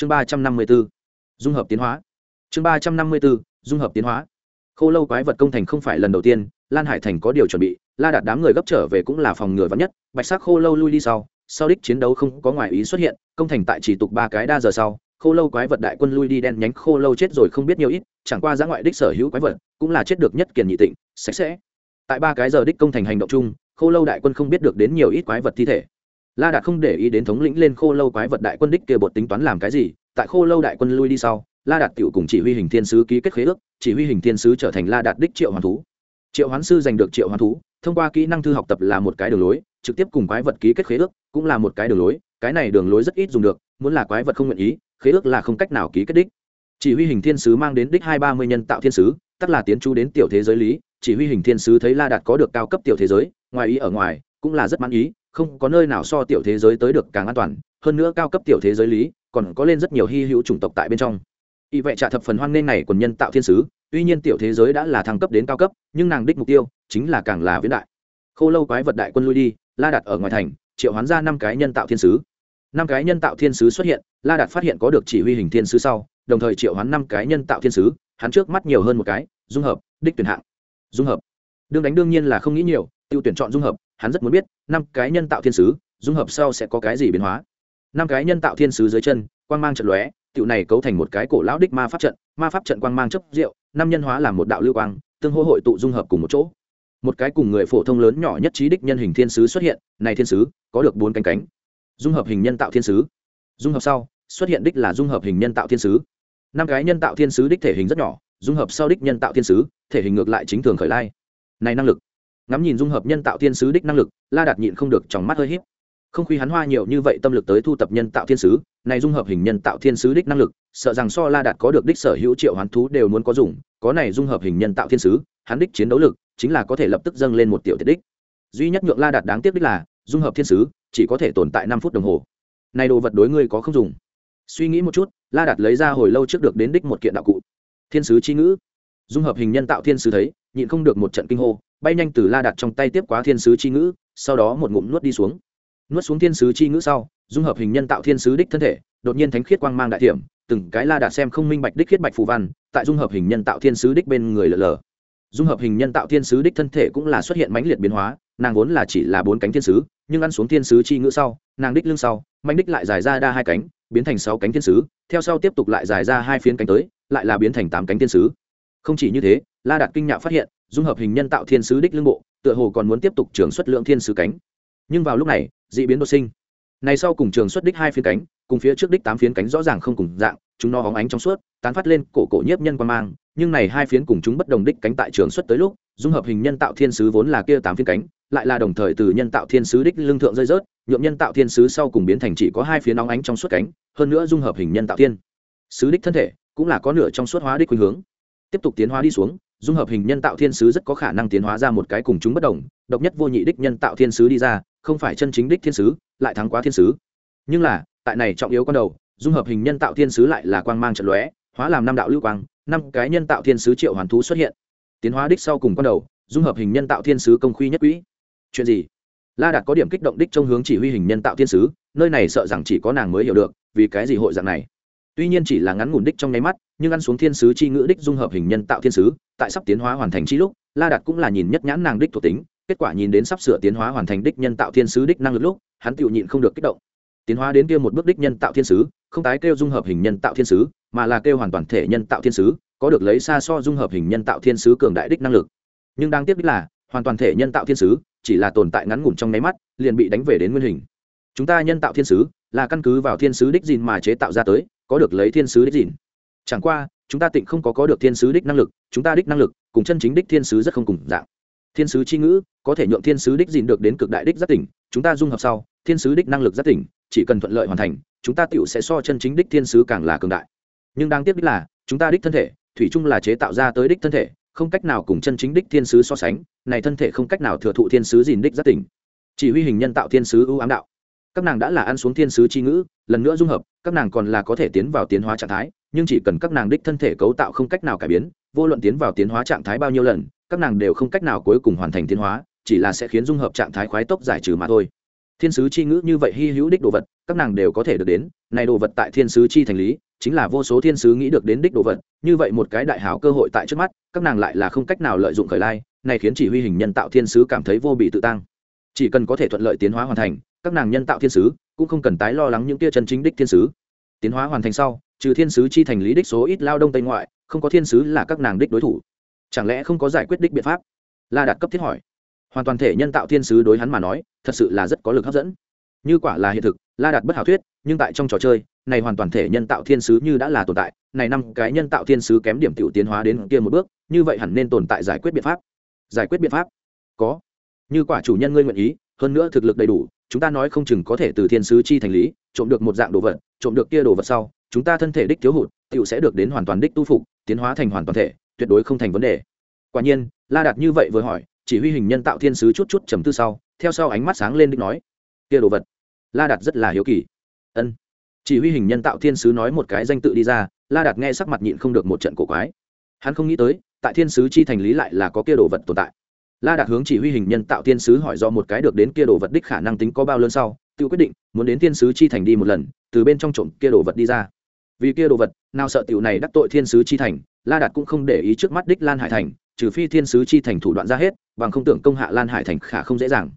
chương ba trăm năm mươi b ố dung hợp tiến hóa. Chương ba trăm năm mươi b ố dung hợp tiến hóa. Khô lâu quái vật công thành không phải lần đầu tiên, lan hải thành có điều chuẩn bị, la đạt đám người gấp trở về cũng là phòng ngừa vắn nhất, bạch sắc khô lâu lui đi sau sau đích chiến đấu không có ngoại ý xuất hiện, công thành tại chỉ tục ba cái đa giờ sau, khô lâu quái vật đại quân lui đi đen nhánh khô lâu chết rồi không biết nhiều ít, chẳng qua giã ngoại đích sở hữu quái vật, cũng là chết được nhất kiền nhị tịnh, sạch sẽ. Tại ba cái giờ đích công thành hành động chung, khô lâu đại quân không biết được đến nhiều ít quái vật thi thể la đạt không để ý đến thống lĩnh lên khô lâu quái vật đại quân đích kia bột tính toán làm cái gì, tại khô lâu đại quân lui đi sau, la đạt cựu cùng chỉ huy hình thiên sứ ký kết khế ước, chỉ huy hình thiên sứ trở thành la đạt đích triệu hoàn thú. Triệu hoán sư giành được triệu hoán thú, thông qua kỹ năng thư học tập là một cái đường lối, trực tiếp cùng quái vật ký kết khế ước cũng là một cái đường lối, cái này đường lối rất ít dùng được, muốn là quái vật không nguyện ý, khế ước là không cách nào ký kết đích. Chỉ huy hình thiên sứ mang đến đích hai ba mươi nhân tạo thiên sứ tức là tiến chú đến tiểu thế giới lý, chỉ huy hình thiên sứ thấy la đạt có được cao cấp tiểu thế giới, ngoài ý ở ngoài, cũng là rất mãn ý không có nơi nào so tiểu thế giới tới được càng an toàn, hơn nữa cao cấp tiểu thế giới lý, còn có lên rất nhiều hy hữu chủng tộc tại bên trong. Y vậy trả thập phần hoan nghênh này quần nhân tạo thiên sứ, tuy nhiên tiểu thế giới đã là thăng cấp đến cao cấp, nhưng nàng đích mục tiêu chính là càng là viễn đại. Khô lâu quái vật đại quân lui đi, la đặt ở ngoài thành, triệu hoán ra năm cái nhân tạo thiên sứ. Năm cái nhân tạo thiên sứ xuất hiện, la đạt phát hiện có được chỉ huy hình thiên sứ sau, đồng thời triệu hoán năm cái nhân tạo thiên sứ, hắn trước mắt nhiều hơn một cái, dung hợp, đích tuyển hạng. Dung hợp. Đương đánh đương nhiên là không nghĩ nhiều, tiêu tuyển chọn dung hợp hắn rất muốn biết, năm cái nhân tạo thiên sứ, dung hợp sau sẽ có cái gì biến hóa. Năm cái nhân tạo thiên sứ dưới chân, quang mang trận lóe, tiểu này cấu thành một cái cổ lão đích ma pháp trận, ma pháp trận quang mang chấp rượu, năm nhân hóa làm một đạo lưu quang, tương hô hội tụ dung hợp cùng một chỗ. Một cái cùng người phổ thông lớn nhỏ nhất trí đích nhân hình thiên sứ xuất hiện, này thiên sứ, có được bốn cánh cánh. Dung hợp hình nhân tạo thiên sứ. Dung hợp sau, xuất hiện đích là dung hợp hình nhân tạo thiên sứ. Năm cái nhân tạo thiên sứ đích thể hình rất nhỏ, dung hợp sau đích nhân tạo thiên sứ, thể hình ngược lại chính thường khởi lai. Này năng lực ngắm nhìn dung hợp nhân tạo thiên sứ đích năng lực, la đạt nhịn không được trong mắt hơi hít không khi hắn hoa nhiều như vậy tâm lực tới thu tập nhân tạo thiên sứ, này dung hợp hình nhân tạo thiên sứ đích năng lực, sợ rằng so la đạt có được đích sở hữu triệu hoán thú đều muốn có dùng, có này dung hợp hình nhân tạo thiên sứ, hắn đích chiến đấu lực, chính là có thể lập tức dâng lên một tiểu tiết đích. Duy nhất nhượng la đạt đáng tiếc đích là, dung hợp thiên sứ chỉ có thể tồn tại năm phút đồng hồ. Này đồ vật đối ngươi có không dùng. Suy nghĩ một chút, la đạt lấy ra hồi lâu trước được đến đích một kiện đạo cụ. Thiên sứ chi ngữ dung hợp hình nhân tạo thiên sứ thấy, nhịn không được một trận kinh hô, bay nhanh từ la đặt trong tay tiếp quá thiên sứ chi ngữ, sau đó một ngụm nuốt đi xuống. Nuốt xuống thiên sứ chi ngữ sau, dung hợp hình nhân tạo thiên sứ đích thân thể, đột nhiên thánh khiết quang mang đại thiểm, từng cái la đạt xem không minh bạch đích khiết bạch phù văn, tại dung hợp hình nhân tạo thiên sứ đích bên người lờ lờ. Dung hợp hình nhân tạo thiên sứ đích thân thể cũng là xuất hiện mãnh liệt biến hóa, nàng vốn là chỉ là bốn cánh thiên sứ, nhưng ăn xuống thiên sứ chi ngữ sau, nàng đích lưng sau mạnh đích lại dài ra đa hai cánh, biến thành sáu cánh thiên sứ, theo sau tiếp tục lại dài ra hai phiến cánh tới, lại là biến thành tám cánh thiên sứ không chỉ như thế, la đạt kinh nhạo phát hiện, dung hợp hình nhân tạo thiên sứ đích lưng bộ, tựa hồ còn muốn tiếp tục trường xuất lượng thiên sứ cánh. Nhưng vào lúc này d ị biến đột sinh. Này sau cùng trường xuất đích hai phiến cánh, cùng phía trước đích tám phiến cánh rõ ràng không cùng dạng, chúng nó hóng ánh trong suốt, tán phát lên cổ cổ nhiếp nhân quan mang, nhưng này hai phiến cùng chúng bất đồng đích cánh tại trường xuất tới lúc, dung hợp hình nhân tạo thiên sứ vốn là kia tám phiến cánh, lại là đồng thời từ nhân tạo thiên sứ đích lương thượng rơi rớt, nhuộm nhân tạo thiên sứ sau cùng biến thành chỉ có hai phiến óng ánh trong suốt cánh, hơn nữa dung hợp hình nhân tạo thiên sứ đích thân thể, cũng là có nửa trong suốt hóa đích khuynh hướng tiếp tục tiến hóa đi xuống, dung hợp hình nhân tạo thiên sứ rất có khả năng tiến hóa ra một cái cùng chúng bất đồng, độc nhất vô nhị đích nhân tạo thiên sứ đi ra, không phải chân chính đích thiên sứ, lại thắng quá thiên sứ. Nhưng là, tại này trọng yếu con đầu, dung hợp hình nhân tạo thiên sứ lại là quang mang trận lóe, hóa làm năm đạo lưu quang, năm cái nhân tạo thiên sứ triệu hoàn thú xuất hiện. Tiến hóa đích sau cùng con đầu, dung hợp hình nhân tạo thiên sứ công khuy nhất quỹ. Chuyện gì? La đạt có điểm kích động đích trong hướng chỉ huy hình nhân tạo thiên sứ, nơi này sợ rằng chỉ có nàng mới hiểu được vì cái gì hội dạng này. Tuy nhiên chỉ là ngắn ngủn đích trong nháy mắt nhưng ăn xuống thiên sứ chi ngữ đích dung hợp hình nhân tạo thiên sứ, tại sắp tiến hóa hoàn thành chi lúc, la đạt cũng là nhìn nhất nhãn nàng đích thuộc tính, kết quả nhìn đến sắp sửa tiến hóa hoàn thành đích nhân tạo thiên sứ đích năng lực lúc, hắn tự nhịn không được kích động. Tiến hóa đến kia một bước đích nhân tạo thiên sứ, không tái kêu dung hợp hình nhân tạo thiên sứ, mà là kêu hoàn toàn thể nhân tạo thiên sứ, có được lấy xa so dung hợp hình nhân tạo thiên sứ cường đại đích năng lực. Nhưng đáng tiếc đích là, hoàn toàn thể nhân tạo thiên sứ, chỉ là tồn tại ngắn ngủn trong nháy mắt, liền bị đánh về đến nguyên hình. Chúng ta nhân tạo thiên sứ, là căn cứ vào thiên sứ đích dìn mà chế tạo ra tới, có được lấy thiên sứ đích dìn chẳng qua, chúng ta tịnh không có có được thiên sứ đích năng lực, chúng ta đích năng lực cùng chân chính đích thiên sứ rất không cùng dạng. Thiên sứ c h i ngữ, có thể nhượng thiên sứ đích dìn được đến cực đại đích giác tỉnh, chúng ta dung hợp sau, thiên sứ đích năng lực giác tỉnh, chỉ cần thuận lợi hoàn thành, chúng ta tựu sẽ so chân chính đích thiên sứ càng là cường đại. Nhưng đáng tiếc đích là, chúng ta đích thân thể, thủy chung là chế tạo ra tới đích thân thể, không cách nào cùng chân chính đích thiên sứ so sánh, này thân thể không cách nào thừa thụ thiên sứ dìn đích giác tỉnh. Chỉ huy hình nhân tạo thiên sứ ưu ám đạo các nàng đã là ăn xuống thiên sứ c h i ngữ, lần nữa dung hợp, các nàng còn là có thể tiến vào tiến hóa trạng thái, nhưng chỉ cần các nàng đích thân thể cấu tạo không cách nào cải biến, vô luận tiến vào tiến hóa trạng thái bao nhiêu lần, các nàng đều không cách nào cuối cùng hoàn thành tiến hóa, chỉ là sẽ khiến dung hợp trạng thái khoái tốc giải trừ mà thôi. Thiên sứ c h i ngữ như vậy hy hữu đích đồ vật, các nàng đều có thể được đến, này đồ vật tại thiên sứ chi thành lý, chính là vô số thiên sứ nghĩ được đến đích đồ vật, như vậy một cái đại hảo cơ hội tại trước mắt, các nàng lại là không cách nào lợi dụng khởi lai, này khiến chỉ huy hình nhân tạo thiên sứ cảm thấy vô bị tự tăng. Chỉ cần có thể thuận lợi tiến hóa hoàn thành các nàng nhân tạo thiên sứ, cũng không cần tái lo lắng những tia chân chính đích thiên sứ. Tiến hóa hoàn thành sau, trừ thiên sứ chi thành lý đích số ít lao đông tây ngoại, không có thiên sứ là các nàng đích đối thủ. Chẳng lẽ không có giải quyết đích biện pháp? La đạt cấp thiết hỏi. Hoàn toàn thể nhân tạo thiên sứ đối hắn mà nói, thật sự là rất có lực hấp dẫn. Như quả là hiện thực, la đạt bất hảo thuyết, nhưng tại trong trò chơi, này hoàn toàn thể nhân tạo thiên sứ như đã là tồn tại, này năm cái nhân tạo thiên sứ kém điểm tiểu tiến hóa đến kia một bước, như vậy hẳn nên tồn tại giải quyết biện pháp. Giải quyết biện pháp? Có. Như quả chủ nhân ngươi nguyện ý, hơn nữa thực lực đầy đủ chúng ta nói không chừng có thể từ thiên sứ chi thành lý, trộm được một dạng đồ vật, trộm được kia đồ vật sau, chúng ta thân thể đích thiếu hụt, tiểu sẽ được đến hoàn toàn đích tu phục, tiến hóa thành hoàn toàn thể, tuyệt đối không thành vấn đề. Quả nhiên, la đạt như vậy vừa hỏi, chỉ huy hình nhân tạo thiên sứ chút chút trầm tư sau, theo sau ánh mắt sáng lên đích nói, kia đồ vật? La đạt rất là hiếu kỳ. Ân. Chỉ huy hình nhân tạo thiên sứ nói một cái danh tự đi ra, la đạt nghe sắc mặt nhịn không được một trận cổ quái. Hắn không nghĩ tới, tại thiên sứ chi thành lý lại là có kia đồ vật tồn tại la đạt hướng chỉ huy hình nhân tạo tiên sứ hỏi do một cái được đến kia đồ vật đích khả năng tính có bao lớn sau, tự quyết định, muốn đến tiên sứ chi thành đi một lần, từ bên trong trộm kia đồ vật đi ra. Vì kia đồ vật, nào sợ tiểu này đắc tội thiên sứ chi thành, la đạt cũng không để ý trước mắt đích lan hải thành, trừ phi thiên sứ chi thành thủ đoạn ra hết, bằng không tưởng công hạ lan hải thành khả không dễ dàng.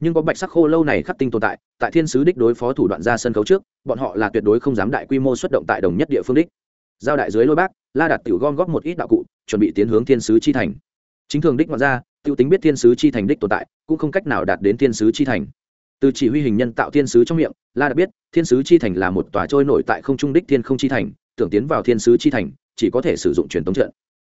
Nhưng có bạch sắc khô lâu này khắc tinh tồn tại tại thiên sứ đích đối phó thủ đoạn ra sân khấu trước, bọn họ là tuyệt đối không dám đại quy mô xuất động tại đồng nhất địa phương đích. Giao đại dưới lôi bác, la đạt tiểu gom góp một ít đạo cụ, chuẩn bị tiến hướng thiên sứ chi thành chính thường đích ngoạn ra tiểu tính biết thiên sứ chi thành đích tồn tại, cũng không cách nào đạt đến thiên sứ chi thành. Từ chỉ huy hình nhân tạo thiên sứ trong miệng, la đã biết, thiên sứ chi thành là một tòa trôi nổi tại không trung đích thiên không chi thành, tưởng tiến vào thiên sứ chi thành, chỉ có thể sử dụng truyền tống trận.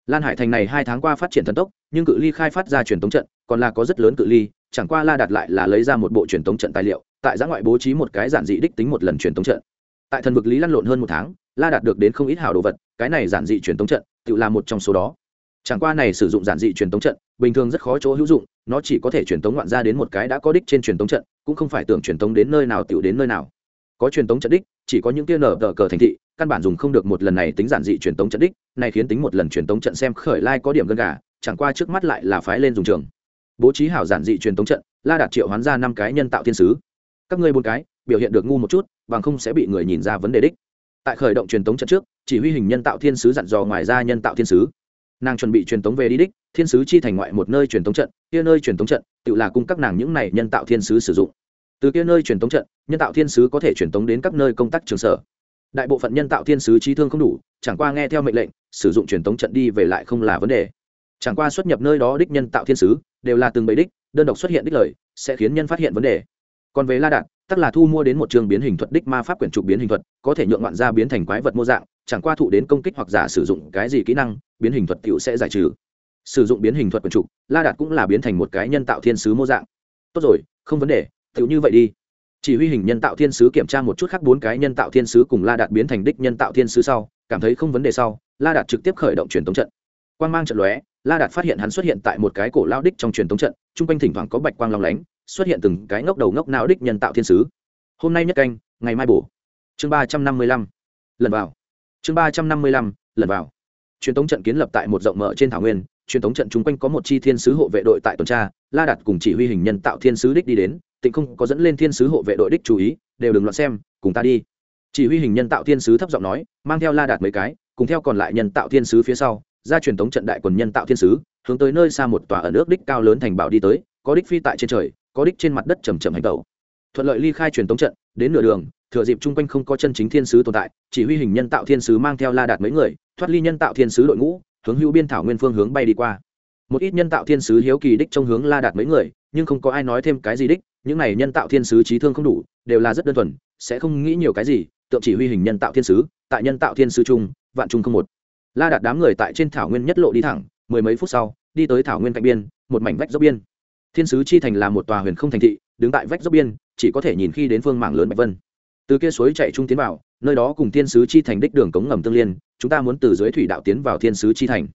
Lan hải thành này hai tháng qua phát triển thần tốc, nhưng cự ly khai phát ra truyền tống trận, còn là có rất lớn cự ly, chẳng qua la đạt lại là lấy ra một bộ truyền tống trận tài liệu, tại giã ngoại bố trí một cái giản dị đích tính một lần truyền tống trận. Tại thần vực lý lăn lộn hơn một tháng, la đạt được đến không ít hảo đồ vật, cái này giản dị truyền tống trận, tự là một trong số đó chẳng qua này sử dụng giản dị truyền tống trận, bình thường rất khó chỗ hữu dụng, nó chỉ có thể truyền tống ngoạn ra đến một cái đã có đích trên truyền tống trận, cũng không phải tưởng truyền tống đến nơi nào tiểu đến nơi nào. Có truyền tống trận đích, chỉ có những tia nở tờ cờ thành thị, căn bản dùng không được một lần này tính giản dị truyền tống trận đích, này khiến tính một lần truyền tống trận xem khởi lai có điểm gần gà, chẳng qua trước mắt lại là phái lên dùng trường. Bố trí hảo giản dị truyền tống trận, la đạt triệu hoán ra năm cái nhân tạo thiên sứ. Các ngươi bốn cái, biểu hiện được ngu một chút, bằng không sẽ bị người nhìn ra vấn đề đích. Tại khởi động truyền tống trận trước, chỉ huy hình nhân tạo thiên sứ dặn dò ngoài ra nhân tạo thiên sứ nàng chuẩn bị truyền tống về đi đích, thiên sứ chi thành ngoại một nơi truyền tống trận, kia nơi truyền tống trận, tự là cung các nàng những này nhân tạo thiên sứ sử dụng. Từ kia nơi truyền tống trận, nhân tạo thiên sứ có thể truyền tống đến các nơi công tác trường sở. Đại bộ phận nhân tạo thiên sứ trí thương không đủ, chẳng qua nghe theo mệnh lệnh, sử dụng truyền tống trận đi về lại không là vấn đề. Chẳng qua xuất nhập nơi đó đích nhân tạo thiên sứ, đều là từng bầy đích, đơn độc xuất hiện đích lời, sẽ khiến nhân phát hiện vấn đề. Còn về la đạt tức là thu mua đến một trường biến hình thuật đích ma pháp quyển trục biến hình thuật, có thể nhượng ngoạn ra biến thành quái vật mô dạng, chẳng qua thụ đến công kích hoặc giả sử dụng cái gì kỹ năng biến hình thuật tiểu sẽ giải trừ. Sử dụng biến hình thuật quần trục la đạt cũng là biến thành một cái nhân tạo thiên sứ mô dạng. Tốt rồi, không vấn đề, tiểu như vậy đi. Chỉ huy hình nhân tạo thiên sứ kiểm tra một chút khác bốn cái nhân tạo thiên sứ cùng la đạt biến thành đích nhân tạo thiên sứ sau, cảm thấy không vấn đề sau, la đạt trực tiếp khởi động truyền tống trận. Quan mang trận lóe, la đạt phát hiện hắn xuất hiện tại một cái cổ lao đích trong truyền tống trận t r u n g quanh thỉnh thoảng có bạch quang long lánh, xuất hiện từng cái ngốc đầu ngốc não đích nhân tạo thiên sứ. Hôm nay nhất canh, ngày mai bổ. Chương ba trăm năm mươi lăm, lần vào. Chương ba trăm năm mươi lăm, lần vào truyền thống trận kiến lập tại một rộng mở trên thảo nguyên, truyền thống trận chung quanh có một chi thiên sứ hộ vệ đội tại tuần tra, la đạt cùng chỉ huy hình nhân tạo thiên sứ đích đi đến, tịnh không có dẫn lên thiên sứ hộ vệ đội đích chú ý, đều đừng loạn xem, cùng ta đi. Chỉ huy hình nhân tạo thiên sứ thấp giọng nói, mang theo la đạt mấy cái, cùng theo còn lại nhân tạo thiên sứ phía sau, ra truyền thống trận đại quần nhân tạo thiên sứ, hướng tới nơi xa một tòa ở nước đích cao lớn thành bảo đi tới, có đích phi tại trên trời, có đích trên mặt đất trầm trầm hành tẩu thuận lợi ly khai truyền tống trận, đến nửa đường, thừa dịp chung quanh không có chân chính thiên sứ tồn tại, chỉ huy hình nhân tạo thiên sứ mang theo la đạt mấy người, thoát ly nhân tạo thiên sứ đội ngũ, hướng hữu biên thảo nguyên phương hướng bay đi qua. Một ít nhân tạo thiên sứ hiếu kỳ đích trong hướng la đạt mấy người, nhưng không có ai nói thêm cái gì đích, những này nhân tạo thiên sứ trí thương không đủ, đều là rất đơn thuần, sẽ không nghĩ nhiều cái gì, tượng chỉ huy hình nhân tạo thiên sứ, tại nhân tạo thiên sứ chung, vạn trung không một. La đạt đám người tại trên thảo nguyên nhất lộ đi thẳng, mười mấy phút sau, đi tới thảo nguyên cạnh biên, một mảnh vách dốc biên. Thiên sứ chi thành là một tòa huyền không thành thị, đứng tại vách dốc biên chỉ có thể nhìn khi đến phương mảng lớn bạch vân. Từ kia suối chạy trung tiến vào, nơi đó cùng thiên sứ chi thành đích đường cống ngầm tương liên, chúng ta muốn từ dưới thủy đạo tiến vào thiên sứ chi thành.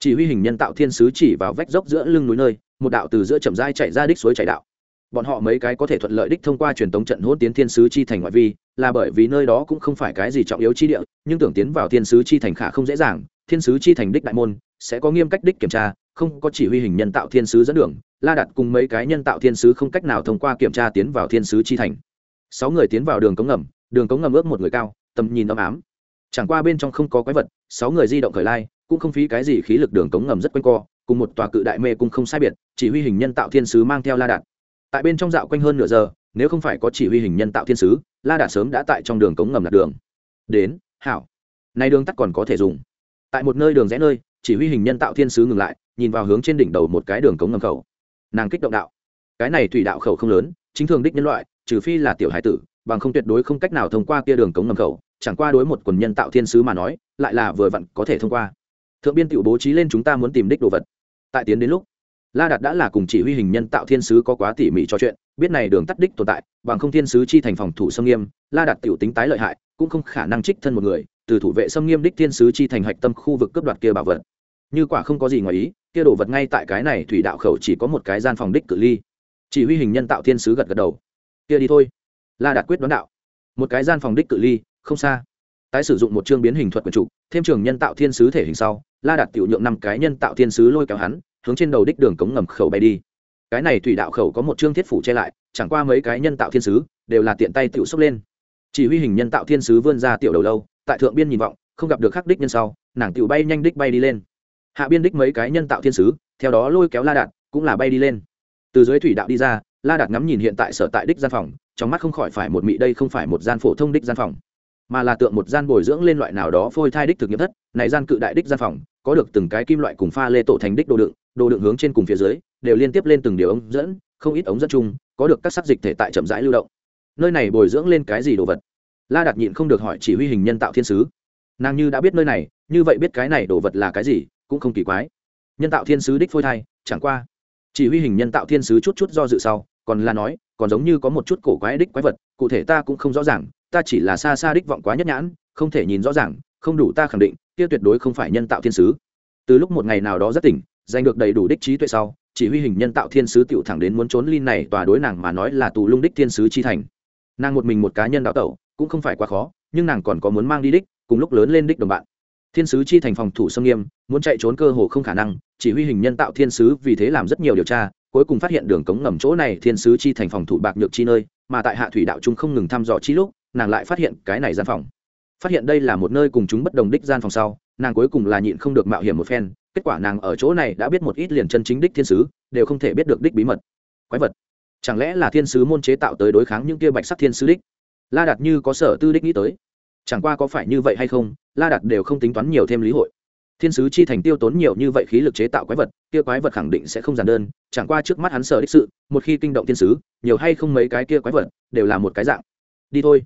Chỉ huy hình nhân tạo thiên sứ chỉ vào vách dốc giữa lưng núi nơi, một đạo từ giữa chậm dai chạy ra đích suối chảy đạo. Bọn họ mấy cái có thể thuận lợi đích thông qua truyền tống trận hôn tiến thiên sứ chi thành ngoại vi, là bởi vì nơi đó cũng không phải cái gì trọng yếu chi địa, nhưng tưởng tiến vào thiên sứ chi thành khả không dễ dàng, thiên sứ chi thành đích đại môn, sẽ có nghiêm cách đích kiểm tra không có chỉ huy hình nhân tạo thiên sứ dẫn đường, la đặt cùng mấy cái nhân tạo thiên sứ không cách nào thông qua kiểm tra tiến vào thiên sứ chi thành. Sáu người tiến vào đường cống ngầm, đường cống ngầm ước một người cao, tầm nhìn ấm ám. Chẳng qua bên trong không có quái vật, sáu người di động khởi lai, cũng không phí cái gì khí lực đường cống ngầm rất quanh co, cùng một tòa cự đại mê cũng không sai biệt, chỉ huy hình nhân tạo thiên sứ mang theo la đạt. Tại bên trong dạo quanh hơn nửa giờ, nếu không phải có chỉ huy hình nhân tạo thiên sứ, la đạt sớm đã tại trong đường cống ngầm lạc đường. Đến, hảo. Nay đường tắt còn có thể dùng. Tại một nơi đường rẽ nơi chỉ huy hình nhân tạo thiên sứ ngừng lại, nhìn vào hướng trên đỉnh đầu một cái đường cống ngầm khẩu. Nàng kích động đạo. Cái này thủy đạo khẩu không lớn, chính thường đích nhân loại, trừ phi là tiểu hải tử, bằng không tuyệt đối không cách nào thông qua kia đường cống ngầm khẩu, chẳng qua đối một quần nhân tạo thiên sứ mà nói, lại là vừa vặn có thể thông qua. Thượng biên tiểu bố trí lên chúng ta muốn tìm đích đồ vật. Tại tiến đến lúc, la đạt đã là cùng chỉ huy hình nhân tạo thiên sứ có quá tỉ mỉ cho chuyện, biết này đường tắt đích tồn tại, bằng không thiên sứ chi thành phòng thủ sông nghiêm, la đạt tiểu tính tái lợi hại, cũng không khả năng trích thân một người từ thủ vệ xâm nghiêm đích thiên sứ chi thành hạch tâm khu vực cướp đoạt kia bảo vật. Như quả không có gì ngoài ý, kia đồ vật ngay tại cái này thủy đạo khẩu chỉ có một cái gian phòng đích cự ly. Chỉ huy hình nhân tạo thiên sứ gật gật đầu. Kia đi thôi. La đạt quyết đoán đạo. Một cái gian phòng đích cự ly, không xa. Tái sử dụng một chương biến hình thuật quần trục thêm trường nhân tạo thiên sứ thể hình sau, la đạt tiểu nhượng năm cái nhân tạo thiên sứ lôi kéo hắn, hướng trên đầu đích đường cống ngầm khẩu bay đi. Cái này thủy đạo khẩu có một chương thiết phủ che lại, chẳng qua mấy cái nhân tạo thiên sứ, đều là tiện tay tiểu xốc lên. Chỉ huy hình nhân tạo thiên sứ vươn ra tiểu đầu lâu tại thượng biên nhìn vọng, không gặp được khắc đích nhân sau, nàng tiểu bay nhanh đích bay đi lên. Hạ biên đích mấy cái nhân tạo thiên sứ, theo đó lôi kéo la đạt, cũng là bay đi lên. Từ dưới thủy đạo đi ra, la đạt ngắm nhìn hiện tại sở tại đích gian phòng, trong mắt không khỏi phải một mị đây không phải một gian phổ thông đích gian phòng, mà là tượng một gian bồi dưỡng lên loại nào đó phôi thai đích thực nghiệm thất, này gian cự đại đích gian phòng, có được từng cái kim loại cùng pha lê tổ thành đích đồ đựng đồ đựng hướng trên cùng phía dưới, đều liên tiếp lên từng điều ống dẫn, không ít ống dẫn chung, có được các sắc dịch thể tại chậm rãi lưu động. Nơi này bồi dưỡng lên cái gì đồ vật? La đạt nhịn không được hỏi chỉ huy hình nhân tạo thiên sứ. Nàng như đã biết nơi này, như vậy biết cái này đồ vật là cái gì, cũng không kỳ quái. Nhân tạo thiên sứ đích phôi thai, chẳng qua. Chỉ huy hình nhân tạo thiên sứ chút chút do dự sau, còn là nói, còn giống như có một chút cổ quái đích quái vật, cụ thể ta cũng không rõ ràng, ta chỉ là xa xa đích vọng quá nhất nhãn, không thể nhìn rõ ràng, không đủ ta khẳng định, kia tuyệt đối không phải nhân tạo thiên sứ. Từ lúc một ngày nào đó rất tỉnh, giành được đầy đủ đích trí tuệ sau, chỉ huy hình nhân tạo thiên sứ tiểu thẳng đến muốn trốn linh này tòa đối nàng mà nói là tù lung đích thiên sứ chi thành. Nàng một mình một cá nhân đạo tẩu cũng không phải quá khó, nhưng nàng còn có muốn mang đi đích, cùng lúc lớn lên đích đồng bạn. Thiên sứ chi thành phòng thủ sông nghiêm, muốn chạy trốn cơ hồ không khả năng, chỉ huy hình nhân tạo thiên sứ vì thế làm rất nhiều điều tra, cuối cùng phát hiện đường cống ngầm chỗ này thiên sứ chi thành phòng thủ bạc nhược chi nơi, mà tại hạ thủy đạo trung không ngừng thăm dò chi lúc, nàng lại phát hiện cái này gian phòng. Phát hiện đây là một nơi cùng chúng bất đồng đích gian phòng sau, nàng cuối cùng là nhịn không được mạo hiểm một phen, kết quả nàng ở chỗ này đã biết một ít liền chân chính đích thiên sứ, đều không thể biết được đích bí mật. Quái vật. Chẳng lẽ là thiên sứ môn chế tạo tới đối kháng những kia bạch sắc thiên sứ đích? La đạt như có sở tư đích nghĩ tới. Chẳng qua có phải như vậy hay không, la đạt đều không tính toán nhiều thêm lý hội. Thiên sứ chi thành tiêu tốn nhiều như vậy khí lực chế tạo quái vật, kia quái vật khẳng định sẽ không giản đơn, chẳng qua trước mắt hắn sở đích sự, một khi kinh động thiên sứ, nhiều hay không mấy cái kia quái vật, đều là một cái dạng. Đi thôi.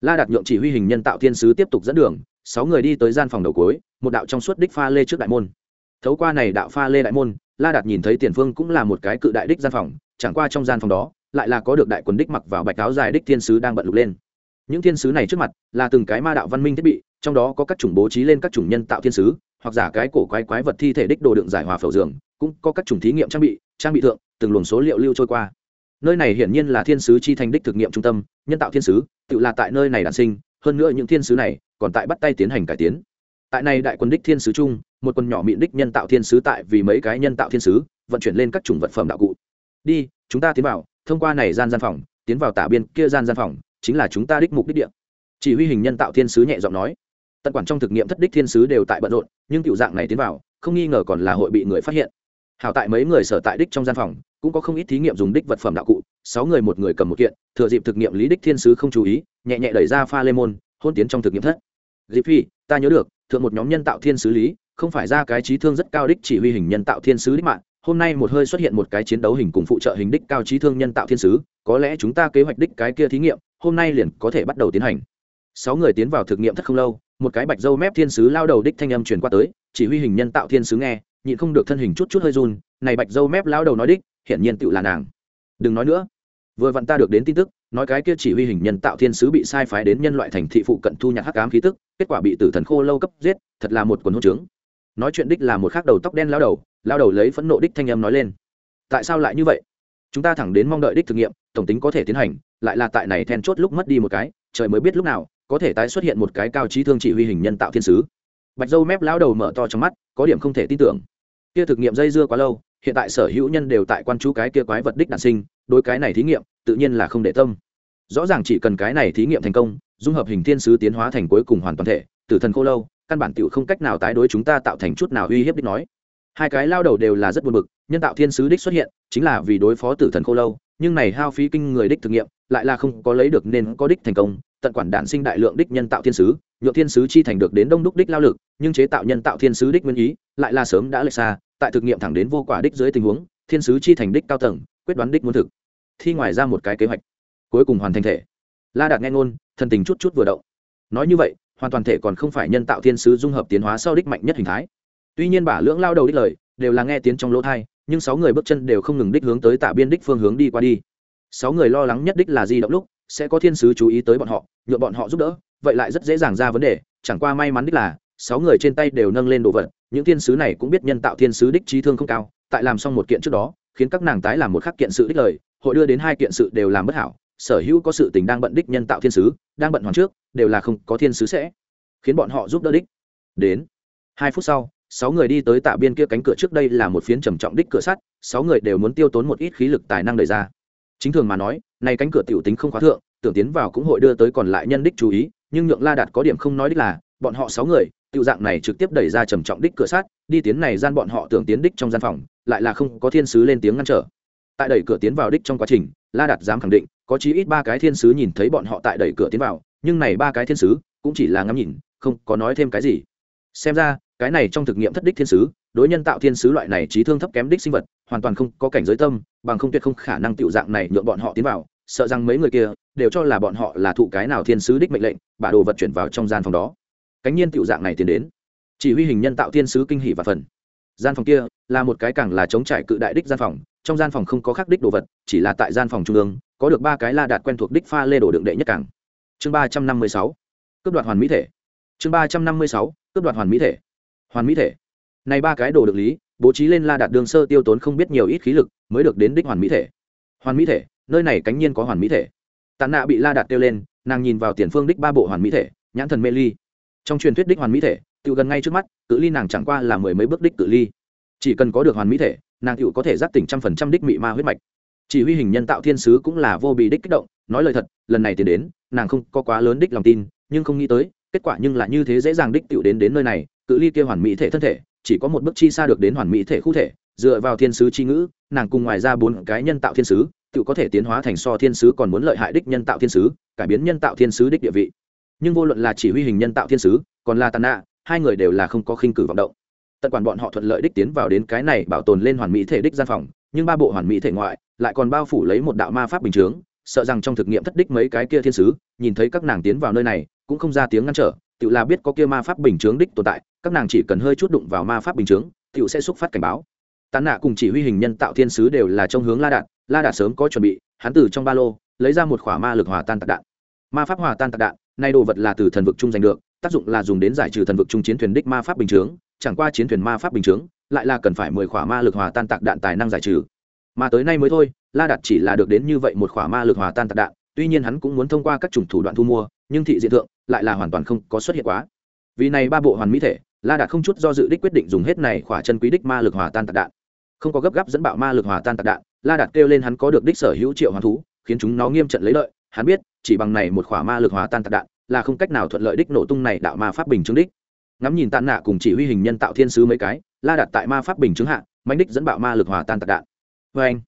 La đạt nhượng chỉ huy hình nhân tạo thiên sứ tiếp tục dẫn đường, sáu người đi tới gian phòng đầu cuối, một đạo trong suốt đích pha lê trước đại môn. Thấu qua này đạo pha lê đại môn, la đạt nhìn thấy tiền phương cũng là một cái cự đại đích gian phòng, chẳng qua trong gian phòng đó, lại là có được đại quần đích mặc vào bạch áo dài đích thiên sứ đang bận lục lên những thiên sứ này trước mặt là từng cái ma đạo văn minh thiết bị, trong đó có các chủng bố trí lên các chủng nhân tạo thiên sứ, hoặc giả cái cổ quái quái vật thi thể đích đồ đựng giải hòa phẩu giường cũng có các chủng thí nghiệm trang bị trang bị thượng, từng luồng số liệu lưu trôi qua. Nơi này hiển nhiên là thiên sứ chi thành đích thực nghiệm trung tâm, nhân tạo thiên sứ, tự là tại nơi này đản sinh, hơn nữa những thiên sứ này còn tại bắt tay tiến hành cải tiến. Tại này đại quân đích thiên sứ chung, một quân nhỏ mịn đích nhân tạo thiên sứ tại vì mấy cái nhân tạo thiên sứ, vận chuyển lên các chủng vật phẩm đạo cụ. Đi, chúng ta tiến vào, thông qua này gian gian phòng, tiến vào tả biên kia gian gian phòng chính là chúng ta đích mục đích địa. Chỉ huy hình nhân tạo thiên sứ nhẹ giọng nói. Tận quản trong thực nghiệm thất đích thiên sứ đều tại bận rộn, nhưng tiểu dạng này tiến vào, không nghi ngờ còn là hội bị người phát hiện. Hảo tại mấy người sở tại đích trong gian phòng, cũng có không ít thí nghiệm dùng đích vật phẩm đạo cụ, sáu người một người cầm một kiện, thừa dịp thực nghiệm lý đích thiên sứ không chú ý, nhẹ nhẹ đẩy ra pha lê môn, hôn tiến trong thực nghiệm thất. Dịp phi, ta nhớ được, thượng một nhóm nhân tạo thiên sứ lý, không phải ra cái trí thương rất cao đích chỉ huy hình nhân tạo thiên sứ đích mạng, hôm nay một hơi xuất hiện một cái chiến đấu hình cùng phụ trợ hình đích cao trí thương nhân tạo thiên sứ, có lẽ chúng ta kế hoạch đích cái kia thí nghiệm hôm nay liền có thể bắt đầu tiến hành. Sáu người tiến vào thực nghiệm thất không lâu, một cái bạch dâu mép thiên sứ lao đầu đích thanh âm truyền qua tới, chỉ huy hình nhân tạo thiên sứ nghe, nhịn không được thân hình chút chút hơi run, này bạch dâu mép lao đầu nói đích, hiển nhiên tự là nàng. Đừng nói nữa. Vừa vặn ta được đến tin tức, nói cái kia chỉ huy hình nhân tạo thiên sứ bị sai phái đến nhân loại thành thị phụ cận thu nhặt hắc ám khí tức, kết quả bị tử thần khô lâu cấp giết, thật là một quần hỗn trướng. Nói chuyện đích là một khác đầu tóc đen lao đầu lao đầu lấy phẫn nộ đích thanh âm nói lên. Tại sao lại như vậy? Chúng ta thẳng đến mong đợi đích thực nghiệm, tổng tính có thể tiến hành, lại là tại này then chốt lúc mất đi một cái, trời mới biết lúc nào, có thể tái xuất hiện một cái cao trí thương chỉ huy hình nhân tạo thiên sứ. Bạch dâu mép lao đầu mở to trong mắt, có điểm không thể tin tưởng. Kia thực nghiệm dây dưa quá lâu, hiện tại sở hữu nhân đều tại quan chú cái kia quái vật đích đản sinh, đối cái này thí nghiệm, tự nhiên là không để tâm. Rõ ràng chỉ cần cái này thí nghiệm thành công, dung hợp hình thiên sứ tiến hóa thành cuối cùng hoàn toàn thể, tử thần khô lâu, căn bản tiểu không cách nào tái đối chúng ta tạo thành chút nào uy hiếp đích nói hai cái lao đầu đều là rất buồn bực, nhân tạo thiên sứ đích xuất hiện, chính là vì đối phó tử thần khô lâu, nhưng này hao phí kinh người đích thực nghiệm, lại là không có lấy được nên có đích thành công, tận quản đản sinh đại lượng đích nhân tạo thiên sứ, nhượng thiên sứ chi thành được đến đông đúc đích lao lực, nhưng chế tạo nhân tạo thiên sứ đích nguyên ý, lại là sớm đã lệch xa, tại thực nghiệm thẳng đến vô quả đích dưới tình huống, thiên sứ chi thành đích cao tầng, quyết đoán đích muốn thực. Thi ngoài ra một cái kế hoạch, cuối cùng hoàn thành thể. La đạt nghe ngôn, thần tình chút chút vừa động. Nói như vậy, hoàn toàn thể còn không phải nhân tạo thiên sứ dung hợp tiến hóa sau đích mạnh nhất hình thái tuy nhiên bà lưỡng lao đầu đích lời, đều là nghe tiếng trong lỗ thai, nhưng sáu người bước chân đều không ngừng đích hướng tới tạ biên đích phương hướng đi qua đi. Sáu người lo lắng nhất đích là di động lúc, sẽ có thiên sứ chú ý tới bọn họ nhuộm bọn họ giúp đỡ, vậy lại rất dễ dàng ra vấn đề, chẳng qua may mắn đích là, sáu người trên tay đều nâng lên đồ vật, những thiên sứ này cũng biết nhân tạo thiên sứ đích trí thương không cao, tại làm xong một kiện trước đó, khiến các nàng tái làm một khắc kiện sự đích lời, hội đưa đến hai kiện sự đều làm bất hảo, sở hữu có sự tình đang bận đích nhân tạo thiên sứ, đang bận hoàn trước, đều là không có thiên sứ sẽ khiến bọn họ giúp đỡ đích. Đến hai phút sau sáu người đi tới tạ biên kia cánh cửa trước đây là một phiến trầm trọng đích cửa sắt, sáu người đều muốn tiêu tốn một ít khí lực tài năng đẩy ra. Chính thường mà nói, này cánh cửa tiểu tính không khóa thượng, tưởng tiến vào cũng hội đưa tới còn lại nhân đích chú ý, nhưng nhượng la đạt có điểm không nói đích là, bọn họ sáu người, tiểu dạng này trực tiếp đẩy ra trầm trọng đích cửa sắt, đi tiến này gian bọn họ tưởng tiến đích trong gian phòng, lại là không có thiên sứ lên tiếng ngăn trở. Tại đẩy cửa tiến vào đích trong quá trình, la đạt dám khẳng định, có chí ít ba cái thiên sứ nhìn thấy bọn họ tại đẩy cửa tiến vào, nhưng này ba cái thiên sứ, cũng chỉ là ngắm nhìn, không có nói thêm cái gì. Xem ra cái này trong thực nghiệm thất đích thiên sứ, đối nhân tạo thiên sứ loại này trí thương thấp kém đích sinh vật, hoàn toàn không có cảnh giới tâm, bằng không tuyệt không khả năng tiểu dạng này nhượng bọn họ tiến vào, sợ rằng mấy người kia đều cho là bọn họ là thụ cái nào thiên sứ đích mệnh lệnh bả đồ vật chuyển vào trong gian phòng đó. Cánh nhiên tiểu dạng này tiến đến, chỉ huy hình nhân tạo thiên sứ kinh hỉ và phần. Gian phòng kia là một cái càng là chống trải cự đại đích gian phòng, trong gian phòng không có khắc đích đồ vật, chỉ là tại gian phòng trung ương, có được ba cái la đạt quen thuộc đích pha lê đồ đựng đệ nhất càng chương ba trăm năm mươi sáu, cướp đoạt hoàn mỹ thể. Chương ba trăm năm mươi sáu, cướp đoạt hoàn mỹ thể hoàn mỹ thể. Này ba cái đồ được lý, bố trí lên la đạt đường sơ tiêu tốn không biết nhiều ít khí lực mới được đến đích hoàn mỹ thể. Hoàn mỹ thể, nơi này cánh nhiên có hoàn mỹ thể. Tàn nạ bị la đạt tiêu lên, nàng nhìn vào tiền phương đích ba bộ hoàn mỹ thể, nhãn thần mê ly. Trong truyền thuyết đích hoàn mỹ thể tự gần ngay trước mắt, cự ly nàng chẳng qua là mười mấy bước đích cự ly. Chỉ cần có được hoàn mỹ thể, nàng tự có thể giác tỉnh trăm phần trăm đích mị ma huyết mạch. Chỉ huy hình nhân tạo thiên sứ cũng là vô bị đích kích động, nói lời thật, lần này tiến đến, nàng không có quá lớn đích lòng tin, nhưng không nghĩ tới kết quả nhưng là như thế dễ dàng đích tựu đến đến nơi này, cự ly kia hoàn mỹ thể thân thể, chỉ có một bước chi xa được đến hoàn mỹ thể khu thể, dựa vào thiên sứ chi ngữ, nàng cùng ngoài ra bốn cái nhân tạo thiên sứ, tự có thể tiến hóa thành so thiên sứ còn muốn lợi hại đích nhân tạo thiên sứ, cải biến nhân tạo thiên sứ đích địa vị. Nhưng vô luận là chỉ huy hình nhân tạo thiên sứ, còn là tàn nạ, hai người đều là không có khinh cử vọng động. Tận quản bọn họ thuận lợi đích tiến vào đến cái này bảo tồn lên hoàn mỹ thể đích gian phòng, nhưng ba bộ hoàn mỹ thể ngoại, lại còn bao phủ lấy một đạo ma pháp bình chướng, sợ rằng trong thực nghiệm thất đích mấy cái kia thiên sứ, nhìn thấy các nàng tiến vào nơi này cũng không ra tiếng ngăn trở tự là biết có kia ma pháp bình chướng đích tồn tại, các nàng chỉ cần hơi chút đụng vào ma pháp bình chướng tự sẽ xúc phát cảnh báo. Tán nạ cùng chỉ huy hình nhân tạo thiên sứ đều là trong hướng la đạn la đạt sớm có chuẩn bị, hắn từ trong ba lô, lấy ra một khỏa ma lực hòa tan tạc đạn. Ma pháp hòa tan tạc đạn, nay đồ vật là từ thần vực trung giành được, tác dụng là dùng đến giải trừ thần vực trung chiến thuyền đích ma pháp bình chướng, chẳng qua chiến thuyền ma pháp bình chướng, lại là cần phải mười khỏa ma lực hòa tan tạc đạn tài năng giải trừ. Mà tới nay mới thôi, la đạt chỉ là được đến như vậy một khỏa ma lực hòa tan tạc đạn, tuy nhiên hắn cũng muốn thông qua các chủng thủ đoạn thu mua nhưng thị diện thượng lại là hoàn toàn không có xuất hiện quá. Vì này ba bộ hoàn mỹ thể, la đạt không chút do dự đích quyết định dùng hết này khỏa chân quý đích ma lực hòa tan tạc đạn. Không có gấp gáp dẫn bạo ma lực hòa tan tạc đạn, la đạt kêu lên hắn có được đích sở hữu triệu hoàn thú, khiến chúng nó nghiêm trận lấy lợi. Hắn biết, chỉ bằng này một khỏa ma lực hòa tan tạc đạn là không cách nào thuận lợi đích nổ tung này đạo ma pháp bình chứng đích. Ngắm nhìn tàn nạ cùng chỉ huy hình nhân tạo thiên sứ mấy cái, la đặt tại ma pháp bình chứng hạ mạnh đích dẫn bạo ma lực hòa tan tạc đạn. Vê anh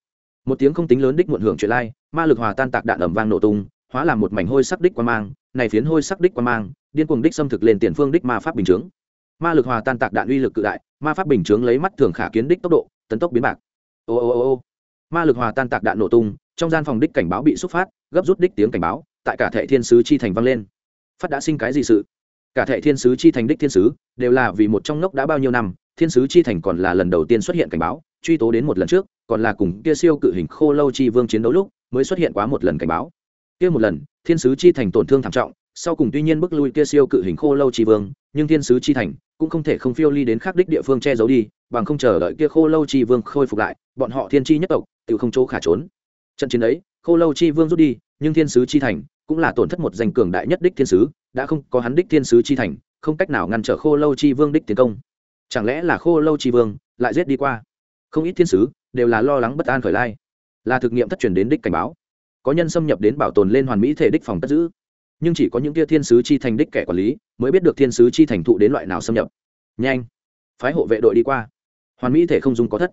một tiếng không tính lớn đích muộn hưởng chuyện lai, ma lực hòa tan tạc đạn ẩm vang nổ tung hóa làm một mảnh hôi sắc đích quan mang, này phiến hôi sắc đích quan mang, điên cuồng đích xâm thực lên tiền phương đích ma pháp bình chướng. Ma lực hòa tan tạc đạn uy lực cự đại, ma pháp bình chướng lấy mắt thường khả kiến đích tốc độ, tấn tốc biến bạc. Ô ô ô ô. Ma lực hòa tan tạc đạn nổ tung, trong gian phòng đích cảnh báo bị xúc phát, gấp rút đích tiếng cảnh báo, tại cả thệ thiên sứ chi thành vang lên. Phát đã sinh cái gì sự? Cả thệ thiên sứ chi thành đích thiên sứ, đều là vì một trong ngốc đã bao nhiêu năm, thiên sứ chi thành còn là lần đầu tiên xuất hiện cảnh báo, truy tố đến một lần trước, còn là cùng kia siêu cự hình khô lâu chi vương chiến đấu lúc, mới xuất hiện quá một lần cảnh báo kia một lần, thiên sứ chi thành tổn thương thảm trọng, sau cùng tuy nhiên bức lui kia siêu cự hình khô lâu chi vương, nhưng thiên sứ chi thành cũng không thể không phiêu ly đến khác đích địa phương che giấu đi, bằng không chờ đợi kia khô lâu chi vương khôi phục lại, bọn họ thiên chi nhất tộc tự không chỗ khả trốn. Trận chiến ấy, khô lâu chi vương rút đi, nhưng thiên sứ chi thành cũng là tổn thất một danh cường đại nhất đích thiên sứ, đã không có hắn đích thiên sứ chi thành, không cách nào ngăn trở khô lâu chi vương đích tiến công. Chẳng lẽ là khô lâu chi vương lại giết đi qua? Không ít thiên sứ đều là lo lắng bất an khởi lai. Là thực nghiệm thất truyền đến đích cảnh báo có nhân xâm nhập đến bảo tồn lên hoàn mỹ thể đích phòng cất giữ. Nhưng chỉ có những tia thiên sứ chi thành đích kẻ quản lý mới biết được thiên sứ chi thành thụ đến loại nào xâm nhập. Nhanh, phái hộ vệ đội đi qua. Hoàn mỹ thể không dùng có thất.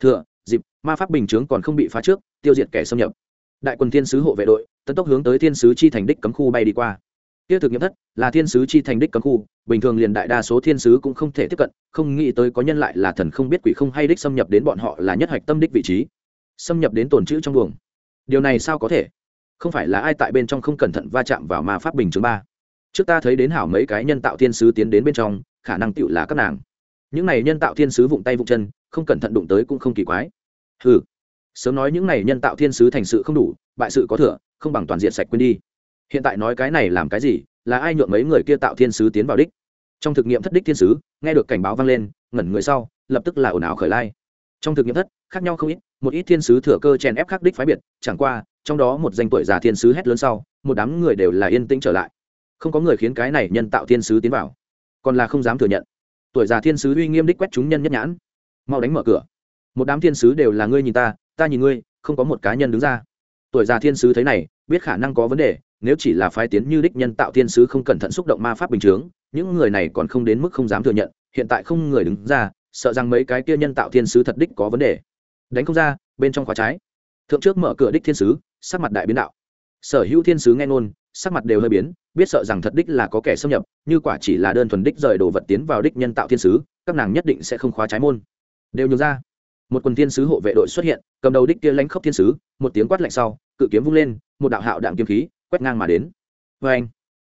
Thừa, dịp, ma pháp bình chướng còn không bị phá trước, tiêu diệt kẻ xâm nhập. Đại quân thiên sứ hộ vệ đội, tấn tốc hướng tới thiên sứ chi thành đích cấm khu bay đi qua. Kia thực nghiệm thất là thiên sứ chi thành đích cấm khu, bình thường liền đại đa số thiên sứ cũng không thể tiếp cận, không nghĩ tới có nhân lại là thần không biết quỷ không hay đích xâm nhập đến bọn họ là nhất hạch tâm đích vị trí. Xâm nhập đến tồn chữ trong buồng điều này sao có thể? Không phải là ai tại bên trong không cẩn thận va chạm vào ma pháp bình chứng ba? Trước ta thấy đến hảo mấy cái nhân tạo thiên sứ tiến đến bên trong, khả năng tựu là các nàng. Những này nhân tạo thiên sứ vụng tay vụng chân, không cẩn thận đụng tới cũng không kỳ quái. Ừ sớm nói những này nhân tạo thiên sứ thành sự không đủ, bại sự có thừa, không bằng toàn diện sạch quên đi. Hiện tại nói cái này làm cái gì, là ai nhượng mấy người kia tạo thiên sứ tiến vào đích? Trong thực nghiệm thất đích thiên sứ, nghe được cảnh báo vang lên, ngẩn người sau, lập tức là ồn ào khởi lai. Trong thực nghiệm thất, khác nhau không ít một ít thiên sứ thừa cơ chèn ép khắc đích phái biệt, chẳng qua, trong đó một danh tuổi già thiên sứ hét lớn sau, một đám người đều là yên tĩnh trở lại. Không có người khiến cái này nhân tạo thiên sứ tiến vào, còn là không dám thừa nhận. Tuổi già thiên sứ uy nghiêm đích quét chúng nhân nhất nhãn. Mau đánh mở cửa. Một đám thiên sứ đều là ngươi nhìn ta ta nhìn ngươi, không có một cá nhân đứng ra. Tuổi già thiên sứ thấy này, biết khả năng có vấn đề, nếu chỉ là phái tiến như đích nhân tạo thiên sứ không cẩn thận xúc động ma pháp bình chướng, những người này còn không đến mức không dám thừa nhận, hiện tại không người đứng ra, sợ rằng mấy cái kia nhân tạo thiên sứ thật đích có vấn đề đánh không ra, bên trong khóa trái. Thượng trước mở cửa đích thiên sứ, sắc mặt đại biến đạo. Sở hữu thiên sứ nghe ngôn, sắc mặt đều hơi biến, biết sợ rằng thật đích là có kẻ xâm nhập, như quả chỉ là đơn thuần đích rời đồ vật tiến vào đích nhân tạo thiên sứ, các nàng nhất định sẽ không khóa trái môn. Đều nhường ra. Một quần thiên sứ hộ vệ đội xuất hiện, cầm đầu đích kia lãnh khốc thiên sứ, một tiếng quát lạnh sau, cự kiếm vung lên, một đạo hạo đạm kiếm khí quét ngang mà đến. Vê anh,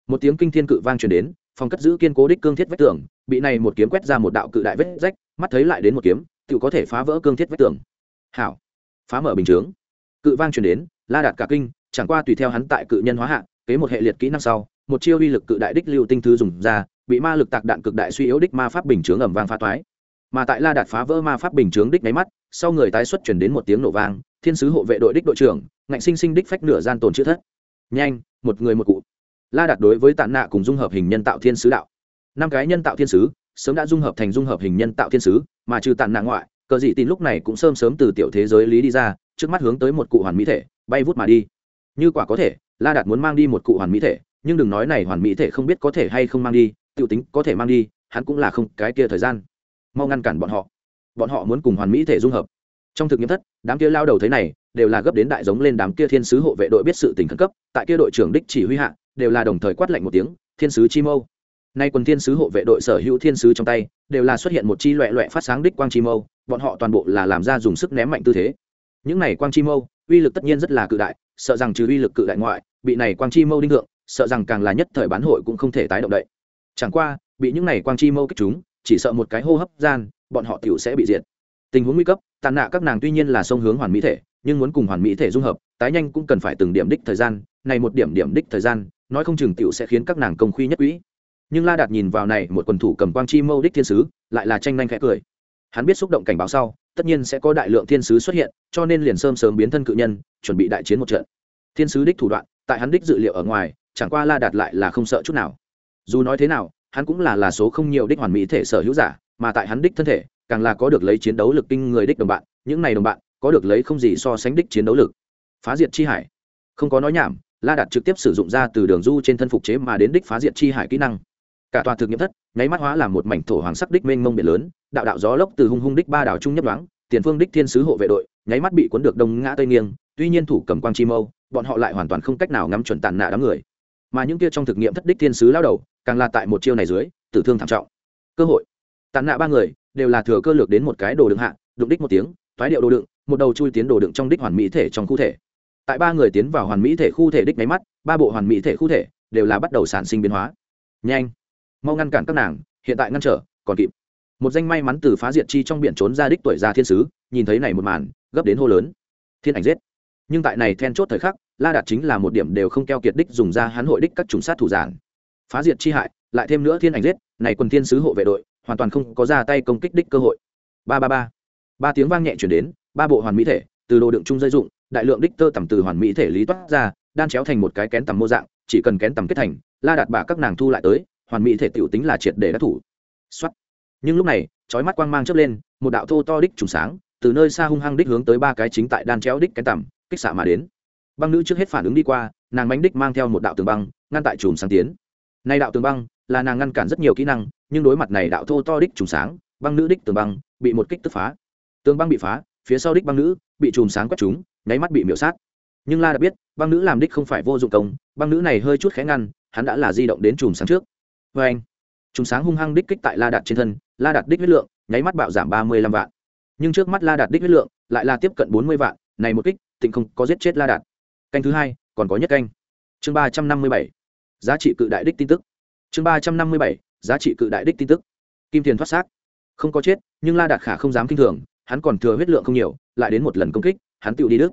một tiếng kinh thiên cự vang truyền đến phòng cất giữ kiên cố đích cương thiết vách tường, bị này một kiếm quét ra một đạo cự đại vết rách, mắt thấy lại đến một kiếm tự có thể phá vỡ cương thiết vách tường hảo. Phá mở bình chướng. Cự vang truyền đến, la đạt cả kinh, chẳng qua tùy theo hắn tại cự nhân hóa hạ, kế một hệ liệt kỹ năng sau, một chiêu uy lực cự đại đích lưu tinh thư dùng ra, bị ma lực tạc đạn cực đại suy yếu đích ma pháp bình chướng ẩm vang phá toái. Mà tại la đạt phá vỡ ma pháp bình chướng đích máy mắt, sau người tái xuất chuyển đến một tiếng nổ vang, thiên sứ hộ vệ đội đích đội trưởng, ngạnh sinh sinh đích phách nửa gian tồn chữ thất. Nhanh, một người một cụ. La đạt đối với tàn nạ cùng dung hợp hình nhân tạo thiên sứ đạo. Năm cái nhân tạo thiên sứ, sớm đã dung hợp thành dung hợp hình nhân tạo thiên sứ, mà trừ tàn nạ ngoại cờ dị tin lúc này cũng sớm sớm từ tiểu thế giới lý đi ra, trước mắt hướng tới một cụ hoàn mỹ thể, bay vút mà đi. Như quả có thể, la đạt muốn mang đi một cụ hoàn mỹ thể, nhưng đừng nói này hoàn mỹ thể không biết có thể hay không mang đi t tính có thể mang đi, hắn cũng là không, cái kia thời gian. Mau ngăn cản bọn họ. Bọn họ muốn cùng hoàn mỹ thể dung hợp. Trong thực nghiệm thất, đám kia lao đầu thế này, đều là gấp đến đại giống lên đám kia thiên sứ hộ vệ đội biết sự tình khẩn cấp, tại kia đội trưởng đích chỉ huy hạ, đều là đồng thời quát lạnh một tiếng, thiên sứ chi mâu nay quần thiên sứ hộ vệ đội sở hữu thiên sứ trong tay, đều là xuất hiện một chi loẹ loẹ phát sáng đích quang chi mâu, bọn họ toàn bộ là làm ra dùng sức ném mạnh tư thế. Những này quang chi mâu, uy lực tất nhiên rất là cự đại, sợ rằng trừ uy lực cự đại ngoại, bị này quang chi mâu đinh thượng, sợ rằng càng là nhất thời bán hội cũng không thể tái động đậy. Chẳng qua, bị những này quang chi mâu kích chúng chỉ sợ một cái hô hấp gian, bọn họ tiểu sẽ bị diệt. Tình huống nguy cấp, tàn nạ các nàng tuy nhiên là sông hướng hoàn mỹ thể, nhưng muốn cùng hoàn mỹ thể dung hợp, tái nhanh cũng cần phải từng điểm đích thời gian, này một điểm điểm đích thời gian, nói không chừng tiểu sẽ khiến các nàng công khuy nhất quỹ nhưng la đạt nhìn vào này một quần thủ cầm quang chi mâu đích thiên sứ, lại là tranh nhanh khẽ cười. Hắn biết xúc động cảnh báo sau, tất nhiên sẽ có đại lượng thiên sứ xuất hiện, cho nên liền sớm sớm biến thân cự nhân, chuẩn bị đại chiến một trận. Thiên sứ đích thủ đoạn, tại hắn đích dự liệu ở ngoài, chẳng qua la đạt lại là không sợ chút nào. Dù nói thế nào, hắn cũng là là số không nhiều đích hoàn mỹ thể sở hữu giả, mà tại hắn đích thân thể, càng là có được lấy chiến đấu lực kinh người đích đồng bạn, những này đồng bạn, có được lấy không gì so sánh đích chiến đấu lực. Phá diệt chi hải. Không có nói nhảm, la đạt trực tiếp sử dụng ra từ đường du trên thân phục chế mà đến đích phá diệt chi hải kỹ năng cả tòa thực nghiệm thất, nháy mắt hóa làm một mảnh thổ hoàng sắc đích mênh mông biển lớn, đạo đạo gió lốc từ hung hung đích ba đảo trung nhất đoáng tiền phương đích thiên sứ hộ vệ đội, nháy mắt bị cuốn được đông ngã tây nghiêng, tuy nhiên thủ cầm quang chi mâu, bọn họ lại hoàn toàn không cách nào ngắm chuẩn tàn nạ đám người. Mà những kia trong thực nghiệm thất đích thiên sứ lao đầu, càng là tại một chiêu này dưới, tử thương thảm trọng. Cơ hội. Tàn nạ ba người, đều là thừa cơ lược đến một cái đồ đựng hạ, đụng đích một tiếng thoái điệu đồ đựng, một đầu chui tiến đồ đựng trong đích hoàn mỹ thể trong khu thể. Tại ba người tiến vào hoàn mỹ thể khu thể đích máy mắt, ba bộ hoàn mỹ thể khu thể đều là bắt đầu sản sinh biến hóa. Nhanh mau ngăn cản các nàng, hiện tại ngăn trở, còn kịp. Một danh may mắn từ phá diệt chi trong biển trốn ra đích tuổi ra thiên sứ, nhìn thấy này một màn, gấp đến hô lớn. Thiên ảnh giết. Nhưng tại này then chốt thời khắc, la đạt chính là một điểm đều không keo kiệt đích dùng ra hắn hội đích các trùng sát thủ giản. Phá diệt chi hại, lại thêm nữa thiên ảnh giết, này quần thiên sứ hộ vệ đội, hoàn toàn không có ra tay công kích đích cơ hội. Ba ba ba. Ba tiếng vang nhẹ chuyển đến, ba bộ hoàn mỹ thể, từ đồ đựng chung dây dụng, đại lượng đích tơ tầm từ hoàn mỹ thể lý toát ra, đan chéo thành một cái kén tầm mô dạng, chỉ cần kén tầm kết thành, la đạt bả các nàng thu lại tới hoàn mỹ thể tiểu tính là triệt để đắc thủ. Xuất nhưng lúc này, chói mắt quang mang chớp lên, một đạo thô to đích trùng sáng, từ nơi xa hung hăng đích hướng tới ba cái chính tại đan chéo đích cái tầm kích xạ mà đến. Băng nữ trước hết phản ứng đi qua, nàng bánh đích mang theo một đạo tường băng, ngăn tại chùm sáng tiến. Nay đạo tường băng, là nàng ngăn cản rất nhiều kỹ năng, nhưng đối mặt này đạo thô to đích chùm sáng, băng nữ đích tường băng bị một kích tức phá. Tường băng bị phá, phía sau đích băng nữ bị chùm sáng quét trúng, nháy mắt bị miểu sát. Nhưng la đã biết, băng nữ làm đích không phải vô dụng công, băng nữ này hơi chút khẽ ngăn, hắn đã là di động đến chùm sáng trước vê anh chúng sáng hung hăng đích kích tại la đạt trên thân, la đạt đích huyết lượng, nháy mắt bạo giảm ba mươi lăm vạn. Nhưng trước mắt la đạt đích huyết lượng lại là tiếp cận bốn mươi vạn, này một kích tịnh không có giết chết la đạt. Canh thứ hai, còn có nhất canh. Chương ba trăm năm mươi bảy, giá trị cự đại đích tin tức. Chương ba trăm năm mươi bảy, giá trị cự đại đích tin tức. Kim thiền thoát xác. Không có chết, nhưng la đạt khả không dám kinh thường, hắn còn thừa huyết lượng không nhiều, lại đến một lần công kích, hắn tự đi đức.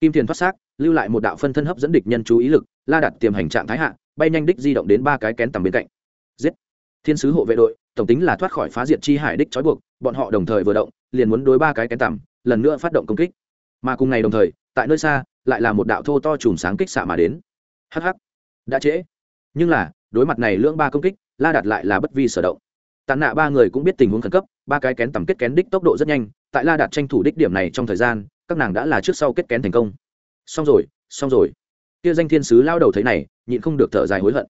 Kim thiền thoát xác, lưu lại một đạo phân thân hấp dẫn địch nhân chú ý lực, la đạt tiềm hành trạng thái hạ, bay nhanh đích di động đến ba cái kén tầm bên cạnh giết. Thiên sứ hộ vệ đội, tổng tính là thoát khỏi phá diệt chi hải đích trói buộc, bọn họ đồng thời vừa động, liền muốn đối ba cái kén tằm, lần nữa phát động công kích. Mà cùng ngày đồng thời, tại nơi xa, lại là một đạo thô to chùm sáng kích xạ mà đến. Hh đã trễ. Nhưng là, đối mặt này lưỡng ba công kích, la đạt lại là bất vi sở động. Tàn nạ ba người cũng biết tình huống khẩn cấp, ba cái kén tầm kết kén đích tốc độ rất nhanh, tại la đạt tranh thủ đích điểm này trong thời gian, các nàng đã là trước sau kết kén thành công. Xong rồi xong rồi. Kia danh thiên sứ lao đầu thấy này, nhịn không được thở dài hối hận.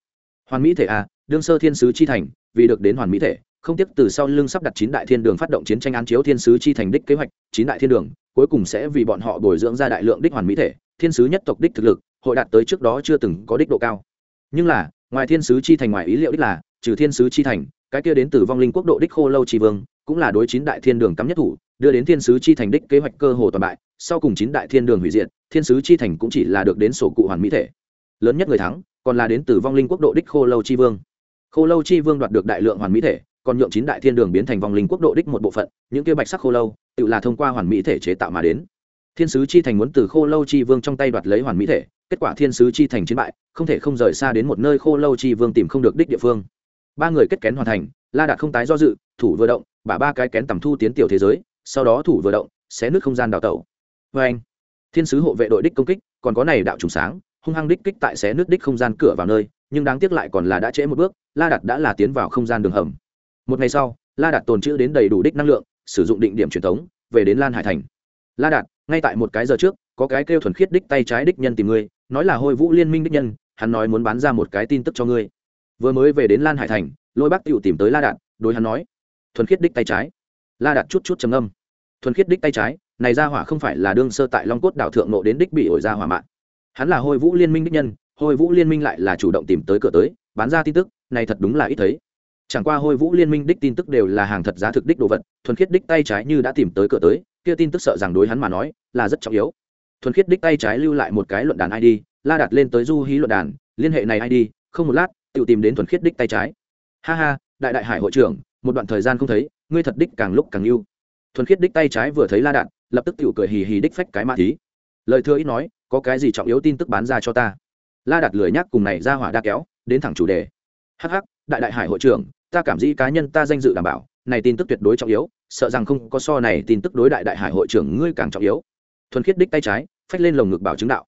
Hoàn mỹ thể a đương sơ thiên sứ chi thành, vì được đến hoàn mỹ thể, không tiếc từ sau lưng sắp đặt chín đại thiên đường phát động chiến tranh án chiếu thiên sứ chi thành đích kế hoạch, chín đại thiên đường, cuối cùng sẽ vì bọn họ bồi dưỡng ra đại lượng đích hoàn mỹ thể, thiên sứ nhất tộc đích thực lực, hội đạt tới trước đó chưa từng có đích độ cao. Nhưng là, ngoài thiên sứ chi thành ngoài ý liệu đích là, trừ thiên sứ chi thành, cái kia đến từ vong linh quốc độ đích khô lâu chi vương, cũng là đối chín đại thiên đường cắm nhất thủ, đưa đến thiên sứ chi thành đích kế hoạch cơ hồ toàn bại, sau cùng chín đại thiên đường hủy diệt, thiên sứ chi thành cũng chỉ là được đến sổ cụ hoàn mỹ thể. Lớn nhất người thắng, còn là đến từ vong linh quốc độ đích khô lâu chi vương khô lâu chi vương đoạt được đại lượng hoàn mỹ thể, còn nhượng chín đại thiên đường biến thành vong linh quốc độ đích một bộ phận, những kia bạch sắc khô lâu, tự là thông qua hoàn mỹ thể chế tạo mà đến. Thiên sứ chi thành muốn từ khô lâu chi vương trong tay đoạt lấy hoàn mỹ thể, kết quả thiên sứ chi thành chiến bại, không thể không rời xa đến một nơi khô lâu chi vương tìm không được đích địa phương. Ba người kết kén hoàn thành, la đạt không tái do dự, thủ vừa động, bả ba cái kén tầm thu tiến tiểu thế giới, sau đó thủ vừa động, xé nước không gian đào tẩu. Vê anh, thiên sứ hộ vệ đội đích công kích, còn có này đạo trùng sáng, hung hăng đích kích tại xé nước đích không gian cửa vào nơi nhưng đáng tiếc lại còn là đã trễ một bước, la đạt đã là tiến vào không gian đường hầm. Một ngày sau, la đạt tồn trữ đến đầy đủ đích năng lượng, sử dụng định điểm truyền thống, về đến lan hải thành. La đạt, ngay tại một cái giờ trước, có cái kêu thuần khiết đích tay trái đích nhân tìm ngươi, nói là hôi vũ liên minh đích nhân, hắn nói muốn bán ra một cái tin tức cho ngươi. Vừa mới về đến lan hải thành, lôi bác tựu tìm tới la đạt, đối hắn nói, thuần khiết đích tay trái. La đạt chút chút trầm âm thuần khiết đích tay trái, này ra hỏa không phải là đương sơ tại long cốt đảo thượng nộ đến đích bị ổi ra hỏa mạng. Hắn là hôi vũ liên minh đích nhân hôi vũ liên minh lại là chủ động tìm tới cửa tới, bán ra tin tức, này thật đúng là ít thấy. Chẳng qua hôi vũ liên minh đích tin tức đều là hàng thật giá thực đích đồ vật, thuần khiết đích tay trái như đã tìm tới cửa tới, kia tin tức sợ rằng đối hắn mà nói, là rất trọng yếu. Thuần khiết đích tay trái lưu lại một cái luận đàn id la đặt lên tới du hí luận đàn, liên hệ này id không một lát, tự tìm đến thuần khiết đích tay trái. Ha ha, đại đại hải hội trưởng, một đoạn thời gian không thấy, ngươi thật đích càng lúc càng yêu. Thuần khiết đích tay trái vừa thấy la đạn, lập tức tự cười hì hì đích phách cái ma thí. Lời thưa ít nói, có cái gì trọng yếu tin tức bán ra cho ta? La đạt lười nhắc cùng này ra hỏa đa kéo, đến thẳng chủ đề. Hh đại đại hải hội trưởng, ta cảm dĩ cá nhân ta danh dự đảm bảo, này tin tức tuyệt đối trọng yếu, sợ rằng không có so này tin tức đối đại đại hải hội trưởng ngươi càng trọng yếu. Thuần khiết đích tay trái, phách lên lồng ngực bảo chứng đạo.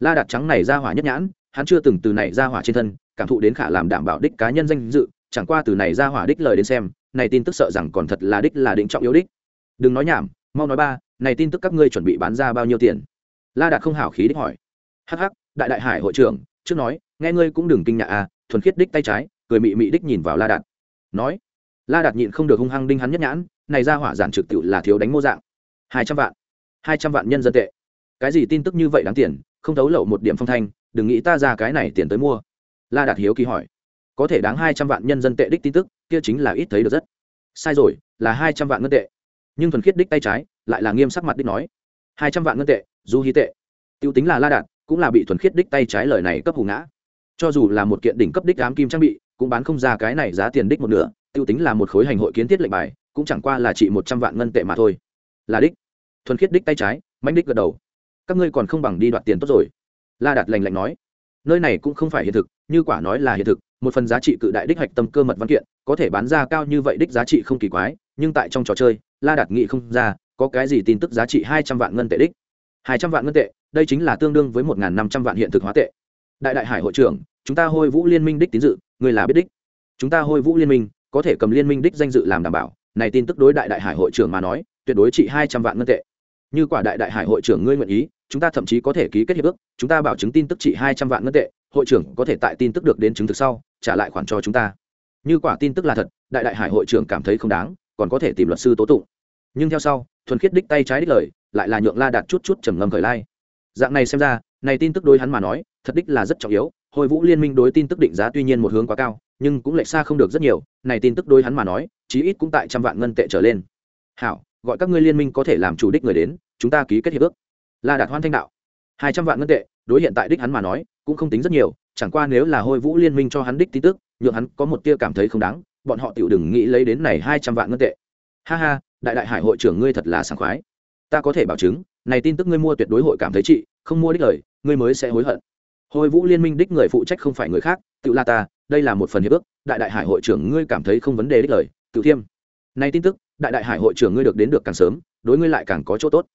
La đạt trắng này ra hỏa nhất nhãn, hắn chưa từng từ này ra hỏa trên thân, cảm thụ đến khả làm đảm bảo đích cá nhân danh dự, chẳng qua từ này ra hỏa đích lời đến xem, này tin tức sợ rằng còn thật là đích là định trọng yếu đích. Đừng nói nhảm, mau nói ba, này tin tức các ngươi chuẩn bị bán ra bao nhiêu tiền? La đạt không hảo khí đích hỏi. Hắc hắc đại đại hải hội trưởng, trước nói, nghe ngươi cũng đừng kinh ngạc à thuần khiết đích tay trái, cười mị mị đích nhìn vào la đạt. Nói, la đạt nhịn không được hung hăng đinh hắn nhất nhãn, này ra hỏa giản trực tự là thiếu đánh mô dạng. Hai trăm vạn, hai trăm vạn nhân dân tệ. Cái gì tin tức như vậy đáng tiền, không thấu lậu một điểm phong thanh, đừng nghĩ ta ra cái này tiền tới mua. La đạt hiếu kỳ hỏi. Có thể đáng hai trăm vạn nhân dân tệ đích tin tức, kia chính là ít thấy được rất. Sai rồi, là hai trăm vạn ngân tệ. Nhưng thuần khiết đích tay trái, lại là nghiêm sắc mặt đích nói. Hai trăm vạn ngân tệ du hí tệ. T i ê u tính là la đạt cũng là bị thuần khiết đích tay trái lời này cấp hù ngã. Cho dù là một kiện đỉnh cấp đích ám kim trang bị, cũng bán không ra cái này giá tiền đích một nửa t i ê u tính là một khối hành hội kiến thiết lệnh bài, cũng chẳng qua là chỉ một trăm vạn ngân tệ mà thôi. Là đích. Thuần khiết đích tay trái, mãnh đích gật đầu. Các ngươi còn không bằng đi đoạt tiền tốt rồi. La đạt lành lạnh nói. Nơi này cũng không phải hiện thực, như quả nói là hiện thực, một phần giá trị cự đại đích hạch tâm cơ mật văn kiện, có thể bán ra cao như vậy đích giá trị không kỳ quái, nhưng tại trong trò chơi, la đạt nghị không ra, có cái gì tin tức giá trị hai trăm vạn ngân tệ đích hai trăm vạn ngân tệ, đây chính là tương đương với một năm trăm vạn hiện thực hóa tệ. Đại đại hải hội trưởng, chúng ta hôi vũ liên minh đích tín dự, người là biết đích. Chúng ta hôi vũ liên minh, có thể cầm liên minh đích danh dự làm đảm bảo, này tin tức đối đại đại hải hội trưởng mà nói, tuyệt đối trị hai trăm vạn ngân tệ. Như quả đại đại hải hội trưởng ngươi nguyện ý, chúng ta thậm chí có thể ký kết hiệp ước, chúng ta bảo chứng tin tức trị hai trăm vạn ngân tệ, hội trưởng có thể tại tin tức được đến chứng thực sau, trả lại khoản cho chúng ta. Như quả tin tức là thật, đại đại hải hội trưởng cảm thấy không đáng, còn có thể tìm luật sư tố tụng. Nhưng theo sau, thuần khiết đích tay trái đích lời lại là nhượng la đạt chút chút trầm ngâm khởi lai. Dạng này xem ra, này tin tức đối hắn mà nói, thật đích là rất trọng yếu. Hồi vũ liên minh đối tin tức định giá tuy nhiên một hướng quá cao, nhưng cũng lệch xa không được rất nhiều. Này tin tức đối hắn mà nói, chí ít cũng tại trăm vạn ngân tệ trở lên. Hảo, gọi các ngươi liên minh có thể làm chủ đích người đến, chúng ta ký kết hiệp ước. La đạt hoan thanh đạo. Hai trăm vạn ngân tệ, đối hiện tại đích hắn mà nói, cũng không tính rất nhiều. Chẳng qua nếu là hôi vũ liên minh cho hắn đích tin tức, nhượng hắn có một tia cảm thấy không đáng, bọn họ tiểu đừng nghĩ lấy đến này hai trăm vạn ngân tệ. Ha ha, đại đại hải hội trưởng ngươi thật là sảng khoái ta có thể bảo chứng, này tin tức ngươi mua tuyệt đối hội cảm thấy trị, không mua đích lời, ngươi mới sẽ hối hận. Hồi vũ liên minh đích người phụ trách không phải người khác, tự la ta, đây là một phần hiệp ước, đại đại hải hội trưởng ngươi cảm thấy không vấn đề đích lời, tự thiêm. Này tin tức, đại đại hải hội trưởng ngươi được đến được càng sớm, đối ngươi lại càng có chỗ tốt.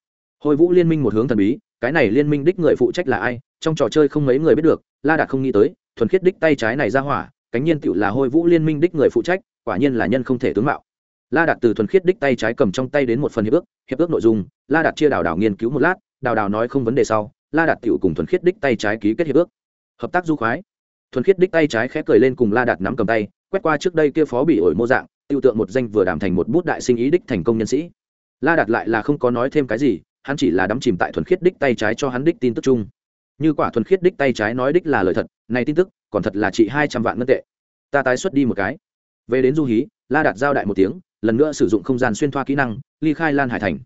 Hồi vũ liên minh một hướng thần bí, cái này liên minh đích người phụ trách là ai, trong trò chơi không mấy người biết được, la đạt không nghĩ tới, thuần khiết đích tay trái này ra hỏa, cánh nhiên tựu là hồi vũ liên minh đích người phụ trách, quả nhiên là nhân không thể tướng mạo la đạt từ thuần khiết đích tay trái cầm trong tay đến một phần hiệp ước hiệp ước nội dung, la đạt chia đào đào nghiên cứu một lát đào đào nói không vấn đề sau, la đạt tựu cùng thuần khiết đích tay trái ký kết hiệp ước. Hợp tác du khoái. Thuần khiết đích tay trái khẽ cười lên cùng la đạt nắm cầm tay, quét qua trước đây kia phó bị ổi mô dạng, tiêu tượng một danh vừa đảm thành một bút đại sinh ý đích thành công nhân sĩ. La đạt lại là không có nói thêm cái gì, hắn chỉ là đắm chìm tại thuần khiết đích tay trái cho hắn đích tin tức chung. Như quả thuần khiết đích tay trái nói đích là lời thật, này tin tức, còn thật là trị hai trăm vạn ngân tệ. Ta tái xuất đi một cái. Về đến du hí, la đạt giao đại một tiếng lần nữa sử dụng không gian xuyên thoa kỹ năng, ly khai lan hải thành.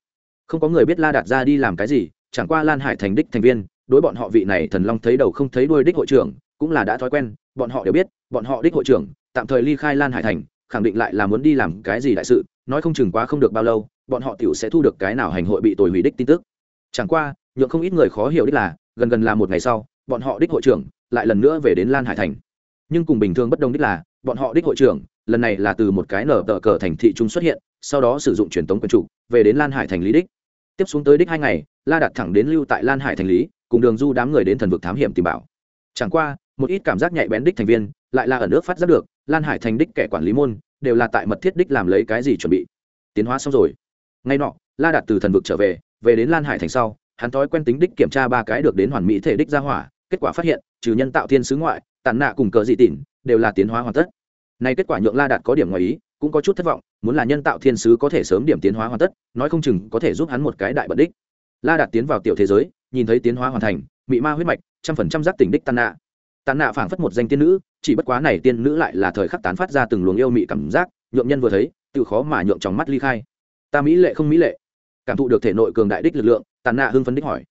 Không có người biết la đạt ra đi làm cái gì, chẳng qua lan hải thành đích thành viên, đối bọn họ vị này thần long thấy đầu không thấy đuôi đích hội trưởng, cũng là đã thói quen, bọn họ đều biết, bọn họ đích hội trưởng, tạm thời ly khai lan hải thành, khẳng định lại là muốn đi làm cái gì đại sự, nói không chừng quá không được bao lâu, bọn họ tiểu sẽ thu được cái nào hành hội bị tồi hủy đích tin tức. Chẳng qua, nhượng không ít người khó hiểu đích là, gần gần là một ngày sau, bọn họ đích hội trưởng lại lần nữa về đến lan hải thành. Nhưng cùng bình thường bất đồng đích là, bọn họ đích hội trưởng lần này là từ một cái nở tờ cờ thành thị trung xuất hiện, sau đó sử dụng truyền tống quyền chủ, về đến lan hải thành lý đích. Tiếp xuống tới đích hai ngày, la đặt thẳng đến lưu tại lan hải thành lý, cùng đường du đám người đến thần vực thám hiểm tìm bảo. Chẳng qua, một ít cảm giác nhạy bén đích thành viên lại là ở nước phát giác được, lan hải thành đích kẻ quản lý môn đều là tại mật thiết đích làm lấy cái gì chuẩn bị. Tiến hóa xong rồi. Ngay nọ, la đạt từ thần vực trở về về đến lan hải thành sau, hắn thói quen tính đích kiểm tra ba cái được đến hoàn mỹ thể đích ra hỏa, kết quả phát hiện, trừ nhân tạo thiên sứ ngoại tàn nạ cùng cờ dị tỉn đều là tiến hóa hoàn tất này kết quả nhượng la đạt có điểm ngoài ý, cũng có chút thất vọng, muốn là nhân tạo thiên sứ có thể sớm điểm tiến hóa hoàn tất, nói không chừng có thể giúp hắn một cái đại bận đích. La đạt tiến vào tiểu thế giới, nhìn thấy tiến hóa hoàn thành, mị ma huyết mạch, trăm phần trăm giác tỉnh đích tàn nạ. Tàn nạ phảng phất một danh tiên nữ, chỉ bất quá này tiên nữ lại là thời khắc tán phát ra từng luồng yêu mị cảm giác, nhượng nhân vừa thấy, tự khó mà nhượng trong mắt ly khai. Ta mỹ lệ không mỹ lệ. Cảm thụ được thể nội cường đại đích lực lượng, tàn nạ hưng phấn đích hỏi.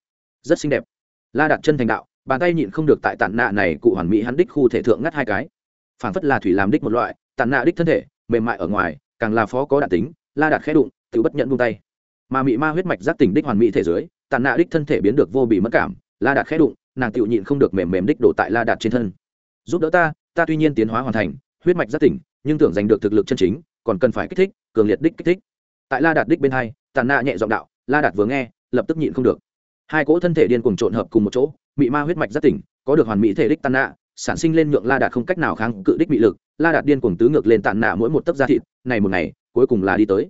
Rất xinh đẹp. La Đạt chân thành đạo, bàn tay nhịn không được tại tàn nạ này cụ hoàn mỹ hắn đích khu thể thượng ngắt hai cái. Phản phất là thủy làm đích một loại, tàn nạ đích thân thể, mềm mại ở ngoài, càng là phó có đạn tính, la đạt khẽ đụng tự bất nhận buông tay. Mà mị ma huyết mạch giác tỉnh đích hoàn mỹ thể dưới, tàn nạ đích thân thể biến được vô bị mất cảm, la đạt khẽ đụng, nàng tự nhịn không được mềm mềm đích đổ tại la đạt trên thân. Giúp đỡ ta ta tuy nhiên tiến hóa hoàn thành, huyết mạch giác tỉnh, nhưng tưởng giành được thực lực chân chính, còn cần phải kích thích, cường liệt đích kích thích. Tại la đạt đích bên hai, tàn nạ nhẹ giọng đạo, la đạt vừa nghe, lập tức nhịn không được. Hai cỗ thân thể điên cuồng trộn hợp cùng một chỗ, mị ma huyết mạch giác tỉnh, có được hoàn mỹ thể đích tàn nạ sản sinh lên nhượng la đạt không cách nào kháng cự đích bị lực, la đạt điên cuồng tứ ngược lên tàn nạ mỗi một tấc da thịt, này một ngày, cuối cùng là đi tới.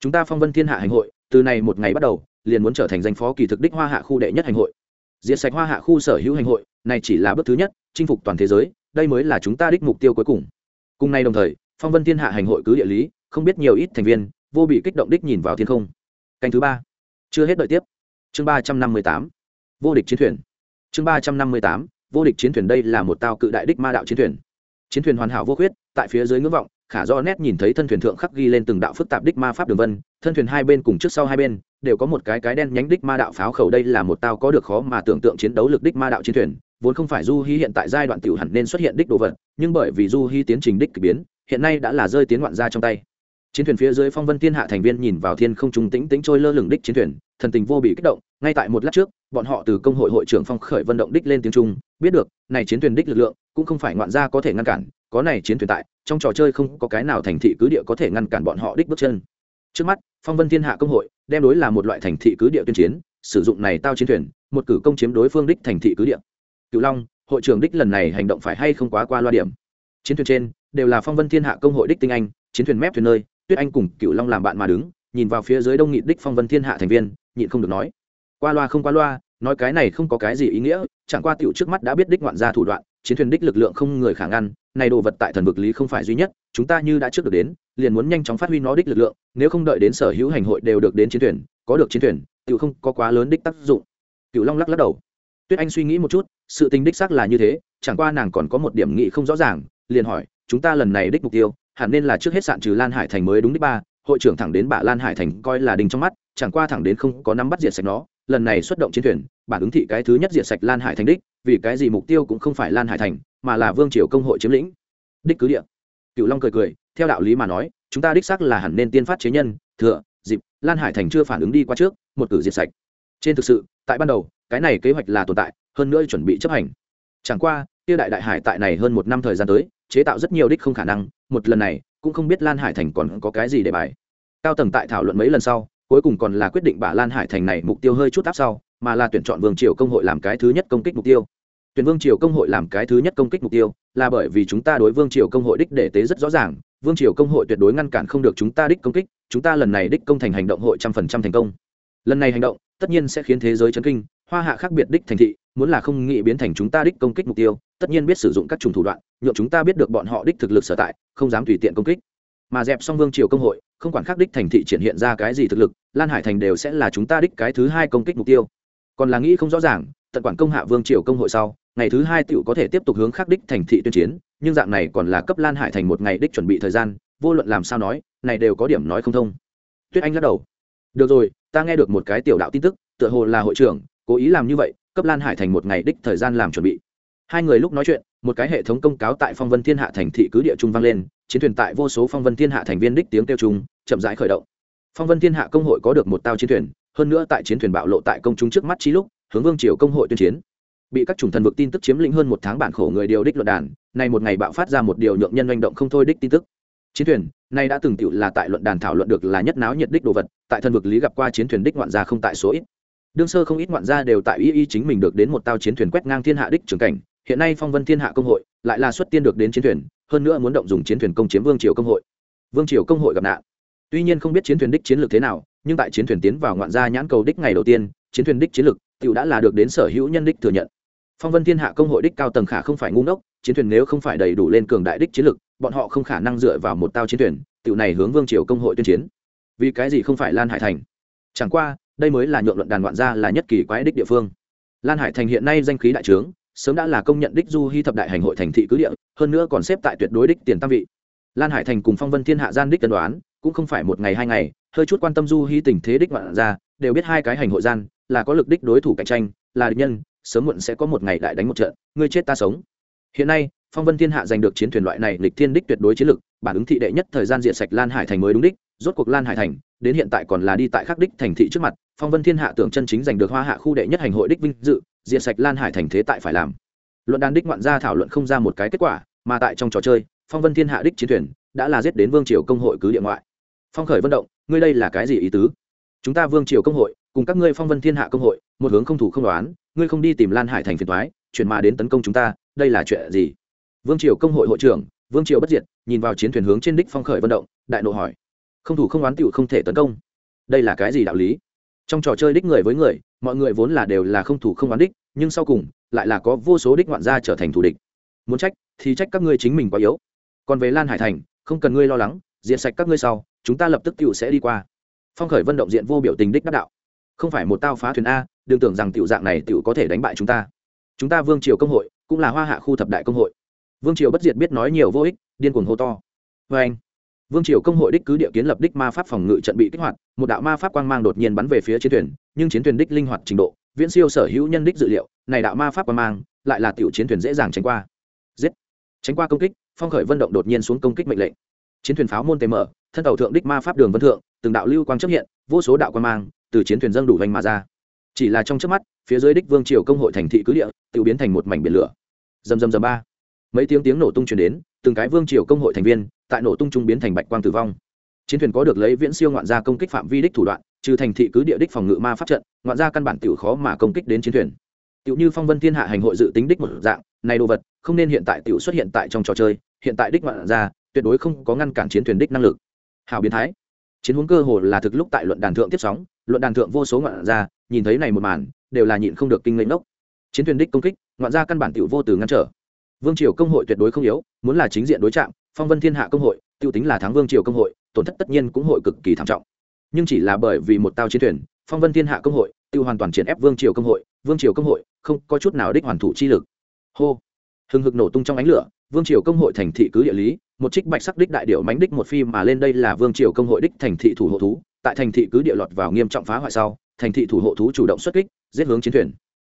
Chúng ta phong vân thiên hạ hành hội, từ này một ngày bắt đầu, liền muốn trở thành danh phó kỳ thực đích hoa hạ khu đệ nhất hành hội. Diệt sạch hoa hạ khu sở hữu hành hội, này chỉ là bước thứ nhất, chinh phục toàn thế giới, đây mới là chúng ta đích mục tiêu cuối cùng. Cùng nay đồng thời, phong vân thiên hạ hành hội cứ địa lý, không biết nhiều ít thành viên, vô bị kích động đích nhìn vào thiên không. Canh thứ ba. Chưa hết đợi tiếp. Chương ba trăm năm mươi tám. Vô địch chiến thuyền. Chương ba trăm năm mươi tám vô địch chiến thuyền đây là một tao cự đại đích ma đạo chiến thuyền. Chiến thuyền hoàn hảo vô khuyết, tại phía dưới ngưỡng vọng, khả do nét nhìn thấy thân thuyền thượng khắc ghi lên từng đạo phức tạp đích ma pháp đường vân, thân thuyền hai bên cùng trước sau hai bên, đều có một cái cái đen nhánh đích ma đạo pháo khẩu đây là một tao có được khó mà tưởng tượng chiến đấu lực đích ma đạo chiến thuyền, vốn không phải du hy hiện tại giai đoạn tiểu hẳn nên xuất hiện đích đồ vật, nhưng bởi vì du hy tiến trình đích k ỳ biến, hiện nay đã là rơi tiến ngoạn ra trong tay. Chiến thuyền phía dưới phong vân thiên hạ thành viên nhìn vào thiên không trung tĩnh tĩnh trôi lơ lửng đích chiến thuyền, thần tình vô bị kích động ngay tại một lát trước, bọn họ từ công hội hội trưởng phong khởi vận động đích lên tiếng trung, biết được, này chiến thuyền đích lực lượng, cũng không phải ngoạn gia có thể ngăn cản, có này chiến thuyền tại, trong trò chơi không có cái nào thành thị cứ địa có thể ngăn cản bọn họ đích bước chân. Trước mắt, phong vân thiên hạ công hội, đem đối là một loại thành thị cứ địa tuyên chiến, sử dụng này tao chiến thuyền một cử công chiếm đối phương đích thành thị cứ địa. Cựu long, hội trưởng đích lần này hành động phải hay không quá qua loa điểm? Chiến thuyền trên, đều là phong vân thiên hạ công hội đích tinh anh, chiến thuyền mép thuyền nơi, tuyết anh cùng cựu long làm bạn mà đứng, nhìn vào phía dưới đông nghị đích phong vân thiên hạ thành viên, nhịn không được nói qua loa không qua loa, nói cái này không có cái gì ý nghĩa, chẳng qua tiểu trước mắt đã biết đích ngoạn ra thủ đoạn, chiến thuyền đích lực lượng không người khả ngăn, này đồ vật tại thần vực lý không phải duy nhất, chúng ta như đã trước được đến, liền muốn nhanh chóng phát huy nó đích lực lượng, nếu không đợi đến sở hữu hành hội đều được đến chiến thuyền, có được chiến thuyền, tiểu không có quá lớn đích tác dụng. Cựu long lắc lắc đầu. Tuyết anh suy nghĩ một chút, sự tình đích xác là như thế, chẳng qua nàng còn có một điểm nghị không rõ ràng, liền hỏi, chúng ta lần này đích mục tiêu, hẳn nên là trước hết sạn trừ lan hải thành mới đúng đích ba, hội trưởng thẳng đến bà lan hải thành coi là đình trong mắt, chẳng qua thẳng đến không có nắm bắt diệt sạch nó lần này xuất động chiến thuyền, bản ứng thị cái thứ nhất diệt sạch lan hải thành đích, vì cái gì mục tiêu cũng không phải lan hải thành, mà là vương triều công hội chiếm lĩnh. Đích cứ địa. Cựu long cười cười, theo đạo lý mà nói, chúng ta đích xác là hẳn nên tiên phát chế nhân, thừa, dịp, lan hải thành chưa phản ứng đi qua trước, một cử diệt sạch. Trên thực sự, tại ban đầu, cái này kế hoạch là tồn tại, hơn nữa chuẩn bị chấp hành. Chẳng qua tiêu đại đại hải tại này hơn một năm thời gian tới, chế tạo rất nhiều đích không khả năng, một lần này, cũng không biết lan hải thành còn có cái gì để bài. Cao tầng tại thảo luận mấy lần sau cuối cùng còn là quyết định bả lan hải thành này mục tiêu hơi chút áp sau, mà là tuyển chọn vương triều công hội làm cái thứ nhất công kích mục tiêu. Tuyển vương triều công hội làm cái thứ nhất công kích mục tiêu, là bởi vì chúng ta đối vương triều công hội đích để tế rất rõ ràng, vương triều công hội tuyệt đối ngăn cản không được chúng ta đích công kích, chúng ta lần này đích công thành hành động hội trăm phần trăm thành công. Lần này hành động, tất nhiên sẽ khiến thế giới chấn kinh, hoa hạ khác biệt đích thành thị, muốn là không nghĩ biến thành chúng ta đích công kích mục tiêu, tất nhiên biết sử dụng các chủng thủ đoạn nhộn chúng ta biết được bọn họ đích thực lực sở tại, không dám tùy tiện công kích. Mà dẹp xong vương triều công hội không quản khắc đích thành thị triển hiện ra cái gì thực lực, lan hải thành đều sẽ là chúng ta đích cái thứ hai công kích mục tiêu. Còn là nghĩ không rõ ràng, tận quản công hạ vương triều công hội sau, ngày thứ hai tựu có thể tiếp tục hướng khắc đích thành thị tuyên chiến, nhưng dạng này còn là cấp lan hải thành một ngày đích chuẩn bị thời gian, vô luận làm sao nói, này đều có điểm nói không thông. Tuyết anh lắc đầu. Được rồi, ta nghe được một cái tiểu đạo tin tức, tựa hồ là hội trưởng, cố ý làm như vậy, cấp lan hải thành một ngày đích thời gian làm chuẩn bị. Hai người lúc nói chuyện, một cái hệ thống công cáo tại phong vân thiên hạ thành thị cứ địa trung vang lên chiến thuyền tại vô số phong vân thiên hạ thành viên đích tiếng kêu trùng chậm rãi khởi động. Phong vân thiên hạ công hội có được một tàu chiến thuyền, hơn nữa tại chiến thuyền bạo lộ tại công chúng trước mắt trí lúc, hướng vương triều công hội tuyên chiến. Bị các chủng thần vực tin tức chiếm lĩnh hơn một tháng bản khổ người điều đích luận đàn này một ngày bạo phát ra một điều nhượng nhân manh động không thôi đích tin tức. Chiến thuyền, nay đã từng tựu là tại luận đàn thảo luận được là nhất náo nhiệt đích đồ vật, tại thần vực lý gặp qua chiến thuyền đích ngoạn gia không tại số ít. Đương sơ không ít ngoạn gia đều tại y y chính mình được đến một tàu chiến thuyền quét ngang thiên hạ đích trường cảnh, hiện nay phong vân thiên hạ công hội lại là xuất tiên được đến chiến thuyền hơn nữa muốn động dùng chiến thuyền công chiếm vương triều công hội. Vương triều công hội gặp nạn. Tuy nhiên không biết chiến thuyền đích chiến lược thế nào, nhưng tại chiến thuyền tiến vào ngoạn gia nhãn cầu đích ngày đầu tiên, chiến thuyền đích chiến lược tự đã là được đến sở hữu nhân đích thừa nhận. Phong vân thiên hạ công hội đích cao tầng khả không phải ngu ngốc, chiến thuyền nếu không phải đầy đủ lên cường đại đích chiến lược, bọn họ không khả năng dựa vào một tao chiến thuyền tự này hướng vương triều công hội tuyên chiến. Vì cái gì không phải lan hải thành? Chẳng qua, đây mới là nhượng luận đàn ngoạn gia là nhất kỳ quái đích địa phương. Lan hải thành hiện nay danh khí đại trướng sớm đã là công nhận đích du hy thập đại hành hội thành thị cứ địa, hơn nữa còn xếp tại tuyệt đối đích tiền tam vị. Lan hải thành cùng phong vân thiên hạ gian đích cân đoán, cũng không phải một ngày hai ngày, hơi chút quan tâm du hy tình thế đích ngoạn ra, đều biết hai cái hành hội gian, là có lực đích đối thủ cạnh tranh, là địch nhân, sớm muộn sẽ có một ngày đại đánh một trận, ngươi chết ta sống. Hiện nay, phong vân thiên hạ giành được chiến thuyền loại này lịch thiên đích tuyệt đối chiến lực bản ứng thị đệ nhất thời gian diện sạch lan hải thành mới đúng đích rốt cuộc lan hải thành, đến hiện tại còn là đi tại khắc đích thành thị trước mặt, phong vân thiên hạ tưởng chân chính giành được hoa hạ khu đệ nhất hành hội đích vinh dự diện sạch lan hải thành thế tại phải làm. Luận đàn đích ngoạn gia thảo luận không ra một cái kết quả, mà tại trong trò chơi, phong vân thiên hạ đích chiến thuyền đã là giết đến vương triều công hội cứ địa ngoại. Phong khởi vận động, ngươi đây là cái gì ý tứ? Chúng ta vương triều công hội, cùng các ngươi phong vân thiên hạ công hội, một hướng không thủ không đoán, ngươi không đi tìm lan hải thành phiền thoái chuyển mà đến tấn công chúng ta, đây là chuyện gì? Vương triều công hội hội trưởng, vương triều bất diệt, nhìn vào chiến thuyền hướng trên đích phong khởi vận động, đại nộ hỏi không thủ không oán tựu không thể tấn công. Đây là cái gì đạo lý? Trong trò chơi đích người với người, mọi người vốn là đều là không thủ không oán đích, nhưng sau cùng, lại là có vô số đích ngoạn gia trở thành thủ địch. Muốn trách, thì trách các ngươi chính mình quá yếu. Còn về lan hải thành, không cần ngươi lo lắng diện sạch các ngươi sau, chúng ta lập tức tựu sẽ đi qua. Phong khởi vận động diện vô biểu tình đích đắc đạo. Không phải một tao phá thuyền a, đừng tưởng rằng tiểu dạng này tiểu có thể đánh bại chúng ta. Chúng ta vương triều công hội, cũng là hoa hạ khu thập đại công hội. Vương triều bất diệt biết nói nhiều vô ích, điên cuồng hô to. Vê anh vương triều công hội đích cứ địa kiến lập đích ma pháp phòng ngự trận bị kích hoạt, một đạo ma pháp quang mang đột nhiên bắn về phía chiến thuyền, nhưng chiến thuyền đích linh hoạt trình độ, viễn siêu sở hữu nhân đích dự liệu, này đạo ma pháp quang mang lại là tiểu chiến thuyền dễ dàng tránh qua. Giết! Tránh qua công kích, phong khởi vận động đột nhiên xuống công kích mệnh lệnh. Chiến thuyền pháo môn tề mở, thân tàu thượng đích ma pháp đường vân thượng, từng đạo lưu quang chấp hiện, vô số đạo quang mang từ chiến thuyền dâng đủ vành mà ra. Chỉ là trong trước mắt, phía dưới đích vương triều công hội thành thị cứ địa tự biến thành một mảnh biển lửa. Dầm dầm dầm ba mấy tiếng tiếng nổ tung chuyển đến, từng cái vương triều công hội thành viên, tại nổ tung trung biến thành bạch quang tử vong. Chiến thuyền có được lấy viễn siêu ngoạn gia công kích phạm vi đích thủ đoạn, trừ thành thị cứ địa đích phòng ngự ma pháp trận, ngoạn gia căn bản tiểu khó mà công kích đến chiến thuyền. Tiểu như phong vân thiên hạ hành hội dự tính đích một dạng, này đồ vật, không nên hiện tại tiểu xuất hiện tại trong trò chơi, hiện tại đích ngoạn gia, tuyệt đối không có ngăn cản chiến thuyền đích năng lực. Hào biến thái. Chiến huống cơ hồ là thực lúc tại luận đàn thượng tiếp sóng, luận đàn thượng vô số ngoạn gia, nhìn thấy này một màn, đều là nhịn không được kinh lệnh đốc chiến thuyền đích công kích, ngoạn gia căn bản tiểu vô từ ngăn trở vương triều công hội tuyệt đối không yếu, muốn là chính diện đối chạm, phong vân thiên hạ công hội, tiêu tính là thắng vương triều công hội, tổn thất tất nhiên cũng hội cực kỳ thảm trọng. Nhưng chỉ là bởi vì một tao chiến thuyền, phong vân thiên hạ công hội, tiêu hoàn toàn triển ép vương triều công hội, vương triều công hội không có chút nào đích hoàn thủ chi lực. Hô! Hừng hực nổ tung trong ánh lửa, vương triều công hội thành thị cứ địa lý, một trích bạch sắc đích đại điệu mánh đích một phi mà lên đây là vương triều công hội đích thành thị thủ hộ thú. Tại thành thị cứ địa lọt vào nghiêm trọng phá hoại sau, thành thị thủ hộ thú chủ động xuất kích, giết hướng chiến thuyền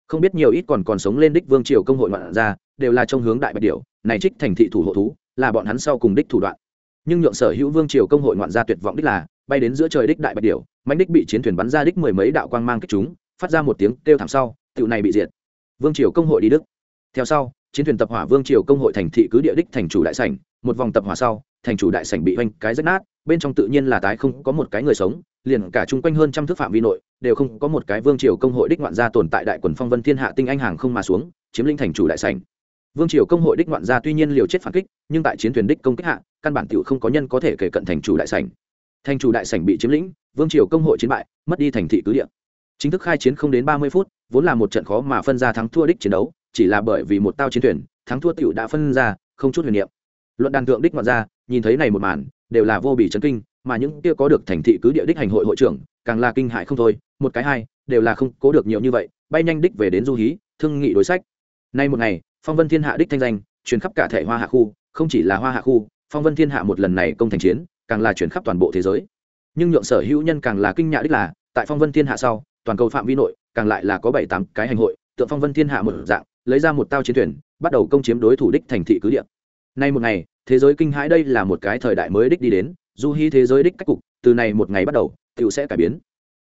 không biết nhiều ít còn còn sống lên đích vương triều công hội ngoạn ra, đều là trong hướng đại bạch điểu, này trích thành thị thủ hộ thú, là bọn hắn sau cùng đích thủ đoạn. Nhưng nhượng sở hữu vương triều công hội ngoạn gia tuyệt vọng đích là, bay đến giữa trời đích đại bạch điểu mạnh đích bị chiến thuyền bắn ra đích mười mấy đạo quang mang kích chúng, phát ra một tiếng kêu thảm sau tựu này bị diệt. Vương triều công hội đi đức. Theo sau, chiến thuyền tập hỏa vương triều công hội thành thị cứ địa đích thành chủ đại sảnh, một vòng tập hỏa sau, thành chủ đại sảnh bị hoành cái rách nát, bên trong tự nhiên là tái không có một cái người sống, liền cả chung quanh hơn trăm thước phạm vi nội đều không có một cái vương triều công hội đích ngoạn gia tồn tại đại quần phong vân thiên hạ tinh anh hàng không mà xuống, chiếm lĩnh thành chủ đại sảnh. Vương triều công hội đích ngoạn gia tuy nhiên liều chết phản kích, nhưng tại chiến thuyền đích công kích hạ, căn bản tiểu không có nhân có thể kể cận thành chủ đại sảnh. Thành chủ đại sảnh bị chiếm lĩnh, vương triều công hội chiến bại, mất đi thành thị cứ địa chính thức khai chiến không đến ba mươi phút, vốn là một trận khó mà phân ra thắng thua đích chiến đấu, chỉ là bởi vì một tao chiến thuyền, thắng thua tiểu đã phân ra, không chút huyền niệm. Luận đàn thượng đích ngoạn gia, nhìn thấy này một màn, đều là vô bỉ chấn kinh, mà những kia có được thành thị cứ địa đích hành hội hội trưởng, càng là kinh hại không thôi một cái hai, đều là không cố được nhiều như vậy, bay nhanh đích về đến du hí, thương nghị đối sách. Nay một ngày, phong vân thiên hạ đích thanh danh, truyền khắp cả thể hoa hạ khu, không chỉ là hoa hạ khu, phong vân thiên hạ một lần này công thành chiến, càng là chuyển khắp toàn bộ thế giới. Nhưng nhượng sở hữu nhân càng là kinh nhạ đích là, tại phong vân thiên hạ sau, toàn cầu phạm vi nội, càng lại là có bảy tám cái hành hội, tượng phong vân thiên hạ một dạng, lấy ra một tao chiến thuyền, bắt đầu công chiếm đối thủ đích thành thị cứ địa. Nay một ngày, thế giới kinh hãi đây là một cái thời đại mới đích đi đến, du hy thế giới đích cách cục, từ này một ngày bắt đầu tựu sẽ cải biến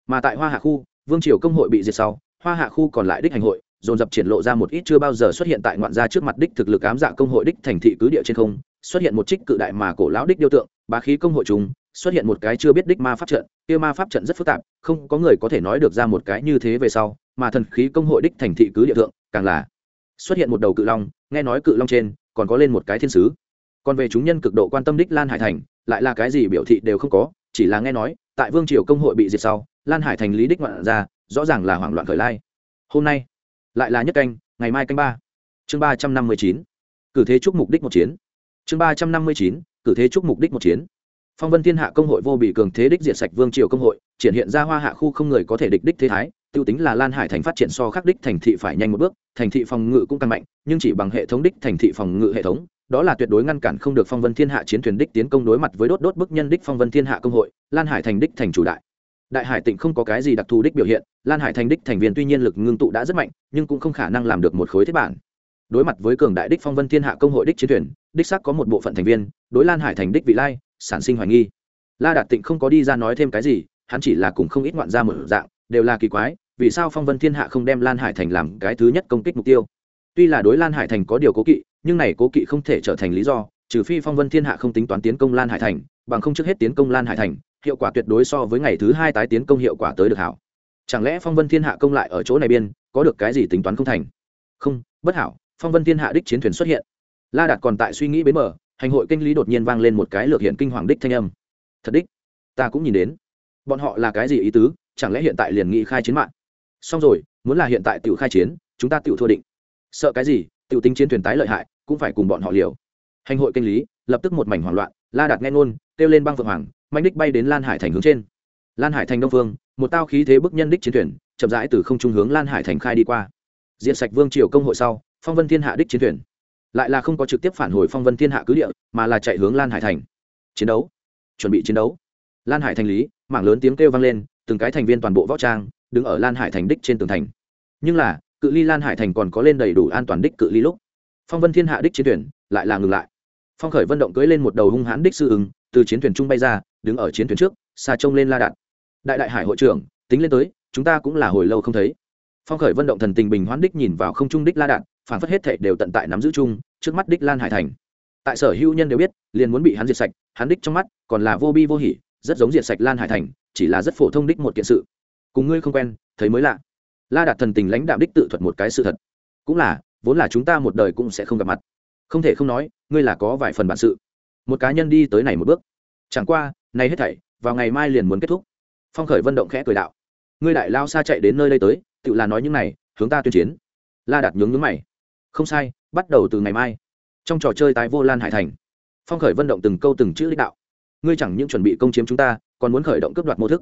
mà tại hoa hạ khu, vương triều công hội bị diệt sau, hoa hạ khu còn lại đích hành hội, dồn dập triển lộ ra một ít chưa bao giờ xuất hiện tại ngoạn gia trước mặt đích thực lực ám dạ công hội đích thành thị cứ địa trên không, xuất hiện một trích cự đại mà cổ lão đích điêu tượng, bá khí công hội chúng xuất hiện một cái chưa biết đích ma pháp trận, kia ma pháp trận rất phức tạp, không có người có thể nói được ra một cái như thế về sau, mà thần khí công hội đích thành thị cứ địa thượng càng là xuất hiện một đầu cự long, nghe nói cự long trên, còn có lên một cái thiên sứ. Còn về chúng nhân cực độ quan tâm đích lan hải thành, lại là cái gì biểu thị đều không có, chỉ là nghe nói tại vương triều công hội bị diệt sau, lan hải thành lý đích ngoạn ra, rõ ràng là hoảng loạn khởi lai. Hôm nay, lại là nhất canh, ngày mai canh ba. Chương ba trăm năm mươi chín, cử thế chúc mục đích một chiến. Chương ba trăm năm mươi chín, cử thế chúc mục đích một chiến. Phong vân thiên hạ công hội vô bị cường thế đích diệt sạch vương triều công hội, triển hiện ra hoa hạ khu không người có thể địch đích thế thái t i ê u tính là lan hải thành phát triển so khắc đích thành thị phải nhanh một bước, thành thị phòng ngự cũng càng mạnh, nhưng chỉ bằng hệ thống đích thành thị phòng ngự hệ thống đó là tuyệt đối ngăn cản không được phong vân thiên hạ chiến thuyền đích tiến công đối mặt với đốt đốt bức nhân đích phong vân thiên hạ công hội, lan hải thành đích thành chủ đại. Đại hải tịnh không có cái gì đặc thù đích biểu hiện, lan hải thành đích thành viên tuy nhiên lực ngưng tụ đã rất mạnh, nhưng cũng không khả năng làm được một khối thiết bản. Đối mặt với cường đại đích phong vân thiên hạ công hội đích chiến thuyền, đích xác có một bộ phận thành viên, đối lan hải thành đích vị lai, sản sinh hoài nghi. La đạt tịnh không có đi ra nói thêm cái gì, hắn chỉ là cùng không ít ngoạn ra một dạng, đều là kỳ quái, vì sao phong vân thiên hạ không đem lan hải thành làm cái thứ nhất công kích mục tiêu? Tuy là đối lan hải thành có điều cố kỵ nhưng này cố kỵ không thể trở thành lý do, trừ phi phong vân thiên hạ không tính toán tiến công lan hải thành, bằng không trước hết tiến công lan hải thành, hiệu quả tuyệt đối so với ngày thứ hai tái tiến công hiệu quả tới được hảo. Chẳng lẽ phong vân thiên hạ công lại ở chỗ này biên, có được cái gì tính toán không thành? Không, bất hảo, phong vân thiên hạ đích chiến thuyền xuất hiện. La đạt còn tại suy nghĩ bến mở hành hội kinh lý đột nhiên vang lên một cái lược hiện kinh hoàng đích thanh âm. Thật đích, ta cũng nhìn đến. Bọn họ là cái gì ý tứ, chẳng lẽ hiện tại liền nghị khai chiến mạng? Xong rồi, muốn là hiện tại tự khai chiến, chúng ta tự thua định. Sợ cái gì tự tính chiến thuyền tái lợi hại cũng phải cùng bọn họ liều. Hành hội kinh lý, lập tức một mảnh hoảng loạn, la đạt nghe ngôn, kêu lên băng phượng hoàng mạnh đích bay đến lan hải thành hướng trên. Lan hải thành đông phương, một tao khí thế bức nhân đích chiến thuyền, chậm rãi từ không trung hướng lan hải thành khai đi qua. Diện sạch vương triều công hội sau, phong vân thiên hạ đích chiến thuyền. Lại là không có trực tiếp phản hồi phong vân thiên hạ cứ địa, mà là chạy hướng lan hải thành. Chiến đấu. Chuẩn bị chiến đấu. Lan hải thành lý, mảng lớn tiếng kêu vang lên, từng cái thành viên toàn bộ võ trang, đứng ở lan hải thành đích trên tường thành. Nhưng là, cự ly lan hải thành còn có lên đầy đủ an toàn đích cự ly lúc phong vân thiên hạ đích chiến thuyền lại là ngừng lại phong khởi vân động cưỡi lên một đầu hung hãn đích sư ứng từ chiến thuyền trung bay ra đứng ở chiến thuyền trước xa trông lên la đạn đại đại hải hội trưởng tính lên tới chúng ta cũng là hồi lâu không thấy phong khởi vân động thần tình bình hoán đích nhìn vào không trung đích la đạn phản phất hết thệ đều tận tại nắm giữ chung trước mắt đích lan hải thành tại sở hữu nhân đều biết liền muốn bị hắn diệt sạch hắn đích trong mắt còn là vô bi vô hỉ rất giống diệt sạch lan hải thành chỉ là rất phổ thông đích một kiện sự cùng ngươi không quen thấy mới lạ la đạt thần tình lãnh đạo đích tự thuật một cái sự thật cũng là vốn là chúng ta một đời cũng sẽ không gặp mặt. Không thể không nói, ngươi là có vài phần bản sự. Một cá nhân đi tới này một bước. Chẳng qua nay hết thảy, vào ngày mai liền muốn kết thúc. Phong khởi vận động khẽ cười đạo. Ngươi đại lao xa chạy đến nơi đây tới, tự là nói những này, hướng ta tuyên chiến. La đạt nhướng nhướng mày. Không sai, bắt đầu từ ngày mai. Trong trò chơi tái vô lan hải thành, phong khởi vận động từng câu từng chữ lãnh đạo. Ngươi chẳng những chuẩn bị công chiếm chúng ta, còn muốn khởi động cướp đoạt mô thức.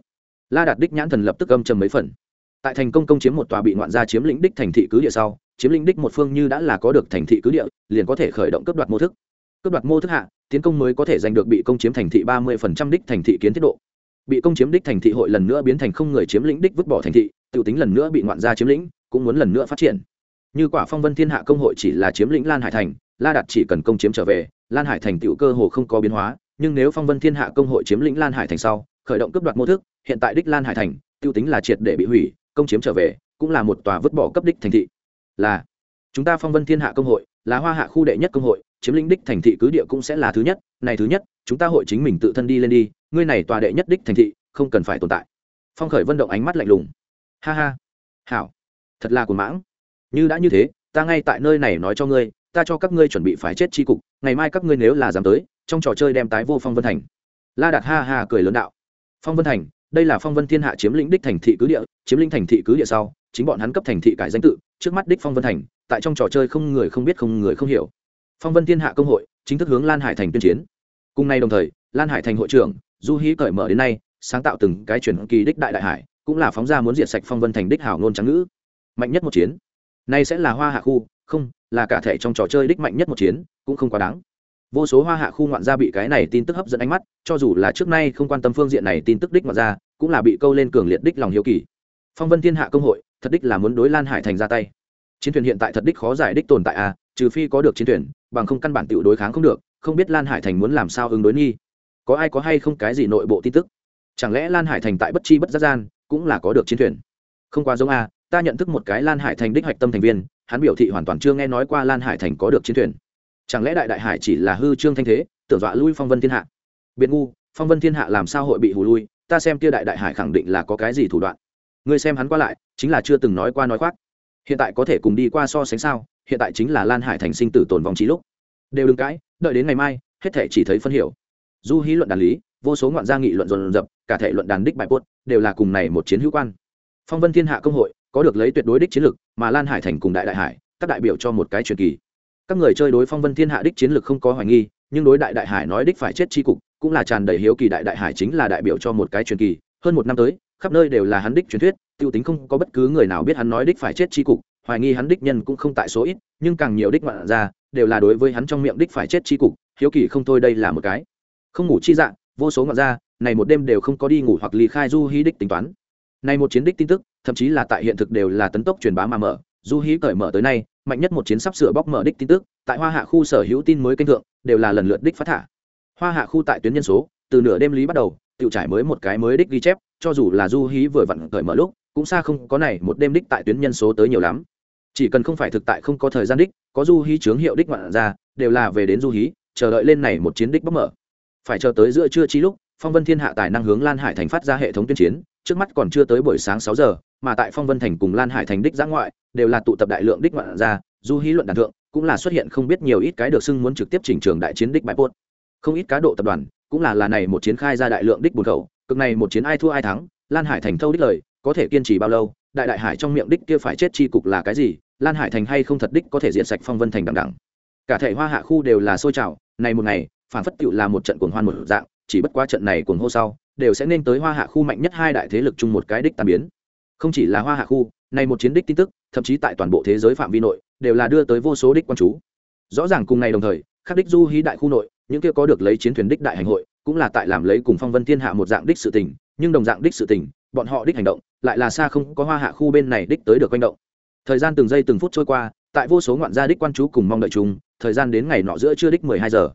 La đạt đích nhãn thần lập tức âm trầm mấy phần tại thành công công chiếm một tòa bị ngoạn gia chiếm lĩnh đích thành thị cứ địa sau, chiếm lĩnh đích một phương như đã là có được thành thị cứ địa, liền có thể khởi động cướp đoạt mô thức. Cướp đoạt mô thức hạ, tiến công mới có thể giành được bị công chiếm thành thị ba mươi đích thành thị kiến thiết độ. Bị công chiếm đích thành thị hội lần nữa biến thành không người chiếm lĩnh đích vứt bỏ thành thị t i ể u tính lần nữa bị ngoạn gia chiếm lĩnh, cũng muốn lần nữa phát triển. Như quả phong vân thiên hạ công hội chỉ là chiếm lĩnh lan hải thành, la đạt chỉ cần công chiếm trở về, lan hải thành tựu cơ hồ không có biến hóa, nhưng nếu phong vân thiên hạ công hội chiếm lĩnh lan hải thành sau, khởi động cướp đoạt mô thức, hiện tại đích lan hải thành t i ê u tính là triệt để bị hủy công chiếm trở về, cũng là một tòa vứt bỏ cấp đích thành thị. Là, chúng ta phong vân thiên hạ công hội, là hoa hạ khu đệ nhất công hội, chiếm lĩnh đích thành thị cứ địa cũng sẽ là thứ nhất, này thứ nhất, chúng ta hội chính mình tự thân đi lên đi, ngươi này tòa đệ nhất đích thành thị, không cần phải tồn tại. Phong khởi vân động ánh mắt lạnh lùng. Ha ha. Hảo. Thật là cuồng mãng. Như đã như thế, ta ngay tại nơi này nói cho ngươi, ta cho các ngươi chuẩn bị phải chết tri cục, ngày mai các ngươi nếu là dám tới, trong trò chơi đem tái vô phong vân thành. La đạt ha ha cười lớn đạo. Phong vân thành đây là phong vân thiên hạ chiếm lĩnh đích thành thị cứ địa, chiếm lĩnh thành thị cứ địa sau, chính bọn hắn cấp thành thị cải danh tự, trước mắt đích phong vân thành, tại trong trò chơi không người không biết không người không hiểu. Phong vân thiên hạ công hội, chính thức hướng lan hải thành tuyên chiến. Cùng nay đồng thời, lan hải thành hội trưởng, du hí cởi mở đến nay, sáng tạo từng cái chuyển kỳ đích đại đại hải, cũng là phóng ra muốn diệt sạch phong vân thành đích hảo ngôn trắng ngữ. Mạnh nhất một chiến. Nay sẽ là hoa hạ khu, không, là cả thể trong trò chơi đích mạnh nhất một chiến, cũng không quá đáng vô số hoa hạ khu ngoạn gia bị cái này tin tức hấp dẫn ánh mắt, cho dù là trước nay không quan tâm phương diện này tin tức đích ngoạn gia, cũng là bị câu lên cường liệt đích lòng hiếu kỳ. Phong vân thiên hạ công hội, thật đích là muốn đối lan hải thành ra tay. Chiến thuyền hiện tại thật đích khó giải đích tồn tại à trừ phi có được chiến thuyền, bằng không căn bản tự đối kháng không được, không biết lan hải thành muốn làm sao ứng đối nghi. Có ai có hay không cái gì nội bộ tin tức? Chẳng lẽ lan hải thành tại bất chi bất giác gian, cũng là có được chiến thuyền? Không quá giống a ta nhận thức một cái lan hải thành đích hoạch tâm thành viên, hắn biểu thị hoàn toàn chưa nghe nói qua lan hải thành có được chiến thuyền chẳng lẽ đại đại hải chỉ là hư trương thanh thế tưởng dọa lui phong vân thiên hạ? Biệt ngu phong vân thiên hạ làm sao hội bị hù lui? Ta xem kia đại đại hải khẳng định là có cái gì thủ đoạn. Ngươi xem hắn qua lại chính là chưa từng nói qua nói khoác. Hiện tại có thể cùng đi qua so sánh sao? Hiện tại chính là lan hải thành sinh tử tồn vong trí lúc. Đều đừng cãi đợi đến ngày mai hết thể chỉ thấy phân hiểu. Du hí luận đàn lý vô số ngoạn gia nghị luận dồn dập cả thể luận đàn đích bài bốt đều là cùng này một chiến hữu quan. Phong vân thiên hạ công hội có được lấy tuyệt đối đích chiến lực, mà lan hải thành cùng đại đại hải các đại biểu cho một cái truyền kỳ các người chơi đối phong vân thiên hạ đích chiến lược không có hoài nghi, nhưng đối đại đại hải nói đích phải chết tri cục, cũng là tràn đầy hiếu kỳ đại đại hải chính là đại biểu cho một cái truyền kỳ. Hơn một năm tới, khắp nơi đều là hắn đích truyền thuyết, tiêu tính không có bất cứ người nào biết hắn nói đích phải chết tri cục, hoài nghi hắn đích nhân cũng không tại số ít, nhưng càng nhiều đích ngoạn ra, đều là đối với hắn trong miệng đích phải chết tri cục, hiếu kỳ không thôi đây là một cái. Không ngủ chi dạng, vô số ngoạn ra, này một đêm đều không có đi ngủ hoặc ly khai du hy đích tính toán. Này một chiến đích tin tức, thậm chí là tại hiện thực đều là tấn tốc truyền bá mà mở du hí cởi mở tới nay, mạnh nhất một chiến sắp sửa bóc mở đích tin tức, tại hoa hạ khu sở hữu tin mới kênh thượng, đều là lần lượt đích phát thả. Hoa hạ khu tại tuyến nhân số, từ nửa đêm lý bắt đầu tự trải mới một cái mới đích ghi chép, cho dù là du hí vừa vặn cởi mở lúc, cũng xa không có này một đêm đích tại tuyến nhân số tới nhiều lắm. Chỉ cần không phải thực tại không có thời gian đích, có du hí chướng hiệu đích ngoạn ra, đều là về đến du hí, chờ đợi lên này một chiến đích bóc mở. Phải chờ tới giữa trưa chi lúc, phong vân thiên hạ tài năng hướng lan hải thành phát ra hệ thống tuyên chiến, trước mắt còn chưa tới buổi sáng sáu giờ mà tại phong vân thành cùng lan hải thành đích giã ngoại, đều là tụ tập đại lượng đích ngoạn ra du hí luận đàn thượng, cũng là xuất hiện không biết nhiều ít cái được xưng muốn trực tiếp chỉnh trường đại chiến đích bài bốt không ít cá độ tập đoàn, cũng là là này một chiến khai ra đại lượng đích buồn khẩu, cực này một chiến ai thua ai thắng, lan hải thành thâu đích lời, có thể kiên trì bao lâu, đại đại hải trong miệng đích kia phải chết chi cục là cái gì, lan hải thành hay không thật đích có thể diện sạch phong vân thành đằng đẳng cả thể hoa hạ khu đều là sôi trào, này một ngày, phản phất tựu là một trận cuồng hoan một dạng, chỉ bất quá trận này cuồng hô sau, đều sẽ nên tới hoa hạ khu mạnh nhất hai đại thế lực chung một cái đích tàn biến không chỉ là hoa hạ khu, này một chiến đích tin tức, thậm chí tại toàn bộ thế giới phạm vi nội, đều là đưa tới vô số đích quan chú. Rõ ràng cùng ngày đồng thời, khắc đích du hí đại khu nội, những kia có được lấy chiến thuyền đích đại hành hội, cũng là tại làm lấy cùng phong vân thiên hạ một dạng đích sự tình, nhưng đồng dạng đích sự tình, bọn họ đích hành động, lại là xa không có hoa hạ khu bên này đích tới được quanh động. Thời gian từng giây từng phút trôi qua, tại vô số ngoạn gia đích quan chú cùng mong đợi chúng thời gian đến ngày nọ giữa chưa đích mười hai giờ.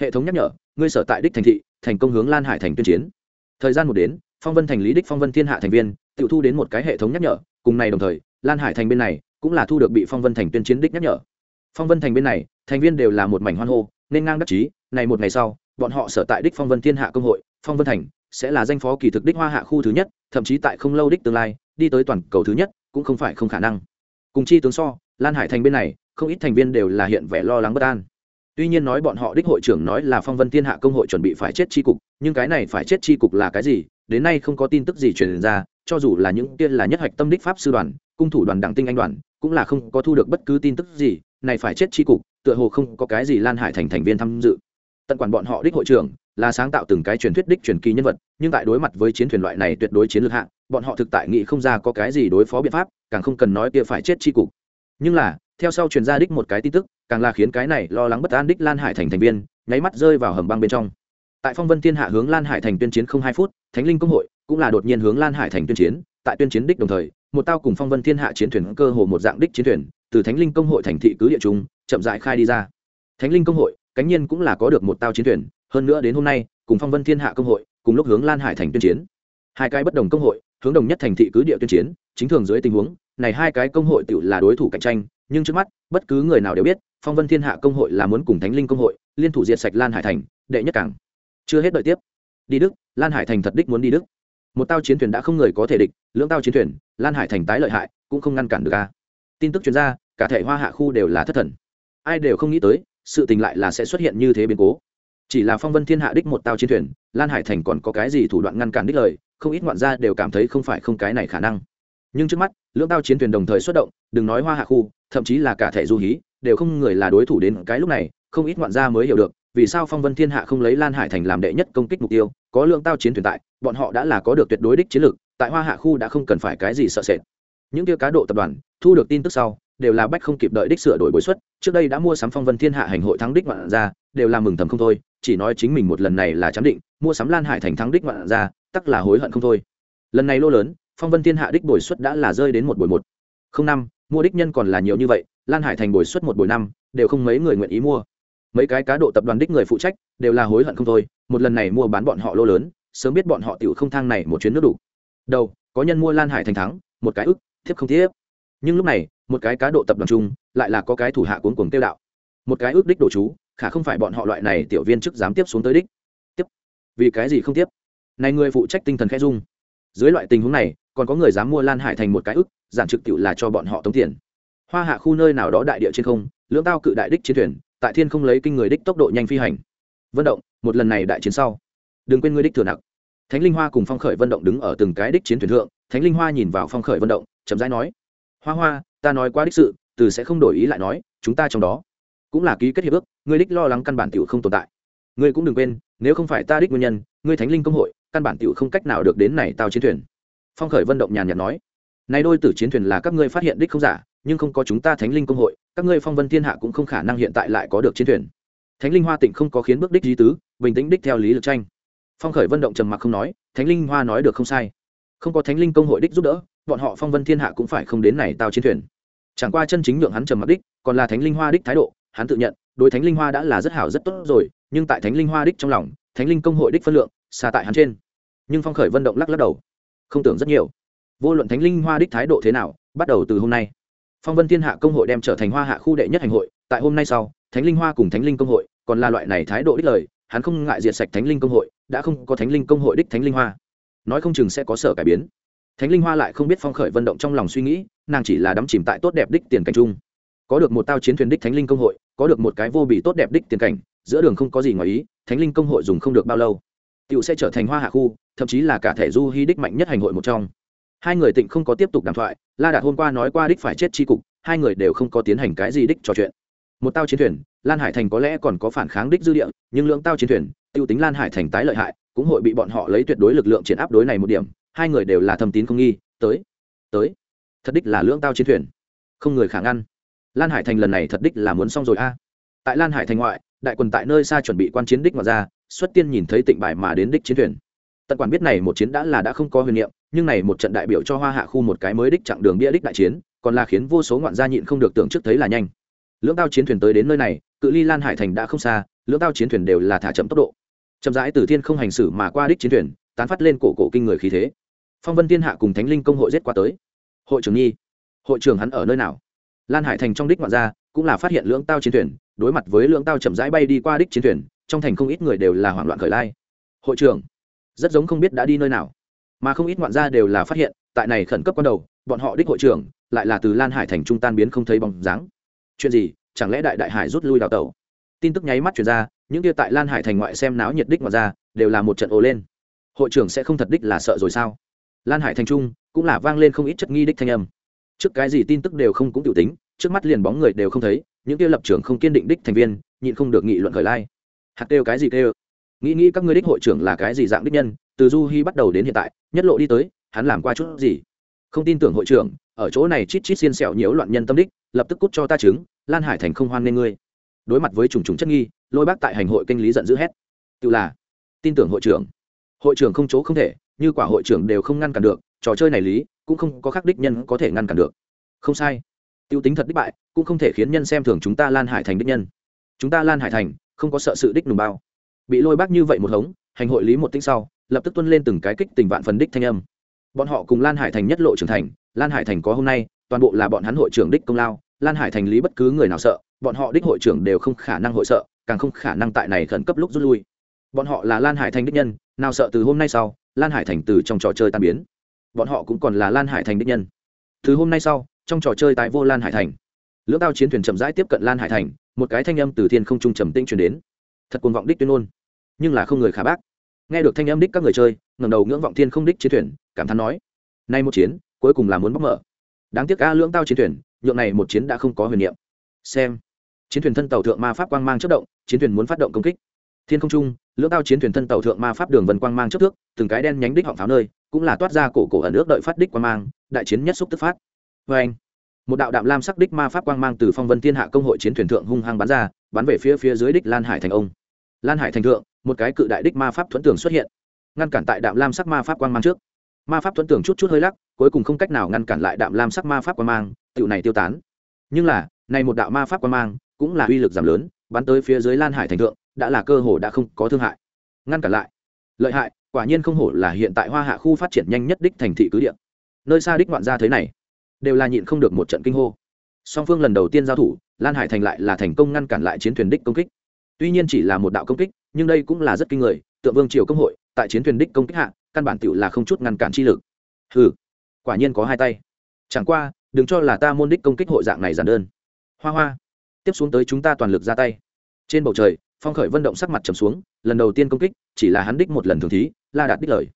Hệ thống nhắc nhở, ngươi sở tại đích thành thị, thành công hướng lan hải thành tuyên chiến. Thời gian một đến phong vân thành lý đích phong vân thiên hạ thành viên tự thu đến một cái hệ thống nhắc nhở, cùng này đồng thời, lan hải thành bên này cũng là thu được bị phong vân thành tuyên chiến đích nhắc nhở. Phong vân thành bên này, thành viên đều là một mảnh hoan hô, nên ngang đắc chí, này một ngày sau, bọn họ sở tại đích phong vân thiên hạ công hội, phong vân thành sẽ là danh phó kỳ thực đích hoa hạ khu thứ nhất, thậm chí tại không lâu đích tương lai, đi tới toàn cầu thứ nhất, cũng không phải không khả năng. Cùng chi tướng so, lan hải thành bên này, không ít thành viên đều là hiện vẻ lo lắng bất an. Tuy nhiên nói bọn họ đích hội trưởng nói là phong vân thiên hạ công hội chuẩn bị phải chết tri cục, nhưng cái này phải chết tri cục là cái gì đến nay không có tin tức gì truyền ra, cho dù là những tiên là nhất hạch tâm đích pháp sư đoàn, cung thủ đoàn đảng tinh anh đoàn, cũng là không có thu được bất cứ tin tức gì, này phải chết tri cục, tựa hồ không có cái gì lan hải thành thành viên tham dự. Tận quản bọn họ đích hội trưởng, là sáng tạo từng cái truyền thuyết đích truyền kỳ nhân vật, nhưng tại đối mặt với chiến thuyền loại này tuyệt đối chiến lược hạng bọn họ thực tại nghĩ không ra có cái gì đối phó biện pháp, càng không cần nói kia phải chết tri cục. Nhưng là, theo sau truyền ra đích một cái tin tức, càng là khiến cái này lo lắng bất an đích lan hải thành thành viên, nháy mắt rơi vào hầm băng bên trong tại phong vân thiên hạ hướng lan hải thành tuyên chiến không hai phút, thánh linh công hội cũng là đột nhiên hướng lan hải thành tuyên chiến. Tại tuyên chiến đích đồng thời, một tao cùng phong vân thiên hạ chiến thuyền cơ hồ một dạng đích chiến thuyền, từ thánh linh công hội thành thị cứ địa trung, chậm dại khai đi ra. Thánh linh công hội, cánh nhiên cũng là có được một tao chiến thuyền. Hơn nữa đến hôm nay, cùng phong vân thiên hạ công hội, cùng lúc hướng lan hải thành tuyên chiến. Hai cái bất đồng công hội, hướng đồng nhất thành thị cứ địa tuyên chiến, chính thường dưới tình huống, này hai cái công hội tự là đối thủ cạnh tranh, nhưng trước mắt, bất cứ người nào đều biết, phong vân thiên hạ công hội là muốn cùng thánh linh công hội liên thủ diệt sạch lan hải thành, đệ nhất cảng chưa hết đợi tiếp. Đi đức, lan hải thành thật đích muốn đi đức. Một tao chiến thuyền đã không người có thể địch, lưỡng tao chiến thuyền, lan hải thành tái lợi hại, cũng không ngăn cản được a. Tin tức chuyên gia cả thể hoa hạ khu đều là thất thần. Ai đều không nghĩ tới, sự tình lại là sẽ xuất hiện như thế biến cố. Chỉ là phong vân thiên hạ đích một tao chiến thuyền, lan hải thành còn có cái gì thủ đoạn ngăn cản đích lời, không ít ngoạn gia đều cảm thấy không phải không cái này khả năng. Nhưng trước mắt, lưỡng tao chiến thuyền đồng thời xuất động, đừng nói hoa hạ khu, thậm chí là cả thể du hí, đều không người là đối thủ đến cái lúc này, không ít ngoạn gia mới hiểu được vì sao phong vân thiên hạ không lấy lan hải thành làm đệ nhất công kích mục tiêu, có lượng tao chiến thuyền tại, bọn họ đã là có được tuyệt đối đích chiến lược, tại hoa hạ khu đã không cần phải cái gì sợ sệt. Những kia cá độ tập đoàn, thu được tin tức sau, đều là bách không kịp đợi đích sửa đổi bối xuất, trước đây đã mua sắm phong vân thiên hạ hành hội thắng đích ngoạn ra đều là mừng thầm không thôi, chỉ nói chính mình một lần này là chấm định, mua sắm lan hải thành thắng đích ngoạn ra tắc là hối hận không thôi. Lần này lô lớn, phong vân thiên hạ đích bồi xuất đã là rơi đến một buổi một. Không năm, mua đích nhân còn là nhiều như vậy, lan hải thành bồi xuất một buổi năm, đều không mấy người nguyện ý mua mấy cái cá độ tập đoàn đích người phụ trách, đều là hối hận không thôi, một lần này mua bán bọn họ lô lớn, sớm biết bọn họ tiểu không thang này một chuyến nước đủ. Đầu, có nhân mua lan hải thành thắng, một cái ức, thiếp không thiếp. Nhưng lúc này, một cái cá độ tập đoàn chung, lại là có cái thủ hạ cuốn cuồng tiêu đạo. Một cái ước đích đổ chú, khả không phải bọn họ loại này tiểu viên chức dám tiếp xuống tới đích. Tiếp. Vì cái gì không tiếp? Này người phụ trách tinh thần khẽ dung dưới loại tình huống này, còn có người dám mua lan hải thành một cái ức, giản trực tiểu là cho bọn họ tống tiền. Hoa hạ khu nơi nào đó đại địa trên không, lưỡng tao cự đại đích chiến thuyền tại thiên không lấy kinh người đích tốc độ nhanh phi hành. Vận động, một lần này đại chiến sau. Đừng quên ngươi đích thừa nặc. Thánh linh hoa cùng phong khởi vận động đứng ở từng cái đích chiến thuyền thượng, thánh linh hoa nhìn vào phong khởi vận động, chậm rãi nói, hoa hoa, ta nói qua đích sự, từ sẽ không đổi ý lại nói, chúng ta trong đó cũng là ký kết hiệp ước, ngươi đích lo lắng căn bản tiểu không tồn tại. Ngươi cũng đừng quên, nếu không phải ta đích nguyên nhân, ngươi thánh linh công hội, căn bản tiểu không cách nào được đến này tao chiến thuyền. Phong khởi vận động nhàn nhạt nói, này đôi tử chiến thuyền là các ngươi phát hiện đích không giả, nhưng không có chúng ta thánh linh công hội các ngươi phong vân thiên hạ cũng không khả năng hiện tại lại có được chiến thuyền. Thánh linh hoa tịnh không có khiến bước đích di tứ, bình tĩnh đích theo lý lực tranh. Phong khởi vân động trầm mặc không nói, thánh linh hoa nói được không sai. Không có thánh linh công hội đích giúp đỡ, bọn họ phong vân thiên hạ cũng phải không đến này tao chiến thuyền. Chẳng qua chân chính nhượng hắn trầm mặc đích, còn là thánh linh hoa đích thái độ, hắn tự nhận, đối thánh linh hoa đã là rất hảo rất tốt rồi, nhưng tại thánh linh hoa đích trong lòng, thánh linh công hội đích phân lượng, xa tại hắn trên. Nhưng phong khởi vân động lắc lắc đầu, không tưởng rất nhiều. Vô luận thánh linh hoa đích thái độ thế nào, bắt đầu từ hôm nay phong vân thiên hạ công hội đem trở thành hoa hạ khu đệ nhất hành hội, tại hôm nay sau, thánh linh hoa cùng thánh linh công hội, còn là loại này thái độ đích lời, hắn không ngại diệt sạch thánh linh công hội, đã không có thánh linh công hội đích thánh linh hoa. Nói không chừng sẽ có sở cải biến. Thánh linh hoa lại không biết phong khởi vận động trong lòng suy nghĩ, nàng chỉ là đắm chìm tại tốt đẹp đích tiền cảnh chung. Có được một tao chiến thuyền đích thánh linh công hội, có được một cái vô bị tốt đẹp đích tiền cảnh, giữa đường không có gì ngoài ý, thánh linh công hội dùng không được bao lâu. Tựu sẽ trở thành hoa hạ khu, thậm chí là cả thể du hy đích mạnh nhất hành hội một trong hai người tịnh không có tiếp tục đàm thoại, la đạt hôm qua nói qua đích phải chết tri cục, hai người đều không có tiến hành cái gì đích trò chuyện. Một tao chiến thuyền, lan hải thành có lẽ còn có phản kháng đích dư địa, nhưng lượng tao chiến thuyền t i ê u tính lan hải thành tái lợi hại, cũng hội bị bọn họ lấy tuyệt đối lực lượng triển áp đối này một điểm, hai người đều là thầm tín không nghi, tới tới. Thật đích là lưỡng tao chiến thuyền. Không người khả ngăn. Lan hải thành lần này thật đích là muốn xong rồi a. Tại lan hải thành ngoại, đại quần tại nơi xa chuẩn bị quan chiến đích mà ra xuất tiên nhìn thấy tịnh bài mà đến đích chiến thuyền. Tận quản biết này một chiến đã là đã không có huyền niệm nhưng này một trận đại biểu cho hoa hạ khu một cái mới đích chặng đường bia đích đại chiến, còn là khiến vô số ngoạn gia nhịn không được tưởng trước thấy là nhanh. Lưỡng tao chiến thuyền tới đến nơi này, cự ly lan hải thành đã không xa, lưỡng tao chiến thuyền đều là thả chậm tốc độ. Chậm rãi từ thiên không hành xử mà qua đích chiến thuyền, tán phát lên cổ cổ kinh người khí thế. Phong vân thiên hạ cùng thánh linh công hội giết qua tới. Hội trưởng nhi, hội trưởng hắn ở nơi nào? Lan hải thành trong đích ngoạn gia cũng là phát hiện lưỡng tao chiến thuyền, đối mặt với lưỡng tao chậm rãi bay đi qua đích chiến thuyền, trong thành không ít người đều là hoảng loạn khởi lai. Hội trưởng, rất giống không biết đã đi nơi nào mà không ít ngoạn gia đều là phát hiện, tại này khẩn cấp ban đầu, bọn họ đích hội trưởng lại là từ lan hải thành trung tan biến không thấy bóng dáng. Chuyện gì? Chẳng lẽ đại đại hải rút lui đào tẩu? Tin tức nháy mắt chuyển ra, những kia tại lan hải thành ngoại xem náo nhiệt đích ngoạn gia đều là một trận ồ lên. Hội trưởng sẽ không thật đích là sợ rồi sao? Lan hải thành trung cũng là vang lên không ít chất nghi đích thanh âm. Trước cái gì tin tức đều không cũng tiểu tính, trước mắt liền bóng người đều không thấy, những kia lập trường không kiên định đích thành viên nhịn không được nghị luận khởi lai. Hạt kêu cái gì kêu? Nghĩ nghĩ các ngươi đích hội trưởng là cái gì dạng đích nhân từ du hi bắt đầu đến hiện tại, nhất lộ đi tới, hắn làm qua chút gì? Không tin tưởng hội trưởng, ở chỗ này chít chít xiên xẹo nhiễu loạn nhân tâm đích, lập tức cút cho ta chứng lan hải thành không hoan nên ngươi. Đối mặt với trùng trùng chất nghi, lôi bác tại hành hội kinh lý giận dữ hét. Tự là, tin tưởng hội trưởng. Hội trưởng không chỗ không thể, như quả hội trưởng đều không ngăn cản được, trò chơi này lý, cũng không có khắc đích nhân có thể ngăn cản được. Không sai. Tiêu tính thật đích bại, cũng không thể khiến nhân xem thường chúng ta lan hải thành đích nhân. Chúng ta lan hải thành, không có sợ sự đích nùng bao. Bị lôi bác như vậy một hống hành hội lý một tinh sau, lập tức tuân lên từng cái kích tình vạn phần đích thanh âm. Bọn họ cùng lan hải thành nhất lộ trưởng thành, lan hải thành có hôm nay, toàn bộ là bọn hắn hội trưởng đích công lao, lan hải thành lý bất cứ người nào sợ, bọn họ đích hội trưởng đều không khả năng hội sợ, càng không khả năng tại này khẩn cấp lúc rút lui. Bọn họ là lan hải thành đích nhân, nào sợ từ hôm nay sau, lan hải thành từ trong trò chơi tan biến. Bọn họ cũng còn là lan hải thành đích nhân. Từ hôm nay sau, trong trò chơi tại vô lan hải thành. Lưỡng tao chiến thuyền chậm rãi tiếp cận lan hải thành, một cái thanh âm từ thiên không trung trầm tĩnh truyền đến. Thật cuồng vọng đích tuyên ngôn nhưng là không người khả bác. Nghe được thanh âm đích các người chơi, ngẩng đầu ngưỡng vọng thiên không đích chiến thuyền, cảm thán nói, nay một chiến, cuối cùng là muốn bóc mở. Đáng tiếc ca lưỡng tao chiến thuyền, nhượng này một chiến đã không có huyền niệm. Xem, chiến thuyền thân tàu thượng ma pháp quang mang chất động, chiến thuyền muốn phát động công kích. Thiên không trung, lưỡng tao chiến thuyền thân tàu thượng ma pháp đường vân quang mang chất thước, từng cái đen nhánh đích họng pháo nơi, cũng là toát ra cổ cổ ở nước đợi phát đích quang mang, đại chiến nhất xúc tức phát. Vê anh, một đạo đạm lam sắc đích ma pháp quang mang từ phong vân thiên hạ công hội chiến thuyền thượng hung hăng bắn ra, bắn về phía phía dưới đích lan hải thành ông. Lan hải thành thượng một cái cự đại đích ma pháp thuẫn tường xuất hiện, ngăn cản tại đạm lam sắc ma pháp quang mang trước. Ma pháp thuẫn tường chút chút hơi lắc, cuối cùng không cách nào ngăn cản lại đạm lam sắc ma pháp quang mang tựu này tiêu tán. Nhưng là, này một đạo ma pháp quang mang cũng là uy lực giảm lớn, bắn tới phía dưới lan hải thành thượng, đã là cơ hồ đã không có thương hại. Ngăn cản lại. Lợi hại, quả nhiên không hổ là hiện tại hoa hạ khu phát triển nhanh nhất đích thành thị cứ địa. Nơi xa đích ngoạn gia thế này, đều là nhịn không được một trận kinh hô. Song phương lần đầu tiên giao thủ, lan hải thành lại là thành công ngăn cản lại chiến thuyền đích công kích. Tuy nhiên chỉ là một đạo công kích nhưng đây cũng là rất kinh người, tượng vương triều công hội, tại chiến thuyền đích công kích hạ, căn bản tựu là không chút ngăn cản chi lực. Ừ quả nhiên có hai tay. Chẳng qua, đừng cho là ta môn đích công kích hội dạng này giản đơn. Hoa hoa. Tiếp xuống tới chúng ta toàn lực ra tay. Trên bầu trời, phong khởi vận động sắc mặt trầm xuống, lần đầu tiên công kích, chỉ là hắn đích một lần thường thí, la đạt đích lời.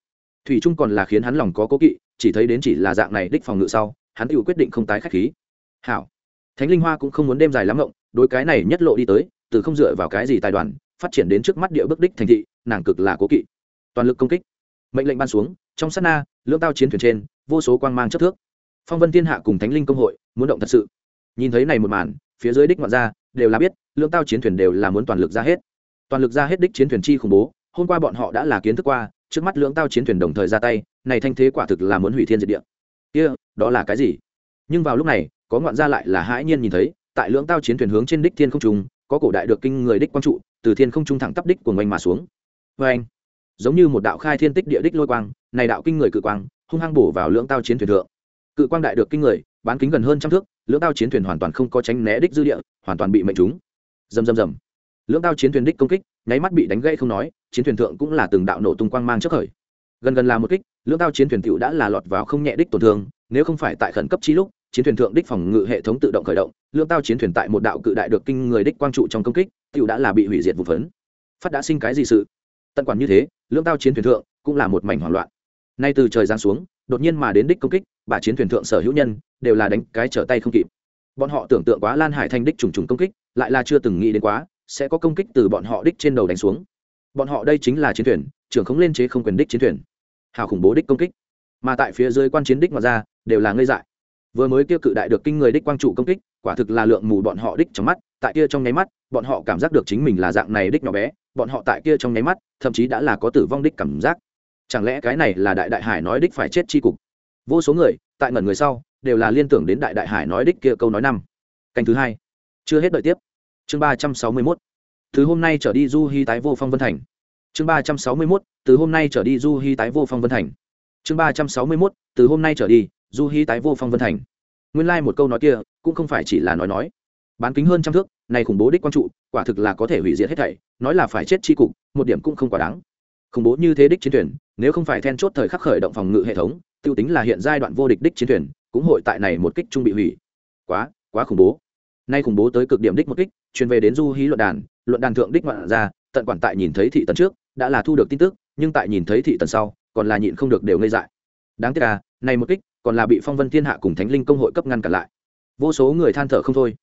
Thủy trung còn là khiến hắn lòng có cố kỵ, chỉ thấy đến chỉ là dạng này đích phòng ngự sau, hắn tự quyết định không tái khách khí. Hảo. Thánh linh hoa cũng không muốn đêm dài lắm ngộng, đối cái này nhất lộ đi tới, từ không dựa vào cái gì tài đoàn phát triển đến trước mắt địa bước đích thành thị, nàng cực là cố kỵ. Toàn lực công kích. Mệnh lệnh ban xuống, trong sát na, lưỡng tao chiến thuyền trên, vô số quang mang chất thước. Phong vân thiên hạ cùng thánh linh công hội muốn động thật sự. Nhìn thấy này một màn, phía dưới đích ngoạn ra đều là biết, lưỡng tao chiến thuyền đều là muốn toàn lực ra hết. Toàn lực ra hết đích chiến thuyền chi khủng bố, hôm qua bọn họ đã là kiến thức qua, trước mắt lưỡng tao chiến thuyền đồng thời ra tay, này thanh thế quả thực là muốn hủy thiên diệt địa. Kia, đó là cái gì? Nhưng vào lúc này, có ngoạn gia lại là hãi nhiên nhìn thấy, tại lưỡng tao chiến thuyền hướng trên đích thiên không trùng có cổ đại được kinh người đích quang trụ từ thiên không trung thẳng tắp đích của ngoanh mà xuống. Vê anh, giống như một đạo khai thiên tích địa đích lôi quang, này đạo kinh người cự quang, hung hăng bổ vào lưỡng tao chiến thuyền thượng. Cự quang đại được kinh người, bán kính gần hơn trăm thước, lưỡng tao chiến thuyền hoàn toàn không có tránh né đích dư địa, hoàn toàn bị mệnh trúng. Dầm dầm dầm lưỡng tao chiến thuyền đích công kích, nháy mắt bị đánh gãy không nói, chiến thuyền thượng cũng là từng đạo nổ tung quang mang trước khởi. Gần gần là một kích, lưỡng tao chiến thuyền tiểu đã là lọt vào không nhẹ đích tổn thương, nếu không phải tại khẩn cấp chi lúc chiến thuyền thượng đích phòng ngự hệ thống tự động khởi động lương tao chiến thuyền tại một đạo cự đại được kinh người đích quang trụ trong công kích tựu đã là bị hủy diệt vụ phấn. Phát đã sinh cái gì sự? Tận quản như thế lương tao chiến thuyền thượng cũng là một mảnh hoảng loạn. Nay từ trời giáng xuống, đột nhiên mà đến đích công kích, bà chiến thuyền thượng sở hữu nhân đều là đánh cái trở tay không kịp. Bọn họ tưởng tượng quá lan hải thanh đích trùng trùng công kích, lại là chưa từng nghĩ đến quá, sẽ có công kích từ bọn họ đích trên đầu đánh xuống. Bọn họ đây chính là chiến thuyền, trưởng không lên chế không quyền đích chiến thuyền. Hào khủng bố đích công kích. Mà tại phía dưới quan chiến đích ngoài ra, đều là ngây dại vừa mới kia cự đại được kinh người đích quang trụ công kích, quả thực là lượng mù bọn họ đích trong mắt, tại kia trong nháy mắt, bọn họ cảm giác được chính mình là dạng này đích nhỏ bé, bọn họ tại kia trong nháy mắt, thậm chí đã là có tử vong đích cảm giác. Chẳng lẽ cái này là đại đại hải nói đích phải chết chi cục? Vô số người, tại ngẩn người sau, đều là liên tưởng đến đại đại hải nói đích kia câu nói năm. Canh thứ hai. Chưa hết đợi tiếp. Chương ba trăm sáu mươi mốt. Từ hôm nay trở đi du hy tái vô phong vân thành. Chương ba trăm sáu mươi mốt. Từ hôm nay trở đi du hy tái vô phong vân thành. Chương ba trăm sáu mươi mốt. Từ hôm nay trở đi du hy tái vô phong vân thành. Nguyên lai、like、một câu nói kia cũng không phải chỉ là nói nói. Bán kính hơn trăm thước, này khủng bố đích quang trụ, quả thực là có thể hủy diệt hết thảy, nói là phải chết tri cục, một điểm cũng không quá đáng. Khủng bố như thế đích chiến thuyền, nếu không phải then chốt thời khắc khởi động phòng ngự hệ thống t i ê u tính là hiện giai đoạn vô địch đích chiến thuyền, cũng hội tại này một kích trung bị hủy. Quá quá khủng bố. Nay khủng bố tới cực điểm đích một kích, truyền về đến du hí luận đàn luận đàn thượng đích ngoạn ra, tận quản tại nhìn thấy thị tần trước, đã là thu được tin tức, nhưng tại nhìn thấy thị tần sau, còn là nhịn không được đều ngây dại. Đáng tiếc là này một kích còn là bị phong vân thiên hạ cùng thánh linh công hội cấp ngăn cản lại. Vô số người than thở không thôi.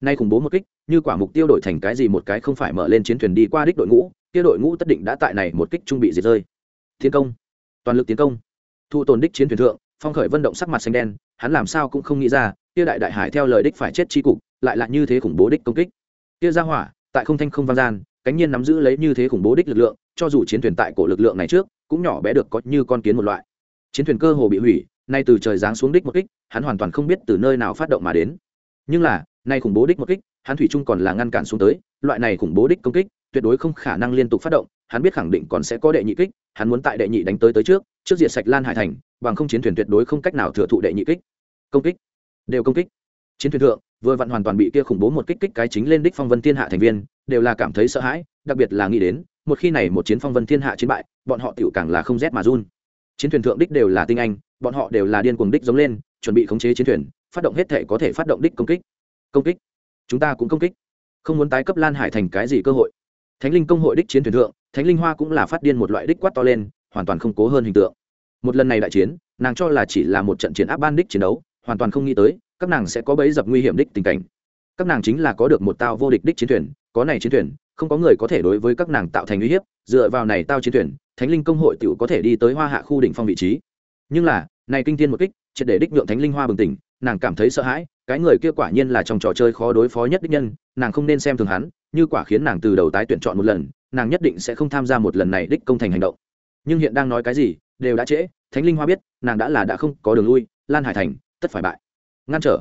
Nay khủng bố một kích, như quả mục tiêu đổi thành cái gì một cái không phải mở lên chiến thuyền đi qua đích đội ngũ, kia đội ngũ tất định đã tại này một kích trung bị diệt rơi. Thiên công. Toàn lực tiến công. Thu tồn đích chiến thuyền thượng, phong khởi vận động sắc mặt xanh đen, hắn làm sao cũng không nghĩ ra, kia đại đại hải theo lời đích phải chết chi cục, lại là như thế khủng bố đích công kích. Kia ra hỏa, tại không thanh không vang gian, cánh nhiên nắm giữ lấy như thế khủng bố đích lực lượng, cho dù chiến thuyền tại cổ lực lượng này trước, cũng nhỏ bé được có như con kiến một loại. Chiến thuyền cơ hồ bị hủy nay từ trời giáng xuống đích một kích, hắn hoàn toàn không biết từ nơi nào phát động mà đến. Nhưng là, nay khủng bố đích một kích, hắn thủy chung còn là ngăn cản xuống tới, loại này khủng bố đích công kích, tuyệt đối không khả năng liên tục phát động, hắn biết khẳng định còn sẽ có đệ nhị kích, hắn muốn tại đệ nhị đánh tới tới trước trước diệt sạch lan hải thành, bằng không chiến thuyền tuyệt đối không cách nào thừa thụ đệ nhị kích. Công kích, đều công kích. Chiến thuyền thượng, vừa vặn hoàn toàn bị kia khủng bố một kích kích cái chính lên đích phong vân thiên hạ thành viên, đều là cảm thấy sợ hãi, đặc biệt là nghĩ đến, một khi này một chiến phong vân thiên hạ chiến bại, bọn họ tiểu càng là không rét mà run chiến thuyền thượng đích đều là tinh anh, bọn họ đều là điên cuồng đích giống lên, chuẩn bị khống chế chiến thuyền, phát động hết thể có thể phát động đích công kích. Công kích? Chúng ta cũng công kích. Không muốn tái cấp lan hải thành cái gì cơ hội. Thánh linh công hội đích chiến thuyền thượng, thánh linh hoa cũng là phát điên một loại đích quát to lên, hoàn toàn không cố hơn hình tượng. Một lần này đại chiến, nàng cho là chỉ là một trận chiến áp ban đích chiến đấu, hoàn toàn không nghĩ tới, các nàng sẽ có bấy dập nguy hiểm đích tình cảnh. Các nàng chính là có được một tao vô địch đích chiến thuyền, có này chiến thuyền, không có người có thể đối với các nàng tạo thành uy hiếp, dựa vào này tao chiến thuyền thánh linh công hội tự có thể đi tới hoa hạ khu đỉnh phong vị trí. Nhưng là, này kinh tiên một kích, triệt để đích nhượng thánh linh hoa bừng tỉnh, nàng cảm thấy sợ hãi, cái người kia quả nhiên là trong trò chơi khó đối phó nhất đích nhân, nàng không nên xem thường hắn, như quả khiến nàng từ đầu tái tuyển chọn một lần, nàng nhất định sẽ không tham gia một lần này đích công thành hành động. Nhưng hiện đang nói cái gì, đều đã trễ, thánh linh hoa biết, nàng đã là đã không có đường lui, lan hải thành, tất phải bại. Ngăn trở.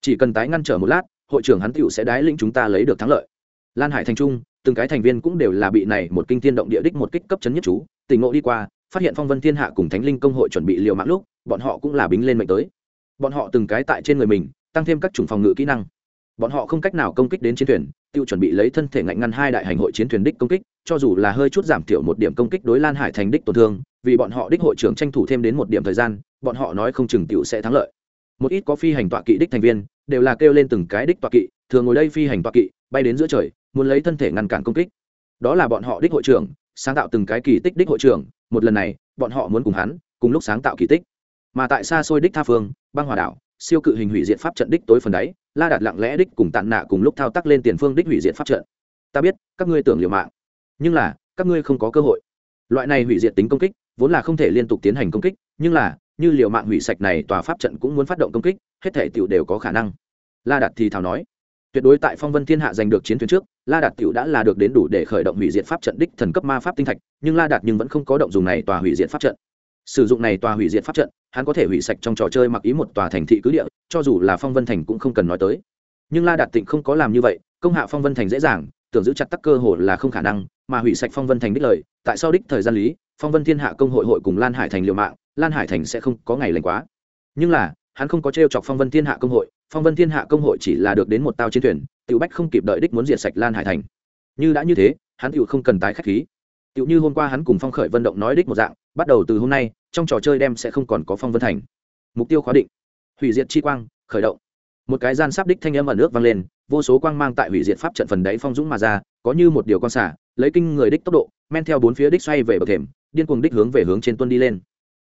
Chỉ cần tái ngăn trở một lát, hội trưởng hắn tựu sẽ đái lĩnh chúng ta lấy được thắng lợi. Lan hải thành trung từng cái thành viên cũng đều là bị này một kinh thiên động địa đích một kích cấp chấn nhất chú. Tình ngộ đi qua, phát hiện phong vân thiên hạ cùng thánh linh công hội chuẩn bị liều mạng lúc, bọn họ cũng là bính lên mệnh tới. Bọn họ từng cái tại trên người mình, tăng thêm các chủng phòng ngự kỹ năng. Bọn họ không cách nào công kích đến chiến thuyền tự chuẩn bị lấy thân thể ngạnh ngăn hai đại hành hội chiến thuyền đích công kích, cho dù là hơi chút giảm thiểu một điểm công kích đối lan hải thành đích tổn thương, vì bọn họ đích hội trưởng tranh thủ thêm đến một điểm thời gian, bọn họ nói không chừng tiểu sẽ thắng lợi. Một ít có phi hành tọa kỵ đích thành viên, đều là kêu lên từng cái đích tọa kỵ, thường ngồi đây phi hành tọa kỵ, bay đến giữa trời muốn lấy thân thể ngăn cản công kích. Đó là bọn họ đích hội trưởng, sáng tạo từng cái kỳ tích đích hội trưởng, một lần này, bọn họ muốn cùng hắn, cùng lúc sáng tạo kỳ tích. Mà tại xa xôi đích tha phương, băng hòa đảo, siêu cự hình hủy diện pháp trận đích tối phần đáy, la đạt lặng lẽ đích cùng tàn nạ cùng lúc thao tác lên tiền phương đích hủy diện pháp trận. Ta biết, các ngươi tưởng liều mạng. Nhưng là, các ngươi không có cơ hội. Loại này hủy diệt tính công kích, vốn là không thể liên tục tiến hành công kích, nhưng là, như liều mạng hủy sạch này tòa pháp trận cũng muốn phát động công kích, hết thể tiểu đều có khả năng. La đạt thì thào nói tuyệt đối tại phong vân thiên hạ giành được chiến thuyền trước, la đạt tiểu đã là được đến đủ để khởi động hủy diệt pháp trận đích thần cấp ma pháp tinh thạch, nhưng la đạt nhưng vẫn không có động dùng này tòa hủy diệt pháp trận. Sử dụng này tòa hủy diệt pháp trận, hắn có thể hủy sạch trong trò chơi mặc ý một tòa thành thị cứ địa, cho dù là phong vân thành cũng không cần nói tới. Nhưng la đạt tịnh không có làm như vậy, công hạ phong vân thành dễ dàng, tưởng giữ chặt tắc cơ hồ là không khả năng, mà hủy sạch phong vân thành đích lời, tại sao đích thời gian lý, phong vân thiên hạ công hội hội cùng lan hải thành liều mạng, lan hải thành sẽ không có ngày lành quá. Nhưng là, hắn không có t chọc phong vân thiên hạ công hội phong vân thiên hạ công hội chỉ là được đến một tao chiến thuyền, tiểu bách không kịp đợi đích muốn diệt sạch lan hải thành. Như đã như thế, hắn tiểu không cần tái khách khí. Tiểu như hôm qua hắn cùng phong khởi vận động nói đích một dạng, bắt đầu từ hôm nay, trong trò chơi đem sẽ không còn có phong vân thành. Mục tiêu khóa định. Hủy diệt chi quang, khởi động. Một cái gian sắp đích thanh âm ở nước vang lên, vô số quang mang tại hủy diệt pháp trận phần đáy phong dũng mà ra, có như một điều con xả, lấy kinh người đích tốc độ, men theo bốn phía đích xoay về bờ thềm, điên cuồng đích hướng về hướng trên tuân đi lên.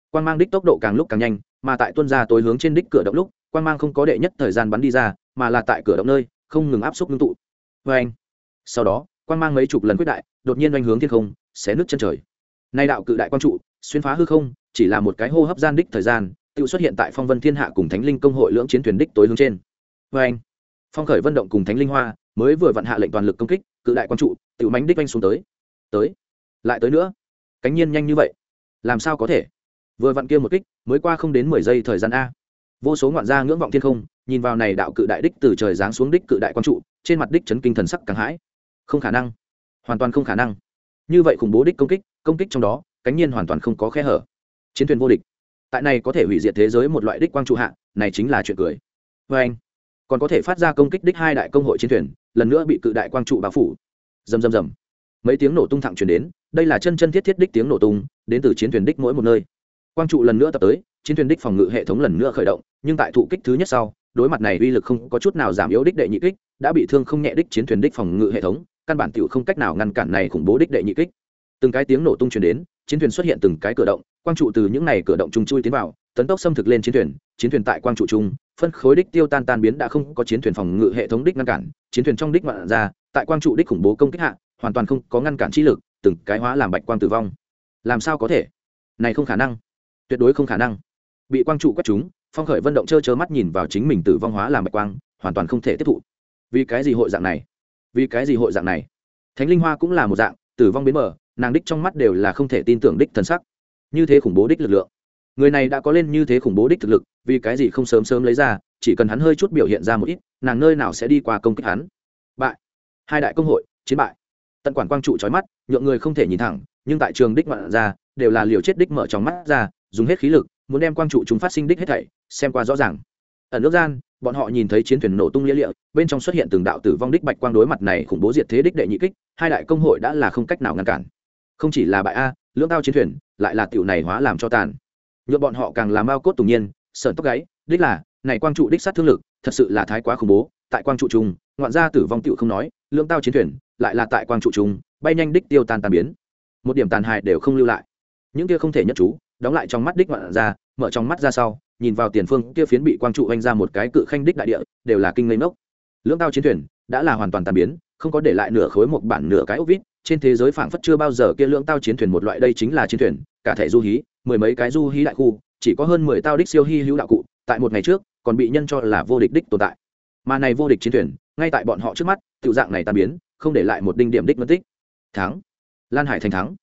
Quang mang đích tốc độ càng lúc càng nhanh, mà tại tuân ra tối hướng trên đích cửa động lúc quang mang không có đệ nhất thời gian bắn đi ra, mà là tại cửa động nơi, không ngừng áp xúc ngưng tụ. Vê anh, sau đó quang mang mấy chục lần quyết đại, đột nhiên oanh hướng thiên không, xé nước chân trời. Nay đạo cự đại quang trụ, xuyên phá hư không, chỉ là một cái hô hấp gian đích thời gian, tự xuất hiện tại phong vân thiên hạ cùng thánh linh công hội lưỡng chiến thuyền đích tối hướng trên. Vê anh, phong khởi vận động cùng thánh linh hoa mới vừa vận hạ lệnh toàn lực công kích, cự đại quang trụ, tự mánh đích oanh xuống tới. Tới. Lại tới nữa. Cánh nhiên nhanh như vậy. Làm sao có thể? Vừa vặn kia một kích, mới qua không đến mười giây thời gian a vô số ngoạn gia ngưỡng vọng thiên không, nhìn vào này đạo cự đại đích từ trời giáng xuống đích cự đại quang trụ, trên mặt đích chấn kinh thần sắc càng hãi. Không khả năng. Hoàn toàn không khả năng. Như vậy khủng bố đích công kích công kích trong đó, cánh nhiên hoàn toàn không có khe hở. Chiến thuyền vô địch. Tại này có thể hủy diệt thế giới một loại đích quang trụ hạ, này chính là chuyện cười. Vê anh, còn có thể phát ra công kích đích hai đại công hội chiến thuyền, lần nữa bị cự đại quang trụ bao phủ. Rầm rầm rầm. Mấy tiếng nổ tung thẳng chuyển đến, đây là chân chân thiết thiết đích tiếng nổ tung, đến từ chiến thuyền đích mỗi một nơi. Quang trụ lần nữa tập tới chiến thuyền đích phòng ngự hệ thống lần nữa khởi động, nhưng tại thụ kích thứ nhất sau, đối mặt này uy lực không có chút nào giảm yếu đích đệ nhị kích, đã bị thương không nhẹ đích chiến thuyền đích phòng ngự hệ thống, căn bản tiểu không cách nào ngăn cản này khủng bố đích đệ nhị kích. Từng cái tiếng nổ tung truyền đến, chiến thuyền xuất hiện từng cái cửa động, quang trụ từ những này cửa động chung chui tiến vào, tấn tốc xâm thực lên chiến thuyền chiến thuyền tại quang trụ trung phân khối đích tiêu tan tan biến đã không có chiến thuyền phòng ngự hệ thống đích ngăn cản, chiến thuyền trong đích ngoạn ra, tại quang trụ đích khủng bố công kích hạ, hoàn toàn không có ngăn cản trí lực, từng cái hóa làm bạch quang tử vong. Làm sao có thể? Này không khả năng. Tuyệt đối không khả năng bị quang trụ quét chúng, phong khởi vân động trơ trơ mắt nhìn vào chính mình tử vong hóa làm bạch quang, hoàn toàn không thể tiếp thụ. Vì cái gì hội dạng này? Vì cái gì hội dạng này? Thánh linh hoa cũng là một dạng, tử vong biến mở nàng đích trong mắt đều là không thể tin tưởng đích thần sắc. Như thế khủng bố đích lực lượng. Người này đã có lên như thế khủng bố đích thực lực, vì cái gì không sớm sớm lấy ra, chỉ cần hắn hơi chút biểu hiện ra một ít, nàng nơi nào sẽ đi qua công kích hắn. Bại. Hai đại công hội, chiến bại. Tận quản quang trụ trói mắt, nhượng người không thể nhìn thẳng, nhưng tại trường đích ngoạn ra, đều là liều chết đích mở trong mắt ra, dùng hết khí lực muốn đem quang trụ chúng phát sinh đích hết thảy, xem qua rõ ràng. Ẩn nước gian, bọn họ nhìn thấy chiến thuyền nổ tung lia lịa, bên trong xuất hiện từng đạo tử vong đích bạch quang đối mặt này khủng bố diệt thế đích đệ nhị kích, hai đại công hội đã là không cách nào ngăn cản. Không chỉ là bại a, lưỡng tao chiến thuyền, lại là tiểu này hóa làm cho tàn. Nhuộm bọn họ càng làm bao cốt tùng nhiên, sởn tóc gáy, đích là, này quang trụ đích sát thương lực, thật sự là thái quá khủng bố, tại quang trụ trung ngoạn gia tử vong tiểu không nói, lưỡng tao chiến thuyền, lại là tại quang trụ trung bay nhanh đích tiêu tan tan biến. Một điểm tàn hại đều không lưu lại. Những kia không thể nhất chú đóng lại trong mắt đích ngoạn ra, mở trong mắt ra sau, nhìn vào tiền phương kia phiến bị quang trụ oanh ra một cái cự khanh đích đại địa, đều là kinh ngây ngốc. Lưỡng tao chiến thuyền đã là hoàn toàn tàn biến, không có để lại nửa khối một bản nửa cái ốc vít, trên thế giới phảng phất chưa bao giờ kia lưỡng tao chiến thuyền một loại đây chính là chiến thuyền, cả thẻ du hí, mười mấy cái du hí đại khu, chỉ có hơn mười tao đích siêu hy hữu đạo cụ, tại một ngày trước, còn bị nhân cho là vô địch đích tồn tại. Mà này vô địch chiến thuyền, ngay tại bọn họ trước mắt tự dạng này tàn biến, không để lại một đinh điểm đích mất tích. Thắng. Lan hải thành thắng.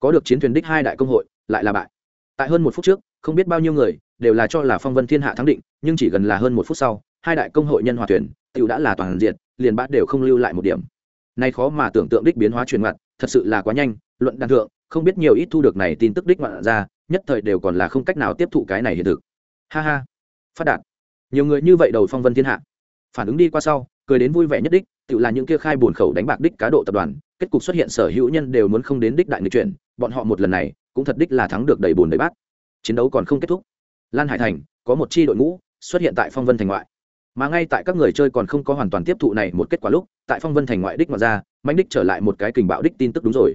Có được chiến thuyền đích hai đại công hội, lại là bại tại hơn một phút trước, không biết bao nhiêu người đều là cho là phong vân thiên hạ thắng định, nhưng chỉ gần là hơn một phút sau, hai đại công hội nhân hòa tuyển tựu đã là toàn diện, liền bát đều không lưu lại một điểm. Nay khó mà tưởng tượng đích biến hóa truyền mặt, thật sự là quá nhanh, luận đàn thượng, không biết nhiều ít thu được này tin tức đích ngoạn ra, nhất thời đều còn là không cách nào tiếp thụ cái này hiện thực. Ha ha. Phát đạt. Nhiều người như vậy đầu phong vân thiên hạ. Phản ứng đi qua sau, cười đến vui vẻ nhất đích tự là những kia khai buồn khẩu đánh bạc đích cá độ tập đoàn, kết cục xuất hiện sở hữu nhân đều muốn không đến đích đại nghịch chuyển, bọn họ một lần này cũng thật đích là thắng được đầy bồn đầy bát. Chiến đấu còn không kết thúc. Lan hải thành, có một chi đội ngũ xuất hiện tại phong vân thành ngoại. Mà ngay tại các người chơi còn không có hoàn toàn tiếp thụ này một kết quả lúc, tại phong vân thành ngoại đích mà ra, mạnh đích trở lại một cái kình bạo đích tin tức đúng rồi.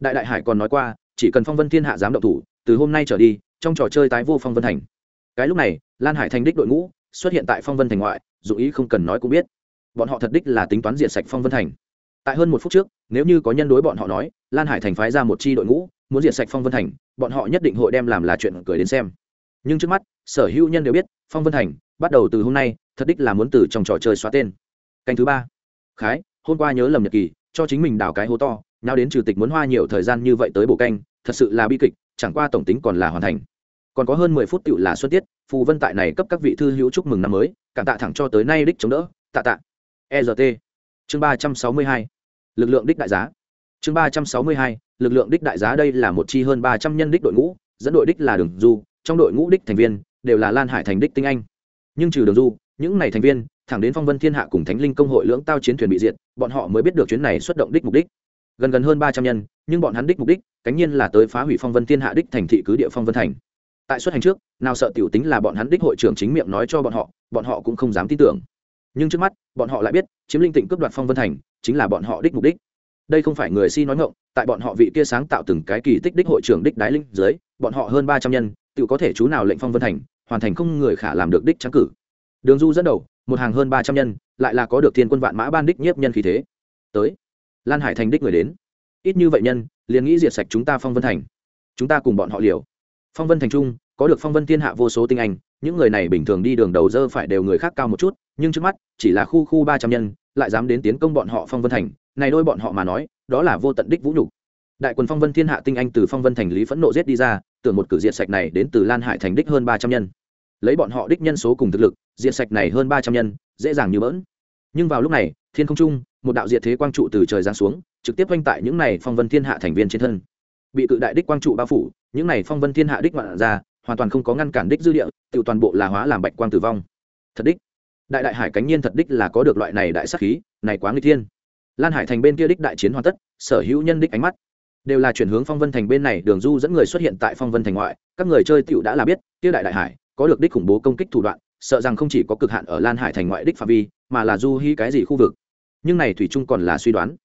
Đại đại hải còn nói qua, chỉ cần phong vân thiên hạ dám động thủ, từ hôm nay trở đi, trong trò chơi tái vô phong vân thành. Cái lúc này, lan hải thành đích đội ngũ xuất hiện tại phong vân thành ngoại, dù ý không cần nói cũng biết. Bọn họ thật đích là tính toán diệt sạch phong vân thành. Tại hơn một phút trước, nếu như có nhân đối bọn họ nói, lan hải thành phái ra một chi đội ngũ muốn diệt sạch phong vân thành, bọn họ nhất định hội đem làm là chuyện cười đến xem. Nhưng trước mắt, sở hữu nhân đều biết, phong vân thành bắt đầu từ hôm nay, thật đích là muốn từ trong trò chơi xóa tên. Canh thứ ba. Khái, hôm qua nhớ lầm nhật kỳ, cho chính mình đào cái hố to nào đến chủ tịch muốn hoa nhiều thời gian như vậy tới bổ canh, thật sự là bi kịch, chẳng qua tổng tính còn là hoàn thành. Còn có hơn mười phút tựu là xuân tiết, phù vân tại này cấp các vị thư hữu chúc mừng năm mới, cảm tạ thẳng cho tới nay đích chống đỡ, tạ tạ. Ert chương ba trăm sáu mươi hai. Lực lượng đích đại giá chương ba trăm sáu mươi hai, lực lượng đích đại giá đây là một chi hơn ba trăm nhân đích đội ngũ, dẫn đội đích là đường du, trong đội ngũ đích thành viên đều là lan hải thành đích tinh anh. Nhưng trừ đường du, những này thành viên, thẳng đến phong vân thiên hạ cùng thánh linh công hội lưỡng tao chiến thuyền bị diệt, bọn họ mới biết được chuyến này xuất động đích mục đích. Gần gần hơn ba trăm nhân, nhưng bọn hắn đích mục đích, cánh nhiên là tới phá hủy phong vân thiên hạ đích thành thị cứ địa phong vân thành. Tại xuất hành trước, nào sợ tiểu tính là bọn hắn đích hội trưởng chính miệng nói cho bọn họ bọn họ cũng không dám tin tưởng. Nhưng trước mắt, bọn họ lại biết, chiếm linh tịnh cướp đoạt phong vân thành, chính là bọn họ đích mục đích đây không phải người si nói ngộng tại bọn họ vị kia sáng tạo từng cái kỳ tích đích hội trưởng đích đái linh dưới, bọn họ hơn ba trăm nhân, tự có thể chú nào lệnh phong vân thành, hoàn thành không người khả làm được đích trắng cử. Đường du dẫn đầu, một hàng hơn ba trăm nhân, lại là có được thiên quân vạn mã ban đích nhiếp nhân khí thế. Tới, lan hải thành đích người đến. Ít như vậy nhân, liền nghĩ diệt sạch chúng ta phong vân thành. Chúng ta cùng bọn họ liều. Phong vân thành trung, có được phong vân thiên hạ vô số tinh anh, những người này bình thường đi đường đầu dơ phải đều người khác cao một chút, nhưng trước mắt, chỉ là khu khu ba trăm nhân, lại dám đến tiến công bọn họ phong vân thành này đôi bọn họ mà nói, đó là vô tận đích vũ nhục. Đại quân phong vân thiên hạ tinh anh từ phong vân thành lý phẫn nộ giết đi ra, tưởng một cử diện sạch này đến từ lan hải thành đích hơn ba trăm nhân. Lấy bọn họ đích nhân số cùng thực lực diện sạch này hơn ba trăm nhân, dễ dàng như bỡn. Nhưng vào lúc này, thiên không trung, một đạo diệt thế quang trụ từ trời giáng xuống, trực tiếp oanh tại những này phong vân thiên hạ thành viên trên thân. Bị cự đại đích quang trụ bao phủ, những này phong vân thiên hạ đích ngoạn ra, hoàn toàn không có ngăn cản đích dư địa, tự toàn bộ là hóa làm bạch quang tử vong. Thật đích. Đại đại hải cánh nhiên thật đích là có được loại này đại sắc khí, này quá nguy thiên lan hải thành bên kia đích đại chiến hoàn tất, sở hữu nhân đích ánh mắt đều là chuyển hướng phong vân thành bên này, đường du dẫn người xuất hiện tại phong vân thành ngoại. Các người chơi tựu đã là biết, kia đại đại hải có được đích khủng bố công kích thủ đoạn, sợ rằng không chỉ có cực hạn ở lan hải thành ngoại đích phạm vi, mà là du hy cái gì khu vực. Nhưng này thủy Trung còn là suy đoán.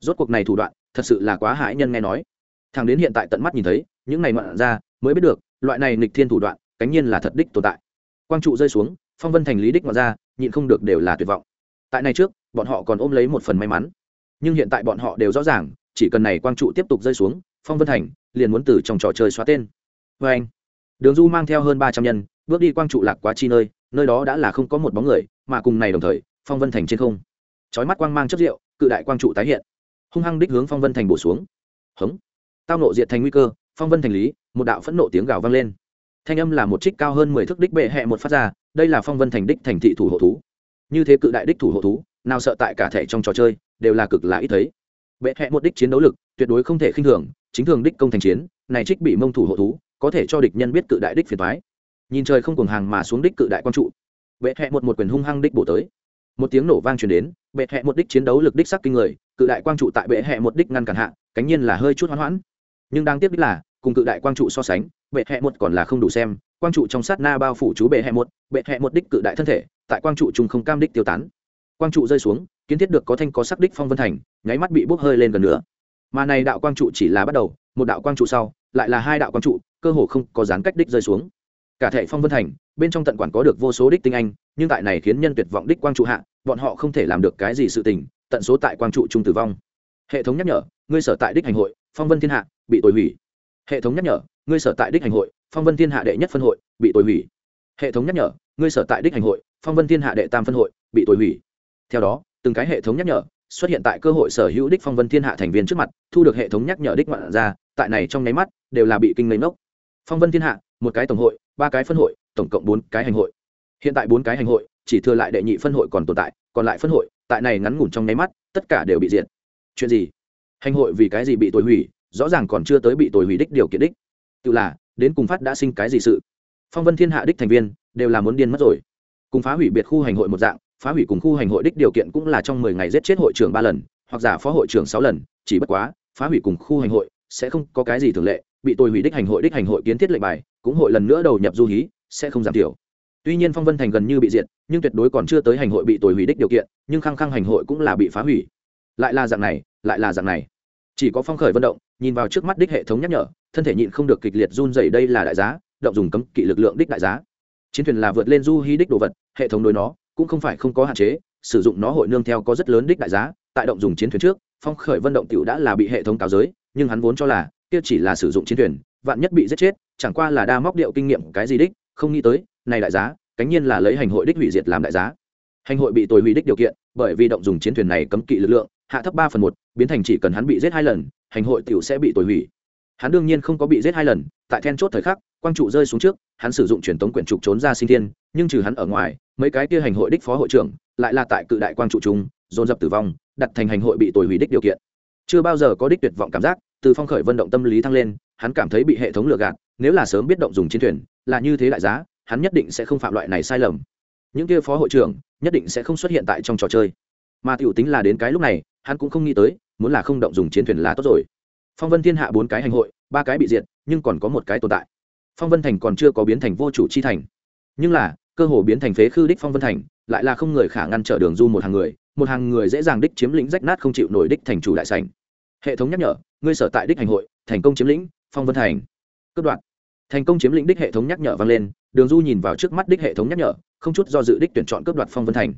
Rốt cuộc này thủ đoạn, thật sự là quá hãi nhân nghe nói. Thằng đến hiện tại tận mắt nhìn thấy, những này ngoạn ra mới biết được, loại này nghịch thiên thủ đoạn, cánh nhiên là thật đích tồn tại. Quang trụ rơi xuống, phong vân thành lý đích ngoại ra, nhịn không được đều là tuyệt vọng tại này trước, bọn họ còn ôm lấy một phần may mắn. Nhưng hiện tại bọn họ đều rõ ràng, chỉ cần này quang trụ tiếp tục rơi xuống, phong vân thành liền muốn từ trong trò chơi xóa tên. Vê anh, đường du mang theo hơn ba trăm nhân, bước đi quang trụ lạc quá chi nơi nơi đó đã là không có một bóng người, mà cùng này đồng thời, phong vân thành trên không. Chói mắt quang mang chất rượu, cự đại quang trụ tái hiện. Hung hăng đích hướng phong vân thành bổ xuống. Hống. Tao nộ diệt thành nguy cơ, phong vân thành lý, một đạo phẫn nộ tiếng gào vang lên. Thanh âm là một trích cao hơn mười thước đích bệ hẹ một phát ra, đây là phong vân thành đích thành thị thủ hộ thú như thế cự đại đích thủ hộ thú, nào sợ tại cả thể trong trò chơi, đều là cực là ít thấy. Bệ hẹ một đích chiến đấu lực, tuyệt đối không thể khinh thường, chính thường đích công thành chiến, này trích bị mông thủ hộ thú, có thể cho địch nhân biết cự đại đích phiền thoái nhìn trời không cuồng hàng mà xuống đích cự đại quan trụ. Bệ hẹ một một quyền hung hăng đích bổ tới. Một tiếng nổ vang truyền đến, bệ hẹ một đích chiến đấu lực đích sắc kinh người, cự đại quang trụ tại bệ hẹ một đích ngăn cản hạ, cánh nhiên là hơi chút hoãn hoãn. Nhưng đang tiếp đích là, cùng cự đại quang trụ so sánh, bệ hẹ một còn là không đủ xem, quang trụ trong sát na bao phủ chú bệ hẹ một, bệ hẹ một đích cự đại thân thể tại quang trụ trùng không cam đích tiêu tán. Quang trụ rơi xuống, kiến thiết được có thanh có sắc đích phong vân thành, nháy mắt bị bốc hơi lên gần nữa. Mà này đạo quang trụ chỉ là bắt đầu, một đạo quang trụ sau, lại là hai đạo quang trụ, cơ hồ không có dán cách đích rơi xuống. Cả thể phong vân thành, bên trong tận quản có được vô số đích tinh anh, nhưng tại này khiến nhân tuyệt vọng đích quang trụ hạ, bọn họ không thể làm được cái gì sự tình, tận số tại quang trụ trung tử vong. Hệ thống nhắc nhở, ngươi sở tại đích hành hội, phong vân thiên hạ, bị tồi hủy. Hệ thống nhắc nhở, ngươi sở tại đích hành hội, phong vân thiên hạ đệ nhất phân hội, bị tồi hủy. Hệ thống nhắc nhở, ngươi sở tại đích hành hội phong vân thiên hạ đệ tam phân hội, bị tồi hủy. Theo đó, từng cái hệ thống nhắc nhở xuất hiện tại cơ hội sở hữu đích phong vân thiên hạ thành viên trước mặt, thu được hệ thống nhắc nhở đích ngoạn ra, tại này trong nháy mắt, đều là bị kinh lấy nốc phong vân thiên hạ, một cái tổng hội, ba cái phân hội, tổng cộng bốn cái hành hội. Hiện tại bốn cái hành hội, chỉ thừa lại đệ nhị phân hội còn tồn tại, còn lại phân hội, tại này ngắn ngủn trong nháy mắt, tất cả đều bị diệt. Chuyện gì? Hành hội vì cái gì bị tồi hủy, rõ ràng còn chưa tới bị tồi hủy đích điều kiện đích. Tự là, đến cùng phát đã sinh cái gì sự? Phong vân thiên hạ đích thành viên, đều là muốn điên mất rồi cùng phá hủy biệt khu hành hội một dạng, phá hủy cùng khu hành hội đích điều kiện cũng là trong mười ngày giết chết hội trưởng ba lần, hoặc giả phó hội trưởng sáu lần, chỉ bất quá, phá hủy cùng khu hành hội sẽ không có cái gì thường lệ, bị tôi hủy đích hành hội đích hành hội kiến thiết lệnh bài, cũng hội lần nữa đầu nhập du hí, sẽ không giảm thiểu. Tuy nhiên phong vân thành gần như bị diệt, nhưng tuyệt đối còn chưa tới hành hội bị tồi hủy đích điều kiện, nhưng khăng khăng hành hội cũng là bị phá hủy. Lại là dạng này, lại là dạng này. Chỉ có phong khởi vận động, nhìn vào trước mắt đích hệ thống nhắc nhở, thân thể nhịn không được kịch liệt run dày đây là đại giá, động dùng cấm kỵ lực lượng đích đại giá. Chiến thuyền là vượt lên du hí đích đồ vật hệ thống đối nó cũng không phải không có hạn chế, sử dụng nó hội nương theo có rất lớn đích đại giá, tại động dùng chiến thuyền trước, phong khởi vận động tiểu đã là bị hệ thống cáo giới, nhưng hắn vốn cho là, kia chỉ là sử dụng chiến thuyền, vạn nhất bị giết chết, chẳng qua là đa móc điệu kinh nghiệm cái gì đích, không nghĩ tới, này đại giá, cánh nhiên là lấy hành hội đích hủy diệt làm đại giá. Hành hội bị tồi hủy đích điều kiện, bởi vì động dùng chiến thuyền này cấm kỵ lực lượng, hạ thấp ba phần một, biến thành chỉ cần hắn bị giết hai lần, hành hội tiểu sẽ bị tồi hủy. Hắn đương nhiên không có bị giết hai lần, tại then chốt thời khắc, quang trụ rơi xuống trước, hắn sử dụng truyền tống quyển trục trốn ra sinh thiên, nhưng trừ hắn ở ngoài mấy cái kia hành hội đích phó hội trưởng, lại là tại cự đại quang trụ trung dồn dập tử vong, đặt thành hành hội bị tồi hủy đích điều kiện. Chưa bao giờ có đích tuyệt vọng cảm giác, từ phong khởi vận động tâm lý thăng lên, hắn cảm thấy bị hệ thống lừa gạt, nếu là sớm biết động dùng chiến thuyền, là như thế đại giá, hắn nhất định sẽ không phạm loại này sai lầm. Những kia phó hội trưởng, nhất định sẽ không xuất hiện tại trong trò chơi. Mà tiểu tính là đến cái lúc này, hắn cũng không nghĩ tới, muốn là không động dùng chiến thuyền là tốt rồi. Phong vân thiên hạ bốn cái hành hội, ba cái bị diệt, nhưng còn có một cái tồn tại. Phong vân thành còn chưa có biến thành vô chủ chi thành. Nhưng là cơ hồ biến thành phế khư đích phong vân thành, lại là không người khả ngăn trở đường du một hàng người, một hàng người dễ dàng đích chiếm lĩnh rách nát không chịu nổi đích thành chủ đại sảnh. Hệ thống nhắc nhở, ngươi sở tại đích hành hội, thành công chiếm lĩnh, phong vân thành. Cướp đoạn thành công chiếm lĩnh đích hệ thống nhắc nhở vang lên, đường du nhìn vào trước mắt đích hệ thống nhắc nhở, không chút do dự đích tuyển chọn cướp đoạt phong vân thành.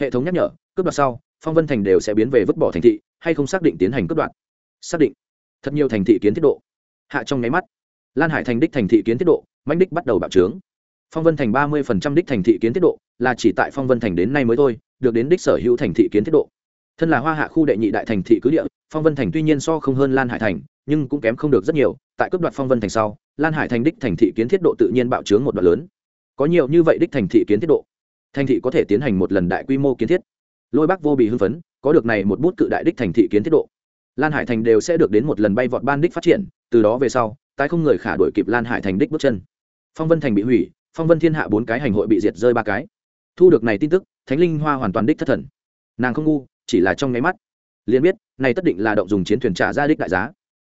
Hệ thống nhắc nhở, cướp đoạt sau, phong vân thành đều sẽ biến về vứt bỏ thành thị, hay không xác định tiến hành cướp đoạt? Xác định. Thật nhiều thành thị kiến thiết độ. Hạ trong nháy mắt, lan hải thành đích thành thị kiến thiết độ, mãnh đích bắt đầu bạo trướng phong vân thành ba mươi phần trăm đích thành thị kiến thiết độ là chỉ tại phong vân thành đến nay mới thôi, được đến đích sở hữu thành thị kiến thiết độ. Thân là hoa hạ khu đệ nhị đại thành thị cứ địa, phong vân thành tuy nhiên so không hơn lan hải thành, nhưng cũng kém không được rất nhiều, tại cấp đoạt phong vân thành sau, lan hải thành đích thành thị kiến thiết độ tự nhiên bạo trướng một đoạn lớn. Có nhiều như vậy đích thành thị kiến thiết độ, thành thị có thể tiến hành một lần đại quy mô kiến thiết. Lôi bắc vô bị hưng phấn, có được này một bút cự đại đích thành thị kiến thiết độ. Lan hải thành đều sẽ được đến một lần bay vọt ban đích phát triển, từ đó về sau, tái không người khả đổi kịp lan hải thành đích bước chân. Phong vân thành bị hủy phong vân thiên hạ bốn cái hành hội bị diệt rơi ba cái. Thu được này tin tức, thánh linh hoa hoàn toàn đích thất thần. Nàng không ngu, chỉ là trong nháy mắt. Liền biết, này tất định là động dùng chiến thuyền trả ra đích đại giá.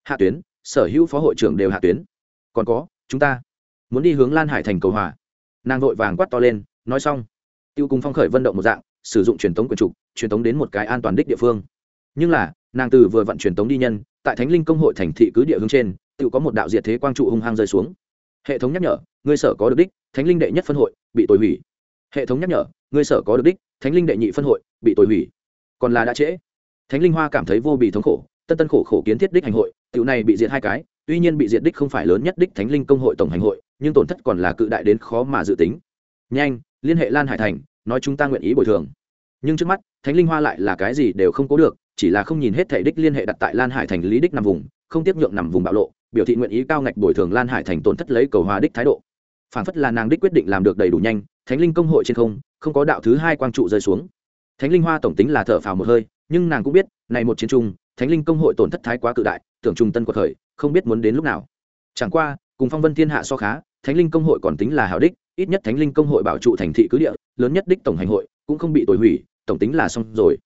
Hạ tuyến, sở hữu phó hội trưởng đều hạ tuyến. Còn có, chúng ta muốn đi hướng lan hải thành cầu hòa. Nàng vội vàng quát to lên, nói xong. Tiêu cùng phong khởi vận động một dạng, sử dụng truyền tống quyền trục, truyền tống đến một cái an toàn đích địa phương. Nhưng là, nàng từ vừa vận truyền tống đi nhân, tại thánh linh công hội thành thị cứ địa hướng trên, tự có một đạo diệt thế quang trụ hung hăng rơi xuống hệ thống nhắc nhở, ngươi sở có được đích, thánh linh đệ nhất phân hội, bị tồi hủy. Hệ thống nhắc nhở, ngươi sở có được đích, thánh linh đệ nhị phân hội, bị tồi hủy. Còn là đã trễ. Thánh linh hoa cảm thấy vô bị thống khổ, tân tân khổ khổ kiến thiết đích hành hội, tiểu này bị diệt hai cái, tuy nhiên bị diệt đích không phải lớn nhất đích thánh linh công hội tổng hành hội, nhưng tổn thất còn là cự đại đến khó mà dự tính. Nhanh, liên hệ lan hải thành, nói chúng ta nguyện ý bồi thường. Nhưng trước mắt, thánh linh hoa lại là cái gì đều không có được, chỉ là không nhìn hết thể đích liên hệ đặt tại lan hải thành lý đích nằm vùng, không tiếp nhượng nằm vùng bạo lộ biểu thị nguyện ý cao ngạch bồi thường lan hải thành tổn thất lấy cầu hòa đích thái độ. Phản phất là nàng đích quyết định làm được đầy đủ nhanh, thánh linh công hội trên không không có đạo thứ hai quang trụ rơi xuống. Thánh linh hoa tổng tính là thở phào một hơi, nhưng nàng cũng biết, này một chiến trung thánh linh công hội tổn thất thái quá cự đại, tưởng trung tân quật khởi, không biết muốn đến lúc nào. Chẳng qua, cùng phong vân thiên hạ so khá, thánh linh công hội còn tính là hảo đích, ít nhất thánh linh công hội bảo trụ thành thị cứ địa, lớn nhất đích tổng hành hội, cũng không bị tồi hủy, tổng tính là xong rồi.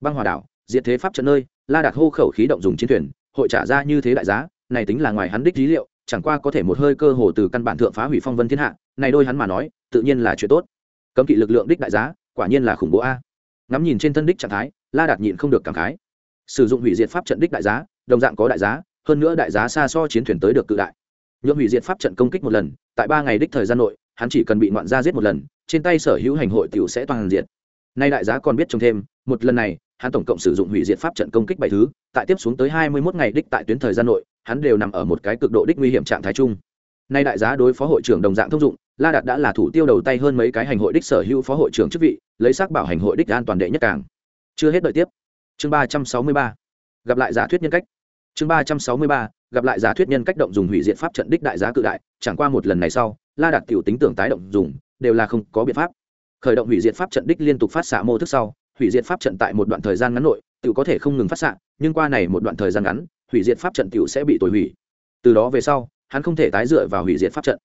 Băng hòa đảo, diệt thế pháp trận nơi, la đạt hô khẩu khí động dùng chiến thuyền, hội trả ra như thế đại giá này tính là ngoài hắn đích lý liệu, chẳng qua có thể một hơi cơ hồ từ căn bản thượng phá hủy phong vân thiên hạ, này đôi hắn mà nói, tự nhiên là chuyện tốt. Cấm kỵ lực lượng đích đại giá, quả nhiên là khủng bố a. Ngắm nhìn trên thân đích trạng thái, la đạt nhịn không được cảm khái. Sử dụng hủy diệt pháp trận đích đại giá, đồng dạng có đại giá, hơn nữa đại giá xa so chiến thuyền tới được cự đại. Nhuộm hủy diệt pháp trận công kích một lần, tại ba ngày đích thời gian nội, hắn chỉ cần bị ngoạn gia giết một lần, trên tay sở hữu hành hội t i ể u sẽ toàn diệt nay đại giá còn biết trông thêm, một lần này hắn tổng cộng sử dụng hủy diệt pháp trận công kích bảy thứ, tại tiếp xuống tới hai mươi mốt ngày đích tại tuyến thời gian nội, hắn đều nằm ở một cái cực độ đích nguy hiểm trạng thái chung. Nay đại giá đối phó hội trưởng đồng dạng thông dụng, la đạt đã là thủ tiêu đầu tay hơn mấy cái hành hội đích sở hữu phó hội trưởng chức vị, lấy xác bảo hành hội đích an toàn đệ nhất càng. Chưa hết đợi tiếp. Chương ba trăm sáu mươi ba. Gặp lại giả thuyết nhân cách. Chương ba trăm sáu mươi ba. Gặp lại giả thuyết nhân cách động dùng hủy diệt pháp trận đích đại giá cự đại, chẳng qua một lần này sau, la đạt tiểu tính tưởng tái động dùng, đều là không có biện pháp. Khởi động hủy diệt pháp trận đích liên tục phát xạ mô thức sau hủy diệt pháp trận tại một đoạn thời gian ngắn nội, tiểu có thể không ngừng phát xạ, nhưng qua này một đoạn thời gian ngắn, hủy diệt pháp trận tiểu sẽ bị tồi hủy. Từ đó về sau, hắn không thể tái dựa vào hủy diệt pháp trận.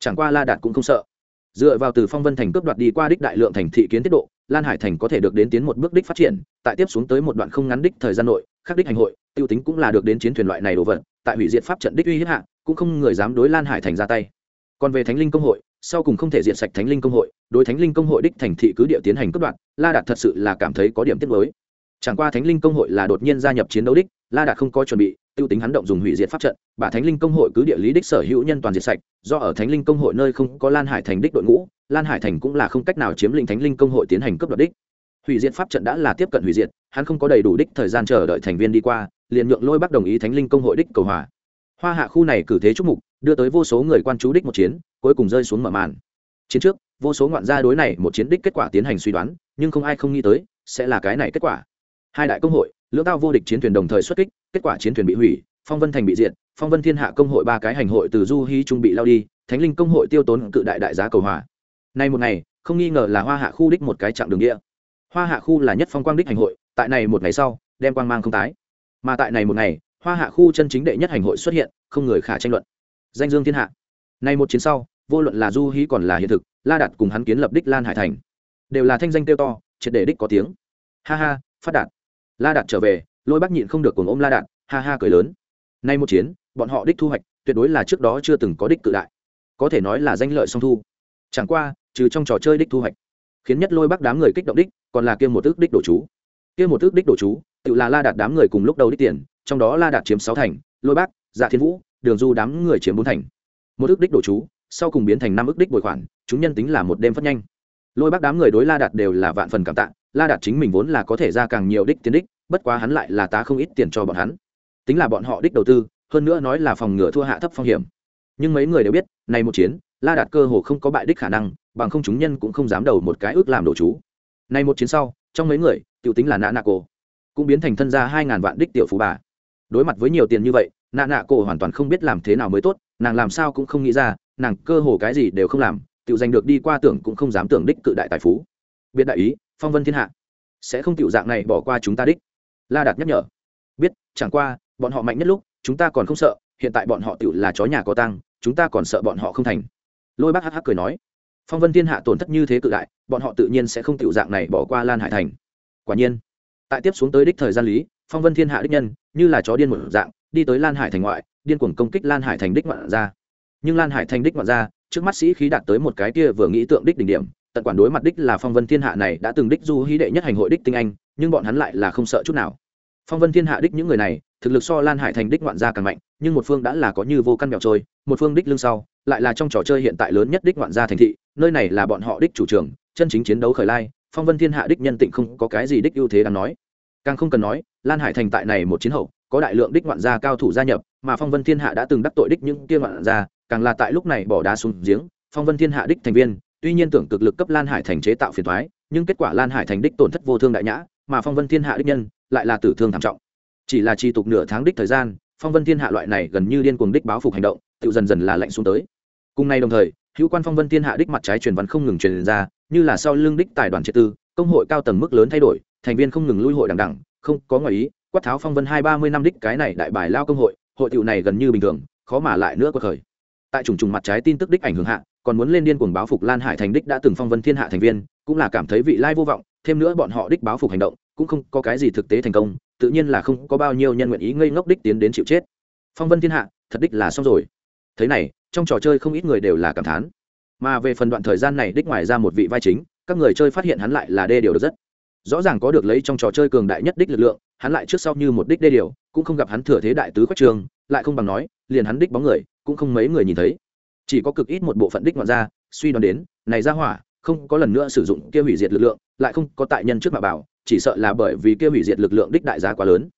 Chẳng qua la đạt cũng không sợ. Dựa vào từ phong vân thành cướp đoạt đi qua đích đại lượng thành thị kiến tiết độ, lan hải thành có thể được đến tiến một bước đích phát triển, tại tiếp xuống tới một đoạn không ngắn đích thời gian nội, khắc đích hành hội, tiêu tính cũng là được đến chiến thuyền loại này đồ vật, tại hủy diệt pháp trận đích uy hiếp hạ, cũng không người dám đối lan hải thành ra tay còn về thánh linh công hội, sau cùng không thể diệt sạch thánh linh công hội, đối thánh linh công hội đích thành thị cứ địa tiến hành cấp đoạn. la đạt thật sự là cảm thấy có điểm tiết mới chẳng qua thánh linh công hội là đột nhiên gia nhập chiến đấu đích, la đạt không có chuẩn bị, tiêu tính hắn động dùng hủy diệt pháp trận, bà thánh linh công hội cứ địa lý đích sở hữu nhân toàn diệt sạch, do ở thánh linh công hội nơi không có lan hải thành đích đội ngũ, lan hải thành cũng là không cách nào chiếm lĩnh thánh linh công hội tiến hành cấp đoạt đích hủy diệt pháp trận đã là tiếp cận hủy diệt, hắn không có đầy đủ đích thời gian chờ đợi thành viên đi qua, liền nhượng lôi bắc đồng ý thánh linh công hội đích cầu hòa hoa hạ khu này cử thế trúc mục, đưa tới vô số người quan chú đích một chiến, cuối cùng rơi xuống mở màn. Chiến trước, vô số ngoạn gia đối này một chiến đích kết quả tiến hành suy đoán, nhưng không ai không nghĩ tới, sẽ là cái này kết quả. Hai đại công hội, lưỡng tao vô địch chiến thuyền đồng thời xuất kích, kết quả chiến thuyền bị hủy, phong vân thành bị diệt, phong vân thiên hạ công hội ba cái hành hội từ du hy trung bị lao đi, thánh linh công hội tiêu tốn cự đại đại giá cầu hòa. Nay một ngày, không nghi ngờ là hoa hạ khu đích một cái chặng đường địa. Hoa hạ khu là nhất phong quang đích hành hội, tại này một ngày sau, đem quang mang không tái. Mà tại này một ngày hoa hạ khu chân chính đệ nhất hành hội xuất hiện, không người khả tranh luận. Danh dương thiên hạ. Nay một chiến sau, vô luận là du hí còn là hiện thực, la đạt cùng hắn kiến lập đích lan hải thành, đều là thanh danh tiêu to, triệt để đích có tiếng. Ha ha, phát đạt. La đạt trở về, lôi bác nhịn không được cùng ôm la đạt, ha ha cười lớn. Nay một chiến, bọn họ đích thu hoạch, tuyệt đối là trước đó chưa từng có đích cự đại. Có thể nói là danh lợi song thu. Chẳng qua, trừ trong trò chơi đích thu hoạch, khiến nhất lôi bắc đám người kích động đích, còn là kia một ước đích đổ chú. Kia một ước đích đổ chú, tự là la đạt đám người cùng lúc đầu đích tiền trong đó la đạt chiếm sáu thành lôi Bác, dạ thiên vũ đường du đám người chiếm bốn thành. Một ước đích đổ chú sau cùng biến thành năm ước đích bồi khoản chúng nhân tính là một đêm phát nhanh. Lôi Bác đám người đối la đạt đều là vạn phần cảm tạ la đạt chính mình vốn là có thể ra càng nhiều đích tiến đích bất quá hắn lại là tá không ít tiền cho bọn hắn. Tính là bọn họ đích đầu tư hơn nữa nói là phòng ngừa thua hạ thấp phong hiểm. Nhưng mấy người đều biết này một chiến la đạt cơ hồ không có bại đích khả năng bằng không chúng nhân cũng không dám đầu một cái ước làm đồ chú. Này một chiến sau trong mấy người tiểu tính là nã nạ cổ cũng biến thành thân gia hai ngàn vạn đích tiểu phú bà đối mặt với nhiều tiền như vậy, nạ nạ cổ hoàn toàn không biết làm thế nào mới tốt, nàng làm sao cũng không nghĩ ra, nàng cơ hồ cái gì đều không làm, tiểu giành được đi qua tưởng cũng không dám tưởng đích cự đại tài phú. Biệt đại ý, phong vân thiên hạ. Sẽ không tiểu dạng này bỏ qua chúng ta đích. La đạt nhắc nhở. Biết, chẳng qua, bọn họ mạnh nhất lúc, chúng ta còn không sợ, hiện tại bọn họ tiểu là chó nhà có tăng chúng ta còn sợ bọn họ không thành. Lôi bác hắc hắc cười nói. Phong vân thiên hạ tổn thất như thế cự đại, bọn họ tự nhiên sẽ không tiểu dạng này bỏ qua lan hải thành. Quả nhiên, tại tiếp xuống tới đích thời gian lý phong vân thiên hạ đích nhân, như là chó điên một dạng, đi tới lan hải thành ngoại, điên cuồng công kích lan hải thành đích ngoạn ra nhưng lan hải thành đích ngoạn ra trước mắt sĩ khí đạt tới một cái kia vừa nghĩ tượng đích đỉnh điểm, tận quản đối mặt đích là phong vân thiên hạ này đã từng đích du hí đệ nhất hành hội đích tinh anh, nhưng bọn hắn lại là không sợ chút nào. Phong vân thiên hạ đích những người này, thực lực so lan hải thành đích ngoạn gia càng mạnh, nhưng một phương đã là có như vô căn mèo trôi, một phương đích lưng sau, lại là trong trò chơi hiện tại lớn nhất đích ngoạn gia thành thị, nơi này là bọn họ đích chủ trường, chân chính chiến đấu khởi lai, phong vân thiên hạ đích nhân tịnh không có cái gì đích ưu thế đáng nói. Càng không cần nói lan hải thành tại này một chiến hậu, có đại lượng đích ngoạn gia cao thủ gia nhập, mà phong vân thiên hạ đã từng đắc tội đích những kia ngoạn gia, càng là tại lúc này bỏ đá xuống giếng, phong vân thiên hạ đích thành viên, tuy nhiên tưởng cực lực cấp lan hải thành chế tạo phiền thoái nhưng kết quả lan hải thành đích tổn thất vô thương đại nhã, mà phong vân thiên hạ đích nhân, lại là tử thương thảm trọng. Chỉ là chi tục nửa tháng đích thời gian, phong vân thiên hạ loại này gần như điên cuồng đích báo phục hành động, tự dần dần là lạnh xuống tới. Cùng nay đồng thời, hữu quan phong vân thiên hạ đích mặt trái truyền văn không ngừng truyền ra, như là sau lưng đích tài đoàn triệt tư, công hội cao tầng mức lớn thay đổi, thành viên không ngừng lui hội đằng đẳng không có ngoại ý, quát tháo phong vân hai ba mươi năm đích cái này đại bài lao công hội hội tiệu này gần như bình thường, khó mà lại nữa có khởi. Tại trùng trùng mặt trái tin tức đích ảnh hưởng hạ, còn muốn lên điên cuồng báo phục lan hải thành đích đã từng phong vân thiên hạ thành viên, cũng là cảm thấy vị lai vô vọng, thêm nữa bọn họ đích báo phục hành động, cũng không có cái gì thực tế thành công, tự nhiên là không có bao nhiêu nhân nguyện ý ngây ngốc đích tiến đến chịu chết. Phong vân thiên hạ, thật đích là xong rồi. Thế này, trong trò chơi không ít người đều là cảm thán. Mà về phần đoạn thời gian này đích ngoài ra một vị vai chính, các người chơi phát hiện hắn lại là đê điều được rất rõ ràng có được lấy trong trò chơi cường đại nhất đích lực lượng, hắn lại trước sau như một đích đê điều, cũng không gặp hắn thừa thế đại tứ quách trường, lại không bằng nói, liền hắn đích bóng người, cũng không mấy người nhìn thấy. Chỉ có cực ít một bộ phận đích ngoạn ra suy đoán đến, này ra hỏa, không có lần nữa sử dụng kia hủy diệt lực lượng, lại không có tại nhân trước mà bảo, chỉ sợ là bởi vì kia hủy diệt lực lượng đích đại giá quá lớn.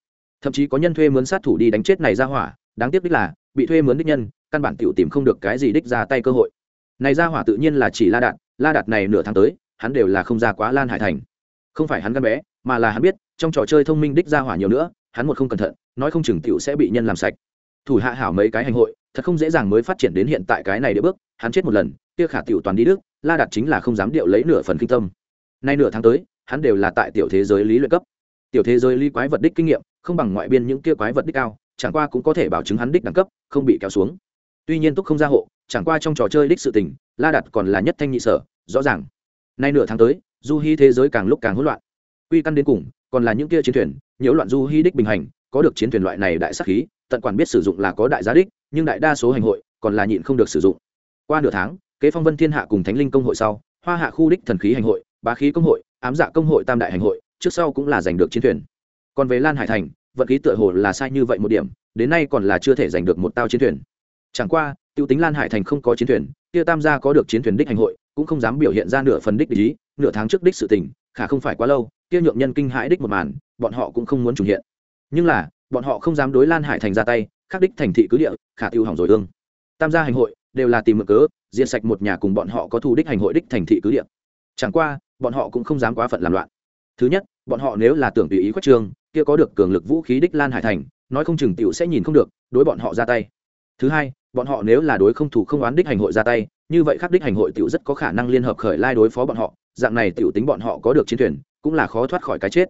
Thậm chí có nhân thuê mướn sát thủ đi đánh chết này ra hỏa, đáng tiếc đích là, bị thuê mướn đích nhân, căn bản tiểu tìm không được cái gì đích ra tay cơ hội. Này ra hỏa tự nhiên là chỉ la đạt la đạt này nửa tháng tới, hắn đều là không ra quá lan hải thành không phải hắn gan bé, mà là hắn biết, trong trò chơi thông minh đích ra hỏa nhiều nữa, hắn một không cẩn thận, nói không chừng tiểu sẽ bị nhân làm sạch. Thủ hạ hảo mấy cái hành hội, thật không dễ dàng mới phát triển đến hiện tại cái này để bước, hắn chết một lần, kia khả tiểu toàn đi đức, la đạt chính là không dám điệu lấy nửa phần kinh tâm. Nay nửa tháng tới, hắn đều là tại tiểu thế giới lý luyện cấp. Tiểu thế giới lý quái vật đích kinh nghiệm, không bằng ngoại biên những kia quái vật đích cao, chẳng qua cũng có thể bảo chứng hắn đích đẳng cấp, không bị kéo xuống. Tuy nhiên túc không ra hộ, chẳng qua trong trò chơi đích sự tình, la đặt còn là nhất thanh nhị sở, rõ ràng. Nay nửa tháng tới du hy thế giới càng lúc càng hỗn loạn. Quy căn đến cùng, còn là những kia chiến thuyền, nhiễu loạn du hy đích bình hành, có được chiến thuyền loại này đại sắc khí, tận quản biết sử dụng là có đại giá đích, nhưng đại đa số hành hội, còn là nhịn không được sử dụng. Qua nửa tháng, kế phong vân thiên hạ cùng thánh linh công hội sau, hoa hạ khu đích thần khí hành hội, bá khí công hội, ám dạ công hội tam đại hành hội, trước sau cũng là giành được chiến thuyền. Còn về lan hải thành, vận khí tựa hồ là sai như vậy một điểm, đến nay còn là chưa thể giành được một tao chiến thuyền. Chẳng qua, tiêu tính lan hải thành không có chiến thuyền, kia tam gia có được chiến thuyền đích hành hội, cũng không dám biểu hiện ra nửa phần đích ý nửa tháng trước đích sự tình, khả không phải quá lâu, kia nhượng nhân kinh hãi đích một màn, bọn họ cũng không muốn chủ hiện. Nhưng là, bọn họ không dám đối lan hải thành ra tay khắc đích thành thị cứ địa, khả tiêu hỏng rồi ương. Tam gia hành hội, đều là tìm mực cớ, diệt sạch một nhà cùng bọn họ có thù đích hành hội đích thành thị cứ địa. Chẳng qua, bọn họ cũng không dám quá phận làm loạn. Thứ nhất, bọn họ nếu là tưởng tùy ý khuất trương, kia có được cường lực vũ khí đích lan hải thành, nói không chừng tiểu sẽ nhìn không được, đối bọn họ ra tay. Thứ hai, bọn họ nếu là đối không thủ không oán đích hành hội ra tay, như vậy khắc đích hành hội tiểu rất có khả năng liên hợp khởi lai đối phó bọn họ dạng này tiểu tính bọn họ có được chiến thuyền, cũng là khó thoát khỏi cái chết.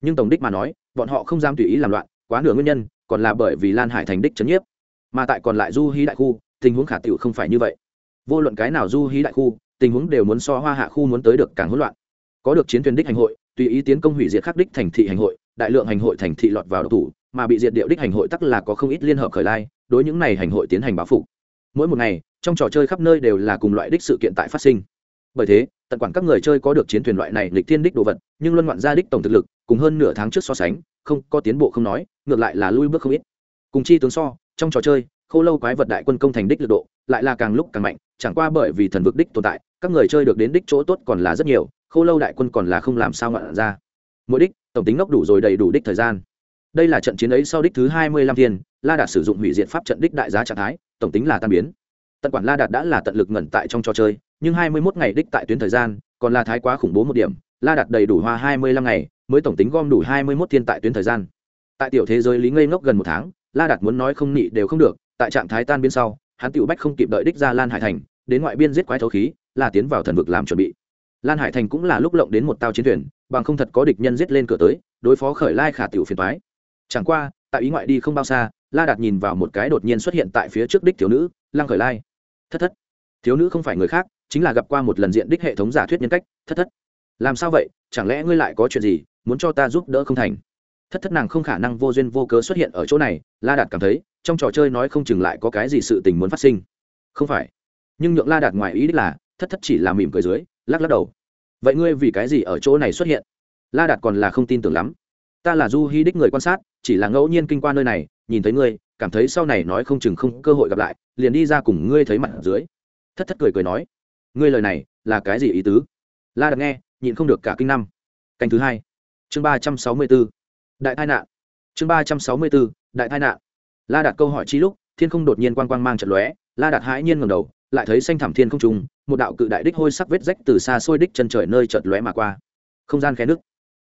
Nhưng tổng đích mà nói, bọn họ không dám tùy ý làm loạn, quá nửa nguyên nhân, còn là bởi vì lan hải thành đích chấn nhiếp. Mà tại còn lại du hí đại khu, tình huống khả tiểu không phải như vậy. Vô luận cái nào du hí đại khu, tình huống đều muốn so hoa hạ khu muốn tới được càng hỗn loạn. Có được chiến thuyền đích hành hội, tùy ý tiến công hủy diệt khắc đích thành thị hành hội, đại lượng hành hội thành thị lọt vào độc thủ, mà bị diệt điệu đích hành hội tắc là có không ít liên hợp khởi lai, đối những này hành hội tiến hành báo phục. Mỗi một ngày, trong trò chơi khắp nơi đều là cùng loại đích sự kiện tại phát sinh bởi thế, tận quản các người chơi có được chiến thuyền loại này lịch thiên đích đồ vật, nhưng luân ngoạn gia đích tổng thực lực, cùng hơn nửa tháng trước so sánh, không có tiến bộ không nói, ngược lại là lui bước không ít. Cùng chi tướng so, trong trò chơi, khô lâu quái vật đại quân công thành đích lực độ, lại là càng lúc càng mạnh, chẳng qua bởi vì thần vực đích tồn tại, các người chơi được đến đích chỗ tốt còn là rất nhiều, khô lâu đại quân còn là không làm sao ngoạn ra. Mỗi đích, tổng tính ngốc đủ rồi đầy đủ đích thời gian. Đây là trận chiến ấy sau đích thứ hai mươi lăm thiên, la đạt sử dụng hủy diệt pháp trận đích đại giá trạng thái, tổng tính là tan biến. Tận quản la đạt đã là tận lực ngẩn tại trong trò chơi nhưng hai mươi mốt ngày đích tại tuyến thời gian, còn là thái quá khủng bố một điểm, la đạt đầy đủ hoa hai mươi lăm ngày, mới tổng tính gom đủ hai mươi mốt thiên tại tuyến thời gian. Tại tiểu thế giới lý ngây ngốc gần một tháng, la đạt muốn nói không nị đều không được, tại trạng thái tan biến sau, hắn tiểu bách không kịp đợi đích ra lan hải thành, đến ngoại biên giết quái thấu khí là tiến vào thần vực làm chuẩn bị. Lan hải thành cũng là lúc lộng đến một tao chiến thuyền, bằng không thật có địch nhân giết lên cửa tới, đối phó khởi lai khả tiểu phiền toái. Chẳng qua, tại ý ngoại đi không bao xa, la đạt nhìn vào một cái đột nhiên xuất hiện tại phía trước đích thiếu nữ, lăng khởi lai. Thất thất, thiếu nữ không phải người khác chính là gặp qua một lần diện đích hệ thống giả thuyết nhân cách, thất thất. Làm sao vậy? Chẳng lẽ ngươi lại có chuyện gì muốn cho ta giúp đỡ không thành? Thất thất nàng không khả năng vô duyên vô cớ xuất hiện ở chỗ này, la đạt cảm thấy, trong trò chơi nói không chừng lại có cái gì sự tình muốn phát sinh. Không phải. Nhưng nhượng la đạt ngoài ý đích là, thất thất chỉ là mỉm cười dưới, lắc lắc đầu. Vậy ngươi vì cái gì ở chỗ này xuất hiện? La đạt còn là không tin tưởng lắm. Ta là du hy đích người quan sát, chỉ là ngẫu nhiên kinh qua nơi này, nhìn thấy ngươi, cảm thấy sau này nói không chừng không cơ hội gặp lại, liền đi ra cùng ngươi thấy mặt ở dưới. Thất thất cười cười nói ngươi lời này là cái gì ý tứ? La đặt nghe, nhịn không được cả kinh năm. Canh thứ hai, chương ba trăm sáu mươi b ố đại tai nạn. Chương ba trăm sáu mươi b ố đại tai nạn. La đặt câu hỏi chi lúc, thiên không đột nhiên quang quang mang trận lóe, la đặt hãi nhiên ngầm đầu, lại thấy xanh thảm thiên không trùng, một đạo cự đại đích hôi sắc vết rách từ xa xôi đích chân trời nơi chợt lóe mà qua. Không gian khe nước.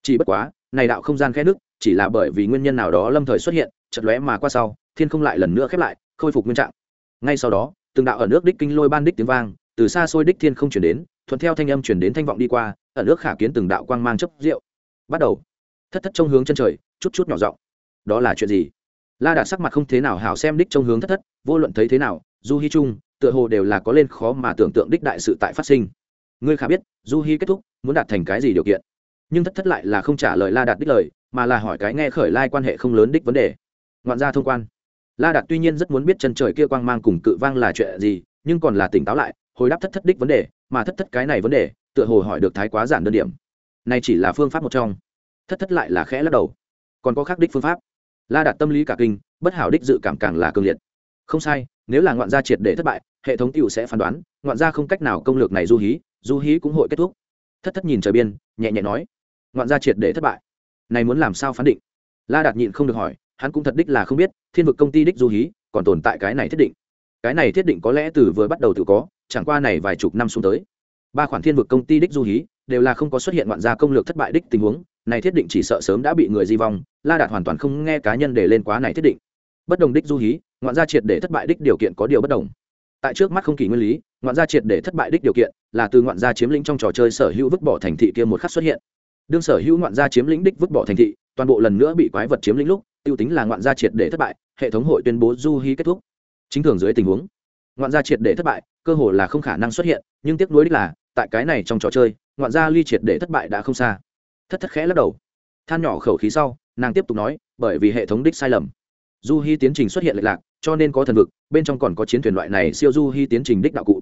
Chỉ bất quá, này đạo không gian khe nước, chỉ là bởi vì nguyên nhân nào đó lâm thời xuất hiện, chợt lóe mà qua sau, thiên không lại lần nữa khép lại, khôi phục nguyên trạng. Ngay sau đó, từng đạo ở nước đích kinh lôi ban đích tiếng vang từ xa xôi đích thiên không chuyển đến, thuận theo thanh âm chuyển đến thanh vọng đi qua, ở nước khả kiến từng đạo quang mang chấp rượu. Bắt đầu. Thất thất trong hướng chân trời, chút chút nhỏ giọng. Đó là chuyện gì? La đạt sắc mặt không thế nào hảo xem đích trong hướng thất thất, vô luận thấy thế nào, du hy trung tựa hồ đều là có lên khó mà tưởng tượng đích đại sự tại phát sinh. Ngươi khả biết, du hy kết thúc, muốn đạt thành cái gì điều kiện? Nhưng thất thất lại là không trả lời la đạt đích lời, mà là hỏi cái nghe khởi lai quan hệ không lớn đích vấn đề. Ngoạn ra thông quan. La đạt tuy nhiên rất muốn biết chân trời kia quang mang cùng cự vang là chuyện gì, nhưng còn là tỉnh táo lại hồi đáp thất thất đích vấn đề, mà thất thất cái này vấn đề, tựa hồ hỏi được thái quá giản đơn điểm. Này chỉ là phương pháp một trong. Thất thất lại là khẽ lắc đầu. Còn có khác đích phương pháp. La đạt tâm lý cả kinh, bất hảo đích dự cảm càng là cường liệt. Không sai, nếu là ngoạn gia triệt để thất bại, hệ thống tựu sẽ phán đoán, ngoạn gia không cách nào công lược này du hí du hí cũng hội kết thúc. Thất thất nhìn trời biên, nhẹ nhẹ nói, ngoạn gia triệt để thất bại. Này muốn làm sao phán định? La đạt nhịn không được hỏi, hắn cũng thật đích là không biết, thiên vực công ty đích du hí, còn tồn tại cái này thiết định cái này thiết định có lẽ từ vừa bắt đầu tự có, chẳng qua này vài chục năm xuống tới. Ba khoản thiên vực công ty đích du hí, đều là không có xuất hiện ngoạn gia công lược thất bại đích tình huống, này thiết định chỉ sợ sớm đã bị người di vong, la đạt hoàn toàn không nghe cá nhân để lên quá này thiết định. Bất đồng đích du hí, ngoạn gia triệt để thất bại đích điều kiện có điều bất đồng. Tại trước mắt không kỳ nguyên lý, ngoạn gia triệt để thất bại đích điều kiện là từ ngoạn gia chiếm lĩnh trong trò chơi sở hữu vứt bỏ thành thị kia một khắc xuất hiện. Đương sở hữu ngoạn gia chiếm lĩnh đích vứt bỏ thành thị, toàn bộ lần nữa bị quái vật chiếm lĩnh lúc, tiêu tính là ngoạn gia triệt để thất bại, hệ thống hội tuyên bố du hí kết thúc chính thường dưới tình huống, ngoạn gia triệt để thất bại, cơ hội là không khả năng xuất hiện, nhưng tiếc nuối đích là, tại cái này trong trò chơi, ngoạn gia ly triệt để thất bại đã không xa. Thất thất khẽ lắc đầu. Than nhỏ khẩu khí sau, nàng tiếp tục nói, bởi vì hệ thống đích sai lầm. Du hy tiến trình xuất hiện lệch lạc, cho nên có thần vực, bên trong còn có chiến thuyền loại này siêu du hy tiến trình đích đạo cụ.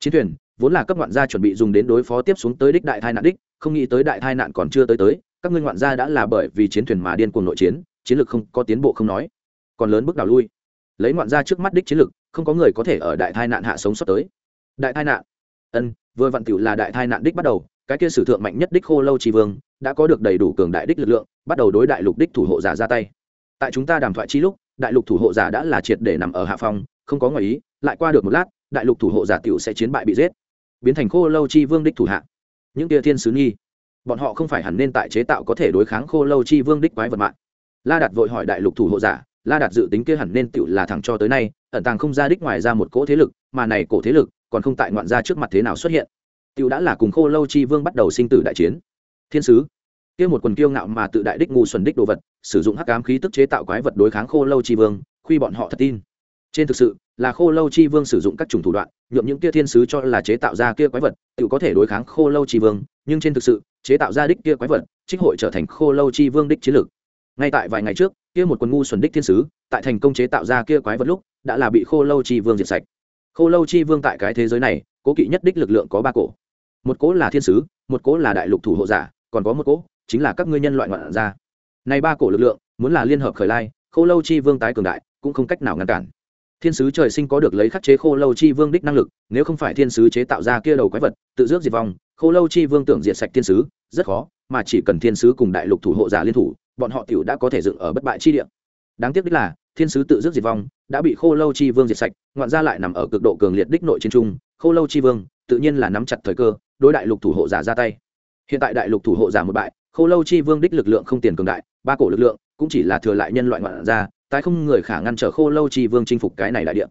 Chiến thuyền, vốn là cấp ngoạn gia chuẩn bị dùng đến đối phó tiếp xuống tới đích đại thai nạn đích, không nghĩ tới đại thai nạn còn chưa tới tới, các ngươi ngoạn gia đã là bởi vì chiến thuyền mà điên cuồng nội chiến chiến lược không có tiến bộ không nói. Còn lớn bước đảo lui lấy ngoạn ra trước mắt đích chiến lực, không có người có thể ở đại thai nạn hạ sống sót tới. Đại thai nạn. Ân vừa vặn tiểu là đại thai nạn đích bắt đầu cái kia sử thượng mạnh nhất đích khô lâu tri vương đã có được đầy đủ cường đại đích lực lượng bắt đầu đối đại lục đích thủ hộ giả ra tay. Tại chúng ta đàm thoại chi lúc đại lục thủ hộ giả đã là triệt để nằm ở hạ phòng, không có ngoài ý lại qua được một lát đại lục thủ hộ giả tiểu sẽ chiến bại bị giết. Biến thành khô lâu chi vương đích thủ hạ. Những kia thiên sứ nghi. Bọn họ không phải hẳn nên tại chế tạo có thể đối kháng khô lâu chi vương đích quái vật mạng. La đặt vội hỏi đại lục thủ hộ giả la đạt dự tính kia hẳn nên tựu là thẳng cho tới nay, ẩn tàng không ra đích ngoài ra một cỗ thế lực, mà này cổ thế lực còn không tại ngoạn ra trước mặt thế nào xuất hiện. Tựu đã là cùng khô lâu chi vương bắt đầu sinh tử đại chiến. Thiên sứ, kia một quần kiêu ngạo mà tự đại đích ngu xuẩn đích đồ vật, sử dụng hắc ám khí tức chế tạo quái vật đối kháng khô lâu chi vương khuy bọn họ thật tin. Trên thực sự, là khô lâu chi vương sử dụng các chủng thủ đoạn, nhuộm những kia thiên sứ cho là chế tạo ra kia quái vật tự có thể đối kháng khô lâu chi vương, nhưng trên thực sự, chế tạo ra đích kia quái vật, trích hội trở thành khô lâu chi vương đích chiến lược ngay tại vài ngày trước, kia một quần ngu xuẩn đích thiên sứ, tại thành công chế tạo ra kia quái vật lúc, đã là bị khô lâu chi vương diệt sạch. Khô lâu chi vương tại cái thế giới này, cố kỵ nhất đích lực lượng có ba cổ. Một cố là thiên sứ, một cố là đại lục thủ hộ giả, còn có một cố chính là các ngươi nhân loại ngoạn gia. Này ba cổ lực lượng, muốn là liên hợp khởi lai, khô lâu chi vương tái cường đại, cũng không cách nào ngăn cản. Thiên sứ trời sinh có được lấy khắc chế khô lâu chi vương đích năng lực, nếu không phải thiên sứ chế tạo ra kia đầu quái vật, tự dước diệt vong, khô lâu chi vương tưởng diệt sạch thiên sứ, rất khó, mà chỉ cần thiên sứ cùng đại lục thủ hộ giả liên thủ bọn họ tiểu đã có thể dựng ở bất bại chi địa. Đáng tiếc đích là, thiên sứ tự dước diệt vong, đã bị khô lâu chi vương diệt sạch, ngoạn ra lại nằm ở cực độ cường liệt đích nội chiến trung. Khô lâu chi vương, tự nhiên là nắm chặt thời cơ, đối đại lục thủ hộ giả ra tay. Hiện tại đại lục thủ hộ giả một bại, khô lâu chi vương đích lực lượng không tiền cường đại, ba cổ lực lượng, cũng chỉ là thừa lại nhân loại ngoạn ra tái không người khả ngăn trở khô lâu chi vương chinh phục cái này đại địa.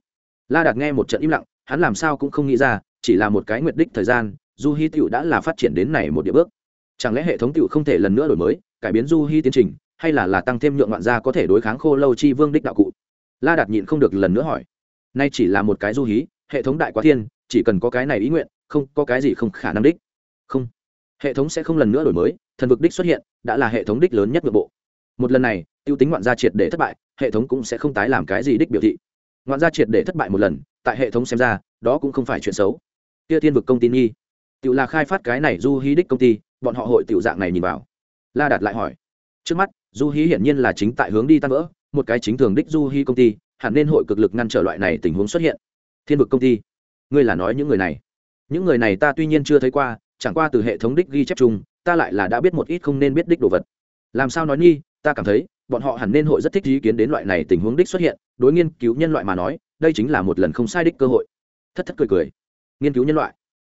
La đạt nghe một trận im lặng, hắn làm sao cũng không nghĩ ra, chỉ là một cái nguyệt đích thời gian, du hi tiểu đã là phát triển đến này một địa bước chẳng lẽ hệ thống tựu không thể lần nữa đổi mới, cải biến du hi tiến trình, hay là là tăng thêm nhượng ngoạn gia có thể đối kháng khô lâu chi vương đích đạo cụ? La đạt nhịn không được lần nữa hỏi. Nay chỉ là một cái du hí, hệ thống đại quá thiên, chỉ cần có cái này ý nguyện, không, có cái gì không khả năng đích. Không. Hệ thống sẽ không lần nữa đổi mới, thần vực đích xuất hiện, đã là hệ thống đích lớn nhất nội bộ. Một lần này t i ê u tính ngoạn gia triệt để thất bại, hệ thống cũng sẽ không tái làm cái gì đích biểu thị. Ngoạn gia triệt để thất bại một lần, tại hệ thống xem ra, đó cũng không phải chuyện xấu. Kia tiên vực công ty nghi tự là khai phát cái này du hí đích công ty bọn họ hội tiểu dạng này nhìn vào. La đạt lại hỏi. Trước mắt, du hí hiển nhiên là chính tại hướng đi tan vỡ, một cái chính thường đích du hí công ty, hẳn nên hội cực lực ngăn trở loại này tình huống xuất hiện. Thiên vực công ty, ngươi là nói những người này. Những người này ta tuy nhiên chưa thấy qua, chẳng qua từ hệ thống đích ghi chép chung, ta lại là đã biết một ít không nên biết đích đồ vật. Làm sao nói nghi ta cảm thấy, bọn họ hẳn nên hội rất thích ý kiến đến loại này tình huống đích xuất hiện, đối nghiên cứu nhân loại mà nói, đây chính là một lần không sai đích cơ hội. Thất thất cười cười. Nghiên cứu nhân loại.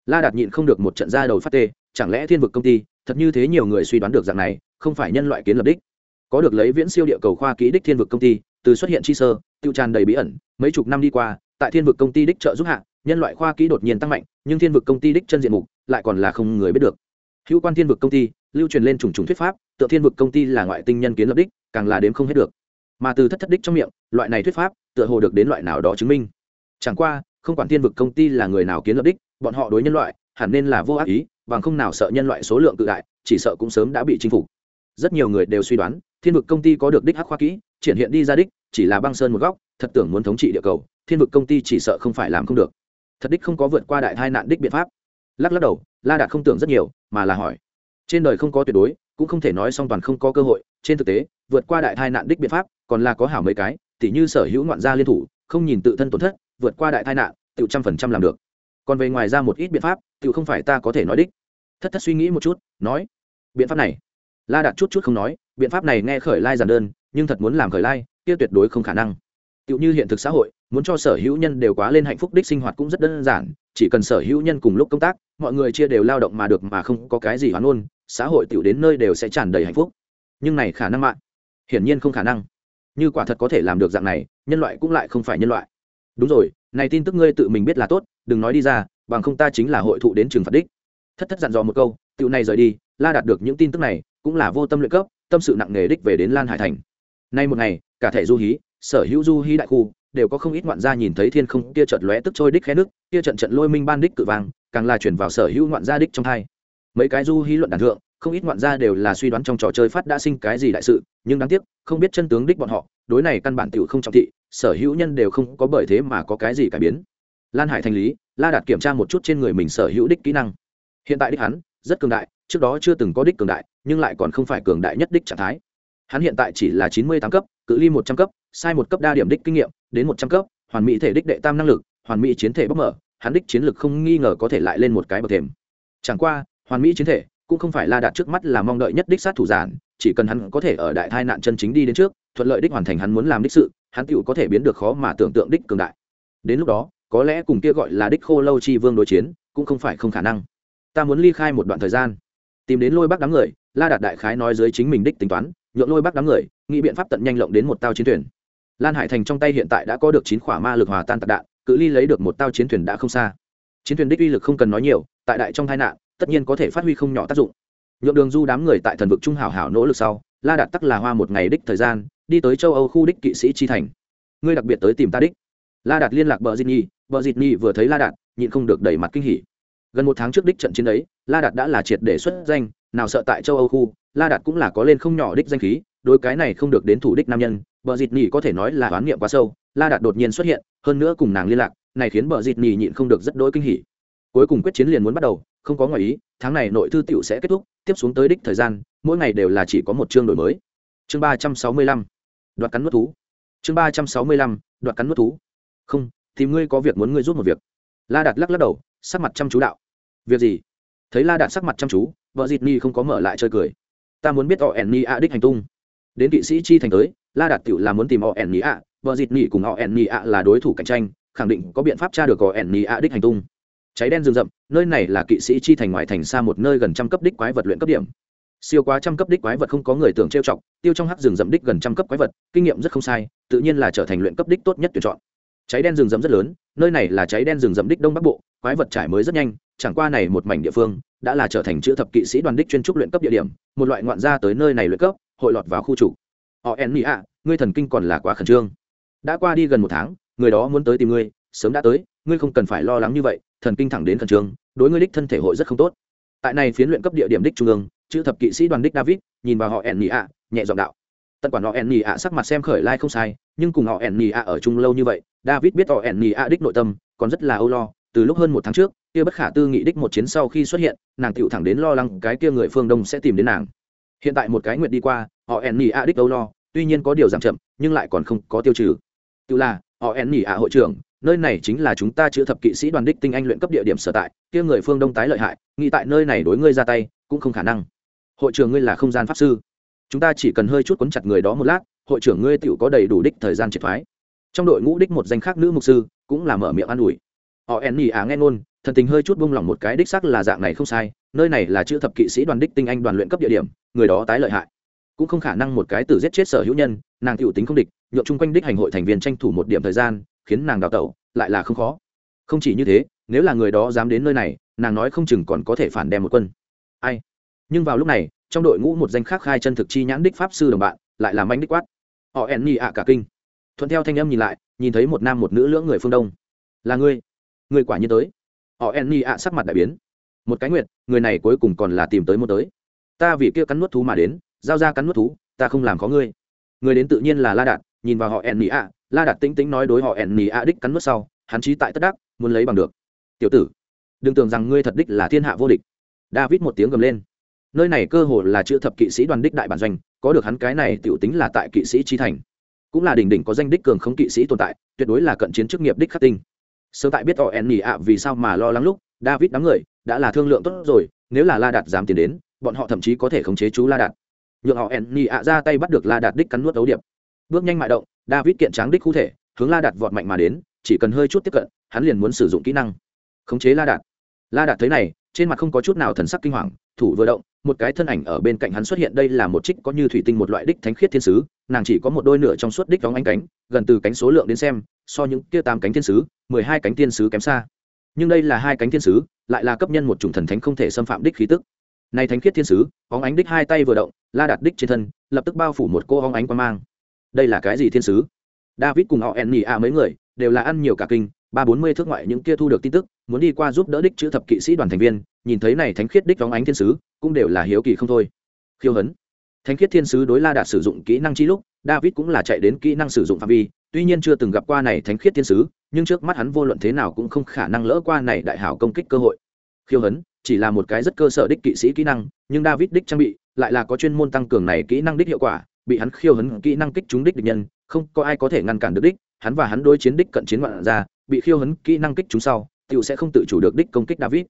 La đạt nhịn không được một trận ra đầu phát tê chẳng lẽ thiên vực công ty, thật như thế nhiều người suy đoán được dạng này, không phải nhân loại kiến lập đích? Có được lấy viễn siêu địa cầu khoa kỹ đích thiên vực công ty, từ xuất hiện chi sơ, tiêu tràn đầy bí ẩn, mấy chục năm đi qua, tại thiên vực công ty đích trợ giúp hạ, nhân loại khoa kỹ đột nhiên tăng mạnh, nhưng thiên vực công ty đích chân diện mục lại còn là không người biết được. Hữu quan thiên vực công ty, lưu truyền lên trùng trùng thuyết pháp tự thiên vực công ty là ngoại tinh nhân kiến lập đích, càng là đếm không hết được. Mà từ thất thất đích trong miệng, loại này thuyết pháp, tựa hồ được đến loại nào đó chứng minh. Chẳng qua, không quản thiên vực công ty là người nào kiến lập đích, bọn họ đối nhân loại hẳn nên là vô ác ý, bằng không nào sợ nhân loại số lượng tự đại, chỉ sợ cũng sớm đã bị chinh phục. Rất nhiều người đều suy đoán, thiên vực công ty có được đích hắc khoa kỹ, triển hiện đi ra đích, chỉ là băng sơn một góc, thật tưởng muốn thống trị địa cầu, thiên vực công ty chỉ sợ không phải làm không được. Thật đích không có vượt qua đại hai nạn đích biện pháp. Lắc lắc đầu, la đạt không tưởng rất nhiều, mà là hỏi. Trên đời không có tuyệt đối, cũng không thể nói song toàn không có cơ hội, trên thực tế, vượt qua đại tai nạn đích biện pháp, còn là có hảo mấy cái, tỉ như sở hữu ngoạn gia liên thủ, không nhìn tự thân tổn thất, vượt qua đại tai nạn, tự trăm phần trăm làm được còn về ngoài ra một ít biện pháp tự không phải ta có thể nói đích. Thất thất suy nghĩ một chút, nói, biện pháp này. La đạt chút chút không nói, biện pháp này nghe khởi lai giản đơn, nhưng thật muốn làm khởi lai, kia tuyệt đối không khả năng. Tự như hiện thực xã hội, muốn cho sở hữu nhân đều quá lên hạnh phúc đích sinh hoạt cũng rất đơn giản, chỉ cần sở hữu nhân cùng lúc công tác, mọi người chia đều lao động mà được mà không có cái gì hoán ôn, xã hội tựu đến nơi đều sẽ tràn đầy hạnh phúc. Nhưng này khả năng mạng hiển nhiên không khả năng. Như quả thật có thể làm được dạng này, nhân loại cũng lại không phải nhân loại. Đúng rồi này tin tức ngươi tự mình biết là tốt, đừng nói đi ra, bằng không ta chính là hội thụ đến trường phạt đích. Thất thất dặn dò một câu tựu này rời đi, la đạt được những tin tức này, cũng là vô tâm luyện cấp, tâm sự nặng nề đích về đến lan hải thành. Nay một ngày, cả thẻ du hí, sở hữu du hí đại khu, đều có không ít ngoạn gia nhìn thấy thiên không kia chợt lóe tức trôi đích khe nước, kia trận trận lôi minh ban đích cự vàng, càng là chuyển vào sở hữu ngoạn gia đích trong hai. Mấy cái du hí luận đàn thượng không ít ngoạn gia đều là suy đoán trong trò chơi phát đã sinh cái gì đại sự, nhưng đáng tiếc, không biết chân tướng đích bọn họ, đối này căn bản tiểu không trọng thị, sở hữu nhân đều không có bởi thế mà có cái gì cải biến. Lan hải thành lý, la đạt kiểm tra một chút trên người mình sở hữu đích kỹ năng. Hiện tại đích hắn, rất cường đại, trước đó chưa từng có đích cường đại, nhưng lại còn không phải cường đại nhất đích trạng thái. Hắn hiện tại chỉ là chín mươi tám cấp, cự ly một trăm cấp, sai một cấp đa điểm đích kinh nghiệm, đến một trăm cấp, hoàn mỹ thể đích đệ tam năng lực, hoàn mỹ chiến thể bốc mở, hắn đích chiến lực không nghi ngờ có thể lại lên một cái bậc thềm. Chẳng qua, hoàn mỹ chiến thể cũng không phải la đạt trước mắt là mong đợi nhất đích sát thủ giản, chỉ cần hắn có thể ở đại tai nạn chân chính đi đến trước, thuận lợi đích hoàn thành hắn muốn làm đích sự, hắn tựu có thể biến được khó mà tưởng tượng đích cường đại. Đến lúc đó, có lẽ cùng kia gọi là đích khô lâu chi vương đối chiến, cũng không phải không khả năng. Ta muốn ly khai một đoạn thời gian, tìm đến lôi bắc đám người, la đạt đại khái nói dưới chính mình đích tính toán, nhượng lôi bắc đám người, nghĩ biện pháp tận nhanh lộng đến một tao chiến thuyền. Lan hải thành trong tay hiện tại đã có được chín khỏa ma lực hòa tan tạc đạn, cự ly lấy được một tao chiến thuyền đã không xa. Chiến thuyền đích uy lực không cần nói nhiều, tại đại trong tai nạn tất nhiên có thể phát huy không nhỏ tác dụng. Nhượng đường du đám người tại thần vực trung hảo hảo nỗ lực sau, la đạt tắc là hoa một ngày đích thời gian, đi tới châu âu khu đích kỵ sĩ chi thành. Ngươi đặc biệt tới tìm ta đích. La đạt liên lạc bờ dịt nhi, bờ dịt nhi vừa thấy la đạt, nhịn không được đẩy mặt kinh hỉ. Gần một tháng trước đích trận chiến ấy, la đạt đã là triệt để xuất danh, nào sợ tại châu âu khu, la đạt cũng là có lên không nhỏ đích danh khí đôi cái này không được đến thủ đích nam nhân, bờ dịt nhi có thể nói là oán niệm quá sâu, la đạt đột nhiên xuất hiện, hơn nữa cùng nàng liên lạc, này khiến bờ dịt nhi nhịn không được rất đỗi kinh hỉ. Cuối cùng quyết chiến liền muốn bắt đầu không có ngoại ý, tháng này nội thư tiểu sẽ kết thúc, tiếp xuống tới đích thời gian, mỗi ngày đều là chỉ có một chương đổi mới. Chương ba trăm sáu mươi lăm, đoạt cắn nuốt thú. Chương ba trăm sáu mươi lăm, đoạt cắn nuốt thú. Không, thì ngươi có việc muốn ngươi giúp một việc. La đạt lắc lắc đầu, sắc mặt chăm chú đạo. Việc gì? Thấy la đạt sắc mặt chăm chú, vợ dịt ni không có mở lại chơi cười. Ta muốn biết họ ẻn ni ạ đích hành tung. Đến kỵ sĩ chi thành tới, la đạt tiểu là muốn tìm họ ẻn ni ạ vợ dịt ni cùng họ ẻn ni ạ là đối thủ cạnh tranh, khẳng định có biện pháp tra được họ ẻn ni ạ đích hành tung cháy đen rừng rậm, nơi này là kỵ sĩ chi thành ngoài thành xa một nơi gần trăm cấp đích quái vật luyện cấp điểm. Siêu quá trăm cấp đích quái vật không có người tưởng trêu chọc, tiêu trong hắc rừng rậm đích gần trăm cấp quái vật, kinh nghiệm rất không sai, tự nhiên là trở thành luyện cấp đích tốt nhất tuyển chọn. Cháy đen rừng rậm rất lớn, nơi này là cháy đen rừng rậm đích đông bắc bộ, quái vật trải mới rất nhanh, chẳng qua này một mảnh địa phương, đã là trở thành chữ thập kỵ sĩ đoàn đích chuyên trúc luyện cấp địa điểm, một loại ngoạn gia tới nơi này luyện cấp, hội lọt vào khu chủ. Họ en mỹ ạ ngươi thần kinh còn là quá khẩn trương. Đã qua đi gần một tháng, người đó muốn tới tìm ngươi, sớm đã tới ngươi không cần phải lo lắng như vậy, thần kinh thẳng đến khẩn trương, đối ngươi đích thân thể hội rất không tốt. Tại này phiến luyện cấp địa điểm đích trung ương, chữ thập kỵ sĩ đoàn đích david, nhìn vào họ ẻn nhị ạ nhẹ giọng đạo. Tận quản họ ẻn nhị ạ sắc mặt xem khởi lai không sai, nhưng cùng họ ẻn nhị ạ ở chung lâu như vậy, david biết họ ẻn nhị ạ đích nội tâm, còn rất là âu lo, từ lúc hơn một tháng trước, kia bất khả tư nghị đích một chiến sau khi xuất hiện, nàng tựu thẳng đến lo lắng cái kia người phương đông sẽ tìm đến nàng. Hiện tại một cái nguyện đi qua, họ ẻn nhị ạ đích âu lo, tuy nhiên có điều giảm chậm, nhưng lại còn không có tiêu trừ. Tự là, họ ẻn nhị ạ hội trưởng nơi này chính là chúng ta chữ thập kỵ sĩ đoàn đích tinh anh luyện cấp địa điểm sở tại, kia người phương đông tái lợi hại, nghĩ tại nơi này đối ngươi ra tay, cũng không khả năng. Hội trưởng ngươi là không gian pháp sư. Chúng ta chỉ cần hơi chút quấn chặt người đó một lát, hội trưởng ngươi tựu có đầy đủ đích thời gian triệt thoái. Trong đội ngũ đích một danh khác nữ mục sư, cũng là mở miệng an ủi. Họ ẻn nhì á nghe ngôn, thần tình hơi chút buông lỏng một cái đích sắc là dạng này không sai, nơi này là chữ thập kỵ sĩ đoàn đích tinh anh đoàn luyện cấp địa điểm, người đó tái lợi hại. Cũng không khả năng một cái tử giết chết sở hữu nhân, nàng tiểu tính không địch nhộn chung quanh đích hành hội thành viên tranh thủ một điểm thời gian khiến nàng đào tẩu, lại là không khó. Không chỉ như thế, nếu là người đó dám đến nơi này, nàng nói không chừng còn có thể phản đem một quân. Ai? Nhưng vào lúc này, trong đội ngũ một danh khác khai chân thực chi nhãn đích pháp sư đồng bạn, lại làm anh đích quát. Họ ẻn nhị ạ cả kinh. Thuận theo thanh âm nhìn lại, nhìn thấy một nam một nữ lưỡng người phương đông. Là ngươi. Người quả nhiên tới. Họ en nhị ạ sắc mặt đại biến. Một cái nguyện người này cuối cùng còn là tìm tới một tới. Ta vì kia cắn nuốt thú mà đến, giao ra cắn nuốt thú, ta không làm có ngươi. Người đến tự nhiên là la đạt, nhìn vào họ en nhị ạ la đạt tĩnh tĩnh nói đối họ ẻn ni a đích cắn nuốt sau, hắn trí tại tất đắc, muốn lấy bằng được. Tiểu tử, đừng tưởng rằng ngươi thật đích là thiên hạ vô địch. David một tiếng gầm lên. Nơi này cơ hồ là chữ thập kỵ sĩ đoàn đích đại bản doanh, có được hắn cái này tiểu tính là tại kỵ sĩ chi thành. Cũng là đỉnh đỉnh có danh đích cường không kỵ sĩ tồn tại, tuyệt đối là cận chiến chức nghiệp đích khắc tinh. Sớm tại biết họ ẻn nhì ạ vì sao mà lo lắng lúc, david đám người đã là thương lượng tốt rồi, nếu là la đạt dám tiến đến, bọn họ thậm chí có thể khống chế chú la đạt. Nhượng họ ẻn nhì ạ ra tay bắt được la đạt đích cắn nuốt ấu điệp. Bước nhanh mại động david kiện tráng đích cụ thể, hướng la đạt vọt mạnh mà đến, chỉ cần hơi chút tiếp cận, hắn liền muốn sử dụng kỹ năng. Khống chế la đạt. La đạt thấy này, trên mặt không có chút nào thần sắc kinh hoàng, thủ vừa động, một cái thân ảnh ở bên cạnh hắn xuất hiện, đây là một trích có như thủy tinh một loại đích thánh khiết thiên sứ, nàng chỉ có một đôi nửa trong suốt đích đóng ánh cánh, gần từ cánh số lượng đến xem, so những kia tám cánh thiên sứ, mười hai cánh thiên sứ kém xa. Nhưng đây là hai cánh thiên sứ, lại là cấp nhân một chủng thần thánh không thể xâm phạm đích khí tức. Này thánh khiết thiên sứ, óng ánh đích hai tay vừa động, la Đạt đích trên thân, lập tức bao phủ một cô óng ánh quan mang đây là cái gì thiên sứ? David cùng họ en nhì a mấy người đều là ăn nhiều cả kinh, ba bốn mươi thước ngoại những kia thu được tin tức, muốn đi qua giúp đỡ đích chữ thập kỵ sĩ đoàn thành viên, nhìn thấy này thánh khiết đích vóng ánh thiên sứ, cũng đều là hiếu kỳ không thôi. Khiêu hấn. Thánh khiết thiên sứ đối la đạt sử dụng kỹ năng chi lúc, david cũng là chạy đến kỹ năng sử dụng phạm vi, tuy nhiên chưa từng gặp qua này thánh khiết thiên sứ, nhưng trước mắt hắn vô luận thế nào cũng không khả năng lỡ qua này đại hảo công kích cơ hội. Khiêu hấn chỉ là một cái rất cơ sở đích kỵ sĩ kỹ năng, nhưng david đích trang bị lại là có chuyên môn tăng cường này kỹ năng đích hiệu quả bị hắn khiêu hấn kỹ năng kích trúng đích địch nhân, không có ai có thể ngăn cản được đích, hắn và hắn đối chiến đích cận chiến ngoạn ra, bị khiêu hấn kỹ năng kích trúng sau tựu sẽ không tự chủ được đích công kích david.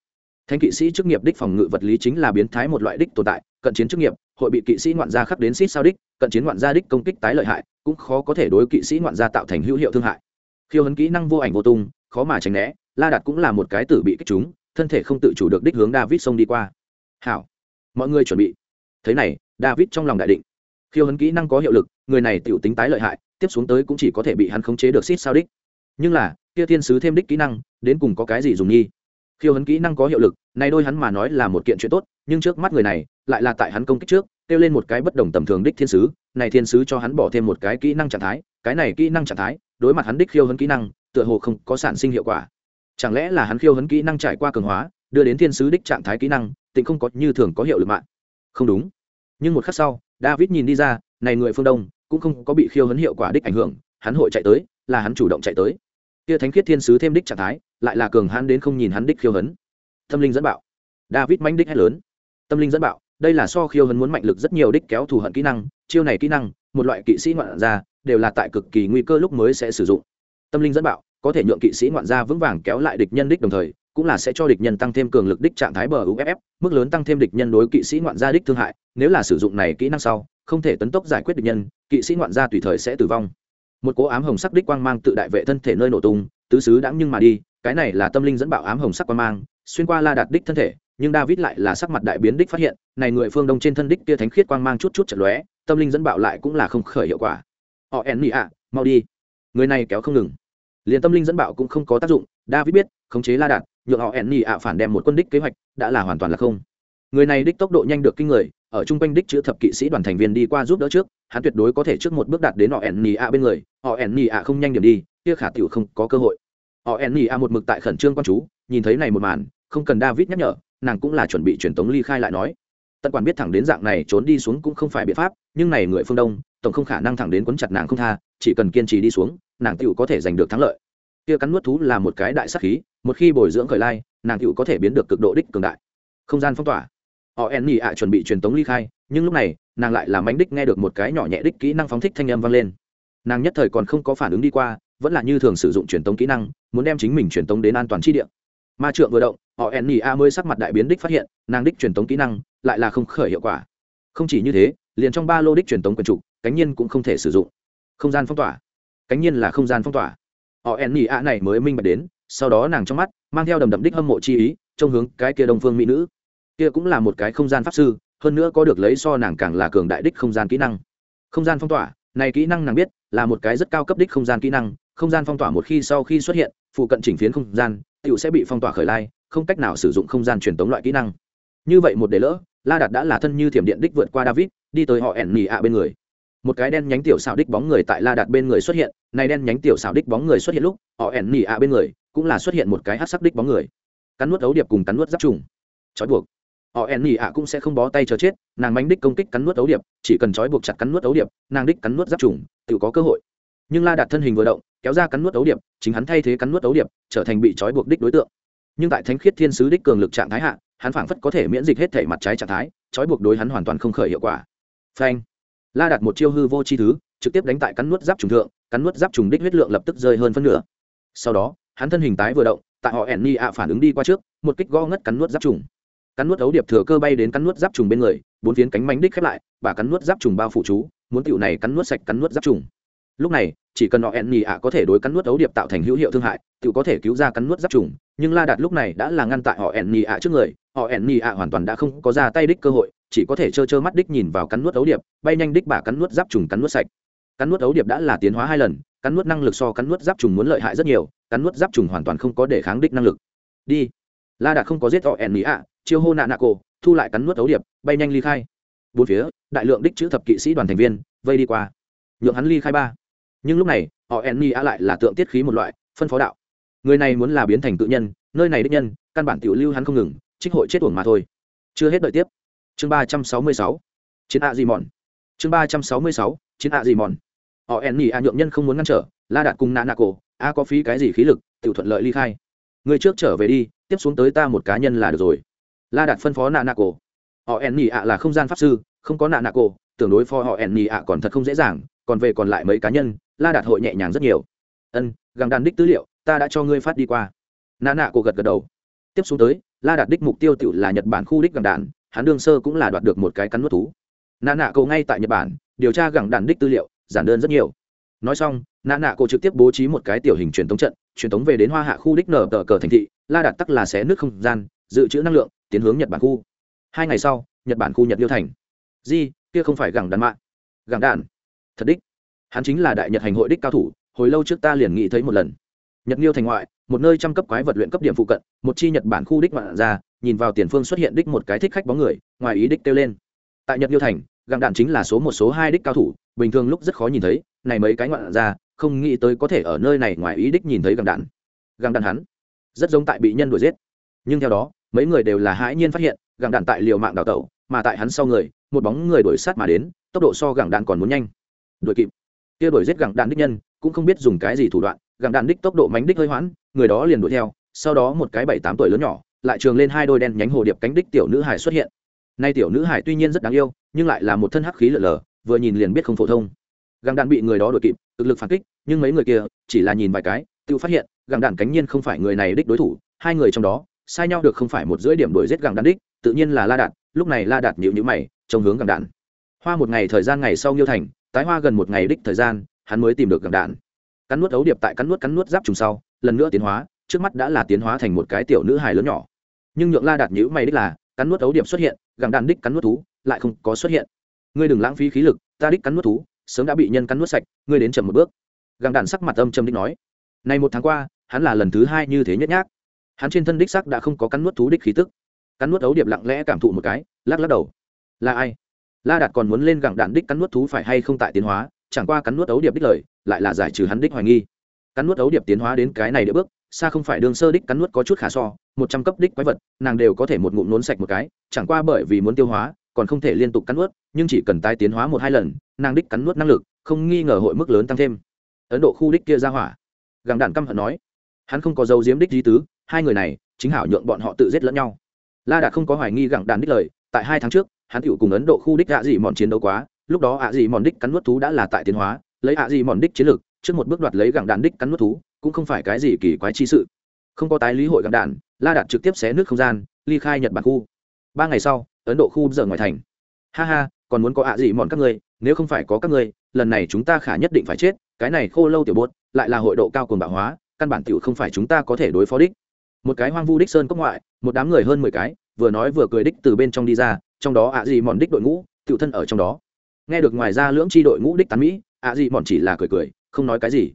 Thanh kỵ sĩ chức nghiệp đích phòng ngự vật lý chính là biến thái một loại đích tồn tại, cận chiến chức nghiệp, hội bị kỵ sĩ ngoạn gia khắc đến xít sao đích, cận chiến ngoạn gia đích công kích tái lợi hại, cũng khó có thể đối kỵ sĩ ngoạn gia tạo thành hữu hiệu thương hại. Khiêu hấn kỹ năng vô ảnh vô tung, khó mà tránh né, la đạt cũng là một cái tử bị kích chúng thân thể không tự chủ được đích hướng david xông đi qua. Hảo, mọi người chuẩn bị. Thế này, david trong lòng đại định khiêu hấn kỹ năng có hiệu lực, người này tiểu tính tái lợi hại, tiếp xuống tới cũng chỉ có thể bị hắn khống chế được xít sao đích. Nhưng là, kia thiên sứ thêm đích kỹ năng, đến cùng có cái gì dùng nhi khiêu hấn kỹ năng có hiệu lực, này đôi hắn mà nói là một kiện chuyện tốt, nhưng trước mắt người này, lại là tại hắn công kích trước, kêu lên một cái bất đồng tầm thường đích thiên sứ, này thiên sứ cho hắn bỏ thêm một cái kỹ năng trạng thái, cái này kỹ năng trạng thái, đối mặt hắn đích khiêu hấn kỹ năng, tựa hồ không có sản sinh hiệu quả. Chẳng lẽ là hắn khiêu hấn kỹ năng trải qua cường hóa, đưa đến thiên sứ đích trạng thái kỹ năng, tịnh không có như thường có hiệu lực mạng? Không đúng. Nhưng một khắc sau david nhìn đi ra, này người phương đông, cũng không có bị khiêu hấn hiệu quả đích ảnh hưởng, hắn hội chạy tới, là hắn chủ động chạy tới. Kia thánh khiết thiên sứ thêm đích trạng thái, lại là cường hắn đến không nhìn hắn đích khiêu hấn. Tâm linh dẫn bạo. David manh đích hét lớn. Tâm linh dẫn bạo, đây là so khiêu hấn muốn mạnh lực rất nhiều đích kéo thù hận kỹ năng, chiêu này kỹ năng, một loại kỵ sĩ ngoạn gia, đều là tại cực kỳ nguy cơ lúc mới sẽ sử dụng. Tâm linh dẫn bạo, có thể nhượng kỵ sĩ ngoạn gia vững vàng kéo lại địch nhân đích đồng thời cũng là sẽ cho địch nhân tăng thêm cường lực đích trạng thái bờ uff mức lớn tăng thêm địch nhân đối kỵ sĩ ngoạn gia đích thương hại, nếu là sử dụng này kỹ năng sau, không thể tấn tốc giải quyết địch nhân, kỵ sĩ ngoạn gia tùy thời sẽ tử vong. Một cố ám hồng sắc đích quang mang tự đại vệ thân thể nơi nổ tung, tứ xứ đãng nhưng mà đi, cái này là tâm linh dẫn bạo ám hồng sắc quang mang, xuyên qua la đạt đích thân thể, nhưng david lại là sắc mặt đại biến đích phát hiện, này người phương đông trên thân đích kia thánh khiết quang mang chút chút chật lóe, tâm linh dẫn bạo lại cũng là không khởi hiệu quả. Họ ẻn nị ạ, mau đi. Người này kéo không ngừng. Liền tâm linh dẫn bạo cũng không có tác dụng, david biết, khống chế la đạt nhượng họ ẻn nhị ạ phản đem một quân đích kế hoạch, đã là hoàn toàn là không. Người này đích tốc độ nhanh được kinh người, ở trung quanh đích chữ thập kỵ sĩ đoàn thành viên đi qua giúp đỡ trước, hắn tuyệt đối có thể trước một bước đạt đến họ ẻn nhị ạ bên người, họ ẻn nhị ạ không nhanh điểm đi, kia khả tiểu không có cơ hội. Họ ẻn nhị ạ một mực tại khẩn trương quan chú, nhìn thấy này một màn, không cần david nhắc nhở, nàng cũng là chuẩn bị truyền tống ly khai lại nói. Tận quản biết thẳng đến dạng này trốn đi xuống cũng không phải biện pháp, nhưng này người phương đông, tổng không khả năng thẳng đến quấn chặt nàng không tha, chỉ cần kiên trì đi xuống, nàng tựu có thể giành được thắng lợi kia cắn nuốt thú là một cái đại sắc khí, một khi bồi dưỡng khởi lai, nàng cựu có thể biến được cực độ đích cường đại. Không gian phong tỏa. Họ en nhị ạ chuẩn bị truyền tống ly khai, nhưng lúc này, nàng lại làm ánh đích nghe được một cái nhỏ nhẹ đích kỹ năng phóng thích thanh âm vang lên. Nàng nhất thời còn không có phản ứng đi qua, vẫn là như thường sử dụng truyền tống kỹ năng, muốn đem chính mình truyền tống đến an toàn chi địa. Ma trượng vừa động, họ en nhị a mới sắc mặt đại biến đích phát hiện, nàng đích truyền tống kỹ năng lại là không khởi hiệu quả. Không chỉ như thế, liền trong ba lô đích truyền tống quyền trục cánh nhiên cũng không thể sử dụng. Không gian phong tỏa. Cánh nhiên là không gian phong tỏa họ ẻn nhị ạ này mới minh bạch đến, sau đó nàng trong mắt mang theo đầm đậm đích hâm mộ chi ý trong hướng cái kia đông phương mỹ nữ. Kia cũng là một cái không gian pháp sư, hơn nữa có được lấy so nàng càng là cường đại đích không gian kỹ năng. Không gian phong tỏa, này kỹ năng nàng biết, là một cái rất cao cấp đích không gian kỹ năng, không gian phong tỏa một khi sau khi xuất hiện, phụ cận chỉnh phiến không gian tựu sẽ bị phong tỏa khởi lai, không cách nào sử dụng không gian truyền tống loại kỹ năng. Như vậy một để lỡ, la đạt đã là thân như thiểm điện đích vượt qua david, đi tới họ ẻn nỉ ạ bên người một cái đen nhánh tiểu xảo đích bóng người tại la đạt bên người xuất hiện, này đen nhánh tiểu xảo đích bóng người xuất hiện lúc, họ ẻn nỉ ạ bên người, cũng là xuất hiện một cái hát sắc đích bóng người. Cắn nuốt ấu điệp cùng cắn nuốt giáp trùng. Trói buộc. Họ ẻn nỉ ạ cũng sẽ không bó tay chờ chết, nàng mánh đích công kích cắn nuốt ấu điệp, chỉ cần trói buộc chặt cắn nuốt ấu điệp, nàng đích cắn nuốt giáp trùng, tự có cơ hội. Nhưng la đạt thân hình vừa động, kéo ra cắn nuốt ấu điệp, chính hắn thay thế cắn nuốt ấu điệp, trở thành bị trói buộc đích đối tượng. Nhưng tại thánh khiết thiên sứ đích cường lực trạng thái hạ, hắn phảng phất có thể miễn dịch hết thể mặt trái trạng thái, trói buộc đối hắn hoàn toàn không khởi hiệu quả. Phanh la đạt một chiêu hư vô chi thứ, trực tiếp đánh tại cắn nuốt giáp trùng thượng, cắn nuốt giáp trùng đích huyết lượng lập tức rơi hơn phân nửa. Sau đó, hắn thân hình tái vừa động, tại họ ẻn ni ạ phản ứng đi qua trước, một kích gõ ngất cắn nuốt giáp trùng. Cắn nuốt ấu điệp thừa cơ bay đến cắn nuốt giáp trùng bên người, bốn phiến cánh mánh đích khép lại, và cắn nuốt giáp trùng bao phủ chú, muốn tựu này cắn nuốt sạch cắn nuốt giáp trùng. Lúc này, chỉ cần họ ẻn ni ạ có thể đối cắn nuốt ấu điệp tạo thành hữu hiệu thương hại tựu có thể cứu ra cắn nuốt giáp trùng, nhưng la đạt lúc này đã là ngăn tại họ ẻn ni ạ trước người, họ ẻn ni ạ hoàn toàn đã không có ra tay đích cơ hội chỉ có thể trơ trơ mắt đích nhìn vào cắn nuốt ấu điệp, bay nhanh đích bả cắn nuốt giáp trùng cắn nuốt sạch. Cắn nuốt ấu điệp đã là tiến hóa hai lần, cắn nuốt năng lực so cắn nuốt giáp trùng muốn lợi hại rất nhiều, cắn nuốt giáp trùng hoàn toàn không có để kháng đích năng lực. Đi. La đạt không có giết họ ẻn mỹ ạ chiêu hô nạ nạ cổ thu lại cắn nuốt ấu điệp, bay nhanh ly khai. Bốn phía, đại lượng đích chữ thập kỵ sĩ đoàn thành viên, vây đi qua. Nhượng hắn ly khai ba. Nhưng lúc này họ ẻn mỹ ạ lại là tượng tiết khí một loại, phân phó đạo. Người này muốn là biến thành tự nhân, nơi này đích nhân, căn bản tiểu lưu hắn không ngừng, trích hội chết uổng mà thôi. Chưa hết đợi tiếp chương ba trăm sáu mươi sáu, chiến ạ Dì mòn. Chương ba trăm sáu mươi sáu, chiến ạ Dì mòn. Họ en nhì a nhượng nhân không muốn ngăn trở, la đạt cùng nạ nạ cổ, a có phí cái gì khí lực tự thuận lợi ly khai. Người trước trở về đi, tiếp xuống tới ta một cá nhân là được rồi. La đạt phân phó nạ nạ cổ. Họ en nhì a là không gian pháp sư, không có nạ nạ cổ, tưởng đối phó họ en nhì a còn thật không dễ dàng, còn về còn lại mấy cá nhân, la đạt hội nhẹ nhàng rất nhiều. Ân găng đàn đích tư liệu, ta đã cho ngươi phát đi qua. Nạ nạ cổ gật gật đầu. Tiếp xuống tới, la đạt đích mục tiêu tự là nhật bản khu đích găng đàn hắn đương sơ cũng là đoạt được một cái cắn nuốt thú. Nạ nạ cô ngay tại nhật bản, điều tra gẳng đàn đích tư liệu, giản đơn rất nhiều. Nói xong, nạ nạ cô trực tiếp bố trí một cái tiểu hình truyền tống trận, truyền tống về đến hoa hạ khu đích nở tờ cờ thành thị, la đạt tắc là xé nước không gian, dự trữ năng lượng, tiến hướng nhật bản khu. Hai ngày sau, nhật bản khu nhật liêu thành. Di, kia không phải gẳng đàn mạng gẳng đàn thật đích. Hắn chính là đại nhật hành hội đích cao thủ, hồi lâu trước ta liền nghĩ thấy một lần. Nhật liêu thành ngoại, một nơi trăm cấp quái vật luyện cấp điểm phụ cận, một chi nhật bản khu đích ngoạn ra nhìn vào tiền phương xuất hiện đích một cái thích khách bóng người, ngoài ý đích kêu lên. Tại nhật liêu thành gặng đạn chính là số một, số hai đích cao thủ, bình thường lúc rất khó nhìn thấy, này mấy cái ngoạn ra, không nghĩ tới có thể ở nơi này ngoài ý đích nhìn thấy gặng đạn. Gặng đạn hắn, rất giống tại bị nhân đuổi giết. Nhưng theo đó, mấy người đều là hãi nhiên phát hiện gặng đạn tại liều mạng đào tẩu, mà tại hắn sau người, một bóng người đuổi sát mà đến, tốc độ so gặng đạn còn muốn nhanh. Đuổi kịp. Kia đuổi giết gặng đạn đích nhân, cũng không biết dùng cái gì thủ đoạn gặng đạn đích tốc độ mánh đích hơi hoãn, người đó liền đuổi theo, sau đó một cái bảy tám tuổi lớn nhỏ lại trường lên hai đôi đen nhánh hồ điệp cánh đích tiểu nữ hải xuất hiện. Nay tiểu nữ hải tuy nhiên rất đáng yêu, nhưng lại là một thân hắc khí lở lở vừa nhìn liền biết không phổ thông. Găng đạn bị người đó đuổi kịp thực lực phản kích, nhưng mấy người kia chỉ là nhìn vài cái, tự phát hiện, găng đạn cánh nhiên không phải người này đích đối thủ, hai người trong đó, sai nhau được không phải một rưỡi điểm đuổi giết găng đạn đích, tự nhiên là la đạt, lúc này la đạt nhịu nhữ mày trong hướng găng đạn. Hoa một ngày thời gian ngày sau nghiêu thành, tái hoa gần một ngày đích thời gian, hắn mới tìm được găng đạn. Cắn nuốt ấu điệp tại cắn nuốt cắn nuốt giáp trùng sau, lần nữa tiến hóa, trước mắt đã là tiến hóa thành một cái tiểu nữ hài lớn nhỏ nhưng nhượng la đạt nhữ mày đích là, cắn nuốt ấu điệp xuất hiện gặng đàn đích cắn nuốt thú, lại không có xuất hiện. Ngươi đừng lãng phí khí lực, ta đích cắn nuốt thú, sớm đã bị nhân cắn nuốt sạch, ngươi đến chậm một bước. Gặng đàn sắc mặt âm châm đích nói. Này một tháng qua, hắn là lần thứ hai như thế nhất nhác. Hắn trên thân đích sắc đã không có cắn nuốt thú đích khí tức. Cắn nuốt ấu điệp lặng lẽ cảm thụ một cái, lắc lắc đầu. Là ai? La đạt còn muốn lên gặng đạn đích cắn nuốt thú phải hay không tại tiến hóa, chẳng qua cắn nuốt ấu điệp đích lời, lại là giải trừ hắn đích hoài nghi cắn nuốt ấu điệp tiến hóa đến cái này địa bước, xa không phải đường sơ đích cắn nuốt có chút khả so, một trăm cấp đích quái vật, nàng đều có thể một ngụm nốn sạch một cái, chẳng qua bởi vì muốn tiêu hóa, còn không thể liên tục cắn nuốt, nhưng chỉ cần tái tiến hóa một hai lần, nàng đích cắn nuốt năng lực, không nghi ngờ hội mức lớn tăng thêm. Ấn độ khu đích kia ra hỏa. Gàng đạn căm hận nói, hắn không có dấu diếm đích di tứ, hai người này, chính hảo nhượng bọn họ tự giết lẫn nhau. La đạt không có hoài nghi gặng đàn đích lời, tại hai tháng trước, hắn tựu cùng ấn độ khu đích ạ dị mòn chiến đấu quá, lúc đó ạ dị mòn đích cắn nuốt thú đã là tại tiến hóa, lấy ạ dị mòn đích chiến lược trước một bước đoạt lấy gặng đạn đích cắn nuốt thú, cũng không phải cái gì kỳ quái chi sự. Không có tái lý hội gặng đạn, la đạt trực tiếp xé nước không gian, ly khai nhật bản khu. Ba ngày sau, ấn độ khu giờ ngoài thành. Ha ha, còn muốn có ạ gì mòn các ngươi, nếu không phải có các ngươi, lần này chúng ta khả nhất định phải chết, cái này khô lâu tiểu bốt lại là hội độ cao cường bạo hóa, căn bản tiểu không phải chúng ta có thể đối phó đích. Một cái hoang vu đích sơn cốc ngoại, một đám người hơn mười cái, vừa nói vừa cười đích từ bên trong đi ra, trong đó ạ gì mòn đích đội ngũ, tiểu thân ở trong đó. Nghe được ngoài ra lưỡng chi đội ngũ đích tán mỹ, ạ gì mòn chỉ là cười cười không nói cái gì.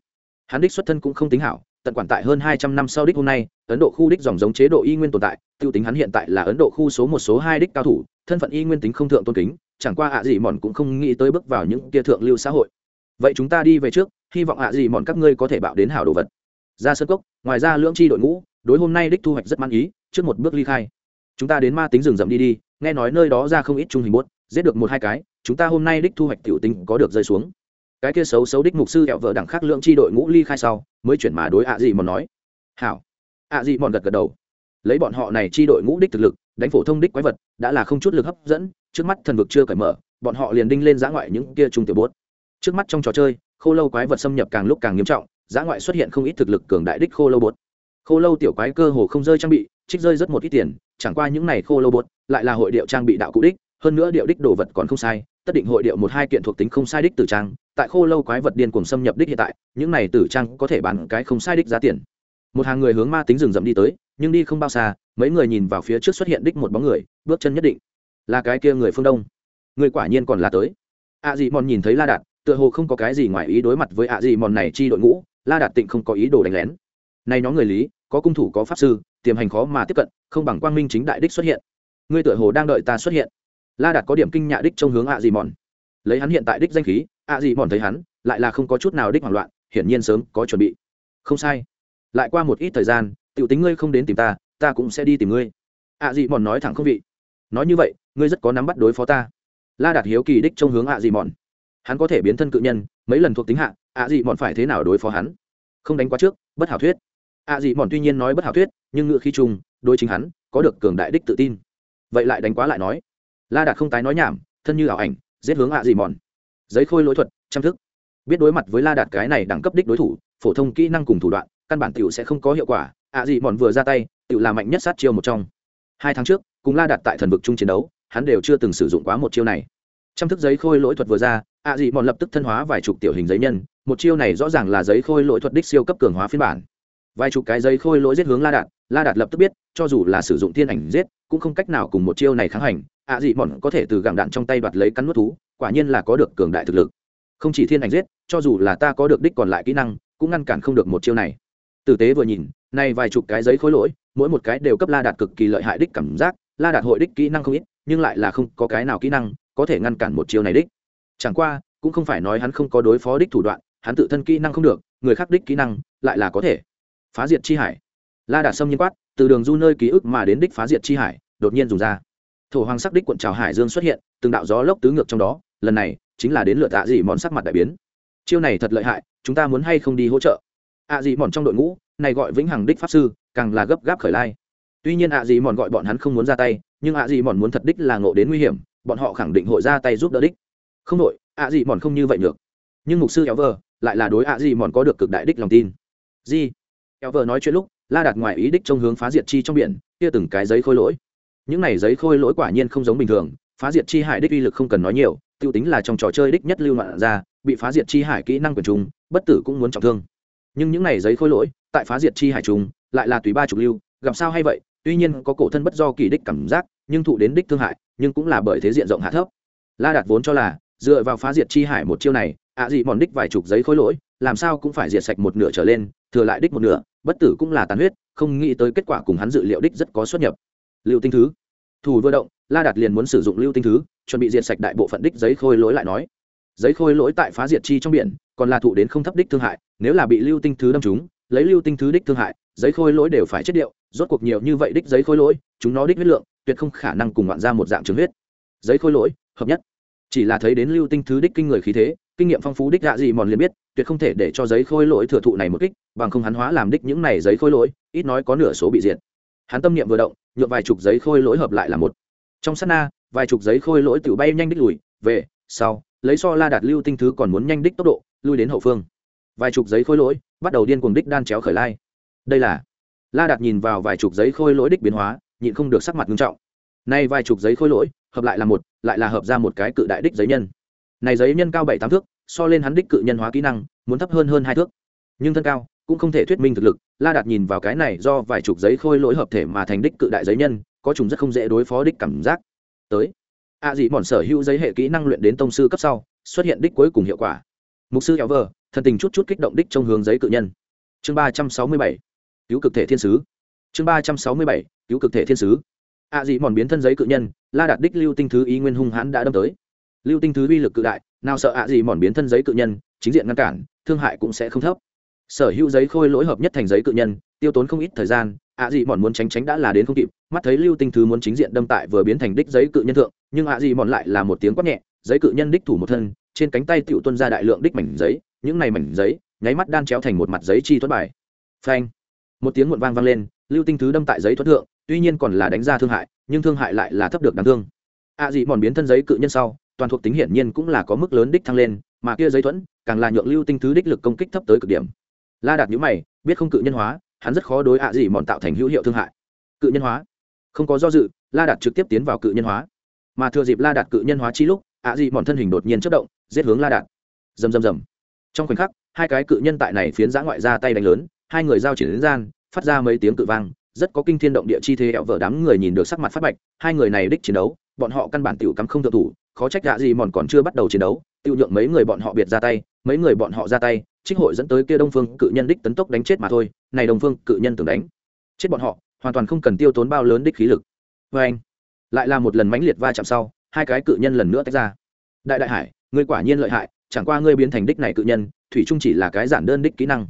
Hắn đích xuất thân cũng không tính hảo, tận quản tại hơn hai trăm năm sau đích hôm nay, ấn độ khu đích dòng giống chế độ y nguyên tồn tại, tiêu tính hắn hiện tại là ấn độ khu số một, số hai đích cao thủ, thân phận y nguyên tính không thượng tôn kính, chẳng qua ạ gì mòn cũng không nghĩ tới bước vào những kia thượng lưu xã hội. Vậy chúng ta đi về trước, hy vọng ạ gì mòn các ngươi có thể bạo đến hảo đồ vật. Ra sơ cốc, ngoài ra lưỡng chi đội ngũ, đối hôm nay đích thu hoạch rất mang ý, trước một bước ly khai. Chúng ta đến ma tính rừng rậm đi đi, nghe nói nơi đó ra không ít trung hình bốt giết được một hai cái, chúng ta hôm nay đích thu hoạch tiểu tính có được rơi xuống cái kia xấu xấu đích mục sư hẹo vợ đẳng khác lượng chi đội ngũ ly khai sau, mới chuyển mà đối ạ gì mòn nói, hảo. ạ gì mòn gật gật đầu. Lấy bọn họ này chi đội ngũ đích thực lực, đánh phổ thông đích quái vật, đã là không chút lực hấp dẫn, trước mắt thần vực chưa cởi mở, bọn họ liền đinh lên giã ngoại những kia trung tiểu bốt. Trước mắt trong trò chơi, khô lâu quái vật xâm nhập càng lúc càng nghiêm trọng, giã ngoại xuất hiện không ít thực lực cường đại đích khô lâu bốt. Khô lâu tiểu quái cơ hồ không rơi trang bị, trích rơi rất một ít tiền, chẳng qua những này khô lâu bốt, lại là hội điệu trang bị đạo cụ đích, hơn nữa điệu đích đồ vật còn không sai tất định hội điệu một hai kiện thuộc tính không sai đích tử trang, tại khô lâu quái vật điên cùng xâm nhập đích hiện tại, những này tử trang có thể bán cái không sai đích giá tiền. Một hàng người hướng ma tính rừng rậm đi tới, nhưng đi không bao xa, mấy người nhìn vào phía trước xuất hiện đích một bóng người, bước chân nhất định. Là cái kia người phương đông. Người quả nhiên còn là tới. A dị mòn nhìn thấy la đạt, tựa hồ không có cái gì ngoài ý đối mặt với a dị mòn này chi đội ngũ, la đạt tịnh không có ý đồ đánh lén. Nay nhóm người lý, có cung thủ, có pháp sư, tiềm hành khó mà tiếp cận, không bằng quang minh chính đại đích xuất hiện. Ngươi tựa hồ đang đợi ta xuất hiện la đạt có điểm kinh nhạ đích trong hướng ạ à gì mòn. Lấy hắn hiện tại đích danh khí ạ à gì mòn thấy hắn, lại là không có chút nào đích hoảng loạn, hiển nhiên sớm có chuẩn bị. Không sai. Lại qua một ít thời gian, tiểu tính ngươi không đến tìm ta ta cũng sẽ đi tìm ngươi. Ạ à gì mòn nói thẳng không vị. Nói như vậy, ngươi rất có nắm bắt đối phó ta. La đạt hiếu kỳ đích trong hướng ạ dị mòn. Hắn có thể biến thân cự nhân, mấy lần thuộc tính hạ ạ dị mòn phải thế nào đối phó hắn? Không đánh quá trước, bất hảo thuyết. Ạ dị mòn tuy nhiên nói bất hảo thuyết, nhưng ngựa khi chung đôi chính hắn, có được cường đại đích tự tin. Vậy lại đánh quá lại nói la đạt không tái nói nhảm, thân như ảo ảnh, giết hướng ạ dị mòn. Giấy khôi lỗi thuật chăm thức. Biết đối mặt với la đạt cái này đẳng cấp đích đối thủ, phổ thông kỹ năng cùng thủ đoạn, căn bản tiểu sẽ không có hiệu quả. ạ dị mòn vừa ra tay, tiểu là mạnh nhất sát chiêu một trong. Hai tháng trước, cùng la đạt tại thần vực chung chiến đấu, hắn đều chưa từng sử dụng quá một chiêu này. Chăm thức giấy khôi lỗi thuật vừa ra, ạ dị mòn lập tức thân hóa vài chục tiểu hình giấy nhân, một chiêu này rõ ràng là giấy khôi lỗi thuật đích siêu cấp cường hóa phiên bản. Vài chục cái giấy khôi lỗi giết hướng la đạt la đạt lập tức biết, cho dù là sử dụng thiên ảnh giết, cũng không cách nào cùng một chiêu này kháng hành ạ à dị mòn có thể từ gặng đạn trong tay đoạt lấy cắn nuốt thú, quả nhiên là có được cường đại thực lực. Không chỉ thiên ảnh giết, cho dù là ta có được đích còn lại kỹ năng, cũng ngăn cản không được một chiêu này. Tử tế vừa nhìn, nay vài chục cái giấy khối lỗi, mỗi một cái đều cấp la đạt cực kỳ lợi hại đích cảm giác, la đạt hội đích kỹ năng không ít, nhưng lại là không có cái nào kỹ năng có thể ngăn cản một chiêu này đích. Chẳng qua, cũng không phải nói hắn không có đối phó đích thủ đoạn, hắn tự thân kỹ năng không được, người khác đích kỹ năng lại là có thể. Phá diệt chi hải. La đạt xâm nhiên quát, từ đường du nơi ký ức mà đến đích phá diệt chi hải, đột nhiên dùng ra thổ hoàng sắc đích quận trào hải dương xuất hiện, từng đạo gió lốc tứ ngược trong đó, lần này chính là đến lượt ạ dị mòn sắc mặt đại biến. Chiêu này thật lợi hại, chúng ta muốn hay không đi hỗ trợ? ạ dị mòn trong đội ngũ, này gọi vĩnh hằng đích pháp sư, càng là gấp gáp khởi lai. Tuy nhiên ạ dị mòn gọi bọn hắn không muốn ra tay, nhưng ạ dị mòn muốn thật đích là ngộ đến nguy hiểm, bọn họ khẳng định hội ra tay giúp đỡ đích. Không đội ạ dị mòn không như vậy được. Nhưng mục sư kéo vờ lại là đối ạ dị mòn có được cực đại đích lòng tin. Di kéo vờ nói chuyện lúc, la đạt ngoài ý đích trong hướng phá diệt chi trong biển, kia từng cái giấy khôi lỗi những này giấy khôi lỗi quả nhiên không giống bình thường, phá diệt chi hải đích uy lực không cần nói nhiều t i ê u tính là trong trò chơi đích nhất lưu loạn ra, bị phá diệt chi hải kỹ năng quần chúng bất tử cũng muốn trọng thương. Nhưng những này giấy khôi lỗi, tại phá diệt chi hải chúng lại là tùy ba chục lưu, gặp sao hay vậy, tuy nhiên có cổ thân bất do kỳ đích cảm giác, nhưng thụ đến đích thương hại, nhưng cũng là bởi thế diện rộng hạ thấp. La đạt vốn cho là, dựa vào phá diệt chi hải một chiêu này, ạ à dị mòn đích vài chục giấy khối lỗi, làm sao cũng phải diệt sạch một nửa trở lên, thừa lại đích một nửa, bất tử cũng là tàn huyết, không nghĩ tới kết quả cùng hắn dự liệu đích rất có xuất nhập. Liệu tinh thứ thủ vừa động, la đạt liền muốn sử dụng lưu tinh thứ, chuẩn bị diệt sạch đại bộ phận đích giấy khôi lỗi lại nói. Giấy khôi lỗi tại phá diệt chi trong biển, còn là thụ đến không thấp đích thương hại, nếu là bị lưu tinh thứ đâm chúng lấy lưu tinh thứ đích thương hại, giấy khôi lỗi đều phải chết điệu, rốt cuộc nhiều như vậy đích giấy khôi lỗi, chúng nó đích huyết lượng, tuyệt không khả năng cùng ngoạn ra một dạng trường huyết. Giấy khôi lỗi, hợp nhất. Chỉ là thấy đến lưu tinh thứ đích kinh người khí thế, kinh nghiệm phong phú đích dạ gạ gì mòn liền biết, tuyệt không thể để cho giấy khôi lỗi thừa thụ này một kích, bằng không hắn hóa làm đích những này giấy khôi lỗi, ít nói có nửa số bị diệt hắn tâm niệm vừa động nhuộm vài chục giấy khôi lỗi hợp lại là một. Trong sát na, vài chục giấy khôi lỗi tự bay nhanh đích lùi, về, sau, lấy so la đạt lưu tinh thứ còn muốn nhanh đích tốc độ, lui đến hậu phương. Vài chục giấy khôi lỗi, bắt đầu điên cuồng đích đan chéo khởi lai. Đây là, la đạt nhìn vào vài chục giấy khôi lỗi đích biến hóa, nhịn không được sắc mặt nghiêm trọng. Nay vài chục giấy khôi lỗi, hợp lại là một, lại là hợp ra một cái cự đại đích giấy nhân. Này giấy nhân cao bảy tám thước, so lên hắn đích cự nhân hóa kỹ năng, muốn thấp hơn hơn hai thước nhưng thân cao cũng không thể thuyết minh thực lực, la đạt nhìn vào cái này do vài chục giấy khôi lỗi hợp thể mà thành đích cự đại giấy nhân, có chúng rất không dễ đối phó đích cảm giác. Tới, a à dị mòn sở hữu giấy hệ kỹ năng luyện đến tông sư cấp sau, xuất hiện đích cuối cùng hiệu quả. Mục sư kéo vờ thần tình chút chút kích động đích trong hướng giấy cự nhân. Chương ba trăm sáu mươi bảy, cứu cực thể thiên sứ. Chương ba trăm sáu mươi bảy, cứu cực thể thiên sứ. A à dị mòn biến thân giấy cự nhân, la đạt đích lưu tinh thứ ý nguyên hung hãn đã đâm tới. Lưu tinh thứ uy lực cự đại, nào sợ a à gì mòn biến thân giấy cự nhân, chính diện ngăn cản, thương hại cũng sẽ không thấp sở hữu giấy khôi lỗi hợp nhất thành giấy cự nhân, tiêu tốn không ít thời gian, ạ gì mòn muốn tránh tránh đã là đến không kịp, mắt thấy lưu tinh thứ muốn chính diện đâm tại vừa biến thành đích giấy cự nhân thượng, nhưng ạ gì mòn lại là một tiếng quát nhẹ, giấy cự nhân đích thủ một thân, trên cánh tay tựu tuân ra đại lượng đích mảnh giấy, những này mảnh giấy, nháy mắt đan chéo thành một mặt giấy chi thuất bài. Phanh! Một tiếng muộn vang vang lên, lưu tinh thứ đâm tại giấy thuất thượng, tuy nhiên còn là đánh ra thương hại, nhưng thương hại lại là thấp được đáng thương. Ạ dị mòn biến thân giấy cự nhân sau, toàn thuộc tính hiển nhiên cũng là có mức lớn đích thăng lên, mà kia giấy thuẫn, càng là nhượng lưu tinh thứ đích lực công kích thấp tới cực điểm la đạt nhữ mày, biết không cự nhân hóa, hắn rất khó đối ạ gì mòn tạo thành hữu hiệu thương hại. Cự nhân hóa? Không có do dự, la đạt trực tiếp tiến vào cự nhân hóa. Mà thừa dịp la đạt cự nhân hóa chi lúc, ạ gì mòn thân hình đột nhiên chất động, giết hướng la đạt. Rầm rầm rầm. Trong khoảnh khắc, hai cái cự nhân tại này phiến giã ngoại ra tay đánh lớn, hai người giao chỉ đến gian, phát ra mấy tiếng cự vang, rất có kinh thiên động địa chi thế ẹo vợ đám người nhìn được sắc mặt phát bạch, hai người này đích chiến đấu, bọn họ căn bản tiểu cắm không thượng thủ, khó trách gạ gì mòn còn chưa bắt đầu chiến đấu tiêu nhượng mấy người bọn họ biệt ra tay, mấy người bọn họ ra tay trích hội dẫn tới kia đông phương cự nhân đích tấn tốc đánh chết mà thôi, này đông phương cự nhân tưởng đánh. Chết bọn họ, hoàn toàn không cần tiêu tốn bao lớn đích khí lực. Vê anh, lại là một lần mãnh liệt va chạm sau, hai cái cự nhân lần nữa tách ra. Đại đại hải, ngươi quả nhiên lợi hại, chẳng qua ngươi biến thành đích này cự nhân, thủy trung chỉ là cái giản đơn đích kỹ năng.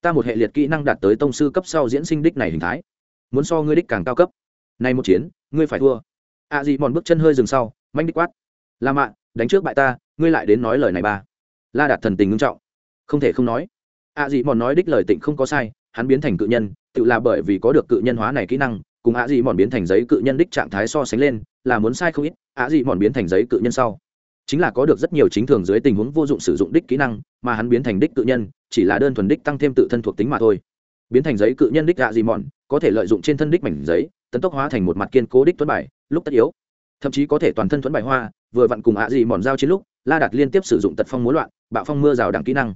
Ta một hệ liệt kỹ năng đạt tới tông sư cấp sau diễn sinh đích này hình thái. Muốn so ngươi đích càng cao cấp. Nay một chiến, ngươi phải thua. A à gì mòn bước chân hơi dừng sau manh đích quát. La mạ, đánh trước bại ta, ngươi lại đến nói lời này ba. La đạt thần tình ngưng trọng không thể không nói. Ạ à dị mòn nói đích lời tịnh không có sai, hắn biến thành cự nhân, tự là bởi vì có được cự nhân hóa này kỹ năng, cùng ạ dị mòn biến thành giấy cự nhân đích trạng thái so sánh lên, là muốn sai không ít ạ dị mòn biến thành giấy cự nhân sau. Chính là có được rất nhiều chính thường dưới tình huống vô dụng sử dụng đích kỹ năng, mà hắn biến thành đích cự nhân, chỉ là đơn thuần đích tăng thêm tự thân thuộc tính mà thôi. Biến thành giấy cự nhân đích ạ dị mòn có thể lợi dụng trên thân đích mảnh giấy, tấn tốc hóa thành một mặt kiên cố đích tuấn bài, lúc tất yếu. Thậm chí có thể toàn thân thuẫn bài hoa, vừa vặn cùng ạ dị mòn giao chiến lúc, la đạt liên tiếp sử dụng tật phong múa loạn, bạo phong mưa rào đẳng kỹ năng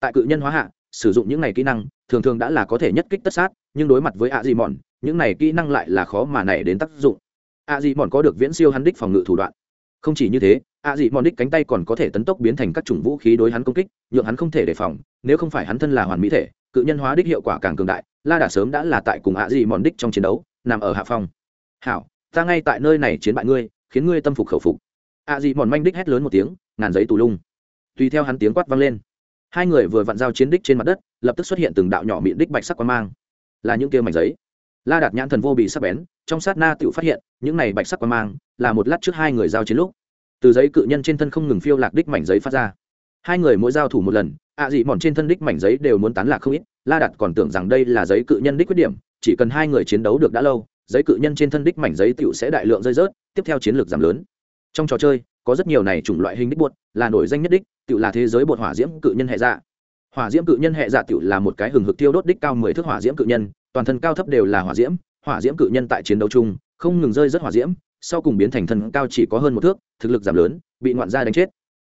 tại cự nhân hóa hạ, sử dụng những này kỹ năng, thường thường đã là có thể nhất kích tất sát, nhưng đối mặt với ạ dị mòn, những này kỹ năng lại là khó mà này đến tác dụng. ạ dị mòn có được viễn siêu hắn đích phòng ngự thủ đoạn. Không chỉ như thế, ạ dị mòn đích cánh tay còn có thể tấn tốc biến thành các chủng vũ khí đối hắn công kích, nhượng hắn không thể đề phòng, nếu không phải hắn thân là hoàn mỹ thể, cự nhân hóa đích hiệu quả càng cường đại, la đà sớm đã là tại cùng ạ dị mòn đích trong chiến đấu, nằm ở hạ phong. Hảo, ta ngay tại nơi này chiến bại ngươi, khiến ngươi tâm phục khẩu phục. ạ dị mòn manh đích hét lớn một tiếng, ngàn giấy tù lung. Tùy theo hắn tiếng quát vang lên hai người vừa vặn giao chiến đích trên mặt đất, lập tức xuất hiện từng đạo nhỏ mịn đích bạch sắc quang mang. Là những kia mảnh giấy. La đạt nhãn thần vô bị sắc bén, trong sát na tự phát hiện, những này bạch sắc quang mang là một lát trước hai người giao chiến lúc. Từ giấy cự nhân trên thân không ngừng phiêu lạc đích mảnh giấy phát ra. Hai người mỗi giao thủ một lần, ạ à dị mòn trên thân đích mảnh giấy đều muốn tán lạc không ít. La đạt còn tưởng rằng đây là giấy cự nhân đích quyết điểm, chỉ cần hai người chiến đấu được đã lâu, giấy cự nhân trên thân đích mảnh giấy tựu sẽ đại lượng rơi rớt, tiếp theo chiến lược giảm lớn. Trong trò chơi có rất nhiều này chủng loại hình đích buột là nổi danh nhất đích tự là thế giới bột hỏa diễm cự nhân hệ dạ. Hỏa diễm cự nhân hệ dạ tự là một cái hừng hực tiêu đốt đích cao mười thước hỏa diễm cự nhân, toàn thân cao thấp đều là hỏa diễm hỏa diễm cự nhân tại chiến đấu chung, không ngừng rơi rất hỏa diễm, sau cùng biến thành thân cao chỉ có hơn một thước, thực lực giảm lớn, bị ngoạn gia đánh chết.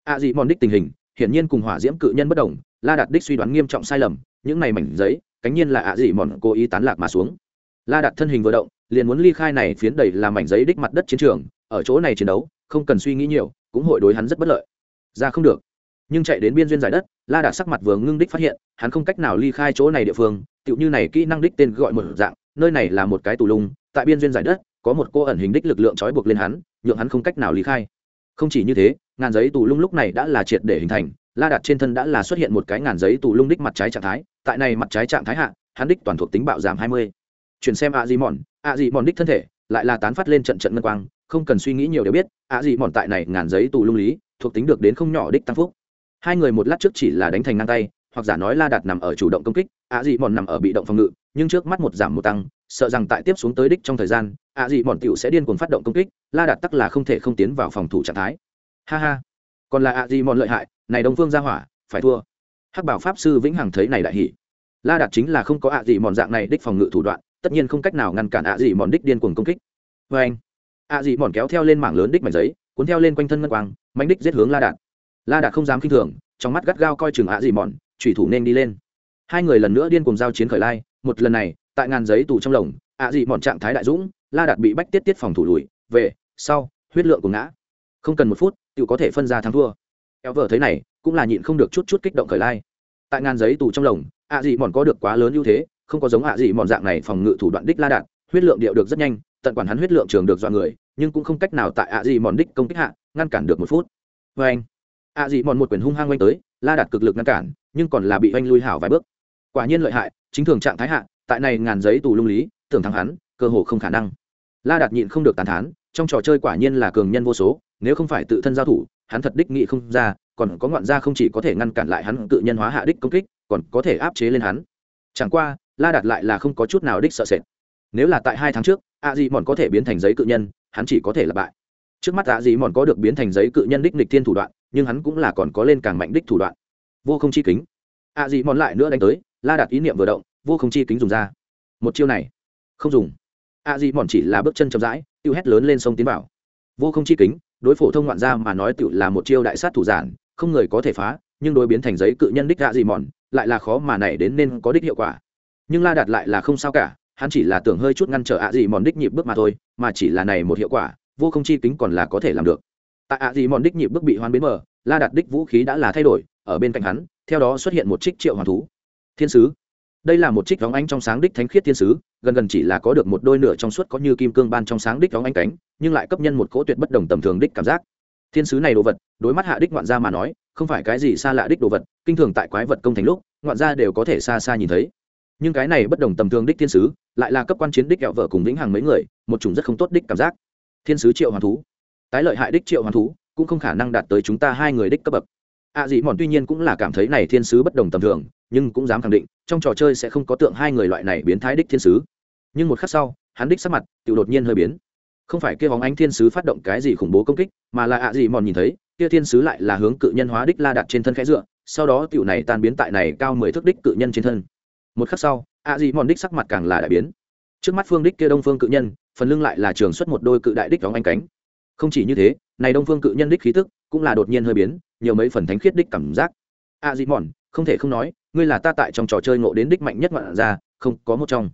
A dị mòn đích tình hình, hiển nhiên cùng hỏa diễm cự nhân bất đồng, la đạt đích suy đoán nghiêm trọng sai lầm, những này mảnh giấy, cánh nhiên là ạ dị mòn cố ý tán lạc mà xuống. La đạt thân hình vừa động, liền muốn ly khai này, phiến đầy làm mảnh giấy đích mặt đất chiến trường, ở chỗ này chiến đấu không cần suy nghĩ nhiều, cũng hội đối hắn rất bất lợi. Ra không được. Nhưng chạy đến biên duyên giải đất, la đạt sắc mặt vừa ngưng đích phát hiện, hắn không cách nào ly khai chỗ này địa phương, tựu như này kỹ năng đích tên gọi một dạng, nơi này là một cái tù lung, tại biên duyên giải đất, có một cô ẩn hình đích lực lượng trói buộc lên hắn, nhượng hắn không cách nào ly khai. Không chỉ như thế, ngàn giấy tù lung lúc này đã là triệt để hình thành, la đạt trên thân đã là xuất hiện một cái ngàn giấy tù lung đích mặt trái trạng thái, tại này mặt trái trạng thái hạ, hắn đích toàn thuộc tính bạo giảm hai mươi. Chuyển xem a di mòn a di mòn đích thân thể, lại là tán phát lên trận trận ngân quang không cần suy nghĩ nhiều đều biết, ạ gì mòn tại này ngàn giấy tù lung lý, thuộc tính được đến không nhỏ đích tăng phúc. Hai người một lát trước chỉ là đánh thành ngang tay, hoặc giả nói la đạt nằm ở chủ động công kích, ạ dị mòn nằm ở bị động phòng ngự, nhưng trước mắt một giảm một tăng, sợ rằng tại tiếp xuống tới đích trong thời gian, ạ dị mòn tiểu sẽ điên cuồng phát động công kích, la đạt tắc là không thể không tiến vào phòng thủ trạng thái. Ha ha. Còn là ạ dị mòn lợi hại, này đông phương ra hỏa, phải thua. Hắc bảo pháp sư vĩnh hằng thấy này đại hỉ. La đạt chính là không có ạ dị mòn dạng này đích phòng ngự thủ đoạn, tất nhiên không cách nào ngăn cản ạ dị mòn đích điên cuồng công kích. Vê anh ạ dị mòn kéo theo lên mảng lớn đích mảnh giấy, cuốn theo lên quanh thân ngân quang Mảnh đích giết hướng la đạt. La đạt không dám k i n h thường, trong mắt gắt gao coi chừng ạ dị mòn thủy thủ nên đi lên. Hai người lần nữa điên cùng giao chiến khởi lai, một lần này, tại ngàn giấy tù trong lồng, ạ dị mòn trạng thái đại dũng, la đạt bị bách tiết tiết phòng thủ lùi, về, sau, huyết lượng của ngã. Không cần một phút tự có thể phân ra thắng thua. Eo vợ thấy này, cũng là nhịn không được chút chút kích động khởi lai. Tại ngàn giấy tù trong lồng, ạ dị mòn có được quá lớn ưu thế, không có giống ạ dị mòn dạng này phòng ngự thủ đoạn đích la đạt, huyết lượng điệu được rất nhanh tận quản hắn huyết lượng trường được dọa người, nhưng cũng không cách nào tại ạ dị mòn đích công kích hạ, ngăn cản được một phút. Vê anh ạ dị mòn một quyền hung hăng oanh tới, la đạt cực lực ngăn cản, nhưng còn là bị oanh lui hảo vài bước. Quả nhiên lợi hại, chính thường trạng thái hạ, tại này ngàn giấy tù lung lý, tưởng thắng hắn, cơ hồ không khả năng. La đạt nhịn không được tàn thán, trong trò chơi quả nhiên là cường nhân vô số, nếu không phải tự thân giao thủ, hắn thật đích nghị không ra, còn có ngoạn gia không chỉ có thể ngăn cản lại hắn tự nhân hóa hạ đích công kích, còn có thể áp chế lên hắn. Chẳng qua, la đạt lại là không có chút nào đích sợ sệt. Nếu là tại hai tháng trước a dị mòn có thể biến thành giấy cự nhân, hắn chỉ có thể là bại. Trước mắt a dị mòn có được biến thành giấy cự nhân đích nịch thiên thủ đoạn, nhưng hắn cũng là còn có lên càng mạnh đích thủ đoạn. Vô không chi kính. A dị mòn lại nữa đánh tới, la đạt ý niệm vừa động, vô không chi kính dùng ra. Một chiêu này, không dùng. A dị mòn chỉ là bước chân chậm rãi, tiêu hét lớn lên sông tiến bảo vô không chi kính, đối phổ thông ngoạn gia mà nói tự là một chiêu đại sát thủ giản, không người có thể phá, nhưng đối biến thành giấy cự nhân đích a dị mòn, lại là khó mà này đến nên có đích hiệu quả. Nhưng la đạt lại là không sao cả hắn chỉ là tưởng hơi chút ngăn trở ạ gì mòn đích nhịp bước mà thôi, mà chỉ là này một hiệu quả, vô không chi kính còn là có thể làm được. Tại ạ gì mòn đích nhịp bước bị hoán biến mở la đặt đích vũ khí đã là thay đổi, ở bên cạnh hắn, theo đó xuất hiện một trích triệu hoàng thú. Thiên sứ. Đây là một trích vóng ánh trong sáng đích thánh khiết thiên sứ, gần gần chỉ là có được một đôi nửa trong suốt có như kim cương ban trong sáng đích vóng ánh cánh, nhưng lại cấp nhân một cỗ tuyệt bất đồng tầm thường đích cảm giác. Thiên sứ này đồ vật, đối mắt hạ đích ngoạn gia mà nói, không phải cái gì xa lạ đích đồ vật, kinh thường tại quái vật công thành lúc, ngoạn gia đều có thể xa xa nhìn thấy nhưng cái này bất đồng tầm thường đích thiên sứ lại là cấp quan chiến đích kẹo vợ cùng vĩnh hằng mấy người, một chủng rất không tốt đích cảm giác. Thiên sứ triệu hoàn thú, tái lợi hại đích triệu hoàn thú, cũng không khả năng đạt tới chúng ta hai người đích cấp bậc. Ạ à dị mòn tuy nhiên cũng là cảm thấy này thiên sứ bất đồng tầm thường, nhưng cũng dám khẳng định, trong trò chơi sẽ không có tượng hai người loại này biến thái đích thiên sứ. Nhưng một khắc sau, hắn đích sắc mặt tự đột nhiên hơi biến. Không phải kia hóng ánh thiên sứ phát động cái gì khủng bố công kích, mà là ạ à dị mòn nhìn thấy, kia thiên sứ lại là hướng cự nhân hóa đích la đặt trên thân khẽ dựa, sau đó tiểu này tan biến tại này cao mười thước đích cự nhân trên thân một khắc sau ạ dị mòn đích sắc mặt càng là đại biến. Trước mắt phương đích kia đông phương cự nhân, phần lưng lại là trường xuất một đôi cự đại đích đóng anh cánh. Không chỉ như thế, này đông phương cự nhân đích khí tức cũng là đột nhiên hơi biến, nhiều mấy phần thánh khiết đích cảm giác. A dị mòn không thể không nói, ngươi là ta tại trong trò chơi ngộ đến đích mạnh nhất ngoạn ra không có một trong.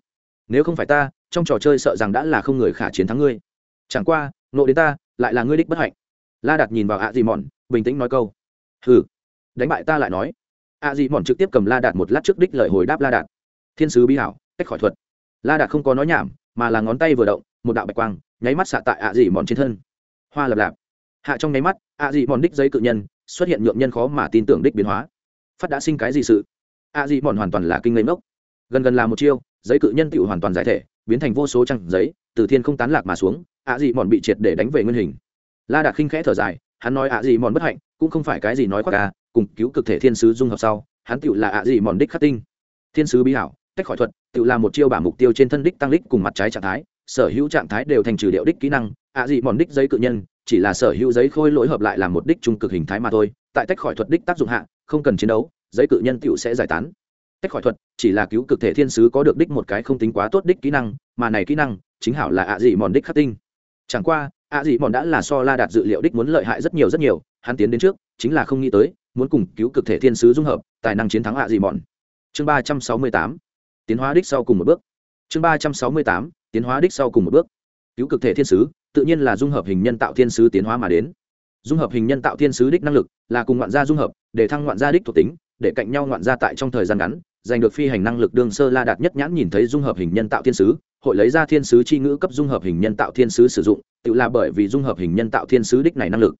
Nếu không phải ta, trong trò chơi sợ rằng đã là không người khả chiến thắng ngươi. Chẳng qua, ngộ đến ta, lại là ngươi đích bất hạnh. La đặt nhìn vào ạ dị mòn bình tĩnh nói câu. Hừ. Đánh bại ta lại nói a dị mòn trực tiếp cầm la đạt một lát trước đích lời hồi đáp la đạt. Thiên sứ bí hảo, cách khỏi thuật. La đạt không có nói nhảm, mà là ngón tay vừa động, một đạo bạch quang, nháy mắt xạ tại ạ dị mòn trên thân. Hoa lập lạp. Hạ trong nháy mắt ạ dị mòn đích giấy cự nhân xuất hiện nhượng nhân khó mà tin tưởng đích biến hóa. Phát đã sinh cái gì sự? Ạ dị mòn hoàn toàn là kinh ngây ngốc. Gần gần là một chiêu, giấy cự nhân tựu hoàn toàn giải thể, biến thành vô số trăng giấy, từ thiên không tán lạc mà xuống ạ dị mòn bị triệt để đánh về nguyên hình. La đạt khinh khẽ thở dài, hắn nói ạ dị mòn bất hạnh, cũng không phải cái gì nói khoác ca cùng cứu cực thể thiên sứ dung hợp sau, hắn tựu là ạ dị mòn đích khắc tinh. Thiên sứ bí hảo, tách khỏi thuật tự làm một chiêu bả mục tiêu trên thân đích tăng đích cùng mặt trái trạng thái, sở hữu trạng thái đều thành trừ điệu đích kỹ năng, ạ dị mòn đích giấy cự nhân, chỉ là sở hữu giấy khôi lỗi hợp lại làm một đích trung cực hình thái mà thôi, tại tách khỏi thuật đích tác dụng hạ, không cần chiến đấu, giấy cự nhân tựu sẽ giải tán. Tách khỏi thuật, chỉ là cứu cực thể thiên sứ có được đích một cái không tính quá tốt đích kỹ năng, mà này kỹ năng chính hảo là ạ dị mòn đích khắc tinh. Chẳng qua, ạ dị mòn đã là so la đạt dự liệu đích muốn lợi hại rất nhiều rất nhiều, hắn tiến đến trước, chính là không nghĩ tới muốn cùng cứu cực thể thiên sứ dung hợp, tài năng chiến thắng hạ dị mòn chương ba trăm sáu mươi tám, tiến hóa đích sau cùng một bước. Chương ba trăm sáu mươi tám, tiến hóa đích sau cùng một bước. Cứu cực thể thiên sứ, tự nhiên là dung hợp hình nhân tạo thiên sứ tiến hóa mà đến. Dung hợp hình nhân tạo thiên sứ đích năng lực là cùng ngoạn gia dung hợp, để thăng ngoạn gia đích thuộc tính, để cạnh nhau ngoạn gia tại trong thời gian ngắn, giành được phi hành năng lực đương sơ la đạt nhất nhãn nhìn thấy dung hợp hình nhân tạo thiên sứ, hội lấy ra thiên sứ c h i ngữ cấp dung hợp hình nhân tạo thiên sứ sử dụng, tự là bởi vì dung hợp hình nhân tạo thiên sứ đích này năng lực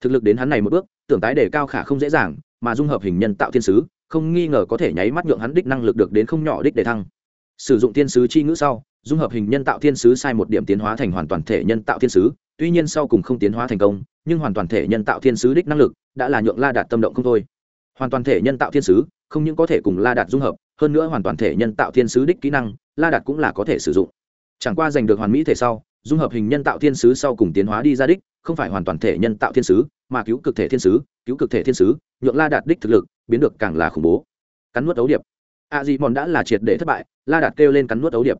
thực lực đến hắn này một bước, tưởng tái để cao khả không dễ dàng, mà dung hợp hình nhân tạo thiên sứ, không nghi ngờ có thể nháy mắt nhượng hắn đích năng lực được đến không nhỏ đích để thăng. Sử dụng thiên sứ chi ngữ sau, dung hợp hình nhân tạo thiên sứ sai một điểm tiến hóa thành hoàn toàn thể nhân tạo thiên sứ, tuy nhiên sau cùng không tiến hóa thành công, nhưng hoàn toàn thể nhân tạo thiên sứ đích năng lực đã là nhượng la đạt tâm động không thôi. Hoàn toàn thể nhân tạo thiên sứ, không những có thể cùng la đạt dung hợp, hơn nữa hoàn toàn thể nhân tạo thiên sứ đích kỹ năng, la đạt cũng là có thể sử dụng. Chẳng qua giành được hoàn mỹ thể sau, dung hợp hình nhân tạo thiên sứ sau cùng tiến hóa đi ra đích không phải hoàn toàn thể nhân tạo thiên sứ, mà cứu cực thể thiên sứ, cứu cực thể thiên sứ, nhượng la đạt đích thực lực biến được càng là khủng bố. Cắn nuốt ấu điệp. A dị mòn đã là triệt để thất bại, la đạt kêu lên cắn nuốt ấu điệp.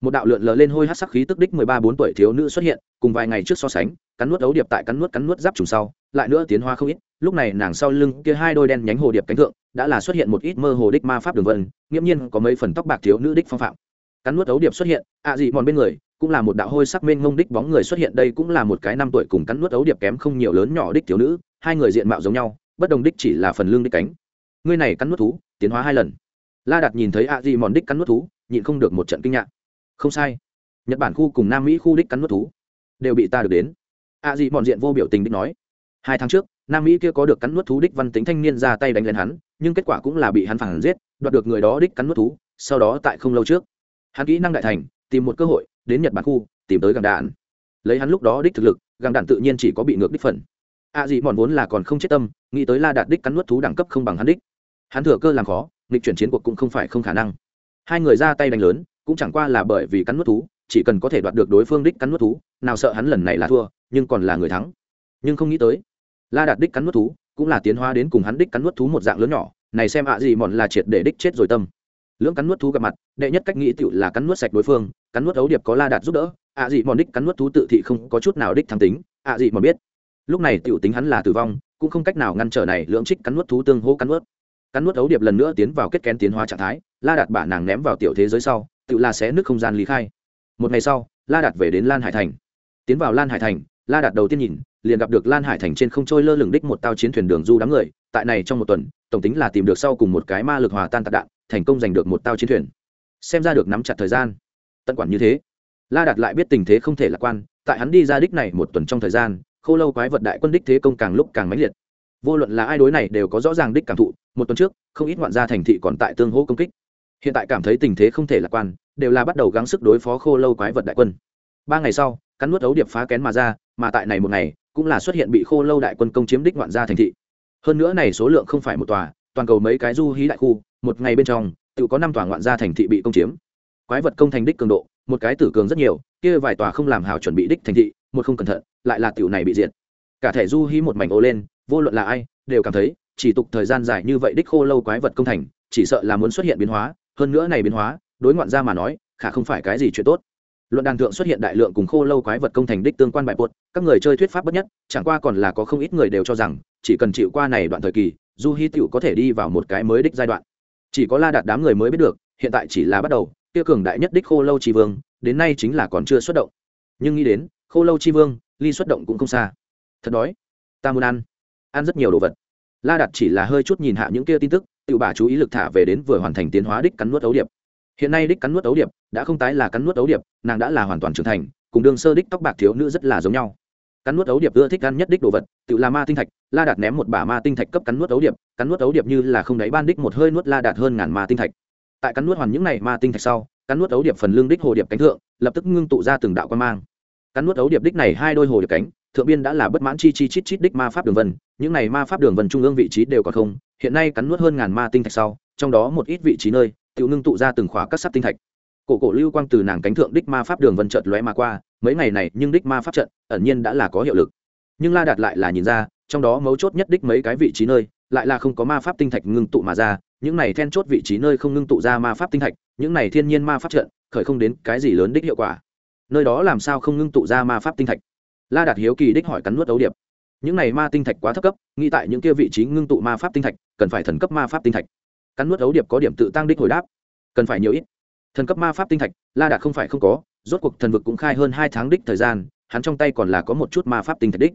Một đạo lượn lờ lên hôi hát sắc khí tức đích mười ba bốn tuổi thiếu nữ xuất hiện, cùng vài ngày trước so sánh, cắn nuốt ấu điệp tại cắn nuốt cắn nuốt giáp trùng sau, lại nữa tiến hoa không ít. Lúc này nàng sau lưng kia hai đôi đen nhánh hồ điệp cánh thượng, đã là xuất hiện một ít mơ hồ đích ma pháp đường vân, nghiễm nhiên có mấy phần tóc bạc thiếu nữ đích phong phạm. Cắn nuốt ấu điệp xuất hiện ạ à dị mòn bên người cũng là một đạo hôi sắc mênh ngông đích bóng người xuất hiện đây cũng là một cái năm tuổi cùng cắn nuốt ấu điệp kém không nhiều lớn nhỏ đích thiếu nữ, hai người diện mạo giống nhau, bất đồng đích chỉ là phần lương đích cánh. Ngươi này cắn nuốt thú, tiến hóa hai lần. La đạt nhìn thấy ạ à dị mòn đích cắn nuốt thú, nhịn không được một trận kinh ngạc. Không sai. Nhật bản khu cùng nam mỹ khu đích cắn nuốt thú đều bị ta được đến. Ạ à dị mòn diện vô biểu tình đích nói. Hai tháng trước, nam mỹ kia có được cắn nuốt thú đích văn tính thanh niên ra tay đánh lên hắn, nhưng kết quả cũng là bị hắn phản giết, đoạt được người đó đích cắn nuốt thú, sau đó tại không lâu trước, hắn kỹ năng đại thành, tìm một cơ hội đến nhật bản khu tìm tới gàng đạn. Lấy hắn lúc đó đích thực lực gàng đạn tự nhiên chỉ có bị ngược đích phần. A à dị mòn vốn là còn không chết tâm, nghĩ tới la đạt đích cắn nuốt thú đẳng cấp không bằng hắn đích. Hắn thừa cơ làm khó, nghịch chuyển chiến cuộc cũng không phải không khả năng. Hai người ra tay đánh lớn, cũng chẳng qua là bởi vì cắn nuốt thú, chỉ cần có thể đoạt được đối phương đích cắn nuốt thú, nào sợ hắn lần này là thua, nhưng còn là người thắng. Nhưng không nghĩ tới, la đạt đích cắn nuốt thú cũng là tiến hóa đến cùng hắn đích cắn nuốt thú một dạng lớn nhỏ, này xem ạ gì mòn là triệt để đích chết rồi tâm lưỡng cắn nuốt thú gặp mặt, đệ nhất cách nghĩ tựu là cắn nuốt sạch đối phương, cắn nuốt ấu điệp có la đạt giúp đỡ, ạ gì mòn đích cắn nuốt thú tự thị không có chút nào đích thắng tính, ạ gì mòn biết. Lúc này tựu tính hắn là tử vong, cũng không cách nào ngăn trở này lưỡng trích cắn nuốt thú tương hô cắn nuốt. Cắn nuốt ấu điệp lần nữa tiến vào kết kén tiến hóa trạng thái, la đạt bả nàng ném vào tiểu thế giới sau, tựu là sẽ nước không gian lý khai. Một ngày sau, la đạt về đến lan hải thành. Tiến vào lan hải thành, la đạt đầu tiên nhìn, liền gặp được lan hải thành trên không trôi lơ lửng đích một tao chiến thuyền đường du đám người, tại này trong một tuần, tổng tính là tìm được sau cùng một cái ma lực hòa tan tạc đạn thành công giành được một tao chiến thuyền. Xem ra được nắm chặt thời gian. Tận quản như thế. La đạt lại biết tình thế không thể lạc quan, tại hắn đi ra đích này một tuần trong thời gian, khô lâu quái vật đại quân đích thế công càng lúc càng mãnh liệt. Vô luận là ai đối này đều có rõ ràng đích cảm thụ, một tuần trước, không ít ngoạn gia thành thị còn tại tương hỗ công kích. Hiện tại cảm thấy tình thế không thể lạc quan, đều là bắt đầu gắng sức đối phó khô lâu quái vật đại quân. Ba ngày sau, cắn nuốt ấu điệp phá kén mà ra, mà tại này một ngày, cũng là xuất hiện bị khô lâu đại quân công chiếm đích ngoạn gia thành thị. Hơn nữa này số lượng không phải một tòa, toàn cầu mấy cái du hí đại khu một ngày bên trong, tự có năm tòa ngoạn gia thành thị bị công chiếm. Quái vật công thành đích cường độ, một cái tử cường rất nhiều, kia vài tòa không làm hảo chuẩn bị đích thành thị, một không cẩn thận, lại là tiểu này bị diệt. Cả thể du hí một mảnh ô lên, vô luận là ai, đều cảm thấy, chỉ tục thời gian dài như vậy đích khô lâu quái vật công thành, chỉ sợ là muốn xuất hiện biến hóa, hơn nữa này biến hóa, đối ngoạn gia mà nói, khả không phải cái gì chuyện tốt. Luận đàn thượng xuất hiện đại lượng cùng khô lâu quái vật công thành đích tương quan bại bột các người chơi thuyết pháp bất nhất, chẳng qua còn là có không ít người đều cho rằng, chỉ cần chịu qua này đoạn thời kỳ, du hy tiểu có thể đi vào một cái mới đích giai đoạn chỉ có la đạt đám người mới biết được, hiện tại chỉ là bắt đầu tiêu cường đại nhất đích khô lâu tri vương, đến nay chính là còn chưa xuất động. Nhưng nghĩ đến, khô lâu tri vương, ly xuất động cũng không xa. Thật đói. Ta muốn ăn. Ăn rất nhiều đồ vật. La đạt chỉ là hơi chút nhìn hạ những kia tin tức tự bà chú ý lực thả về đến vừa hoàn thành tiến hóa đích cắn nuốt ấu điệp. Hiện nay đích cắn nuốt ấu điệp, đã không tái là cắn nuốt ấu điệp, nàng đã là hoàn toàn trưởng thành, cùng đường sơ đích tóc bạc thiếu nữ rất là giống nhau cắn nuốt ấu điệp ưa thích ăn nhất đích đồ vật, tự là ma tinh thạch, la đạt ném một bả ma tinh thạch cấp cắn nuốt ấu điệp, cắn nuốt ấu điệp như là không đáy ban đích một hơi nuốt la đạt hơn ngàn ma tinh thạch. Tại cắn nuốt hoàn những này ma tinh thạch sau, cắn nuốt ấu điệp phần lương đích hồ điệp cánh thượng, lập tức ngưng tụ ra từng đạo quan mang. Cắn nuốt ấu điệp đích này hai đôi hồ điệp cánh, thượng biên đã là bất mãn chi chi chít chít đích ma pháp đường vân, những này ma pháp đường vân trung ương vị trí đều còn không, hiện nay cắn nuốt hơn ngàn ma tinh thạch sau, trong đó một ít vị trí nơi, tự ngưng tụ ra từng khóa các sắt tinh thạch cổ cổ lưu quang từ nàng cánh thượng đích ma pháp đường vân trợt lóe mà qua, mấy ngày này nhưng đích ma pháp trận ẩn nhiên đã là có hiệu lực. Nhưng la đạt lại là nhìn ra, trong đó mấu chốt nhất đích mấy cái vị trí nơi, lại là không có ma pháp tinh thạch ngưng tụ mà ra, những này then chốt vị trí nơi không ngưng tụ ra ma pháp tinh thạch, những này thiên nhiên ma pháp trận, khởi không đến cái gì lớn đích hiệu quả. Nơi đó làm sao không ngưng tụ ra ma pháp tinh thạch? La đạt hiếu kỳ đích hỏi cắn nuốt ấu điệp. Những này ma tinh thạch quá thấp cấp, nghĩ tại những kia vị trí ngưng tụ ma pháp tinh thạch, cần phải thần cấp ma pháp tinh thạch. Cắn nuốt ấu điệp có điểm tự tăng đích hồi đáp. Cần phải nhiều ít thần cấp ma pháp tinh thạch, la đạt không phải không có, rốt cuộc thần vực cũng khai hơn hai tháng đích thời gian, hắn trong tay còn là có một chút ma pháp tinh thạch đích.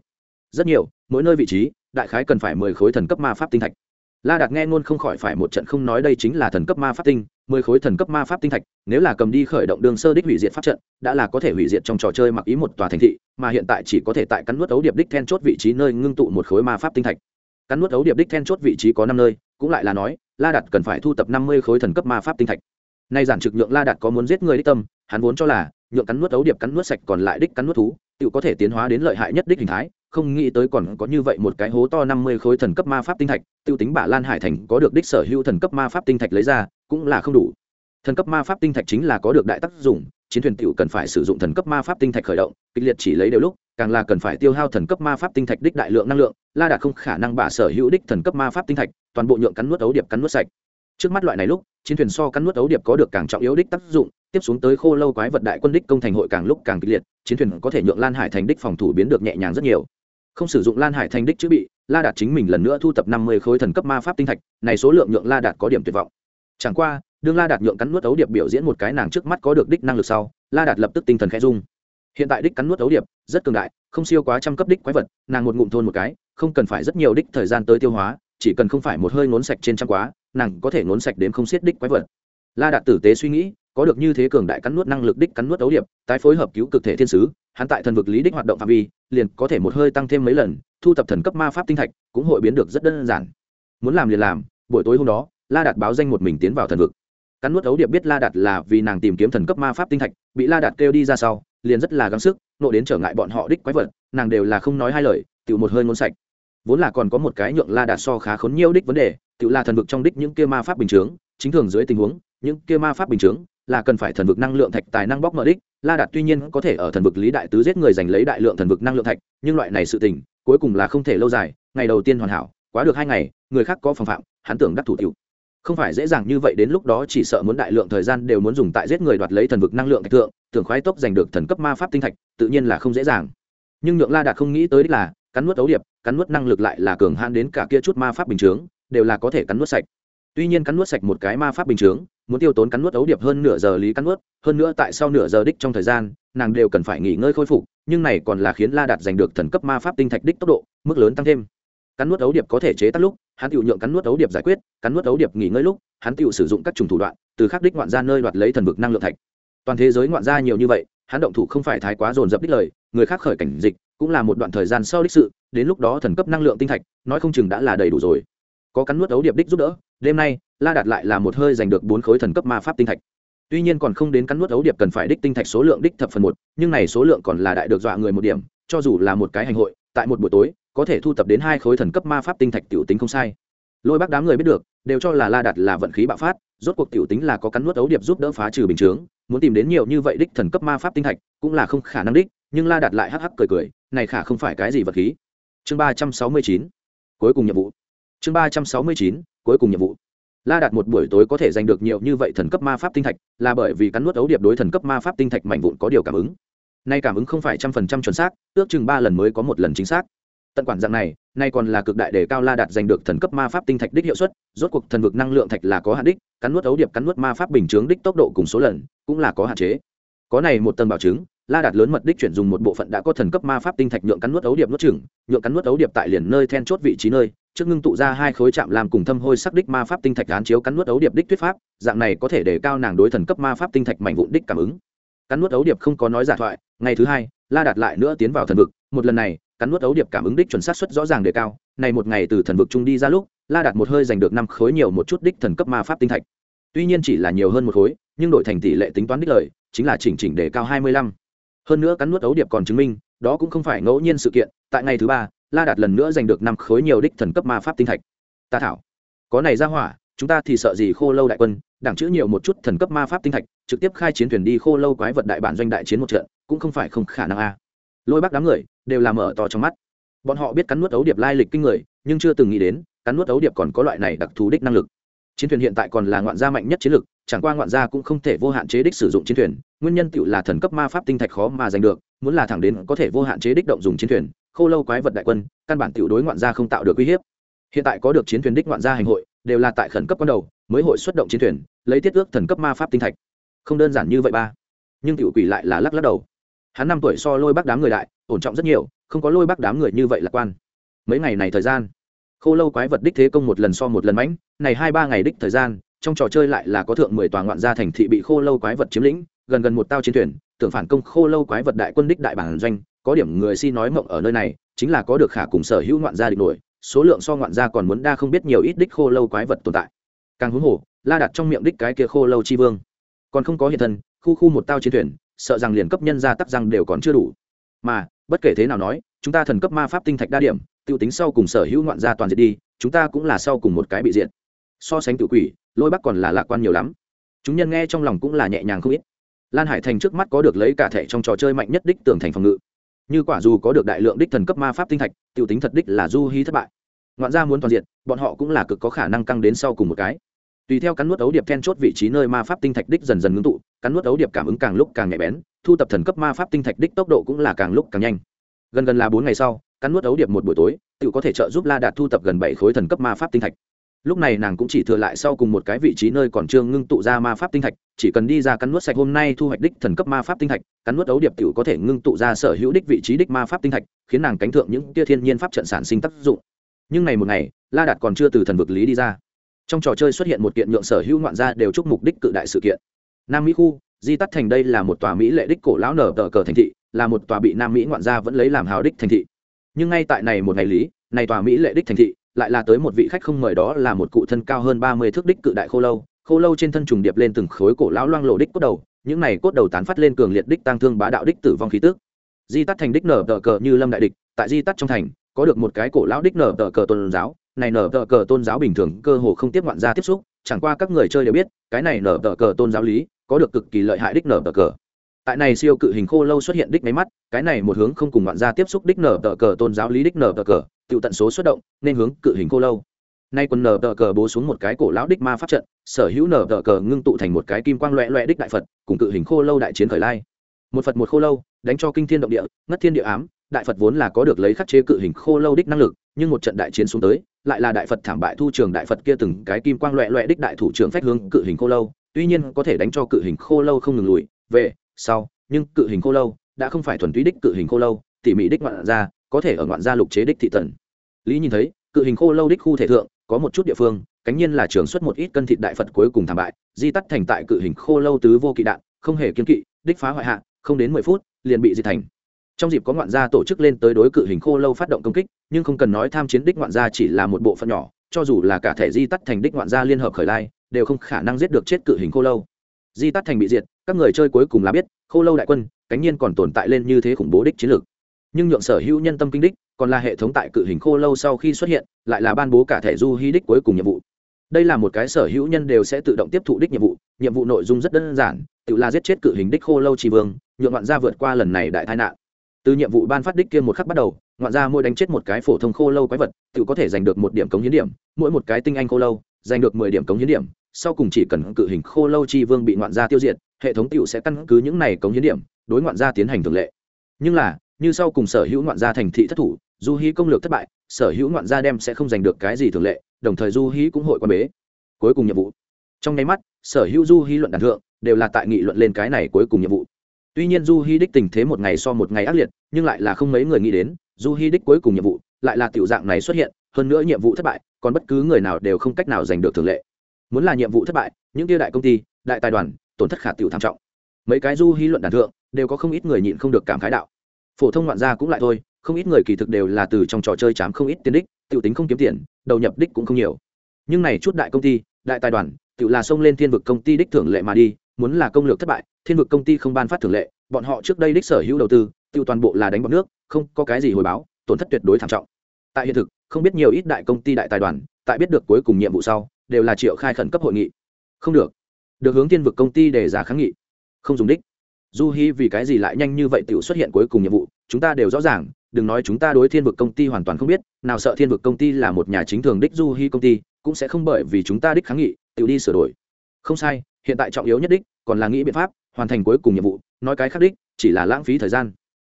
Rất nhiều, mỗi nơi vị trí, đại khái cần phải mười khối thần cấp ma pháp tinh thạch. La đạt nghe ngôn không khỏi phải một trận không nói đây chính là thần cấp ma pháp tinh, mười khối thần cấp ma pháp tinh thạch, nếu là cầm đi khởi động đường sơ đích hủy diệt pháp trận, đã là có thể hủy diệt trong trò chơi mặc ý một tòa thành thị, mà hiện tại chỉ có thể tại cắn nuốt ấu điệp đích then chốt vị trí nơi ngưng tụ một khối ma pháp tinh thạch. Cắn nuốt ấu điệp đích then chốt vị trí có năm nơi, cũng lại là nói, la đạt cần phải thu tập năm mươi khối thần cấp ma pháp tinh thạch nay giản trực nhượng la đạt có muốn giết người đích tâm, hắn vốn cho là, nhượng cắn nuốt ấu điệp cắn nuốt sạch còn lại đích cắn nuốt thú tự có thể tiến hóa đến lợi hại nhất đích hình thái, không nghĩ tới còn có như vậy một cái hố to năm mươi khối thần cấp ma pháp tinh thạch, tiêu tính bả lan hải thành có được đích sở hữu thần cấp ma pháp tinh thạch lấy ra, cũng là không đủ. Thần cấp ma pháp tinh thạch chính là có được đại tác dụng, chiến thuyền tiểu cần phải sử dụng thần cấp ma pháp tinh thạch khởi động, kịch liệt chỉ lấy đều lúc, càng là cần phải tiêu hao thần cấp ma pháp tinh thạch đích đại lượng năng lượng, la đạt không khả năng bả sở hữu đích thần cấp ma pháp tinh thạch, toàn bộ nhượng cắn nuốt ấu điệp cắn nuốt sạch trước mắt loại này lúc, chiến thuyền so cắn nuốt ấu điệp có được càng trọng yếu đích tác dụng, tiếp xuống tới khô lâu quái vật đại quân đích công thành hội càng lúc càng kịch liệt, chiến thuyền có thể nhượng lan hải thành đích phòng thủ biến được nhẹ nhàng rất nhiều. Không sử dụng lan hải thành đích chữ bị, la đạt chính mình lần nữa thu tập năm mươi khối thần cấp ma pháp tinh thạch, này số lượng nhượng la đạt có điểm tuyệt vọng. Chẳng qua, đương la đạt nhượng cắn nuốt ấu điệp biểu diễn một cái nàng trước mắt có được đích năng lực sau, la đạt lập tức tinh thần khẽ dung hiện tại đích cắn nuốt ấu điệp rất cường đại, không siêu quá trăm cấp đích quái vật, nàng một ngụm thôn một cái, không cần phải rất nhiều đích thời gian tới tiêu hóa, chỉ cần không phải một hơi ngốn sạch trên trăm quá nàng có thể nốn sạch đến không xiết đích quái vật. La đạt tử tế suy nghĩ, có được như thế cường đại cắn nuốt năng lực đích cắn nuốt đấu điệp, tái phối hợp cứu cực thể thiên sứ, hắn tại thần vực lý đích hoạt động phạm vi, liền có thể một hơi tăng thêm mấy lần, thu tập thần cấp ma pháp tinh thạch, cũng hội biến được rất đơn giản. Muốn làm liền làm, buổi tối hôm đó, la đạt báo danh một mình tiến vào thần vực. Cắn nuốt đấu điệp biết la đạt là vì nàng tìm kiếm thần cấp ma pháp tinh thạch, bị la đạt kêu đi ra sau, liền rất là gắng sức, nộ đến trở ngại bọn họ đích quái vật, nàng đều là không nói hai lời, tự một hơi ngôn sạch. Vốn là còn có một cái nhượng la đạt so khá khốn nhiều đích vấn đề tự là thần vực trong đích những kia ma pháp bình chướng, chính thường dưới tình huống, những kia ma pháp bình chướng là cần phải thần vực năng lượng thạch tài năng bóc mở đích. La đạt tuy nhiên có thể ở thần vực lý đại tứ giết người giành lấy đại lượng thần vực năng lượng thạch, nhưng loại này sự tình, cuối cùng là không thể lâu dài, ngày đầu tiên hoàn hảo, quá được hai ngày, người khác có phòng phạm, hắn tưởng đắc thủ tiểu. Không phải dễ dàng như vậy đến lúc đó chỉ sợ muốn đại lượng thời gian đều muốn dùng tại giết người đoạt lấy thần vực năng lượng thạch thượng tưởng khoái tốc giành được thần cấp ma pháp tinh thạch, tự nhiên là không dễ dàng. Nhưng nhượng la đạt không nghĩ tới đích là, cắn nuốt ấu điệp, cắn nuốt năng lực lại là cường hãn đến cả kia chút ma pháp bình chướng đều là có thể cắn nuốt sạch. Tuy nhiên cắn nuốt sạch một cái ma pháp bình chướng, muốn tiêu tốn cắn nuốt ấu điệp hơn nửa giờ lý cắn nuốt, hơn nữa tại sau nửa giờ đích trong thời gian, nàng đều cần phải nghỉ ngơi khôi phục, nhưng này còn là khiến la đạt giành được thần cấp ma pháp tinh thạch đích tốc độ, mức lớn tăng thêm. Cắn nuốt ấu điệp có thể chế tác lúc, hắn tự nhượng cắn nuốt ấu điệp giải quyết, cắn nuốt ấu điệp nghỉ ngơi lúc, hắn tự sử dụng các trùng thủ đoạn, từ khắc đích ngoạn ra nơi đoạt lấy thần vực năng lượng thạch. Toàn thế giới ngoạn ra nhiều như vậy, hắn động thủ không phải thái quá dồn dập đích lời, người khác khởi cảnh dịch, cũng là một đoạn thời gian sau đích sự, đến lúc đó thần cấp năng lượng tinh thạch, nói không chừng đã là đầy đủ rồi có cắn nuốt ấu điệp đích giúp đỡ, đêm nay, la đạt lại là một hơi giành được bốn khối thần cấp ma pháp tinh thạch. Tuy nhiên còn không đến cắn nuốt ấu điệp cần phải đích tinh thạch số lượng đích thập phần một, nhưng này số lượng còn là đại được dọa người một điểm, cho dù là một cái hành hội, tại một buổi tối, có thể thu tập đến hai khối thần cấp ma pháp tinh thạch tiểu tính không sai. Lôi bác đám người biết được, đều cho là la đạt là vận khí bạo phát, rốt cuộc tiểu tính là có cắn nuốt ấu điệp giúp đỡ phá trừ bình chướng, muốn tìm đến nhiều như vậy đích thần cấp ma pháp tinh thạch cũng là không khả năng đích, nhưng la đạt lại hắc hắc cười cười, này khả không phải cái gì vật khí. Chương ba trăm sáu mươi chín, cuối cùng nhiệm vụ chương ba trăm sáu mươi chín, cuối cùng nhiệm vụ. La đạt một buổi tối có thể giành được nhiều như vậy thần cấp ma pháp tinh thạch, là bởi vì cắn nuốt ấu điệp đối thần cấp ma pháp tinh thạch mạnh vụn có điều cảm ứng. Nay cảm ứng không phải trăm phần trăm chuẩn xác, ước chừng ba lần mới có một lần chính xác. Tận quản dạng này, nay còn là cực đại để cao la đạt giành được thần cấp ma pháp tinh thạch đích hiệu suất, rốt cuộc thần vực năng lượng thạch là có hạn đích, cắn nuốt ấu điệp, cắn nuốt ma pháp bình chướng đích tốc độ cùng số lần, cũng là có hạn chế. Có này một tầng bảo chứng, la đạt lớn mật đích chuyển dùng một bộ phận đã có thần cấp ma pháp tinh thạch nhượng cắn nuốt ấu điệp nuốt chừng nhượng cắn nuốt ấu điệp tại liền nơi then chốt vị trí nơi trước ngưng tụ ra hai khối chạm làm cùng thâm hôi sắc đích ma pháp tinh thạch án chiếu cắn nuốt ấu điệp đích thuyết pháp, dạng này có thể để cao nàng đối thần cấp ma pháp tinh thạch mạnh vụn đích cảm ứng. Cắn nuốt ấu điệp không có nói giả thoại, ngày thứ hai, la đạt lại nữa tiến vào thần vực, một lần này, cắn nuốt ấu điệp cảm ứng đích chuẩn xác suất rõ ràng đề cao, này một ngày từ thần vực trung đi ra lúc, la đạt một hơi giành được năm khối nhiều một chút đích thần cấp ma pháp tinh thạch. Tuy nhiên chỉ là nhiều hơn một khối, nhưng đổi thành tỷ lệ tính toán đích lợi chính là chỉnh chỉnh đề cao hai mươi lăm. Hơn nữa cắn nuốt ấu điệp còn chứng minh, đó cũng không phải ngẫu nhiên sự kiện, tại ngày thứ ba la đạt lần nữa giành được năm khối nhiều đích thần cấp ma pháp tinh thạch. Ta thảo. Có này ra hỏa, chúng ta thì sợ gì khô lâu đại quân đảng chữ nhiều một chút thần cấp ma pháp tinh thạch, trực tiếp khai chiến thuyền đi khô lâu quái vật đại bản doanh đại chiến một trận, cũng không phải không khả năng a. À. Lôi bác đám người đều làm mở to trong mắt. Bọn họ biết cắn nuốt ấu điệp lai lịch kinh người, nhưng chưa từng nghĩ đến, cắn nuốt ấu điệp còn có loại này đặc thù đích năng lực. Chiến thuyền hiện tại còn là ngoạn gia mạnh nhất chiến lực, chẳng qua ngoạn gia cũng không thể vô hạn chế đích sử dụng chiến thuyền, nguyên nhân tựu là thần cấp ma pháp tinh thạch khó mà giành được, muốn là thẳng đến có thể vô hạn chế đích động dùng chiến thuyền khô lâu quái vật đại quân, căn bản tiểu đối ngoạn gia không tạo được uy hiếp. Hiện tại có được chiến thuyền đích ngoạn gia hành hội, đều là tại khẩn cấp ban đầu, mới hội xuất động chiến thuyền, lấy tiết ước thần cấp ma pháp tinh thạch. Không đơn giản như vậy ba. Nhưng tiểu quỷ lại là lắc lắc đầu. Hắn năm tuổi so lôi bác đám người đại, ổn trọng rất nhiều, không có lôi bác đám người như vậy lạc quan. Mấy ngày này thời gian, khô lâu quái vật đích thế công một lần so một lần mãnh, này hai ba ngày đích thời gian, trong trò chơi lại là có thượng mười tòa ngoạn gia thành thị bị khô lâu quái vật chiếm lĩnh, gần gần một tao chiến thuyền, tưởng phản công khô lâu quái vật đại quân đích đại bản doanh có điểm người si nói mộng ở nơi này, chính là có được khả cùng sở hữu ngoạn gia địch nổi, số lượng so ngoạn gia còn muốn đa không biết nhiều ít đích khô lâu quái vật tồn tại. Càng huống hồ, la đặt trong miệng đích cái kia khô lâu chi vương. Còn không có hiện thân, khu khu một tao chiến thuyền, sợ rằng liền cấp nhân gia tắc răng đều còn chưa đủ. Mà, bất kể thế nào nói, chúng ta thần cấp ma pháp tinh thạch đa điểm, tiêu tính sau cùng sở hữu ngoạn gia toàn diệt đi, chúng ta cũng là sau cùng một cái bị diện so sánh tự quỷ, lôi bắc còn là lạc quan nhiều lắm. Chúng nhân nghe trong lòng cũng là nhẹ nhàng không ít. Lan hải thành trước mắt có được lấy cả thẻ trong trò chơi mạnh nhất đích tường thành phòng ngự như quả dù có được đại lượng đích thần cấp ma pháp tinh thạch t i ể u tính thật đích là du hy thất bại. Ngoạn ra muốn toàn diện, bọn họ cũng là cực có khả năng căng đến sau cùng một cái. Tùy theo cắn nuốt ấu điệp then chốt vị trí nơi ma pháp tinh thạch đích dần dần ngưng tụ, cắn nuốt ấu điệp cảm ứng càng lúc càng nhạy bén, thu tập thần cấp ma pháp tinh thạch đích tốc độ cũng là càng lúc càng nhanh. Gần gần là bốn ngày sau, cắn nuốt ấu điệp một buổi tối tự có thể trợ giúp la đạt thu tập gần bảy khối thần cấp ma pháp tinh thạch lúc này nàng cũng chỉ thừa lại sau cùng một cái vị trí nơi còn chưa ngưng tụ ra ma pháp tinh thạch, chỉ cần đi ra cắn nuốt sạch hôm nay thu hoạch đích thần cấp ma pháp tinh thạch, cắn nuốt ấu điệp tự có thể ngưng tụ ra sở hữu đích vị trí đích ma pháp tinh thạch, khiến nàng cánh thượng những tia thiên nhiên pháp trận sản sinh tác dụng. Nhưng này một ngày, la đạt còn chưa từ thần vực lý đi ra. Trong trò chơi xuất hiện một kiện nhượng sở hữu ngoạn gia đều chúc mục đích cự đại sự kiện. Nam mỹ khu, di tắt thành đây là một tòa mỹ lệ đích cổ lão nở tờ cờ thành thị, là một tòa bị nam mỹ ngoạn gia vẫn lấy làm hào đích thành thị. Nhưng ngay tại này một ngày lý, này tòa mỹ lệ đích thành thị lại là tới một vị khách không mời đó là một cụ thân cao hơn ba mươi thước đích cự đại khô lâu. Khô lâu trên thân trùng điệp lên từng khối cổ lão loang lộ đích cốt đầu, những này cốt đầu tán phát lên cường liệt đích tăng thương bá đạo đích tử vong khí tức. Di tắt thành đích nở tờ cờ như lâm đại địch, tại di tắt trong thành, có được một cái cổ lão đích nở tờ cờ tôn giáo. Này nở tờ cờ tôn giáo bình thường cơ hồ không tiếp ngoạn ra tiếp xúc, chẳng qua các người chơi đều biết, cái này nở tờ cờ tôn giáo lý, có được cực kỳ lợi hại đích nở tờ cờ. Tại này siêu cự hình khô lâu xuất hiện đích máy mắt, cái này một hướng không cùng ngoạn ra tiếp xúc đích nở tờ cờ tôn giáo lý đích nở tờ cờ tự tận số xuất động, nên hướng cự hình khô lâu. Nay quân nở tờ cờ bố xuống một cái cổ lão đích ma pháp trận, sở hữu nở tờ cờ ngưng tụ thành một cái kim quang loẹ loẹ đích đại phật, cùng cự hình khô lâu đại chiến khởi lai. Một phật một khô lâu, đánh cho kinh thiên động địa, ngất thiên địa ám, đại phật vốn là có được lấy khắc chế cự hình khô lâu đích năng lực, nhưng một trận đại chiến xuống tới, lại là đại phật thảm bại thu trường đại phật kia từng cái kim quang loẹ loẹ đích đại thủ trưởng phách hướng cự hình khô lâu, tuy nhiên có thể đánh cho cự hình khô lâu không ngừng lùi, về, sau, nhưng cự hình khô lâu đã không phải thuần túy đích cự hình khô lâu, tỉ mỉ đích ngoạn ra có thể ở ngoạn gia lục chế đích thị tần. Lý nhìn thấy, cự hình khô lâu đích khu thể thượng, có một chút địa phương, cánh nhiên là trường xuất một ít cân thịt đại phật cuối cùng thảm bại, di tắt thành tại cự hình khô lâu tứ vô kỵ đạn, không hề kiên kỵ, đích phá hoại hạ, không đến mười phút, liền bị di thành. Trong dịp có ngoạn gia tổ chức lên tới đối cự hình khô lâu phát động công kích, nhưng không cần nói tham chiến đích ngoạn gia chỉ là một bộ phận nhỏ, cho dù là cả thể di tắt thành đích ngoạn gia liên hợp khởi lai, đều không khả năng giết được chết cự hình khô lâu. Di tắt thành bị diệt, các người chơi cuối cùng là biết, khô lâu đại quân, cánh nhiên còn tồn tại lên như thế khủng bố đích chiến lược nhưng nhượng sở hữu nhân tâm kinh đích, còn là hệ thống tại cự hình khô lâu sau khi xuất hiện, lại là ban bố cả thẻ du hy đích cuối cùng nhiệm vụ. Đây là một cái sở hữu nhân đều sẽ tự động tiếp thụ đích nhiệm vụ nhiệm vụ nội dung rất đơn giản, tự là giết chết cự hình đích khô lâu tri vương, nhượng ngoạn gia vượt qua lần này đại tai nạn. Từ nhiệm vụ ban phát đích kia một khắc bắt đầu, ngoạn gia mỗi đánh chết một cái phổ thông khô lâu quái vật, tự có thể giành được một điểm cống hiến điểm, mỗi một cái tinh anh khô lâu, giành được mười điểm cống hiến điểm, sau cùng chỉ cần cự hình khô lâu chi vương bị ngoạn gia tiêu diệt, hệ thống tựu sẽ căn cứ những này cống hiến điểm, đối ngoạn gia tiến hành thường lệ. Nhưng là như sau cùng sở hữu ngoạn gia thành thị thất thủ, du hí công lược thất bại, sở hữu ngoạn gia đem sẽ không giành được cái gì thường lệ, đồng thời du hí cũng hội quan bế. Cuối cùng nhiệm vụ. Trong nháy mắt, sở hữu du hí luận đàn thượng đều là tại nghị luận lên cái này cuối cùng nhiệm vụ. Tuy nhiên du hí đích tình thế một ngày so một ngày ác liệt, nhưng lại là không mấy người nghĩ đến, du hí đích cuối cùng nhiệm vụ lại là tiểu dạng này xuất hiện, hơn nữa nhiệm vụ thất bại, còn bất cứ người nào đều không cách nào giành được thường lệ. Muốn là nhiệm vụ thất bại, những tiêu đại công ty, đại tài đoàn, tổn thất khả tiểu tham trọng. Mấy cái du hí luận đàn thượng đều có không ít người nhịn không được cảm khái đạo phổ thông ngoạn gia cũng lại thôi, không ít người kỳ thực đều là từ trong trò chơi chám không ít tiền đích, tiểu tính không kiếm tiền, đầu nhập đích cũng không nhiều. Nhưng này chút đại công ty, đại tài đoàn, tiểu là xông lên thiên vực công ty đích thưởng lệ mà đi, muốn là công lược thất bại, thiên vực công ty không ban phát thưởng lệ, bọn họ trước đây đích sở hữu đầu tư tiêu toàn bộ là đánh bọc nước, không có cái gì hồi báo, tổn thất tuyệt đối thảm trọng. Tại hiện thực, không biết nhiều ít đại công ty đại tài đoàn, tại biết được cuối cùng nhiệm vụ sau, đều là triệu khai khẩn cấp hội nghị. Không được. Được hướng thiên vực công ty để ra kháng nghị. Không dùng đích du hy vì cái gì lại nhanh như vậy tiểu xuất hiện cuối cùng nhiệm vụ, chúng ta đều rõ ràng, đừng nói chúng ta đối thiên vực công ty hoàn toàn không biết, nào sợ thiên vực công ty là một nhà chính thường đích du hy công ty, cũng sẽ không bởi vì chúng ta đích kháng nghị, tiểu đi sửa đổi. Không sai, hiện tại trọng yếu nhất đích, còn là nghĩ biện pháp, hoàn thành cuối cùng nhiệm vụ, nói cái khác đích, chỉ là lãng phí thời gian.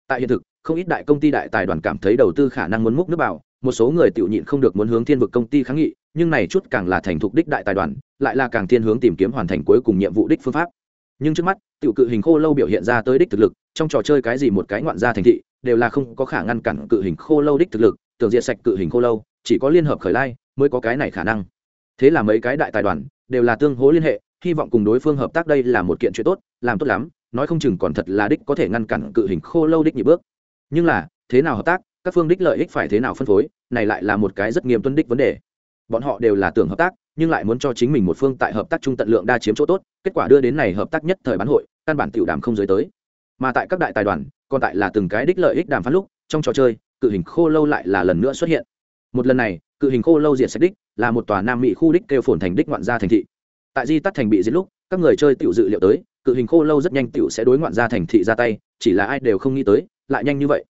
Tại hiện thực, không ít đại công ty đại tài đoàn cảm thấy đầu tư khả năng muốn múc nước vào, một số người tự nhịn không được muốn hướng thiên vực công ty kháng nghị, nhưng này chút càng là thành thục đích đại tài đoàn, lại là càng thiên hướng tìm kiếm hoàn thành cuối cùng nhiệm vụ đích phương pháp nhưng trước mắt, tiểu cự hình khô lâu biểu hiện ra tới đích thực lực, trong trò chơi cái gì một cái ngoạn gia thành thị, đều là không có khả ngăn cản cự hình khô lâu đích thực lực, tưởng diện sạch cự hình khô lâu, chỉ có liên hợp khởi lai mới có cái này khả năng. Thế là mấy cái đại tài đoàn đều là tương hố liên hệ, hy vọng cùng đối phương hợp tác đây là một kiện chuyện tốt, làm tốt lắm, nói không chừng còn thật là đích có thể ngăn cản cự hình khô lâu đích nhị bước. Nhưng là, thế nào hợp tác, các phương đích lợi ích phải thế nào phân phối, này lại là một cái rất nghiêm tuân đích vấn đề. Bọn họ đều là tưởng hợp tác nhưng lại muốn cho chính mình một phương tại hợp tác trung tận lượng đa chiếm chỗ tốt, kết quả đưa đến này hợp tác nhất thời bán hội, căn bản tiểu đàm không giới tới. Mà tại các đại tài đoàn, còn tại là từng cái đích lợi ích đàm phán lúc, trong trò chơi, cự hình khô lâu lại là lần nữa xuất hiện. Một lần này, cự hình khô lâu diệt sạch đích, là một tòa nam mỹ khu đích kêu phồn thành đích ngoạn gia thành thị. Tại di tắt thành bị giết lúc, các người chơi tiểu dự liệu tới, cự hình khô lâu rất nhanh tiểu sẽ đối ngoạn gia thành thị ra tay, chỉ là ai đều không nghĩ tới, lại nhanh như vậy.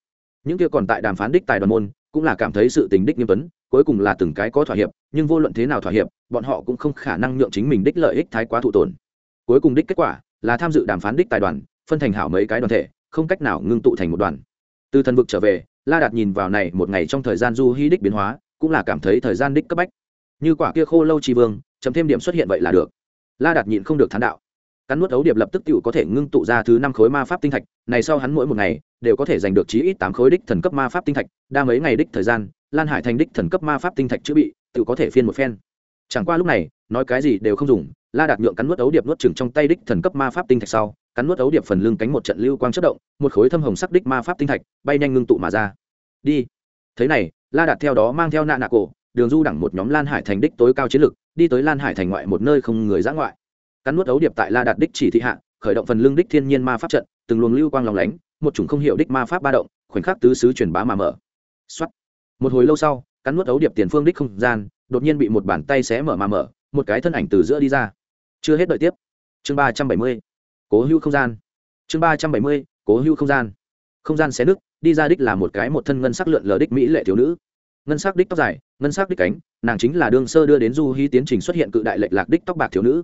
Những kia còn tại đàm phán đích tài đoàn môn, cũng là cảm thấy sự tình đích nghiêm tuấn cuối cùng là từng cái có thỏa hiệp, nhưng vô luận thế nào thỏa hiệp, bọn họ cũng không khả năng nhượng chính mình đích lợi ích thái quá thụ tổn. Cuối cùng đích kết quả là tham dự đàm phán đích tài đoàn, phân thành hảo mấy cái đoàn thể, không cách nào ngưng tụ thành một đoàn. Từ thần vực trở về, la đạt nhìn vào này một ngày trong thời gian du hy đích biến hóa, cũng là cảm thấy thời gian đích cấp bách. Như quả kia khô lâu tri vương chấm thêm điểm xuất hiện vậy là được. La đạt nhịn không được thán đạo. Cắn nuốt ấu điệp lập tức tự có thể ngưng tụ ra thứ năm khối ma pháp tinh thạch, này sau hắn mỗi một ngày đều có thể giành được chí ít tám khối đích thần cấp ma pháp tinh thạch, đa mấy ngày đích thời gian lan hải thành đích thần cấp ma pháp tinh thạch chữ bị, tự có thể phiên một phen. Chẳng qua lúc này, nói cái gì đều không dùng, la đạt nhượng cắn nuốt ấu điệp nuốt chừng trong tay đích thần cấp ma pháp tinh thạch sau, cắn nuốt ấu điệp phần lưng cánh một trận lưu quang chất động, một khối thâm hồng sắc đích ma pháp tinh thạch bay nhanh ngưng tụ mà ra. Đi. Thế này, la đạt theo đó mang theo nạ nạ cổ, đường du đẳng một nhóm lan hải thành đích tối cao chiến lực, đi tới lan hải thành ngoại một nơi không người giã ngoại. Cắn nuốt ấu điệp tại la đạt đích chỉ thị hạ, khởi động phần lưng đích thiên nhiên ma pháp trận, từng luồng lưu quang lòng lánh, một chủng không hiệu đích ma pháp ba động, khoảnh khắc tứ xứ truyền bá mà mở. Xuất một hồi lâu sau cắn nuốt ấu điệp tiền phương đích không gian đột nhiên bị một bàn tay xé mở mà mở một cái thân ảnh từ giữa đi ra. Chưa hết đợi tiếp. Chương ba trăm bảy mươi cố hữu không gian. Chương ba trăm bảy mươi cố hữu không gian. Không gian xé nứt, đi ra đích là một cái một thân ngân sắc lượn lờ đích mỹ lệ thiếu nữ. Ngân sắc đích tóc dài ngân sắc đích cánh nàng chính là đương sơ đưa đến du hy tiến trình xuất hiện cự đại lệch lạc đích tóc bạc thiếu nữ.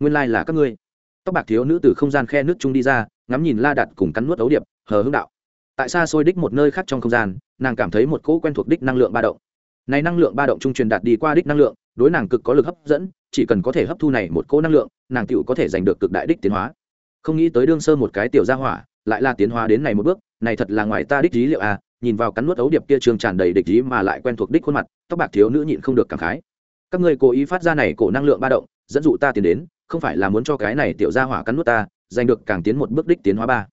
Nguyên lai là các ngươi. Tóc bạc thiếu nữ từ không gian khe nước trung đi ra ngắm nhìn la đặt cùng cắn nuốt ấu điệp hờ hưng đạo tại xa xôi đích một nơi khác trong không gian, nàng cảm thấy một cỗ quen thuộc đích năng lượng ba động. Này năng lượng ba động trung truyền đạt đi qua đích năng lượng, đối nàng cực có lực hấp dẫn, chỉ cần có thể hấp thu này một cỗ năng lượng, nàng tựu có thể giành được cực đại đích tiến hóa. Không nghĩ tới đương sơ một cái tiểu gia hỏa, lại là tiến hóa đến này một bước, này thật là ngoài ta đích lý liệu à nhìn vào cắn nuốt ấu điệp kia trường tràn đầy địch ý mà lại quen thuộc đích khuôn mặt, tóc bạc thiếu nữ nhịn không được cảm khái. Các ngươi cố ý phát ra này cổ năng lượng ba động, dẫn dụ ta tiến đến, không phải là muốn cho cái này tiểu gia hỏa cắn nuốt ta, giành được càng tiến một bước đích tiến hóa ba.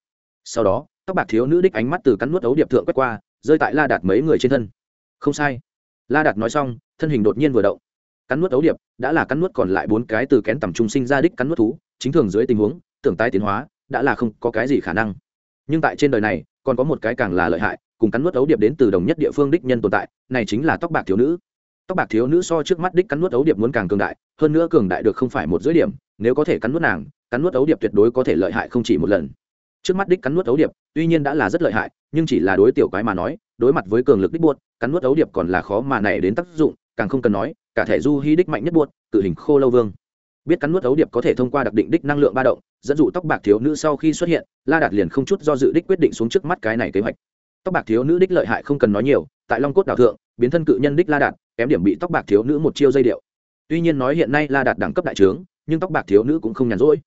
Sau đó tóc bạc thiếu nữ đích ánh mắt từ cắn nuốt ấu điệp thượng quét qua, rơi tại la đạt mấy người trên thân. Không sai. La đạt nói xong, thân hình đột nhiên vừa động. Cắn nuốt ấu điệp, đã là cắn nuốt còn lại bốn cái từ kén tầm trung sinh ra đích cắn nuốt thú, chính thường dưới tình huống, tưởng tái tiến hóa, đã là không có cái gì khả năng. Nhưng tại trên đời này, còn có một cái càng là lợi hại, cùng cắn nuốt ấu điệp đến từ đồng nhất địa phương đích nhân tồn tại, này chính là tóc bạc thiếu nữ. Tóc bạc thiếu nữ so trước mắt đích cắn nuốt ấu điệp muốn càng cường đại, hơn nữa cường đại được không phải một dưới điểm, nếu có thể cắn nuốt nàng, cắn nuốt ấu điệp tuyệt đối có thể lợi hại không chỉ một lần trước mắt đích cắn nuốt ấu điệp, tuy nhiên đã là rất lợi hại, nhưng chỉ là đối tiểu quái mà nói, đối mặt với cường lực đích buốt, cắn nuốt ấu điệp còn là khó mà này đến tác dụng, càng không cần nói, cả thể du hy đích mạnh nhất buốt tự hình khô lâu vương. Biết cắn nuốt ấu điệp có thể thông qua đặc định đích năng lượng ba động, dẫn dụ tóc bạc thiếu nữ sau khi xuất hiện, la đạt liền không chút do dự đích quyết định xuống trước mắt cái này kế hoạch. Tóc bạc thiếu nữ đích lợi hại không cần nói nhiều, tại long cốt đảo thượng, biến thân cự nhân đích la đạt, kém điểm bị tóc bạc thiếu nữ một chiêu dây điệu. Tuy nhiên nói hiện nay la đạt đẳng cấp đại trướng, nhưng tóc bạc thiếu nữ cũng không nhàn rỗi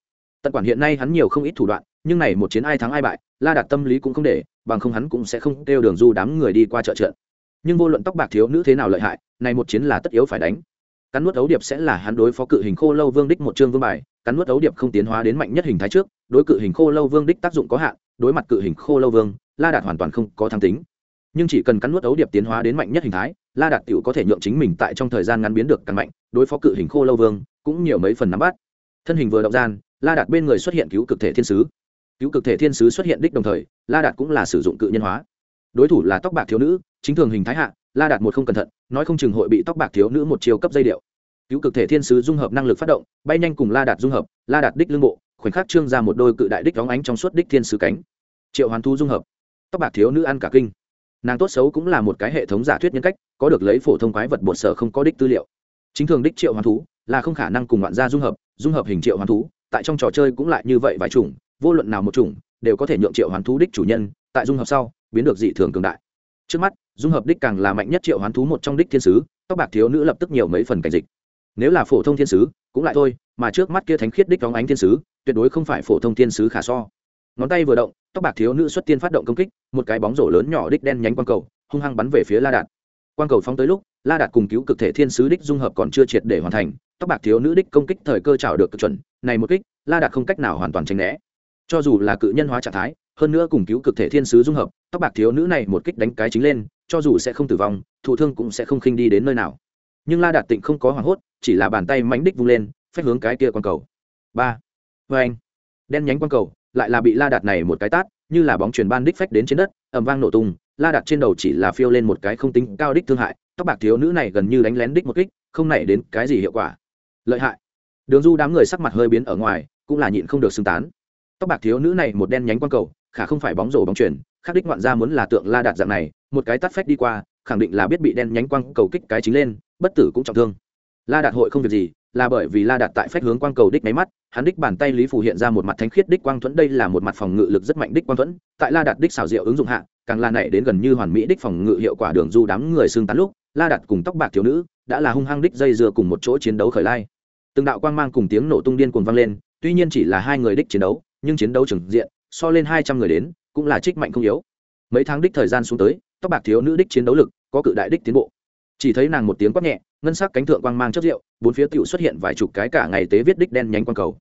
tận quản hiện nay hắn nhiều không ít thủ đoạn, nhưng này một chiến ai thắng ai bại, la đạt tâm lý cũng không để, bằng không hắn cũng sẽ không kêu đường du đám người đi qua chợ trận nhưng vô luận tóc bạc thiếu nữ thế nào lợi hại, này một chiến là tất yếu phải đánh. Cắn nuốt ấu điệp sẽ là hắn đối phó cự hình khô lâu vương đích một chương vương bài, cắn nuốt ấu điệp không tiến hóa đến mạnh nhất hình thái trước, đối cự hình khô lâu vương đích tác dụng có hạn, đối mặt cự hình khô lâu vương, la đạt hoàn toàn không có thăng tính. Nhưng chỉ cần cắn nuốt ấu điệp tiến hóa đến mạnh nhất hình thái, la đạt tiểu có thể nhượng chính mình tại trong thời gian ngắn biến được càng mạnh, đối phó cự hình khô lâu vương, cũng nhiều mấy phần nắm bắt. Thân hình vừa động gian la đạt bên người xuất hiện cứu cực thể thiên sứ. Cứu cực thể thiên sứ xuất hiện đích đồng thời, la đạt cũng là sử dụng cự nhân hóa. Đối thủ là tóc bạc thiếu nữ, chính thường hình thái hạ, la đạt một không cẩn thận, nói không chừng hội bị tóc bạc thiếu nữ một chiều cấp dây điệu. Cứu cực thể thiên sứ dung hợp năng lực phát động, bay nhanh cùng la đạt dung hợp, la đạt đích lương bộ, khoảnh khắc trương ra một đôi cự đại đích đóng ánh trong suốt đích thiên sứ cánh. Triệu hoàn thu dung hợp. Tóc bạc thiếu nữ ăn cả kinh. Nàng tốt xấu cũng là một cái hệ thống giả thuyết nhân cách, có được lấy phổ thông quái vật bột sở không có đích tư liệu. Chính thường đích triệu hoàn thú là không khả năng cùng ngoạn gia dung hợp dung hợp hình triệu hoàn thú tại trong trò chơi cũng lại như vậy vài chủng, vô luận nào một chủng, đều có thể nhượng triệu hoán thú đích chủ nhân, tại dung hợp sau, biến được dị thường cường đại. Trước mắt, dung hợp đích càng là mạnh nhất triệu hoán thú một trong đích thiên sứ, tóc bạc thiếu nữ lập tức nhiều mấy phần cảnh dịch. Nếu là phổ thông thiên sứ, cũng lại thôi, mà trước mắt kia thánh khiết đích đóng ánh thiên sứ, tuyệt đối không phải phổ thông thiên sứ khả so. Ngón tay vừa động, tóc bạc thiếu nữ xuất tiên phát động công kích, một cái bóng rổ lớn nhỏ đích đen nhánh quang cầu, hung hăng bắn về phía la đạt. Quang cầu phóng tới lúc, la đạt cùng cứu cực thể thiên sứ đích dung hợp còn chưa triệt để hoàn thành, tóc bạc thiếu nữ đích công kích thời cơ trào được cực chuẩn này một kích, la đạt không cách nào hoàn toàn tránh né. Cho dù là cự nhân hóa trạng thái, hơn nữa cùng cứu cực thể thiên sứ dung hợp, tóc bạc thiếu nữ này một kích đánh cái chính lên, cho dù sẽ không tử vong, thụ thương cũng sẽ không khinh đi đến nơi nào. Nhưng la đạt tịnh không có hoảng hốt, chỉ là bàn tay mánh đích vung lên phép hướng cái kia q cầu. Ba. Vê anh. Đen nhánh q cầu lại là bị la đạt này một cái tát, như là bóng truyền ban đích phách đến trên đất ẩm vang nổ tung, la đạt trên đầu chỉ là phiêu lên một cái không tính cao đích thương hại, tóc bạc thiếu nữ này gần như đánh lén đích một kích, không nảy đến cái gì hiệu quả. Lợi hại đường du đám người sắc mặt hơi biến ở ngoài, cũng là nhịn không được xưng tán. Tóc bạc thiếu nữ này một đen nhánh quang cầu, khả không phải bóng rổ bóng chuyển khắc đích ngoạn ra muốn là tượng la đạt dạng này, một cái tắt phách đi qua, khẳng định là biết bị đen nhánh quang cầu kích cái chính lên, bất tử cũng trọng thương. La đạt hội không việc gì, là bởi vì la đạt tại phách hướng quang cầu đích máy mắt, hắn đích bàn tay lý phủ hiện ra một mặt thánh khiết đích quang thuẫn, đây là một mặt phòng ngự lực rất mạnh đích quang thuẫn, tại la đạt đích xảo diệu ứng dụng hạ, càng la này đến gần như hoàn mỹ đích phòng ngự hiệu quả đường du đám người xương tán lúc, la đạt cùng tóc bạc thiếu nữ, đã là hung hăng đích dây dưa cùng một chỗ chiến đấu khởi lai từng đạo quang mang cùng tiếng nổ tung điên cuồng vang lên, tuy nhiên chỉ là hai người đích chiến đấu, nhưng chiến đấu trừng diện, so lên hai trăm người đến, cũng là trích mạnh không yếu. Mấy tháng đích thời gian xuống tới, tóc bạc thiếu nữ đích chiến đấu lực, có cự đại đích tiến bộ. Chỉ thấy nàng một tiếng quát nhẹ, ngân sắc cánh thượng quang mang chất rượu, bốn phía tựu xuất hiện vài chục cái cả ngày tế viết đích đen nhánh quang cầu.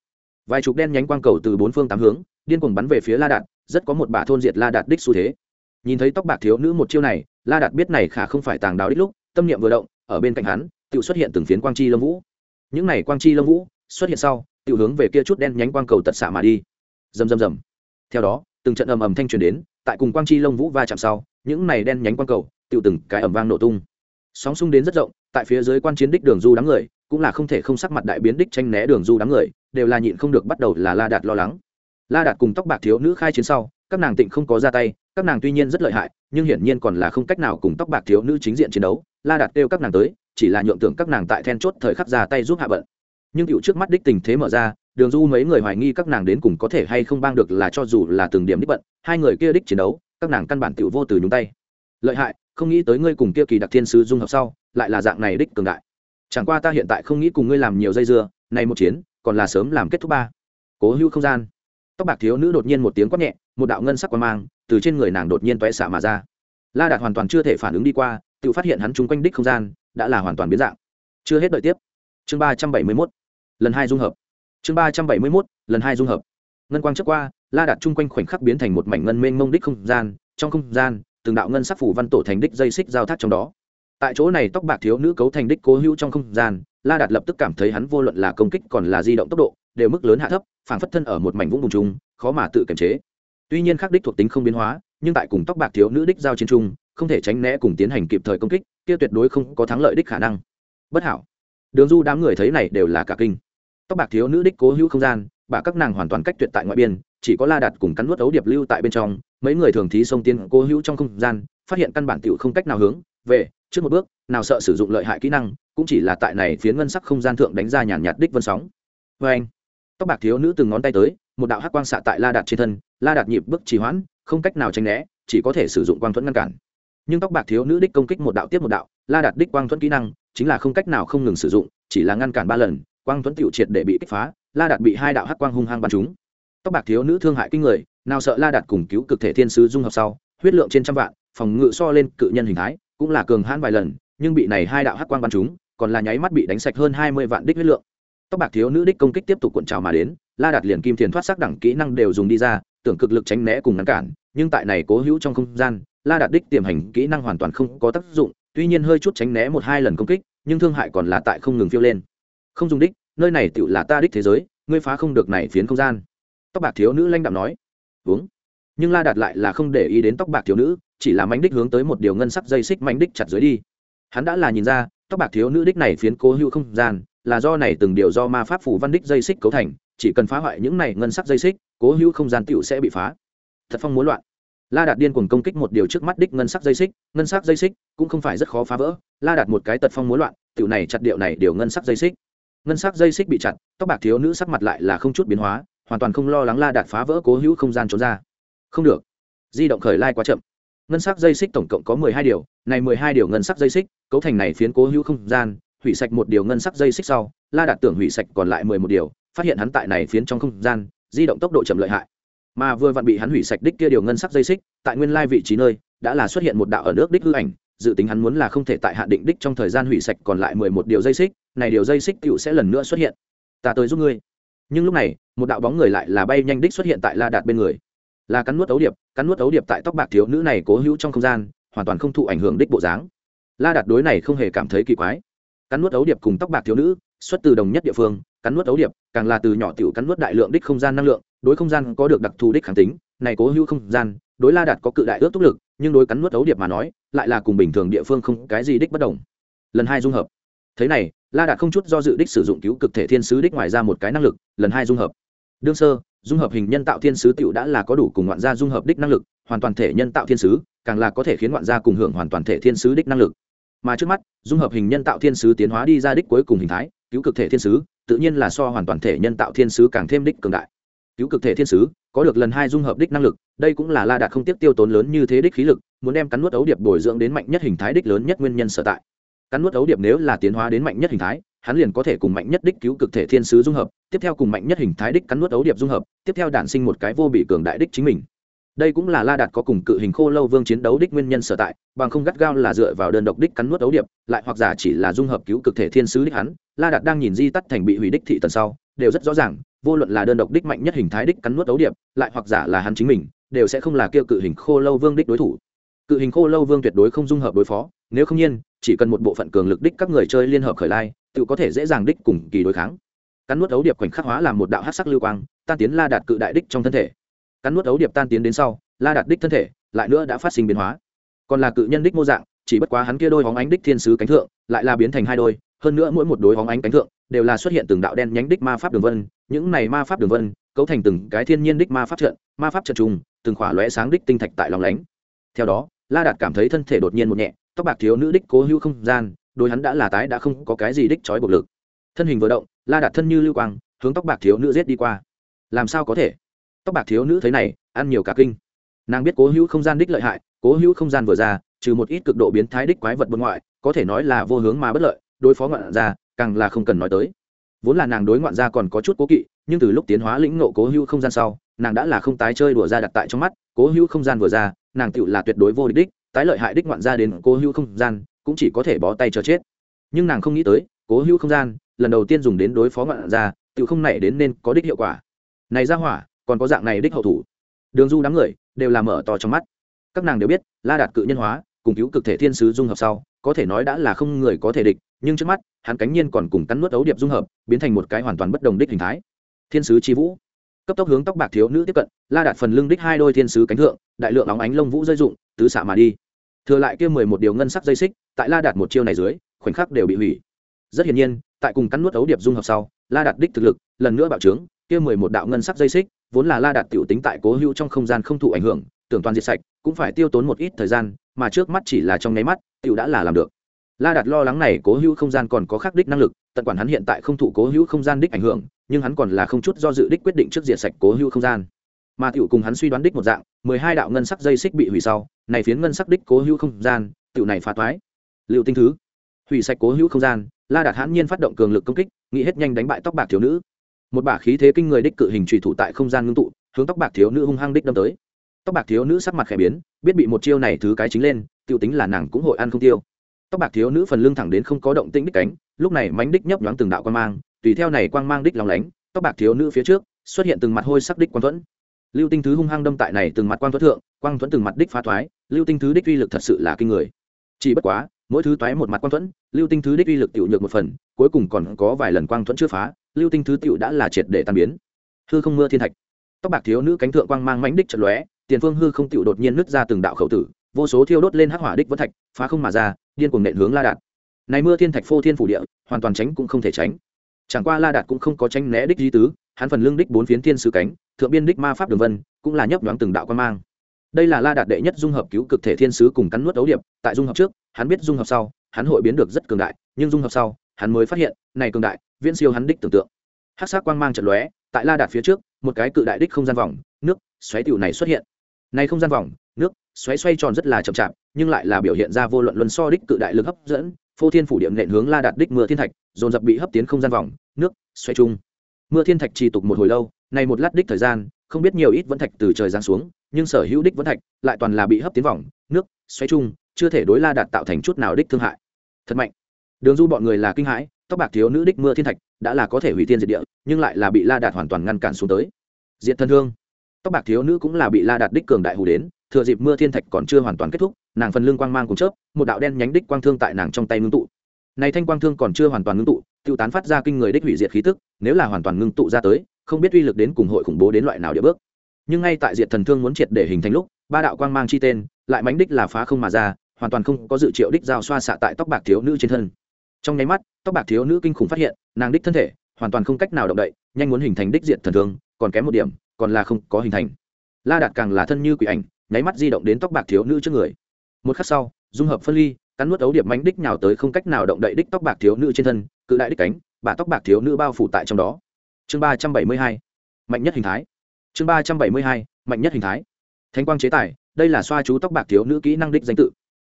Vài chục đen nhánh quang cầu từ bốn phương tám hướng, điên cuồng bắn về phía la đạt, rất có một bà thôn diệt la đạt đích xu thế. Nhìn thấy tóc bạc thiếu nữ một chiêu này, la đạt biết này khả không phải tàng đáo đích lúc, tâm niệm vừa động, ở bên cạnh hắn tự xuất hiện từng phiến quang chi lâm vũ những này quang chi lông vũ xuất hiện sau tự hướng về kia chút đen nhánh quang cầu tật xạ mà đi. Rầm rầm rầm. Theo đó, từng trận ầm ầm thanh truyền đến, tại cùng quang chi lông vũ va chạm sau, những này đen nhánh quang cầu tự từng cái ầm vang nổ tung. Sóng xung đến rất rộng, tại phía dưới quan chiến đích đường du đám người, cũng là không thể không sắc mặt đại biến đích tranh né đường du đám người, đều là nhịn không được bắt đầu là la đạt lo lắng. La đạt cùng tóc bạc thiếu nữ khai chiến sau, các nàng tịnh không có ra tay, các nàng tuy nhiên rất lợi hại, nhưng hiển nhiên còn là không cách nào cùng tóc bạc thiếu nữ chính diện chiến đấu. La đạt kêu các nàng tới chỉ là nhượng tưởng các nàng tại then chốt thời khắc ra tay giúp hạ bận. Nhưng cựu trước mắt đích tình thế mở ra, đường du mấy người hoài nghi các nàng đến cùng có thể hay không bang được là cho dù là từng điểm đích bận, hai người kia đích chiến đấu, các nàng căn bản tiểu vô từ nhúng tay. Lợi hại, không nghĩ tới ngươi cùng kia kỳ đặc thiên sứ dung hợp sau, lại là dạng này đích cường đại. Chẳng qua ta hiện tại không nghĩ cùng ngươi làm nhiều dây dưa này một chiến, còn là sớm làm kết thúc ba. Cố hữu không gian. Tóc bạc thiếu nữ đột nhiên một tiếng quát nhẹ, một đạo ngân sắc quan mang từ trên người nàng đột nhiên toé xạ mà ra. La đạt hoàn toàn chưa thể phản ứng đi qua, tự phát hiện hắn chung quanh đích không gian đã là hoàn toàn biến dạng. Chưa hết đợi tiếp. Chương ba trăm bảy mươi mốt, lần hai dung hợp. Chương ba trăm bảy mươi mốt, lần hai dung hợp. Ngân quang trước qua, la đạt chung quanh khoảnh khắc biến thành một mảnh ngân mênh mông đích không gian, trong không gian, từng đạo ngân sắc phủ văn tổ thành đích dây xích giao thác trong đó. Tại chỗ này tóc bạc thiếu nữ cấu thành đích cố hữu trong không gian, la đạt lập tức cảm thấy hắn vô luận là công kích còn là di động tốc độ, đều mức lớn hạ thấp, phảng phất thân ở một mảnh vũng bùn chung khó mà tự kiềm chế. Tuy nhiên khắc đích thuộc tính không biến hóa, nhưng tại cùng tóc bạc thiếu nữ đích giao chiến trung không thể tránh né cùng tiến hành kịp thời công kích kia tuyệt đối không có thắng lợi đích khả năng. Bất hảo. Đường du đám người thấy này đều là cả kinh. Tóc bạc thiếu nữ đích cố hữu không gian, bà các nàng hoàn toàn cách tuyệt tại ngoại biên, chỉ có la đạt cùng cắn nuốt ấu điệp lưu tại bên trong, mấy người thường thí xông tiến cố hữu trong không gian, phát hiện căn bản tiểu không cách nào hướng về, trước một bước, nào sợ sử dụng lợi hại kỹ năng, cũng chỉ là tại này phía ngân sắc không gian thượng đánh ra nhàn nhạt đích vân sóng. Vê anh, tóc bạc thiếu nữ từng ngón tay tới, một đạo hắc quang xạ tại la đạt trên thân, la đạt nhịp bước trì hoãn, không cách nào tránh né, chỉ có thể sử dụng quang thuẫn ngăn cản nhưng tóc bạc thiếu nữ đích công kích một đạo tiếp một đạo, la đạt đích quang thuẫn kỹ năng, chính là không cách nào không ngừng sử dụng, chỉ là ngăn cản ba lần, quang thuẫn tiểu triệt để bị kích phá, la đạt bị hai đạo hắc quang hung hăng bắn trúng. Tóc bạc thiếu nữ thương hại kinh người, nào sợ la đạt cùng cứu cực thể thiên sứ dung hợp sau, huyết lượng trên trăm vạn, phòng ngự so lên cự nhân hình thái, cũng là cường hãn vài lần, nhưng bị này hai đạo hắc quang bắn trúng, còn là nháy mắt bị đánh sạch hơn hai mươi vạn đích huyết lượng. Tóc bạc thiếu nữ đích công kích tiếp tục cuộn trào mà đến, la đạt liền kim thiền thoát sắc đẳng kỹ năng đều dùng đi ra, tưởng cực lực tránh né cùng ngăn cản, nhưng tại này cố hữu trong không gian la đạt đích tiềm hành kỹ năng hoàn toàn không có tác dụng, tuy nhiên hơi chút tránh né một hai lần công kích, nhưng thương hại còn là tại không ngừng phiêu lên. Không dùng đích, nơi này tựu là ta đích thế giới, ngươi phá không được này phiến không gian. Tóc bạc thiếu nữ lanh đạm nói. Uống. Nhưng la đạt lại là không để ý đến tóc bạc thiếu nữ, chỉ là mánh đích hướng tới một điều ngân sắc dây xích mánh đích chặt dưới đi. Hắn đã là nhìn ra, tóc bạc thiếu nữ đích này phiến cố hữu không gian, là do này từng điều do ma pháp phủ văn đích dây xích cấu thành, chỉ cần phá hoại những này ngân sắc dây xích, cố hữu không gian tựu sẽ bị phá. Thật phong muốn loạn la đạt điên cuồng công kích một điều trước mắt đích ngân sắc dây xích, ngân sắc dây xích cũng không phải rất khó phá vỡ. La đạt một cái tật phong muốn loạn, tiểu này chặt điệu này điều ngân sắc dây xích. Ngân sắc dây xích bị chặt, tóc bạc thiếu nữ sắc mặt lại là không chút biến hóa, hoàn toàn không lo lắng la đạt phá vỡ cố hữu không gian trốn ra. Không được. Di động khởi lai quá chậm. Ngân sắc dây xích tổng cộng có mười hai điều, này mười hai điều ngân sắc dây xích, cấu thành này phiến cố hữu không gian, hủy sạch một điều ngân sắc dây xích sau, la đạt tưởng hủy sạch còn lại mười một điều, phát hiện hắn tại này phiến trong không gian, di động tốc độ chậm lợi hại mà vừa vặn bị hắn hủy sạch đích kia điều ngân sắc dây xích, tại nguyên lai vị trí nơi, đã là xuất hiện một đạo ở nước đích hư ảnh, dự tính hắn muốn là không thể tại hạn định đích trong thời gian hủy sạch còn lại mười một điều dây xích, này điều dây xích tựu sẽ lần nữa xuất hiện. Ta tới giúp ngươi. Nhưng lúc này, một đạo bóng người lại là bay nhanh đích xuất hiện tại la đạt bên người. Là cắn nuốt ấu điệp, cắn nuốt ấu điệp tại tóc bạc thiếu nữ này cố hữu trong không gian, hoàn toàn không thụ ảnh hưởng đích bộ dáng. La đạt đối này không hề cảm thấy kỳ quái. Cắn nuốt ấu điệp cùng tóc bạc thiếu nữ, xuất từ đồng nhất địa phương, cắn nuốt ấu điệp, càng là từ nhỏ tiểu cắn nuốt đại lượng đích không gian năng lượng đối không gian có được đặc thù đích kháng tính, này cố hữu không gian, đối la đạt có cự đại ước thúc lực, nhưng đối cắn nuốt ấu điệp mà nói, lại là cùng bình thường địa phương không cái gì đích bất đồng. Lần hai dung hợp. Thế này, la đạt không chút do dự đích sử dụng cứu cực thể thiên sứ đích ngoài ra một cái năng lực, lần hai dung hợp. Đương sơ, dung hợp hình nhân tạo thiên sứ tựu đã là có đủ cùng ngoạn gia dung hợp đích năng lực, hoàn toàn thể nhân tạo thiên sứ, càng là có thể khiến ngoạn gia cùng hưởng hoàn toàn thể thiên sứ đích năng lực. Mà trước mắt, dung hợp hình nhân tạo thiên sứ tiến hóa đi ra đích cuối cùng hình thái, cứu cực thể thiên sứ, tự nhiên là so hoàn toàn thể nhân tạo thiên sứ càng thêm đích cường đại cứu cực thể thiên sứ, có được lần hai dung hợp đích năng lực, đây cũng là la đạt không tiếp tiêu tốn lớn như thế đích khí lực, muốn đem cắn nuốt ấu điệp bồi dưỡng đến mạnh nhất hình thái đích lớn nhất nguyên nhân sở tại. Cắn nuốt ấu điệp nếu là tiến hóa đến mạnh nhất hình thái, hắn liền có thể cùng mạnh nhất đích cứu cực thể thiên sứ dung hợp, tiếp theo cùng mạnh nhất hình thái đích cắn nuốt ấu điệp dung hợp, tiếp theo đản sinh một cái vô bị cường đại đích chính mình. Đây cũng là la đạt có cùng cự hình khô lâu vương chiến đấu đích nguyên nhân sở tại, bằng không gắt gao là dựa vào đơn độc đích cắn nuốt ấu điệp, lại hoặc giả chỉ là dung hợp cứu cực thể thiên sứ đích hắn, la đạt đang nhìn di tắt thành bị hủy đích thị tần sau, đều rất rõ ràng vô luận là đơn độc đích mạnh nhất hình thái đích cắn nuốt đấu điệp, lại hoặc giả là hắn chính mình, đều sẽ không là kêu cự hình khô lâu vương đích đối thủ. Cự hình khô lâu vương tuyệt đối không dung hợp đối phó, nếu không nhiên, chỉ cần một bộ phận cường lực đích các người chơi liên hợp khởi lai, tự có thể dễ dàng đích cùng kỳ đối kháng. Cắn nuốt ấu điệp khoảnh khắc hóa làm một đạo hát sắc lưu quang, tan tiến la đạt cự đại đích trong thân thể. Cắn nuốt ấu điệp tan tiến đến sau, la đạt đích thân thể lại nữa đã phát sinh biến hóa. Còn là cự nhân đích mô dạng, chỉ bất quá hắn kia đôi hóng ánh đích thiên sứ cánh thượng, lại là biến thành hai đôi, hơn nữa mỗi một đôi hóng ánh cánh thượng đều là xuất hiện từng đạo đen nhánh đích ma pháp đường vân những này ma pháp đường vân, cấu thành từng cái thiên nhiên đích ma pháp trận, ma pháp trận trùng, từng khỏa lóe sáng đích tinh thạch tại lòng lánh. Theo đó, la đạt cảm thấy thân thể đột nhiên một nhẹ, tóc bạc thiếu nữ đích cố hữu không gian đôi hắn đã là tái đã không có cái gì đích trói buộc lực. Thân hình vừa động, la đạt thân như lưu quang, hướng tóc bạc thiếu nữ giết đi qua. Làm sao có thể? Tóc bạc thiếu nữ thấy này, ăn nhiều cả kinh. Nàng biết cố hữu không gian đích lợi hại, cố hữu không gian vừa ra, trừ một ít cực độ biến thái đích quái vật bên ngoại, có thể nói là vô hướng mà bất lợi, đối phó ngoạn ra, càng là không cần nói tới vốn là nàng đối ngoạn gia còn có chút cố kỵ, nhưng từ lúc tiến hóa lĩnh ngộ cố hữu không gian sau, nàng đã là không tái chơi đùa ra đặt tại trong mắt, cố hữu không gian vừa ra, nàng tựu là tuyệt đối vô địch đích, tái lợi hại đích ngoạn gia đến cố hữu không gian, cũng chỉ có thể bó tay chờ chết. Nhưng nàng không nghĩ tới, cố hữu không gian, lần đầu tiên dùng đến đối phó ngoạn gia, tựu không nảy đến nên có đích hiệu quả. Này ra hỏa, còn có dạng này đích hậu thủ. Đường du đám người, đều là mở to trong mắt. Các nàng đều biết, la đạt cự nhân hóa, cùng cứu cực thể thiên sứ dung hợp sau có thể nói đã là không người có thể địch, nhưng trước mắt, hắn cánh nhiên còn cùng cắn nuốt ấu điệp dung hợp, biến thành một cái hoàn toàn bất đồng đích hình thái. Thiên sứ chi vũ. Cấp tốc hướng tóc bạc thiếu nữ tiếp cận, la đạt phần lưng đích hai đôi thiên sứ cánh thượng, đại lượng óng ánh lông vũ dây dụng tứ xạ mà đi. Thừa lại kia mười một điều ngân sắc dây xích, tại la đạt một chiêu này dưới, khoảnh khắc đều bị hủy. Rất hiển nhiên, tại cùng cắn nuốt ấu điệp dung hợp sau, la đạt đích thực lực, lần nữa bạo trướng, kia mười một đạo ngân sắc dây xích, vốn là la đạt tiểu tính tại cố hữu trong không gian không thụ ảnh hưởng, tưởng toàn diệt sạch cũng phải tiêu tốn một ít thời gian, mà trước mắt chỉ là trong nháy mắt, tiểu đã là làm được. La đạt lo lắng này cố hữu không gian còn có khắc đích năng lực, tận quản hắn hiện tại không thụ cố hữu không gian đích ảnh hưởng, nhưng hắn còn là không chút do dự đích quyết định trước diện sạch cố hữu không gian. Mà tiểu cùng hắn suy đoán đích một dạng, mười hai đạo ngân sắc dây xích bị hủy sau, này phiến ngân sắc đích cố hữu không gian, tiểu này phá thoái liệu tinh thứ, hủy sạch cố hữu không gian, la đạt hãn nhiên phát động cường lực công kích, nghĩ hết nhanh đánh bại tóc bạc thiếu nữ. Một bả khí thế kinh người đích cự hình trùy thủ tại không gian ngưng tụ, hướng tóc bạc thiếu nữ hung hăng đích đâm tới tóc bạc thiếu nữ sắc mặt khẽ biến, biết bị một chiêu này thứ cái chính lên t i ê u tính là nàng cũng hội ăn không tiêu. Tóc bạc thiếu nữ phần lưng thẳng đến không có động tĩnh đích cánh, lúc này mánh đích nhấp nhoáng từng đạo quan mang, tùy theo này quang mang đích lòng lánh, tóc bạc thiếu nữ phía trước, xuất hiện từng mặt hôi sắc đích quang thuẫn. Lưu tinh thứ hung hăng đâm tại này từng mặt quang thuẫn thượng, quang thuẫn từng mặt đích phá thoái, lưu tinh thứ đích uy lực thật sự là kinh người. Chỉ bất quá, mỗi thứ toái một mặt quang thuẫn, lưu tinh thứ đích uy lực tiểu nhược một phần, cuối cùng còn có vài lần quang thuẫn chưa phá, lưu tinh thứ tiểu đã là triệt để tan biến. Hư không mưa thiên thạch. Tóc bạc thiếu nữ cánh thượng quang mang mãnh đích trận lóe tiền phương hư không tựu đột nhiên nứt ra từng đạo khẩu tử, vô số thiêu đốt lên hắc hỏa đích vẫn thạch, phá không mà ra, điên cuồng nện hướng la đạt. Này mưa thiên thạch phô thiên phủ địa, hoàn toàn tránh cũng không thể tránh. Chẳng qua la đạt cũng không có tránh né đích di tứ, hắn phần lưng đích bốn phiến thiên sứ cánh, thượng biên đích ma pháp đường vân, cũng là nhấp nhoáng từng đạo quan mang. Đây là la đạt đệ nhất dung hợp cứu cực thể thiên sứ cùng cắn nuốt đấu điệp, tại dung hợp trước, hắn biết dung hợp sau, hắn hội biến được rất cường đại, nhưng dung hợp sau, hắn mới phát hiện, này cường đại, viễn siêu hắn đích tưởng tượng. Hắc sắc quang mang trận lóe, tại la đạt phía trước, một cái cự đại đích không gian vòng, nước, xoáy tiểu này xuất hiện này không gian vòng, nước, xoáy xoay tròn rất là chậm chạp, nhưng lại là biểu hiện ra vô luận luân so đích cự đại lực hấp dẫn, phô thiên phủ điểm nện hướng la đạt đích mưa thiên thạch, dồn dập bị hấp tiến không gian vòng, nước xoay chung mưa thiên thạch trì tục một hồi lâu này một lát đích thời gian, không biết nhiều ít vẫn thạch từ trời giáng xuống, nhưng sở hữu đích vẫn thạch lại toàn là bị hấp tiến vòng, nước, xoáy chung chưa thể đối la đạt tạo thành chút nào đích thương hại. Thật mạnh. Đường du bọn người là kinh hãi, tóc bạc thiếu nữ đích mưa thiên thạch đã là có thể hủy thiên diệt địa, nhưng lại là bị la đạt hoàn toàn ngăn cản xuống tới. Diệt thân hương tóc bạc thiếu nữ cũng là bị la đạt đích cường đại hù đến, thừa dịp mưa thiên thạch còn chưa hoàn toàn kết thúc, nàng phần lương quang mang cùng chớp, một đạo đen nhánh đích quang thương tại nàng trong tay ngưng tụ. Này thanh quang thương còn chưa hoàn toàn ngưng tụ, tiêu tán phát ra kinh người đích hủy diệt khí tức, nếu là hoàn toàn ngưng tụ ra tới, không biết uy lực đến cùng hội khủng bố đến loại nào địa bước. Nhưng ngay tại diệt thần thương muốn triệt để hình thành lúc, ba đạo quang mang chi tên, lại mánh đích là phá không mà ra, hoàn toàn không có dự triệu đích giao xoa xạ tại tóc bạc thiếu nữ trên thân. Trong nháy mắt, tóc bạc thiếu nữ kinh khủng phát hiện, nàng đích thân thể hoàn toàn không cách nào động đậy, nhanh muốn hình thành đích diệt thần thương, còn kém một điểm còn là không có hình thành. La đạt càng là thân như quỷ ảnh, nháy mắt di động đến tóc bạc thiếu nữ trước người. Một khắc sau, dung hợp phân ly, cắn nuốt ấu điệp mánh đích nhào tới không cách nào động đậy đích tóc bạc thiếu nữ trên thân, cự đại đích cánh bà tóc bạc thiếu nữ bao phủ tại trong đó. Chương ba trăm bảy mươi hai, mạnh nhất hình thái. Chương ba trăm bảy mươi hai, mạnh nhất hình thái. Thánh quang chế tài, đây là xoa chú tóc bạc thiếu nữ kỹ năng đích danh tự.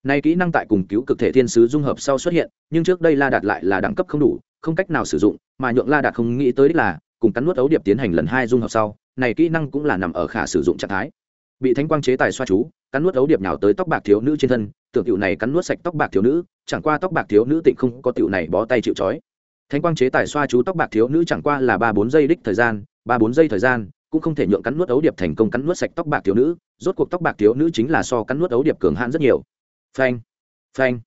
Nay kỹ năng tại cùng cứu cực thể thiên sứ dung hợp sau xuất hiện, nhưng trước đây la đạt lại là đẳng cấp không đủ, không cách nào sử dụng, mà nhượng la đạt không nghĩ tới đích là, cùng cắn nuốt ấu điệp tiến hành lần hai dung hợp sau này kỹ năng cũng là nằm ở khả sử dụng trạng thái. Bị thánh quang chế tài xoa chú, cắn nuốt ấu điệp nào tới tóc bạc thiếu nữ trên thân, tưởng tiểu này cắn nuốt sạch tóc bạc thiếu nữ, chẳng qua tóc bạc thiếu nữ tịnh không có tiểu này bó tay chịu trói. Thánh quang chế tài xoa chú tóc bạc thiếu nữ chẳng qua là ba bốn giây đích thời gian, ba bốn giây thời gian, cũng không thể nhượng cắn nuốt ấu điệp thành công cắn nuốt sạch tóc bạc thiếu nữ, rốt cuộc tóc bạc thiếu nữ chính là so cắn nuốt ấu điệp cường hãn rất nhiều. Phanh phanh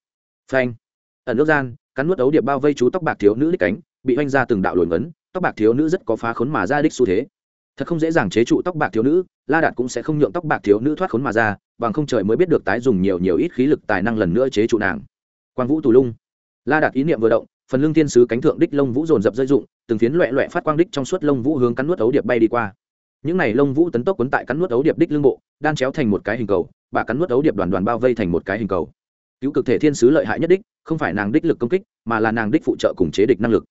phanh. Ẩn nước gian, cắn nuốt ấu điệp bao vây chú tóc bạc thiếu nữ đích cánh, bị oanh ra từng đạo lồi ngấn tóc bạc thiếu nữ rất có phá khốn mà ra đích xu thế thật không dễ dàng chế trụ tóc bạc thiếu nữ, la đạt cũng sẽ không nhượng tóc bạc thiếu nữ thoát khốn mà ra, bằng không trời mới biết được tái dùng nhiều nhiều ít khí lực tài năng lần nữa chế trụ nàng. Quang vũ tù lung. La đạt ý niệm vừa động, phần lương thiên sứ cánh thượng đích lông vũ dồn dập rơi dụng từng phiến loẹ loẹ phát quang đích trong suốt lông vũ hướng cắn nuốt ấu điệp bay đi qua. Những này lông vũ tấn tốc quấn tại cắn nuốt ấu điệp đích lưng bộ, đan chéo thành một cái hình cầu bà cắn nuốt ấu điệp đoàn đoàn bao vây thành một cái hình cầu. Cứu cực thể thiên sứ lợi hại nhất đích, không phải nàng đích lực công kích, mà là nàng đích phụ trợ cùng chế địch năng lực.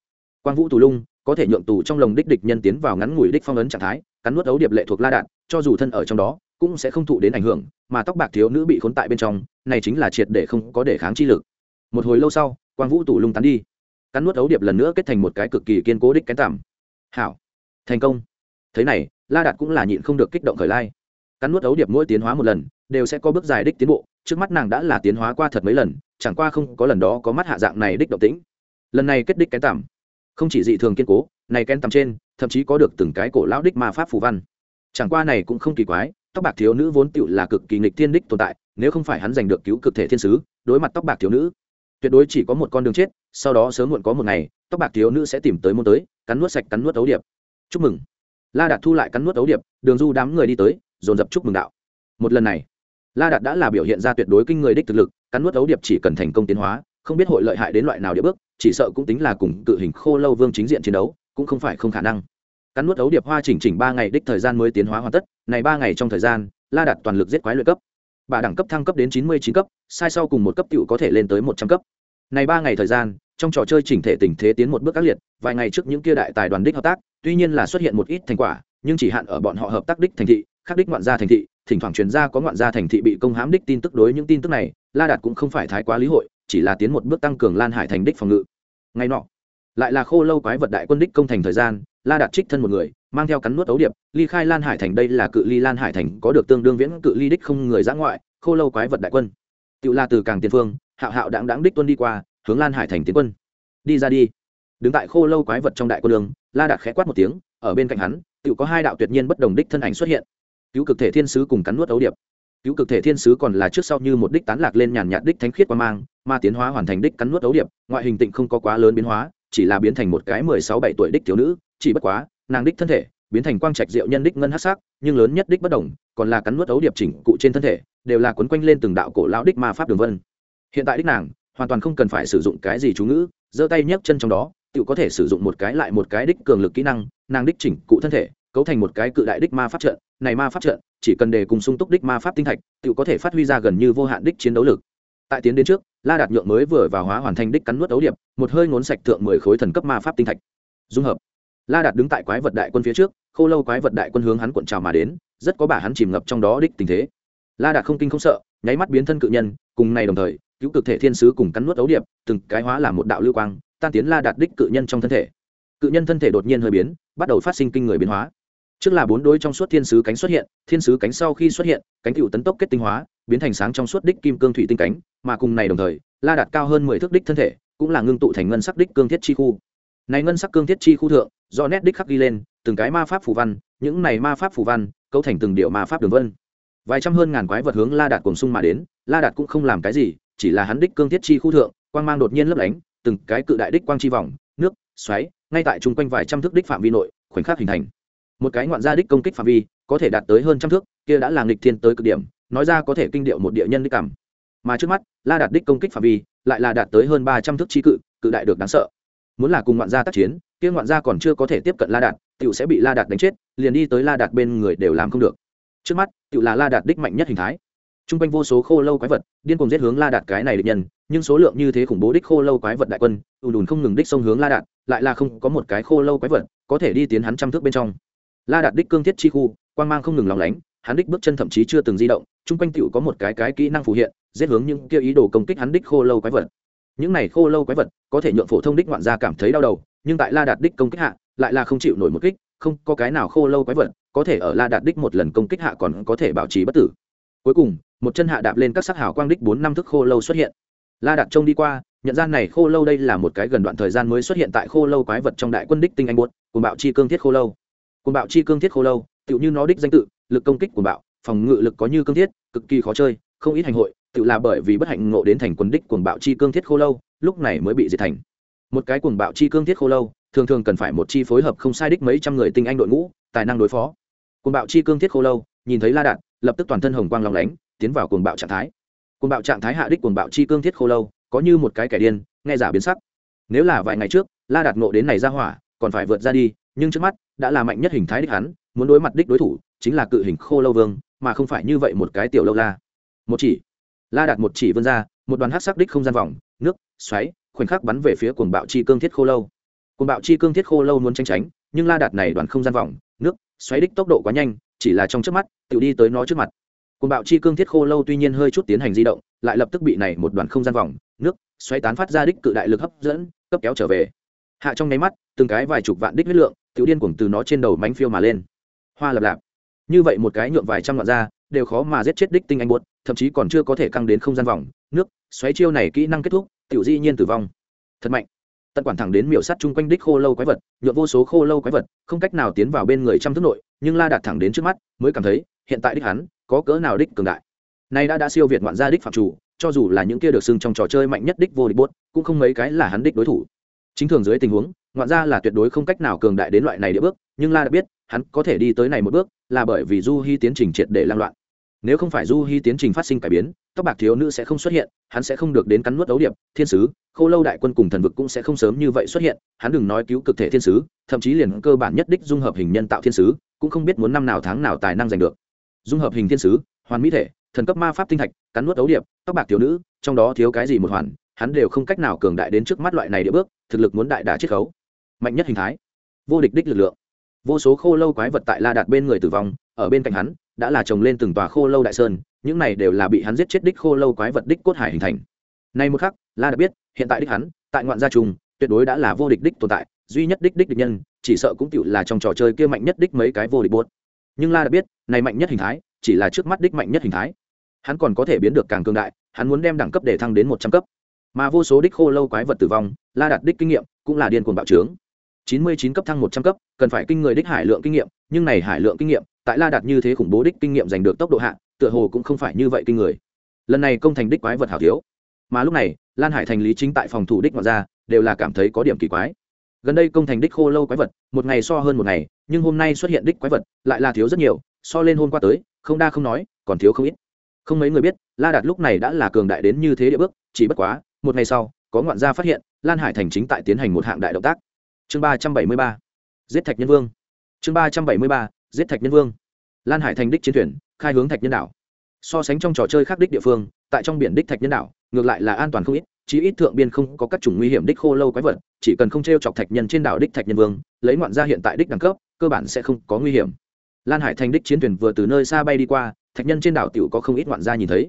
Quang vũ tù lung có thể nhượng tù trong lồng đích địch nhân tiến vào ngắn ngủi đích phong ấn trạng thái, cắn nuốt ấu điệp lệ thuộc la đạn, cho dù thân ở trong đó, cũng sẽ không thụ đến ảnh hưởng, mà tóc bạc thiếu nữ bị khốn tại bên trong, này chính là triệt để không có để kháng chi lực. Một hồi lâu sau, quang vũ tù lung tán đi. Cắn nuốt ấu điệp lần nữa kết thành một cái cực kỳ kiên cố đích cánh tảm hảo. Thành công. Thế này, la đạt cũng là nhịn không được kích động khởi lai. Cắn nuốt ấu điệp mỗi tiến hóa một lần, đều sẽ có bước dài đích tiến bộ, trước mắt nàng đã là tiến hóa qua thật mấy lần, chẳng qua không có lần đó có mắt hạ dạng này đích động tĩnh. Lần này kết đích cái tảm không chỉ dị thường kiên cố, này ken tầm trên, thậm chí có được từng cái cổ lão đích ma pháp phù văn. Chẳng qua này cũng không kỳ quái, tóc bạc thiếu nữ vốn tựu là cực kỳ nghịch thiên đích tồn tại, nếu không phải hắn giành được cứu cực thể thiên sứ, đối mặt tóc bạc thiếu nữ, tuyệt đối chỉ có một con đường chết, sau đó sớm muộn có một ngày, tóc bạc thiếu nữ sẽ tìm tới môn tới, cắn nuốt sạch cắn nuốt ấu điệp. Chúc mừng. La đạt thu lại cắn nuốt ấu điệp, đường du đám người đi tới, dồn dập chúc mừng đạo. Một lần này, la đạt đã là biểu hiện ra tuyệt đối kinh người đích thực lực, cắn nuốt ấu điệp chỉ cần thành công tiến hóa, không biết hội lợi hại đến loại nào địa bước chỉ sợ cũng tính là cùng cự hình khô lâu vương chính diện chiến đấu, cũng không phải không khả năng. Cắn nuốt ấu điệp hoa chỉnh chỉnh ba ngày đích thời gian mới tiến hóa hoàn tất, này ba ngày trong thời gian, la đạt toàn lực giết quái luyện cấp. Bà đẳng cấp thăng cấp đến chín mươi chín cấp, sai sau cùng một cấp cựu có thể lên tới một trăm cấp. Này ba ngày thời gian, trong trò chơi chỉnh thể tình thế tiến một bước các liệt, vài ngày trước những kia đại tài đoàn đích hợp tác, tuy nhiên là xuất hiện một ít thành quả, nhưng chỉ hạn ở bọn họ hợp tác đích thành thị khắc đích ngoạn gia thành thị, thỉnh thoảng truyền ra có ngoạn gia thành thị bị công hãm đích tin tức đối những tin tức này la đạt cũng không phải thái quá lý hội, chỉ là tiến một bước tăng cường lan hải thành đích phòng ngự. Ngay nọ, lại là khô lâu quái vật đại quân đích công thành thời gian, la đạt trích thân một người, mang theo cắn nuốt ấu điệp, ly khai lan hải thành đây là cự ly lan hải thành có được tương đương viễn cự ly đích không người giã ngoại, khô lâu quái vật đại quân. Tự la từ càng tiền phương, hạo hạo đáng đáng đích tuân đi qua, hướng lan hải thành tiến quân. Đi ra đi. Đứng tại khô lâu quái vật trong đại quân đường, la đạt khẽ quát một tiếng, ở bên cạnh hắn tự có hai đạo tuyệt nhiên bất đồng đích thân ảnh xuất hiện. Cứu cực thể thiên sứ cùng cắn nuốt ấu điệp cứu cực thể thiên sứ còn là trước sau như một đích tán lạc lên nhàn nhạt đích thánh khiết qua mang, ma tiến hóa hoàn thành đích cắn nuốt ấu điệp, ngoại hình tịnh không có quá lớn biến hóa, chỉ là biến thành một cái mười sáu bảy tuổi đích thiếu nữ, chỉ bất quá, nàng đích thân thể biến thành quang trạch diệu nhân đích ngân hát sắc, nhưng lớn nhất đích bất đồng, còn là cắn nuốt ấu điệp chỉnh cụ trên thân thể, đều là quấn quanh lên từng đạo cổ lão đích ma pháp đường vân. Hiện tại đích nàng, hoàn toàn không cần phải sử dụng cái gì chú ngữ, giơ tay nhấc chân trong đó, tự có thể sử dụng một cái lại một cái đích cường lực kỹ năng, nàng đích chỉnh cụ thân thể cấu thành một cái cự đại đích ma pháp trận, này ma pháp trận, chỉ cần để cùng sung túc đích ma pháp tinh thạch tự có thể phát huy ra gần như vô hạn đích chiến đấu lực. Tại tiến đến trước, la đạt nhượng mới vừa vào hóa hoàn thành đích cắn nuốt ấu điệp, một hơi ngốn sạch thượng mười khối thần cấp ma pháp tinh thạch. Dung hợp. La đạt đứng tại quái vật đại quân phía trước, khô lâu quái vật đại quân hướng hắn cuộn trào mà đến, rất có bà hắn chìm ngập trong đó đích tình thế. La đạt không kinh không sợ, nháy mắt biến thân cự nhân, cùng này đồng thời, cứu cực thể thiên sứ cùng cắn nuốt ấu điệp, từng cái hóa là một đạo lưu quang, tan tiến la đạt đích cự nhân trong thân thể. Cự nhân thân thể đột nhiên hơi biến, bắt đầu phát sinh kinh người biến hóa trước là bốn đôi trong suốt thiên sứ cánh xuất hiện, thiên sứ cánh sau khi xuất hiện, cánh cựu tấn tốc kết tinh hóa, biến thành sáng trong suốt đích kim cương thủy tinh cánh, mà cùng này đồng thời, la đạt cao hơn mười thước đích thân thể, cũng là ngưng tụ thành ngân sắc đích cương thiết chi khu. Này ngân sắc cương thiết chi khu thượng, do nét đích khắc ghi lên, từng cái ma pháp phù văn, những này ma pháp phù văn, cấu thành từng điệu ma pháp đường vân. Vài trăm hơn ngàn quái vật hướng la đạt cùng sung mà đến, la đạt cũng không làm cái gì, chỉ là hắn đích cương thiết chi khu thượng, quang mang đột nhiên lấp lánh, từng cái cự đại đích quang chi vòng, nước, xoáy, ngay tại chung quanh vài trăm thước đích phạm vi nội, khoảnh khắc hình thành một cái ngoạn gia đích công kích phạm vi, có thể đạt tới hơn trăm thước, kia đã là nghịch thiên tới cực điểm, nói ra có thể kinh điệu một địa nhân đích cảm. Mà trước mắt, la đạt đích công kích phạm vi, lại là đạt tới hơn ba trăm thước chi cự cự đại được đáng sợ. Muốn là cùng ngoạn gia tác chiến, kia ngoạn gia còn chưa có thể tiếp cận la đạt tựu sẽ bị la đạt đánh chết, liền đi tới la đạt bên người đều làm không được. Trước mắt tựu là la đạt đích mạnh nhất hình thái. T r u n g quanh vô số khô lâu quái vật, điên cùng giết hướng la đạt cái này địch nhân, nhưng số lượng như thế khủng bố đích khô lâu quái vật đại quân, ùn ùn không ngừng đích sông hướng la đạt, lại là không có một cái khô lâu quái vật có thể đi tiến hắn trăm thước bên trong la đạt đích cương thiết chi khu quan g mang không ngừng lòng lánh, hắn đích bước chân thậm chí chưa từng di động, chung quanh tựu có một cái cái kỹ năng phù hiện, giết hướng những kia ý đồ công kích hắn đích khô lâu quái vật. Những này khô lâu quái vật, có thể nhượng phổ thông đích ngoạn gia cảm thấy đau đầu, nhưng tại la đạt đích công kích hạ, lại là không chịu nổi một kích, không có cái nào khô lâu quái vật có thể ở la đạt đích một lần công kích hạ còn có thể bảo trì bất tử. Cuối cùng, một chân hạ đạp lên các sắc hào quang đích bốn năm thức khô lâu xuất hiện. La đạt trông đi qua, nhận ra này khô lâu đây là một cái gần đoạn thời gian mới xuất hiện tại khô lâu quái vật trong đại quân đích tinh anh buốt, cùng bạo chi cương thiết khô lâu. Cuồng bạo chi cương thiết khô lâu, tựu như nó đích danh tự, lực công kích của bạo, phòng ngự lực có như cương thiết, cực kỳ khó chơi, không ít hành hội tự là bởi vì bất hạnh ngộ đến thành quần đích cuồng bạo chi cương thiết khô lâu, lúc này mới bị diệt thành. Một cái cuồng bạo chi cương thiết khô lâu, thường thường cần phải một chi phối hợp không sai đích mấy trăm người tinh anh đội ngũ, tài năng đối phó. Cuồng bạo chi cương thiết khô lâu, nhìn thấy la đạn lập tức toàn thân hồng quang lòng lánh, tiến vào cuồng bạo trạng thái. Cuồng bạo trạng thái hạ đích cuồng bạo chi cương thiết khô lâu, có như một cái kẻ điên, nghe giả biến sắc. Nếu là vài ngày trước, la đạt ngộ đến này ra hỏa, còn phải vượt ra đi nhưng trước mắt đã là mạnh nhất hình thái đích hắn, muốn đối mặt đích đối thủ chính là cự hình khô lâu vương, mà không phải như vậy một cái tiểu lâu la. Một chỉ. La đạt một chỉ vươn ra, một đoàn hát sắc đích không gian vòng, nước, xoáy, khoảnh khắc bắn về phía cuồng bạo chi cương thiết khô lâu. Cuồng bạo chi cương thiết khô lâu muốn tranh tránh, nhưng la đạt này đoàn không gian vòng, nước, xoáy đích tốc độ quá nhanh, chỉ là trong trước mắt tự đi tới nó trước mặt. Cuồng bạo chi cương thiết khô lâu tuy nhiên hơi chút tiến hành di động, lại lập tức bị này một đoàn không gian vòng, nước, xoáy tán phát ra đích cự đại lực hấp dẫn, cấp kéo trở về. Hạ trong nháy mắt, từng cái vài chục vạn đích huyết lượng tiểu điên cuồng từ nó trên đầu mánh phiêu mà lên. Hoa lập lạp. Như vậy một cái nhuộm vài trăm ngọn ra đều khó mà giết chết đích tinh anh buốt, thậm chí còn chưa có thể căng đến không gian vòng, nước, xoáy chiêu này kỹ năng kết thúc, tiểu di nhiên tử vong. Thật mạnh. Tận quản thẳng đến miểu sát chung quanh đích khô lâu quái vật, nhuộm vô số khô lâu quái vật, không cách nào tiến vào bên người trăm thước nội, nhưng la đạt thẳng đến trước mắt, mới cảm thấy, hiện tại đích hắn, có cỡ nào đích cường đại. Nay đã đã siêu việt ngoạn gia đích phạm chủ, cho dù là những kia được xưng trong trò chơi mạnh nhất đích vô địch bốt cũng không mấy cái là hắn đích đối thủ. Chính thường dưới tình huống ngoạn ra là tuyệt đối không cách nào cường đại đến loại này địa bước, nhưng la đã biết, hắn có thể đi tới này một bước, là bởi vì du hy tiến trình triệt để lan loạn. Nếu không phải du hy tiến trình phát sinh cải biến, tóc bạc thiếu nữ sẽ không xuất hiện, hắn sẽ không được đến cắn nuốt đấu điệp, thiên sứ khâu lâu đại quân cùng thần vực cũng sẽ không sớm như vậy xuất hiện, hắn đừng nói cứu cực thể thiên sứ, thậm chí liền cơ bản nhất đích dung hợp hình nhân tạo thiên sứ, cũng không biết muốn năm nào tháng nào tài năng giành được. Dung hợp hình thiên sứ, hoàn mỹ thể, thần cấp ma pháp tinh thạch, cắn nuốt đấu điệp, tóc bạc thiếu nữ, trong đó thiếu cái gì một hoàn, hắn đều không cách nào cường đại đến trước mắt loại này địa bước, thực lực muốn đại đả chiết khấu mạnh nhất hình thái. Vô địch đích lực lượng. Vô số khô lâu quái vật tại la đạt bên người tử vong, ở bên cạnh hắn, đã là trồng lên từng tòa khô lâu đại sơn, những này đều là bị hắn giết chết đích khô lâu quái vật đích cốt hải hình thành. Nay một khắc, la đạt biết, hiện tại đích hắn, tại ngoạn gia trùng, tuyệt đối đã là vô địch đích tồn tại, duy nhất đích đích địch nhân, chỉ sợ cũng tựu là trong trò chơi kia mạnh nhất đích mấy cái vô địch buốt nhưng la đã biết, này mạnh nhất hình thái, chỉ là trước mắt đích mạnh nhất hình thái. Hắn còn có thể biến được càng cường đại, hắn muốn đem đẳng cấp để thăng đến một trăm cấp. Mà vô số đích khô lâu quái vật tử vong, la đạt đích kinh nghiệm, cũng là điên cuồng bạo trướng chín mươi chín cấp thăng một trăm cấp, cần phải kinh người đích hải lượng kinh nghiệm, nhưng này hải lượng kinh nghiệm, tại la đạt như thế khủng bố đích kinh nghiệm giành được tốc độ hạ, tựa hồ cũng không phải như vậy kinh người. Lần này công thành đích quái vật hảo thiếu. Mà lúc này, lan hải thành lý chính tại phòng thủ đích ngoại ra, đều là cảm thấy có điểm kỳ quái. Gần đây công thành đích khô lâu quái vật, một ngày so hơn một ngày, nhưng hôm nay xuất hiện đích quái vật, lại là thiếu rất nhiều, so lên hôm qua tới, không đa không nói, còn thiếu không ít. Không mấy người biết, la đạt lúc này đã là cường đại đến như thế địa bước, chỉ bất quá, một ngày sau, có ngoạn gia phát hiện, lan hải thành chính tại tiến hành một hạng đại động tác chương ba trăm bảy mươi ba, giết thạch nhân vương. Chương ba trăm bảy mươi ba, giết thạch nhân vương. Lan hải thành đích chiến thuyền, khai hướng thạch nhân đảo. So sánh trong trò chơi khác đích địa phương, tại trong biển đích thạch nhân đảo, ngược lại là an toàn không ít, chí ít thượng biên không có các chủng nguy hiểm đích khô lâu quái vật, chỉ cần không t r e o chọc thạch nhân trên đảo đích thạch nhân vương, lấy ngoạn ra hiện tại đích đẳng cấp, cơ bản sẽ không có nguy hiểm. Lan hải thành đích chiến thuyền vừa từ nơi xa bay đi qua, thạch nhân trên đảo t i ể u có không ít ngoạn ra nhìn thấy.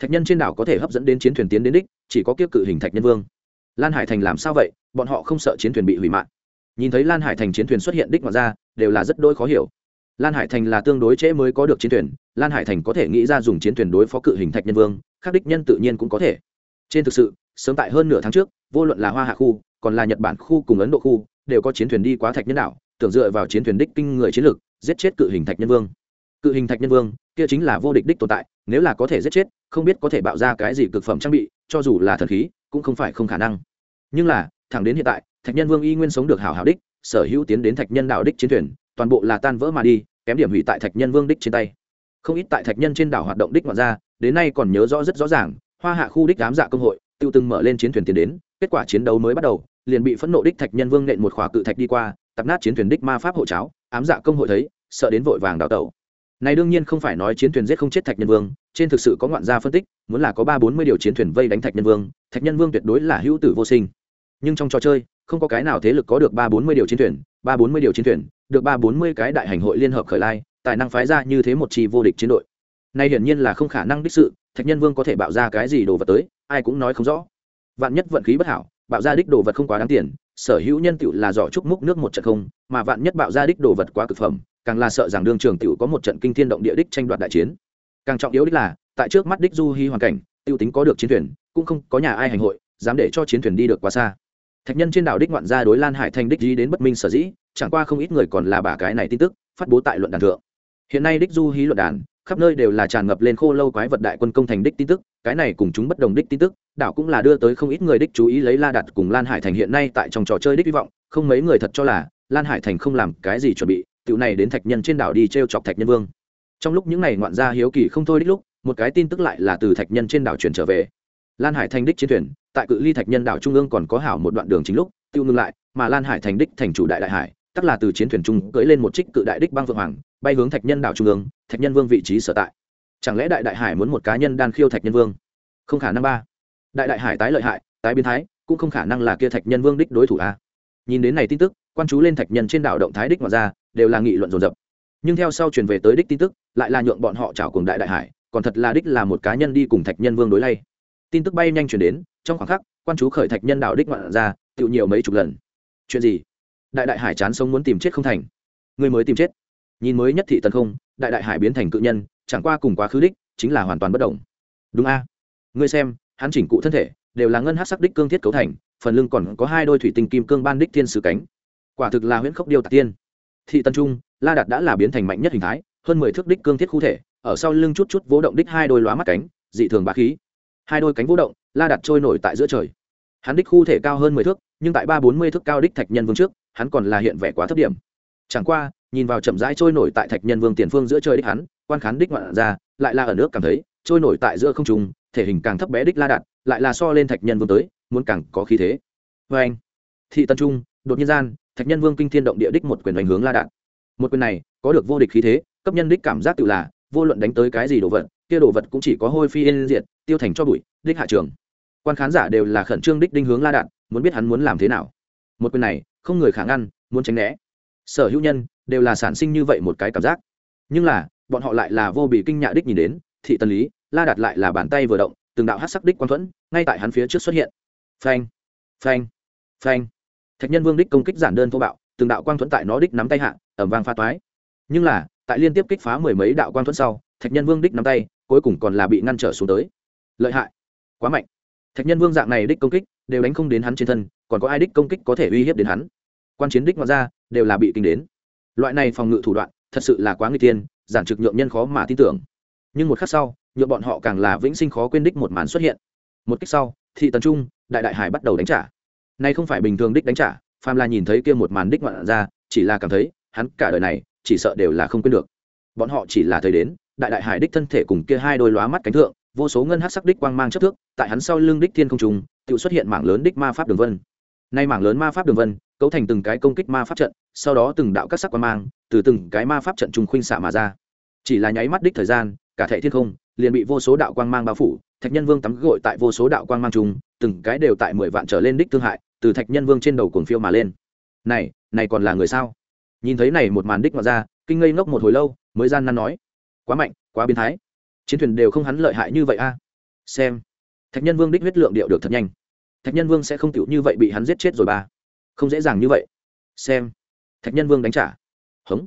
Thạch nhân trên đảo có thể hấp dẫn đến chiến thuyền tiến đến đích, chỉ có kiếp cự hình thạch nhân vương. Lan hải thành làm sao vậy? Bọn họ không sợ chiến thuyền bị hủy mạng nhìn thấy lan hải thành chiến thuyền xuất hiện đích ngoạn ra, đều là rất đôi khó hiểu. Lan hải thành là tương đối trễ mới có được chiến thuyền, lan hải thành có thể nghĩ ra dùng chiến thuyền đối phó cự hình thạch nhân vương khắc đích nhân tự nhiên cũng có thể. Trên thực sự, sớm tại hơn nửa tháng trước, vô luận là hoa hạ khu, còn là nhật bản khu cùng ấn độ khu, đều có chiến thuyền đi quá thạch nhân đảo, tưởng dựa vào chiến thuyền đích kinh người chiến lược giết chết cự hình thạch nhân vương. Cự hình thạch nhân vương, kia chính là vô địch đích tồn tại, nếu là có thể giết chết, không biết có thể bạo ra cái gì cực phẩm trang bị, cho dù là thần khí, cũng không phải không khả năng. Nhưng là thẳng đến hiện tại, thạch nhân vương y nguyên sống được hảo hảo đích, sở hữu tiến đến thạch nhân đạo đích chiến thuyền, toàn bộ là tan vỡ mà đi, kém điểm hủy tại thạch nhân vương đích trên tay. Không ít tại thạch nhân trên đảo hoạt động đích ngoại ra đến nay còn nhớ rõ rất rõ ràng, hoa hạ khu đích đám dạ công hội, tiêu từng mở lên chiến thuyền tiến đến, kết quả chiến đấu mới bắt đầu, liền bị phẫn nộ đích thạch nhân vương nện một khỏa cự thạch đi qua, tập nát chiến thuyền đích ma pháp hộ cháo, ám dạ công hội thấy, sợ đến vội vàng đào tẩu. Này đương nhiên không phải nói chiến thuyền giết không chết thạch nhân vương, trên thực sự có ngoạn gia phân tích, muốn là có ba bốn mươi điều chiến thuyền vây đánh thạch nhân vương, thạch nhân vương tuyệt đối là hữu tử vô sinh nhưng trong trò chơi, không có cái nào thế lực có được ba bốn mươi điều chiến thuyền ba bốn mươi điều chiến thuyền được ba bốn mươi cái đại hành hội liên hợp khởi lai, tài năng phái ra như thế một chi vô địch chiến đội. Nay hiển nhiên là không khả năng đích sự, thạch nhân vương có thể bạo ra cái gì đồ vật tới, ai cũng nói không rõ. Vạn nhất vận khí bất hảo, bạo ra đích đồ vật không quá đáng tiền, sở hữu nhân tựu là giỏ trúc múc nước một trận không, mà vạn nhất bạo ra đích đồ vật quá cực phẩm, càng là sợ rằng đương trường tựu có một trận kinh thiên động địa đích tranh đoạt đại chiến. Càng trọng yếu đích là, tại trước mắt đích du hy hoàn cảnh, tiêu tính có được chiến thuyền cũng không có nhà ai hành hội, dám để cho chiến thuyền đi được quá xa thạch nhân trên đảo đích ngoạn gia đối lan hải thành đích di đến bất minh sở dĩ, chẳng qua không ít người còn là bà cái này tin tức, phát bố tại luận đàn thượng. Hiện nay đích du hí luận đàn, khắp nơi đều là tràn ngập lên khô lâu quái vật đại quân công thành đích tin tức, cái này cùng chúng bất đồng đích tin tức, đảo cũng là đưa tới không ít người đích chú ý lấy la đặt cùng lan hải thành hiện nay tại trong trò chơi đích hy vọng, không mấy người thật cho là lan hải thành không làm cái gì chuẩn bị, tiểu này đến thạch nhân trên đảo đi t r e o chọc thạch nhân vương. Trong lúc những n à y ngoạn gia hiếu kỳ không thôi đích lúc, một cái tin tức lại là từ thạch nhân trên đảo chuyển trở về. Lan hải thành đích chiến thuyền tại cự ly thạch nhân đảo trung ương còn có hảo một đoạn đường chính lúc, tiêu ngưng lại, mà lan hải thành đích thành chủ đại đại hải tức là từ chiến thuyền trung cưỡi lên một trích cự đại đích băng vượng hoàng, bay hướng thạch nhân đảo trung ương, thạch nhân vương vị trí sở tại. Chẳng lẽ đại đại hải muốn một cá nhân đan khiêu thạch nhân vương? Không khả năng ba. Đại đại hải tái lợi hại, tái biến thái, cũng không khả năng là kia thạch nhân vương đích đối thủ a. Nhìn đến này tin tức, quan chú lên thạch nhân trên đảo động thái đích ngoài ra, đều là nghị luận dồn dập. Nhưng theo sau truyền về tới đích tin tức, lại là nhượng bọn họ chảo cùng đại đại hải, còn thật là đích là một cá nhân đi cùng thạch nhân vương đối lay. Tin tức bay nhanh chuyển đến trong khoảng khắc, quan chú khởi thạch nhân đạo đích ngoạn ra tự nhiều mấy chục lần. Chuyện gì? Đại đại hải chán sống muốn tìm chết không thành. Người mới tìm chết. Nhìn mới nhất thị tần không, đại đại hải biến thành cự nhân, chẳng qua cùng quá khứ đích, chính là hoàn toàn bất đồng đúng a. Ngươi xem, hắn chỉnh cụ thân thể, đều là ngân hát sắc đích cương thiết cấu thành, phần lưng còn có hai đôi thủy tinh kim cương ban đích thiên sứ cánh. Quả thực là huyễn khốc điêu tạc tiên. Thị tân trung, la đạt đã là biến thành mạnh nhất hình thái, hơn mười thước đích cương thiết khu thể, ở sau lưng chút chút vỗ động đích hai đôi lóa mắt cánh, dị thường bá khí hai đôi cánh vũ động, la đạt trôi nổi tại giữa trời. Hắn đích khu thể cao hơn mười thước, nhưng tại ba bốn mươi thước cao đích thạch nhân vương trước, hắn còn là hiện vẻ quá thấp điểm. Chẳng qua, nhìn vào chậm rãi trôi nổi tại thạch nhân vương tiền phương giữa trời đích hắn, quan khán đích ngoạn ra, lại là ở nước cảm thấy, trôi nổi tại giữa không trung, thể hình càng thấp bé đích la đạt, lại là so lên thạch nhân vương tới, muốn càng có khí thế. Vê anh, thị tân trung, đột nhiên gian, thạch nhân vương kinh thiên động địa đích một quyền đánh hướng la đạt. Một quyền này, có được vô địch khí thế, cấp nhân đích cảm giác tự là, vô luận đánh tới cái gì đồ vật, kia đồ vật cũng chỉ có hôi phi yên diệt tiêu thành cho bụi, đích hạ trường. Quan khán giả đều là khẩn trương đích đinh hướng la đạt, muốn biết hắn muốn làm thế nào. Một quyền này, không người khả ngăn, muốn tránh né. Sở hữu nhân, đều là sản sinh như vậy một cái cảm giác. Nhưng là, bọn họ lại là vô bị kinh nhạ đích nhìn đến, thị tân lý, la đạt lại là bàn tay vừa động, từng đạo hát sắc đích quang thuẫn, ngay tại hắn phía trước xuất hiện. Phanh phanh phanh. Thạch nhân vương đích công kích giản đơn thô bạo, từng đạo quang thuẫn tại nó đích nắm tay hạ ẩm vang pha toái. Nhưng là, tại liên tiếp kích phá mười mấy đạo quang thuẫn sau, thạch nhân vương đích nắm tay, cuối cùng còn là bị ngăn trở xuống tới lợi hại, quá mạnh. Thạch nhân vương dạng này đích công kích, đều đánh không đến hắn trên thân, còn có ai đích công kích có thể uy hiếp đến hắn? Quan chiến đích ngoại ra đều là bị kinh đến. Loại này phòng ngự thủ đoạn, thật sự là quá nguy tiên, giản trực nhượng nhân khó mà tin tưởng. Nhưng một khắc sau, nhượng bọn họ càng là vĩnh sinh khó quên đích một màn xuất hiện. Một cách sau, thị tần trung, đại đại hải bắt đầu đánh trả. Nay không phải bình thường đích đánh trả, phàm là nhìn thấy kia một màn đích ngoạn ra chỉ là cảm thấy, hắn cả đời này, chỉ sợ đều là không quên được. Bọn họ chỉ là thấy đến, đại đại hải đích thân thể cùng kia hai đôi lóa mắt cánh thượng vô số ngân hát sắc đích quang mang chất thước, tại hắn sau lưng đích thiên không trùng tự xuất hiện mảng lớn đích ma pháp đường vân. Nay mảng lớn ma pháp đường vân, cấu thành từng cái công kích ma pháp trận, sau đó từng đạo các sắc quang mang, từ từng cái ma pháp trận trùng khuynh xạ mà ra. Chỉ là nháy mắt đích thời gian, cả thệ thiên không liền bị vô số đạo quang mang bao phủ, thạch nhân vương tắm gội tại vô số đạo quang mang trùng, từng cái đều tại mười vạn trở lên đích thương hại, từ thạch nhân vương trên đầu cuồng phiêu mà lên. Này này còn là người sao? Nhìn thấy này một màn đích mà ra, kinh ngây ngốc một hồi lâu, mới gian nan nói. Quá mạnh, quá biến thái chiến thuyền đều không hắn lợi hại như vậy a. Xem. Thạch nhân vương đích huyết lượng điệu được thật nhanh. Thạch nhân vương sẽ không tựu như vậy bị hắn giết chết rồi ba. Không dễ dàng như vậy. Xem. Thạch nhân vương đánh trả. Hống.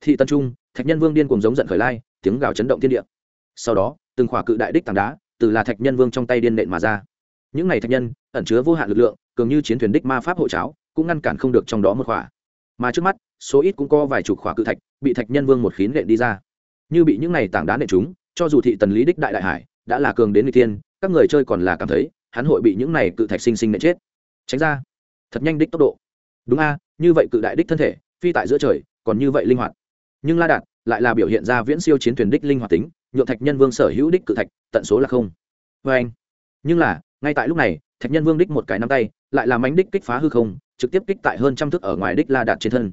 Thị tân trung, thạch nhân vương điên cùng giống giận khởi lai, tiếng gào chấn động thiên địa. Sau đó, từng khỏa cự đại đích tảng đá từ là thạch nhân vương trong tay điên nện mà ra. Những này thạch nhân, ẩn chứa vô hạn lực lượng, cường như chiến thuyền đích ma pháp hộ cháo, cũng ngăn cản không được trong đó một khỏa. Mà trước mắt, số ít cũng có vài chục khỏa cự thạch bị thạch nhân vương một khí nện đi ra. Như bị những này tảng đá nện chúng cho dù thị tần lý đích đại đại hải đã là cường đến người tiên các người chơi còn là cảm thấy hắn hội bị những này cự thạch sinh sinh nện chết. Tránh ra. Thật nhanh đích tốc độ. Đúng a, như vậy cự đại đích thân thể, phi tại giữa trời, còn như vậy linh hoạt. Nhưng la đạt lại là biểu hiện ra viễn siêu chiến thuyền đích linh hoạt tính nhuộm thạch nhân vương sở hữu đích cự thạch tận số là không. Vê anh. Nhưng là, ngay tại lúc này, thạch nhân vương đích một cái nắm tay, lại làm ánh đích kích phá hư không, trực tiếp kích tại hơn trăm thước ở ngoài đích la đạt trên thân.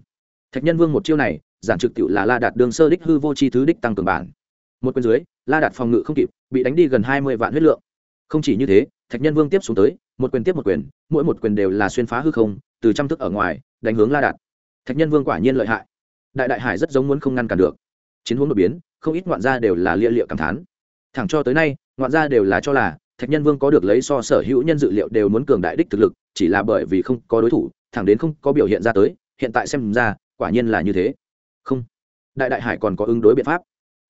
Thạch nhân vương một chiêu này, giản trực tiệu là la đạt đường sơ đích hư vô chi thứ đích tăng cường bản một quyền dưới, la đạt phòng ngự không kịp, bị đánh đi gần hai mươi vạn huyết lượng. Không chỉ như thế, thạch nhân vương tiếp xuống tới, một quyền tiếp một quyền, mỗi một quyền đều là xuyên phá hư không, từ trăm thước ở ngoài, đánh hướng la đạt. Thạch nhân vương quả nhiên lợi hại. Đại đại hải rất giống muốn không ngăn cản được. Chiến hướng đột biến, không ít ngoạn gia đều là lia liệu cảm thán. Thẳng cho tới nay, ngoạn gia đều là cho là, thạch nhân vương có được lấy so sở hữu nhân dự liệu đều muốn cường đại đích thực lực, chỉ là bởi vì không có đối thủ, thẳng đến không có biểu hiện ra tới, hiện tại xem ra, quả nhiên là như thế. Không. Đại đại hải còn có ứng đối biện pháp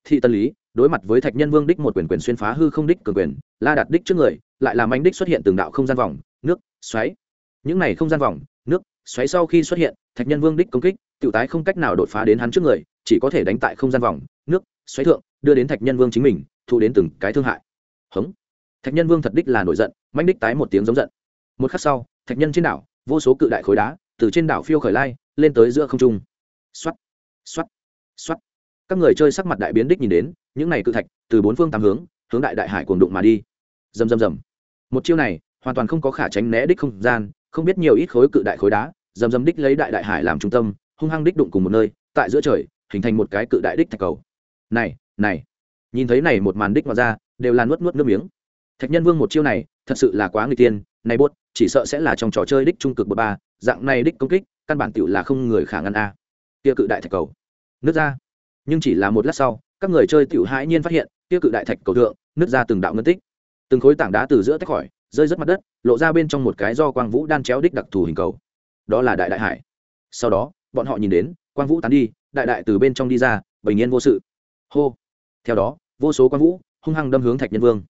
thị tân lý, đối mặt với thạch nhân vương đích một quyền quyền xuyên phá hư không đích cường quyền, la đạt đích trước người, lại làm anh đích xuất hiện từng đạo không gian vòng, nước, xoáy. Những này không gian vòng, nước, xoáy sau khi xuất hiện, thạch nhân vương đích công kích tự tái không cách nào đột phá đến hắn trước người, chỉ có thể đánh tại không gian vòng, nước, xoáy thượng, đưa đến thạch nhân vương chính mình, thụ đến từng cái thương hại. Hống. Thạch nhân vương thật đích là nổi giận manh đích tái một tiếng giống giận. Một khắc sau, thạch nhân trên đảo, vô số cự đại khối đá, từ trên đảo phiêu khởi lai, lên tới giữa không trung. Xoắt xoắt xoắt các người chơi sắc mặt đại biến đích nhìn đến, những này cự thạch, từ bốn phương tám hướng hướng đại đại hải cuồng đụng mà đi. Rầm rầm rầm. Một chiêu này, hoàn toàn không có khả tránh né đích không gian, không biết nhiều ít khối cự đại khối đá, rầm rầm đích lấy đại đại hải làm trung tâm, hung hăng đích đụng cùng một nơi, tại giữa trời, hình thành một cái cự đại đích thạch cầu. Này này. Nhìn thấy này một màn đích mà ra, đều là nuốt nuốt nước miếng. Thạch nhân vương một chiêu này, thật sự là quá người tiên, này bốt, chỉ sợ sẽ là trong trò chơi đích trung cực bậc ba, dạng này đích công kích, căn bản tựu là không người khả ngăn a. Kia cự đại thạch cầu. Nước ra nhưng chỉ là một lát sau, các người chơi tiểu hãi nhiên phát hiện tiêu cự đại thạch cầu thượng, nứt ra từng đạo ngân tích. Từng khối tảng đá từ giữa tách khỏi, rơi rất mặt đất, lộ ra bên trong một cái do quang vũ đan chéo đích đặc thù hình cầu. Đó là đại đại hải. Sau đó, bọn họ nhìn đến, quang vũ tán đi, đại đại từ bên trong đi ra, bình yên vô sự. Hô. Theo đó, vô số quang vũ, hung hăng đâm hướng thạch nhân vương.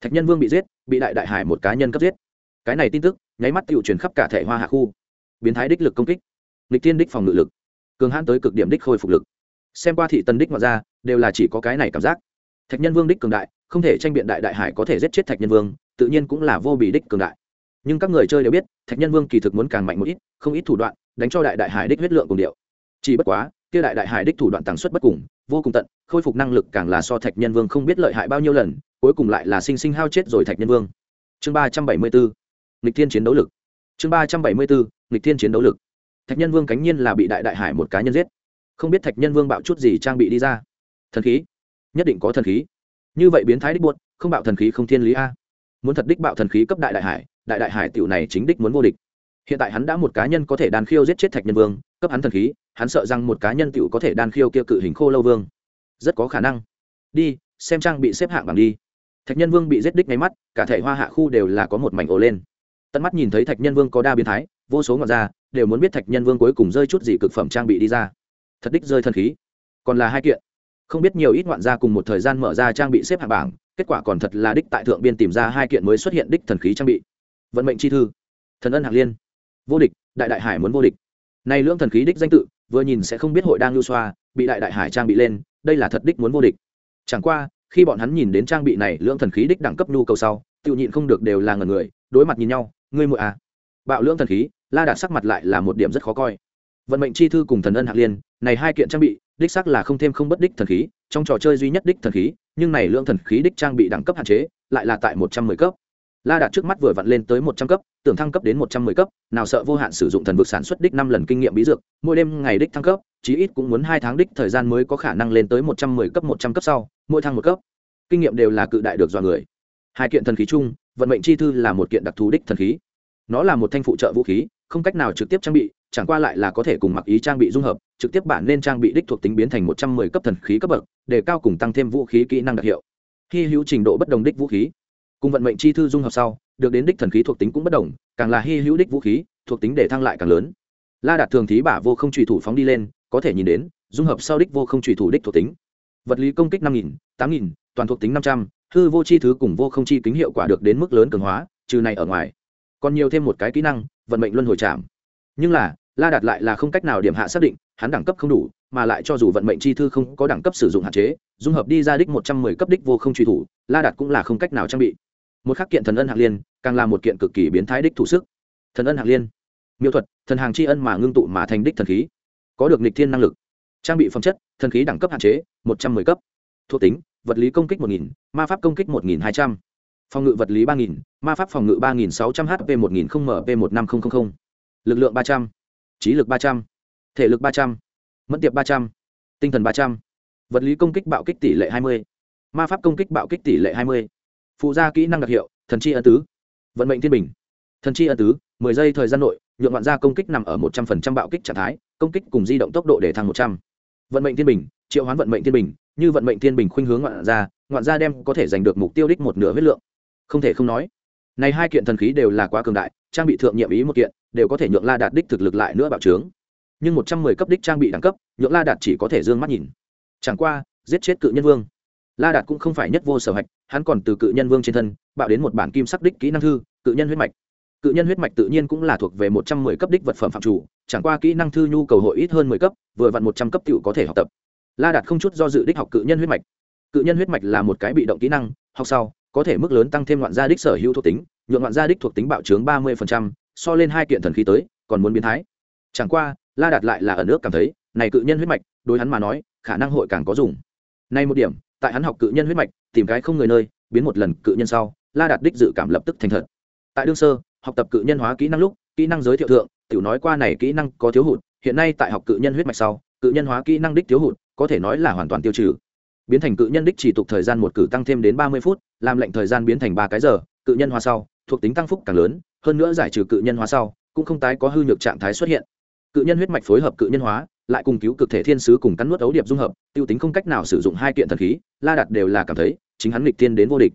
Thạch nhân vương bị giết, bị đại đại hải một cá nhân cấp giết. Cái này tin tức, nháy mắt tự truyền khắp cả thể hoa hạ khu. Biến thái đích lực công kích. Lịch tiên đích phòng ngự lực. Cường hãn tới cực điểm đích khôi phục lực xem qua thị tân đích ngoại ra, đều là chỉ có cái này cảm giác. Thạch nhân vương đích cường đại, không thể tranh biện đại đại hải có thể giết chết thạch nhân vương, tự nhiên cũng là vô bị đích cường đại. Nhưng các người chơi đều biết, thạch nhân vương kỳ thực muốn càng mạnh một ít, không ít thủ đoạn, đánh cho đại đại hải đích huyết lượng cùng điệu. Chỉ bất quá, kia đại đại hải đích thủ đoạn tàng suất bất cùng, vô cùng tận, khôi phục năng lực càng là so thạch nhân vương không biết lợi hại bao nhiêu lần, cuối cùng lại là sinh sinh hao chết rồi thạch nhân vương. Chương ba trăm bảy mươi bốn lịch thiên chiến đấu lực. Chương ba trăm bảy mươi bốn lịch thiên chiến đấu lực. Thạch nhân vương cánh nhiên là bị đại đại hải một cá nhân giết không biết thạch nhân vương bạo chút gì trang bị đi ra. Thần khí? Nhất định có thần khí. Như vậy biến thái đích buốt không bạo thần khí không thiên lý a. Muốn thật đích bạo thần khí cấp đại đại hải, đại đại hải tiểu này chính đích muốn vô địch. Hiện tại hắn đã một cá nhân có thể đan khiêu giết chết thạch nhân vương, cấp hắn thần khí, hắn sợ rằng một cá nhân tiểu có thể đan khiêu kia cự hình khô lâu vương. Rất có khả năng. Đi, xem trang bị xếp hạng bằng đi. Thạch nhân vương bị giết đích ngay mắt, cả thể hoa hạ khu đều là có một mảnh ổ lên. Tận mắt nhìn thấy thạch nhân vương có đa biến thái, vô số ngọn ra, đều muốn biết thạch nhân vương cuối cùng rơi chút gì cực phẩm trang bị đi ra thật đích rơi thần khí. Còn là hai kiện. Không biết nhiều ít ngoạn gia cùng một thời gian mở ra trang bị xếp hạng bảng, kết quả còn thật là đích tại thượng biên tìm ra hai kiện mới xuất hiện đích thần khí trang bị. Vận mệnh chi thư. Thần ân hạc liên. Vô địch, đại đại hải muốn vô địch. Nay lưỡng thần khí đích danh tự, vừa nhìn sẽ không biết hội đang lưu xoa, bị đại đại hải trang bị lên, đây là thật đích muốn vô địch. Chẳng qua, khi bọn hắn nhìn đến trang bị này lưỡng thần khí đích đẳng cấp nhu cầu sau tự nhịn không được đều là ngần người, đối mặt nhìn nhau, ngươi muội à. Bạo lưỡng thần khí, la đạt sắc mặt lại là một điểm rất khó coi vận mệnh chi thư cùng thần ân hạc liên, này hai kiện trang bị, đích sắc là không thêm không bất đích thần khí, trong trò chơi duy nhất đích thần khí, nhưng này lượng thần khí đích trang bị đẳng cấp hạn chế, lại là tại một trăm mười cấp. La đạt trước mắt vừa vặn lên tới một trăm cấp, tưởng thăng cấp đến một trăm mười cấp, nào sợ vô hạn sử dụng thần vực sản xuất đích năm lần kinh nghiệm bí dược, mỗi đêm ngày đích thăng cấp, chí ít cũng muốn hai tháng đích thời gian mới có khả năng lên tới một trăm mười cấp, một trăm cấp sau, mỗi thăng một cấp. Kinh nghiệm đều là cự đại được do người. Hai kiện thần khí chung, vận mệnh chi thư là một kiện đặc thù đích thần khí. Nó là một thanh phụ trợ vũ khí không cách nào trực tiếp trang bị, chẳng qua lại là có thể cùng mặc ý trang bị dung hợp, trực tiếp bản nên trang bị đích thuộc tính biến thành một trăm mười cấp thần khí cấp bậc, để cao cùng tăng thêm vũ khí kỹ năng đặc hiệu. Hy hữu trình độ bất đồng đích vũ khí. Cùng vận mệnh chi thư dung hợp sau, được đến đích thần khí thuộc tính cũng bất đồng, càng là hy hữu đích vũ khí, thuộc tính để thăng lại càng lớn. La đạt thường thí bả vô không trùy thủ phóng đi lên, có thể nhìn đến, dung hợp sau đích vô không trùy thủ đích thuộc tính. Vật lý công kích năm nghìn, tám nghìn, toàn thuộc tính năm trăm, hư vô chi thứ cùng vô không chi kính hiệu quả được đến mức lớn cường hóa, trừ này ở ngoài. Còn nhiều thêm một cái kỹ năng vận mệnh luân hồi chạm. Nhưng là, la đạt lại là không cách nào điểm hạ xác định, hắn đẳng cấp không đủ, mà lại cho dù vận mệnh chi thư không có đẳng cấp sử dụng hạn chế, dung hợp đi ra đích một trăm mười cấp đích vô không truy thủ, la đạt cũng là không cách nào trang bị. Một khắc kiện thần ân hạng liên, càng là một kiện cực kỳ biến thái đích thủ sức. Thần ân hạng liên. Miêu thuật, thần hàng tri ân mà ngưng tụ mà thành đích thần khí. Có được nịch thiên năng lực. Trang bị phẩm chất, thần khí đẳng cấp hạn chế, một trăm mười cấp. Thuộc tính, vật lý công kích một nghìn, ma pháp công kích một nghìn hai trăm phòng ngự vật lý ba nghìn, ma pháp phòng ngự ba nghìn sáu trăm h p một nghìn không mp một năm nghìn lực lượng ba trăm, trí lực ba trăm, thể lực ba trăm, mẫn tiệp ba trăm, tinh thần ba trăm, vật lý công kích bạo kích tỷ lệ hai mươi, ma pháp công kích bạo kích tỷ lệ hai mươi, phụ gia kỹ năng đặc hiệu, thần chi ân tứ, vận mệnh thiên bình, thần chi ân tứ, mười giây thời gian nội, nhuộm ngoạn gia công kích nằm ở một trăm phần trăm bạo kích trạng thái, công kích cùng di động tốc độ để thăng một trăm, vận mệnh thiên bình, triệu hoán vận mệnh thiên bình, như vận mệnh thiên bình khuynh hướng ngoạn gia ngoạn gia đem có thể giành được mục tiêu đích một nửa huyết lượng không thể không nói, này hai kiện thần khí đều là quá cường đại, trang bị thượng nhiệm ý một kiện, đều có thể nhượng la đạt đích thực lực lại nữa bạo trướng. Nhưng một trăm mười cấp đích trang bị đẳng cấp, nhượng la đạt chỉ có thể d ư ơ n g mắt nhìn. Chẳng qua, giết chết cự nhân vương. La đạt cũng không phải nhất vô sở hạch, hắn còn từ cự nhân vương trên thân, bạo đến một bản kim sắc đích kỹ năng thư, cự nhân huyết mạch. Cự nhân huyết mạch tự nhiên cũng là thuộc về một trăm mười cấp đích vật phẩm phạm chủ, chẳng qua kỹ năng thư nhu cầu hội ít hơn mười cấp, vừa vặn một trăm cấp cựu có thể học tập. La đạt không chút do dự đích học cự nhân huyết mạch cự nhân huyết mạch là một cái bị động kỹ năng, học sau, có thể mức lớn tăng thêm loạn gia đích sở hữu thuộc tính nhuộn loạn gia đích thuộc tính bạo trướng ba mươi so lên hai kiện thần khí tới, còn muốn biến thái. Chẳng qua, la đạt lại là ở nước cảm thấy, này cự nhân huyết mạch, đối hắn mà nói, khả năng hội càng có dùng. Nay một điểm, tại hắn học cự nhân huyết mạch, tìm cái không người nơi, biến một lần cự nhân sau, la đạt đích dự cảm lập tức thành thật. Tại đương sơ, học tập cự nhân hóa kỹ năng lúc, kỹ năng giới thiệu thượng, tiểu nói qua này kỹ năng có thiếu hụt, hiện nay tại học cự nhân huyết mạch sau, cự nhân hóa kỹ năng đích thiếu hụt, có thể nói là hoàn toàn tiêu trừ biến thành cự nhân đích chỉ tục thời gian một cử tăng thêm đến ba mươi phút, làm lệnh thời gian biến thành ba cái giờ, cự nhân hóa sau, thuộc tính tăng phúc càng lớn, hơn nữa giải trừ cự nhân hóa sau, cũng không tái có hư nhược trạng thái xuất hiện. Cự nhân huyết mạch phối hợp cự nhân hóa, lại cùng cứu cực thể thiên sứ cùng cắn nuốt ấu điệp dung hợp, tiêu tính không cách nào sử dụng hai kiện thần khí, la đạt đều là cảm thấy, chính hắn nghịch tiên đến vô địch.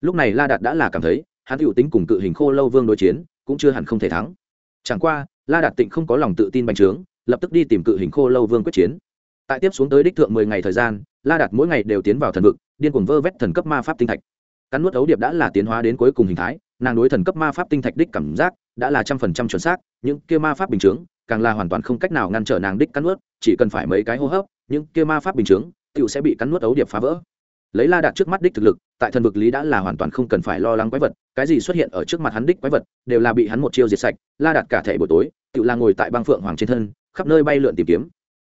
Lúc này la đạt đã là cảm thấy, hắn tiêu tính cùng cự hình khô lâu vương đối chiến, cũng chưa hẳn không thể thắng. Chẳng qua, la đạt tịnh không có lòng tự tin bành trướng, lập tức đi tìm cự hình khô lâu vương quyết chiến tại tiếp xuống tới đích thượng mười ngày thời gian, la đạt mỗi ngày đều tiến vào thần vực, điên cuồng vơ vét thần cấp ma pháp tinh thạch. Cắn nuốt ấu điệp đã là tiến hóa đến cuối cùng hình thái, nàng đối thần cấp ma pháp tinh thạch đích cảm giác đã là trăm phần trăm chuẩn xác, những kia ma pháp bình chướng, càng là hoàn toàn không cách nào ngăn trở nàng đích cắn nuốt, chỉ cần phải mấy cái hô hấp, những kia ma pháp bình chướng tựu sẽ bị cắn nuốt ấu điệp phá vỡ. Lấy la đạt trước mắt đích thực lực, tại thần vực lý đã là hoàn toàn không cần phải lo lắng quái vật, cái gì xuất hiện ở trước mặt hắn đích quái vật, đều là bị hắn một chiêu diệt sạch. La đạt cả thể buổi tối tự là ngồi tại băng phượng hoàng trên thân, khắp nơi bay lượn tìm kiếm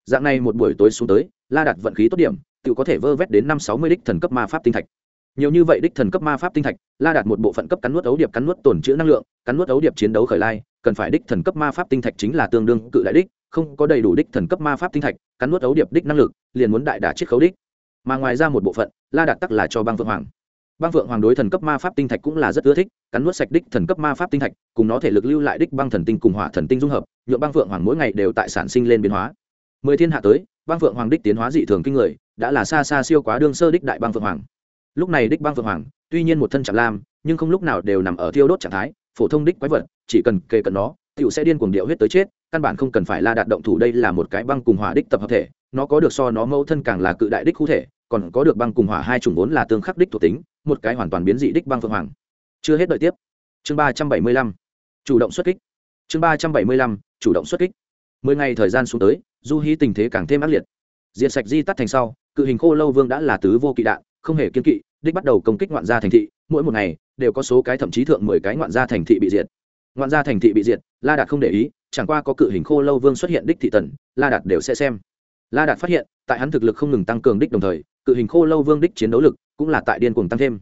dạng này một buổi tối xuống tới, la đạt vận khí tốt điểm, tự có thể vơ vét đến năm sáu mươi đích thần cấp ma pháp tinh thạch. Nhiều như vậy đích thần cấp ma pháp tinh thạch, la đạt một bộ phận cấp cắn nuốt ấu điệp cắn nuốt tổn chữ năng lượng, cắn nuốt ấu điệp chiến đấu khởi lai, cần phải đích thần cấp ma pháp tinh thạch chính là tương đương cự đại đích, không có đầy đủ đích thần cấp ma pháp tinh thạch, cắn nuốt ấu điệp đích năng lực, liền muốn đại đả chiết khấu đích. Mà ngoài ra một bộ phận, la đạt tắc là cho băng vượng hoàng. Băng phượng hoàng đối thần cấp ma pháp tinh thạch cũng là rất ưa thích, cắn nuốt sạch đích thần cấp ma pháp tinh thạch, cùng nó thể lực lưu lại đích băng thần tinh cùng hỏa thần tinh dung hợp nhuộm băng phượng hoàng mỗi ngày đều tại sản sinh lên biến hóa mười thiên hạ tới băng phượng hoàng đích tiến hóa dị thường kinh người, đã là xa xa siêu quá đương sơ đích đại băng phượng hoàng. Lúc này đích băng phượng hoàng, tuy nhiên một thân chạm lam, nhưng không lúc nào đều nằm ở thiêu đốt trạng thái, phổ thông đích quái vật, chỉ cần kề cận nó, tiểu sẽ điên cuồng điệu huyết tới chết, căn bản không cần phải la đạt động thủ đây là một cái băng cùng hỏa đích tập hợp thể, nó có được so nó mẫu thân càng là cự đại đích cụ thể, còn có được băng cùng hỏa hai chủng vốn là tương khắc đích thuộc tính, một cái hoàn toàn biến dị đích băng phượng hoàng. Chưa hết đợi tiếp. Chương ba trăm bảy mươi lăm. Chủ động xuất kích. Chương ba trăm bảy mươi lăm. Chủ động xuất kích mười ngày thời gian xuống tới, du hí tình thế càng thêm ác liệt. Diện sạch di tắt thành sau, cự hình khô lâu vương đã là tứ vô kỵ đạn, không hề kiên kỵ, đích bắt đầu công kích ngoạn gia thành thị, mỗi một ngày đều có số cái thậm chí thượng mười cái ngoạn gia thành thị bị diệt. Ngoạn gia thành thị bị diệt, la đạt không để ý, chẳng qua có cự hình khô lâu vương xuất hiện đích thị tần, la đạt đều sẽ xem. La đạt phát hiện, tại hắn thực lực không ngừng tăng cường đích đồng thời, cự hình khô lâu vương đích chiến đấu lực cũng là tại điên cuồng tăng thêm.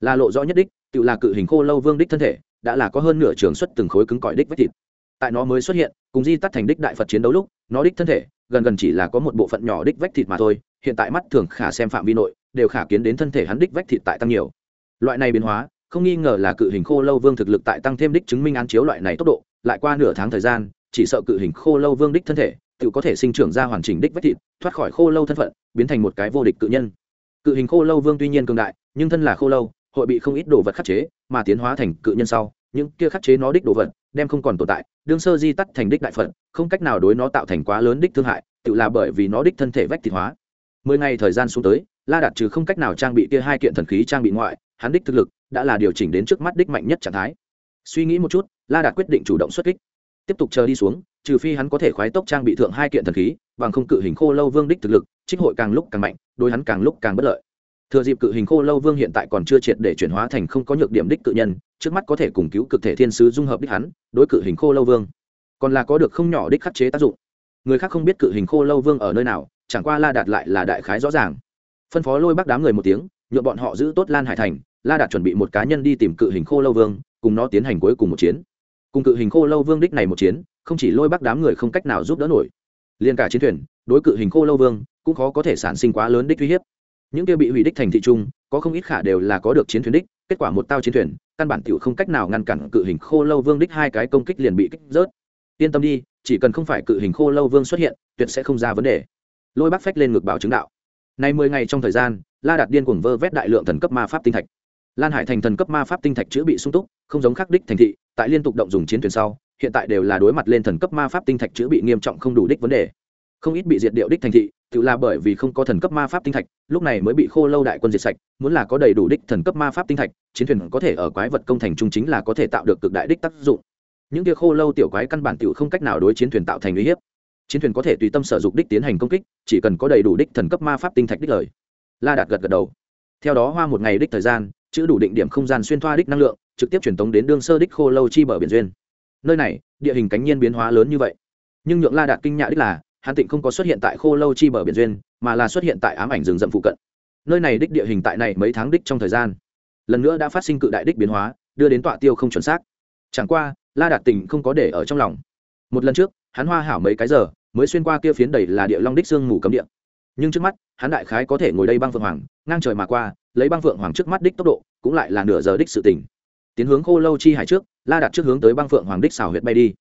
Là lộ rõ nhất đích, tự là cự hình khô lâu vương đích thân thể, đã là có hơn nửa trường xuất từng khối cứng cỏi đích vách thịt tại nó mới xuất hiện, cùng di tắt thành đích đại phật chiến đấu lúc, nó đích thân thể, gần gần chỉ là có một bộ phận nhỏ đích vách thịt mà thôi, hiện tại mắt thường khả xem phạm vi nội, đều khả kiến đến thân thể hắn đích vách thịt tại tăng nhiều. Loại này biến hóa, không nghi ngờ là cự hình khô lâu vương thực lực tại tăng thêm đích chứng minh án chiếu loại này tốc độ, lại qua nửa tháng thời gian, chỉ sợ cự hình khô lâu vương đích thân thể, tự có thể sinh trưởng ra hoàn chỉnh đích vách thịt, thoát khỏi khô lâu thân phận, biến thành một cái vô địch cự nhân. Cự hình khô lâu vương tuy nhiên cường đại, nhưng thân là khô lâu, hội bị không ít đồ vật khắc chế, mà tiến hóa thành cự nhân sau những kia khắc chế nó đích đồ vật, đem không còn tồn tại, đương sơ di tắt thành đích đại phận không cách nào đối nó tạo thành quá lớn đích thương hại, tự là bởi vì nó đích thân thể vách thịt hóa. Mười ngày thời gian xuống tới, la đạt trừ không cách nào trang bị kia hai kiện thần khí trang bị ngoại, hắn đích thực lực đã là điều chỉnh đến trước mắt đích mạnh nhất trạng thái. Suy nghĩ một chút, la đạt quyết định chủ động xuất kích. Tiếp tục chờ đi xuống, trừ phi hắn có thể khoái tốc trang bị thượng hai kiện thần khí, bằng không cự hình khô lâu vương đích thực lực, trích hội càng lúc càng mạnh, đối hắn càng lúc càng bất lợi thừa dịp cự hình khô lâu vương hiện tại còn chưa triệt để chuyển hóa thành không có nhược điểm đích cự nhân, trước mắt có thể cùng cứu cực thể thiên sứ dung hợp đích hắn, đối cự hình khô lâu vương. Còn là có được không nhỏ đích khắc chế tác dụng. Người khác không biết cự hình khô lâu vương ở nơi nào, chẳng qua la đạt lại là đại khái rõ ràng. Phân phó lôi bắc đám người một tiếng nhuộm bọn họ giữ tốt lan hải thành, la đạt chuẩn bị một cá nhân đi tìm cự hình khô lâu vương, cùng nó tiến hành cuối cùng một chiến. Cùng cự hình khô lâu vương đích này một chiến, không chỉ lôi bắc đám người không cách nào giúp đỡ nổi. Liền cả chiến thuyền, đối cự hình khô lâu vương, cũng khó có thể sản sinh quá lớn đích uy hiếp những kia bị hủy đích thành thị trung có không ít khả đều là có được chiến thuyền đích, kết quả một tao chiến thuyền, căn bản tiểu không cách nào ngăn cản cự hình khô lâu vương đích hai cái công kích liền bị kích rớt. Yên tâm đi, chỉ cần không phải cự hình khô lâu vương xuất hiện, tuyệt sẽ không ra vấn đề. Lôi bác phách lên ngực bảo chứng đạo. Nay mười ngày trong thời gian, la đạt điên cuồng vơ vét đại lượng thần cấp ma pháp tinh thạch. Lan hải thành thần cấp ma pháp tinh thạch chữa bị sung túc, không giống khắc đích thành thị, tại liên tục động dùng chiến thuyền sau, hiện tại đều là đối mặt lên thần cấp ma pháp tinh thạch chữa bị nghiêm trọng không đủ đích vấn đề không ít bị diệt điệu đích thành thị, tự là bởi vì không có thần cấp ma pháp tinh thạch, lúc này mới bị khô lâu đại quân diệt sạch, muốn là có đầy đủ đích thần cấp ma pháp tinh thạch, chiến thuyền có thể ở quái vật công thành trung chính là có thể tạo được cực đại đích tác dụng. Những kia khô lâu tiểu quái căn bản tiểu không cách nào đối chiến thuyền tạo thành uy hiếp. Chiến thuyền có thể tùy tâm sở dụng đích tiến hành công kích, chỉ cần có đầy đủ đích thần cấp ma pháp tinh thạch đích lời. La đạt gật gật đầu. Theo đó hoa một ngày đích thời gian, chữ đủ định điểm không gian xuyên thoa đích năng lượng, trực tiếp truyền tống đến đương sơ đích khô lâu chi bờ biển duyên. Nơi này, địa hình cánh nhiên biến hóa lớn như vậy. Nhưng nhượng la đạt kinh nhạ đích là hắn tịnh không có xuất hiện tại khô lâu chi bờ biển duyên, mà là xuất hiện tại ám ảnh rừng rậm phụ cận. Nơi này đích địa hình tại này mấy tháng đích trong thời gian. Lần nữa đã phát sinh cự đại đích biến hóa, đưa đến tọa tiêu không chuẩn xác. Chẳng qua, la đạt tình không có để ở trong lòng. Một lần trước, hắn hoa hảo mấy cái giờ, mới xuyên qua kia phiến đầy là địa long đích sương mù cấm địa. Nhưng trước mắt, hắn đại khái có thể ngồi đây băng phượng hoàng, ngang trời mà qua, lấy băng phượng hoàng trước mắt đích tốc độ, cũng lại là nửa giờ đích sự tỉnh tiến hướng khô lâu chi hải trước, la đặt trước hướng tới băng phượng hoàng đích xào huyệt bay đi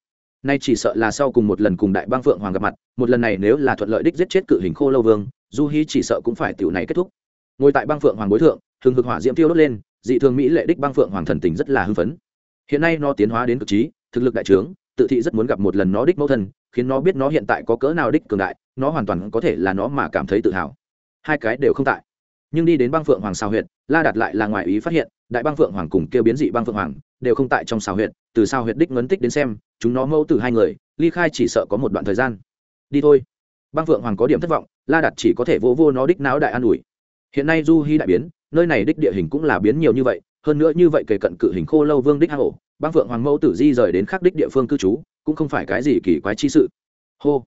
nay chỉ sợ là sau cùng một lần cùng đại bang phượng hoàng gặp mặt, một lần này nếu là thuận lợi đích giết chết cự hình khô lâu vương, du hy chỉ sợ cũng phải tiểu này kết thúc. Ngồi tại bang phượng hoàng bối thượng thường hực hỏa diễm tiêu đốt lên, dị thường mỹ lệ đích bang phượng hoàng thần tình rất là hưng phấn. Hiện nay nó tiến hóa đến cực trí, thực lực đại trướng, tự thị rất muốn gặp một lần nó đích mẫu thân, khiến nó biết nó hiện tại có cỡ nào đích cường đại, nó hoàn toàn có thể là nó mà cảm thấy tự hào. Hai cái đều không tại. Nhưng đi đến bang phượng hoàng xào huyện la đặt lại là ngoài ý phát hiện, đại bang phượng hoàng cùng kêu biến dị bang phượng hoàng, đều không tại trong xào huyện từ sao huyệt đích ngấn tích đến xem, chúng nó mâu từ hai người, ly khai chỉ sợ có một đoạn thời gian. Đi thôi. Băng phượng hoàng có điểm thất vọng, la đặt chỉ có thể vô vô nó đích não đại an ủi. Hiện nay du hy đại biến, nơi này đích địa hình cũng là biến nhiều như vậy, hơn nữa như vậy kể cận cự hình khô lâu vương đích hang ổ, băng phượng hoàng mẫu tử di rời đến khắc đích địa phương cư trú, cũng không phải cái gì kỳ quái chi sự. Hô.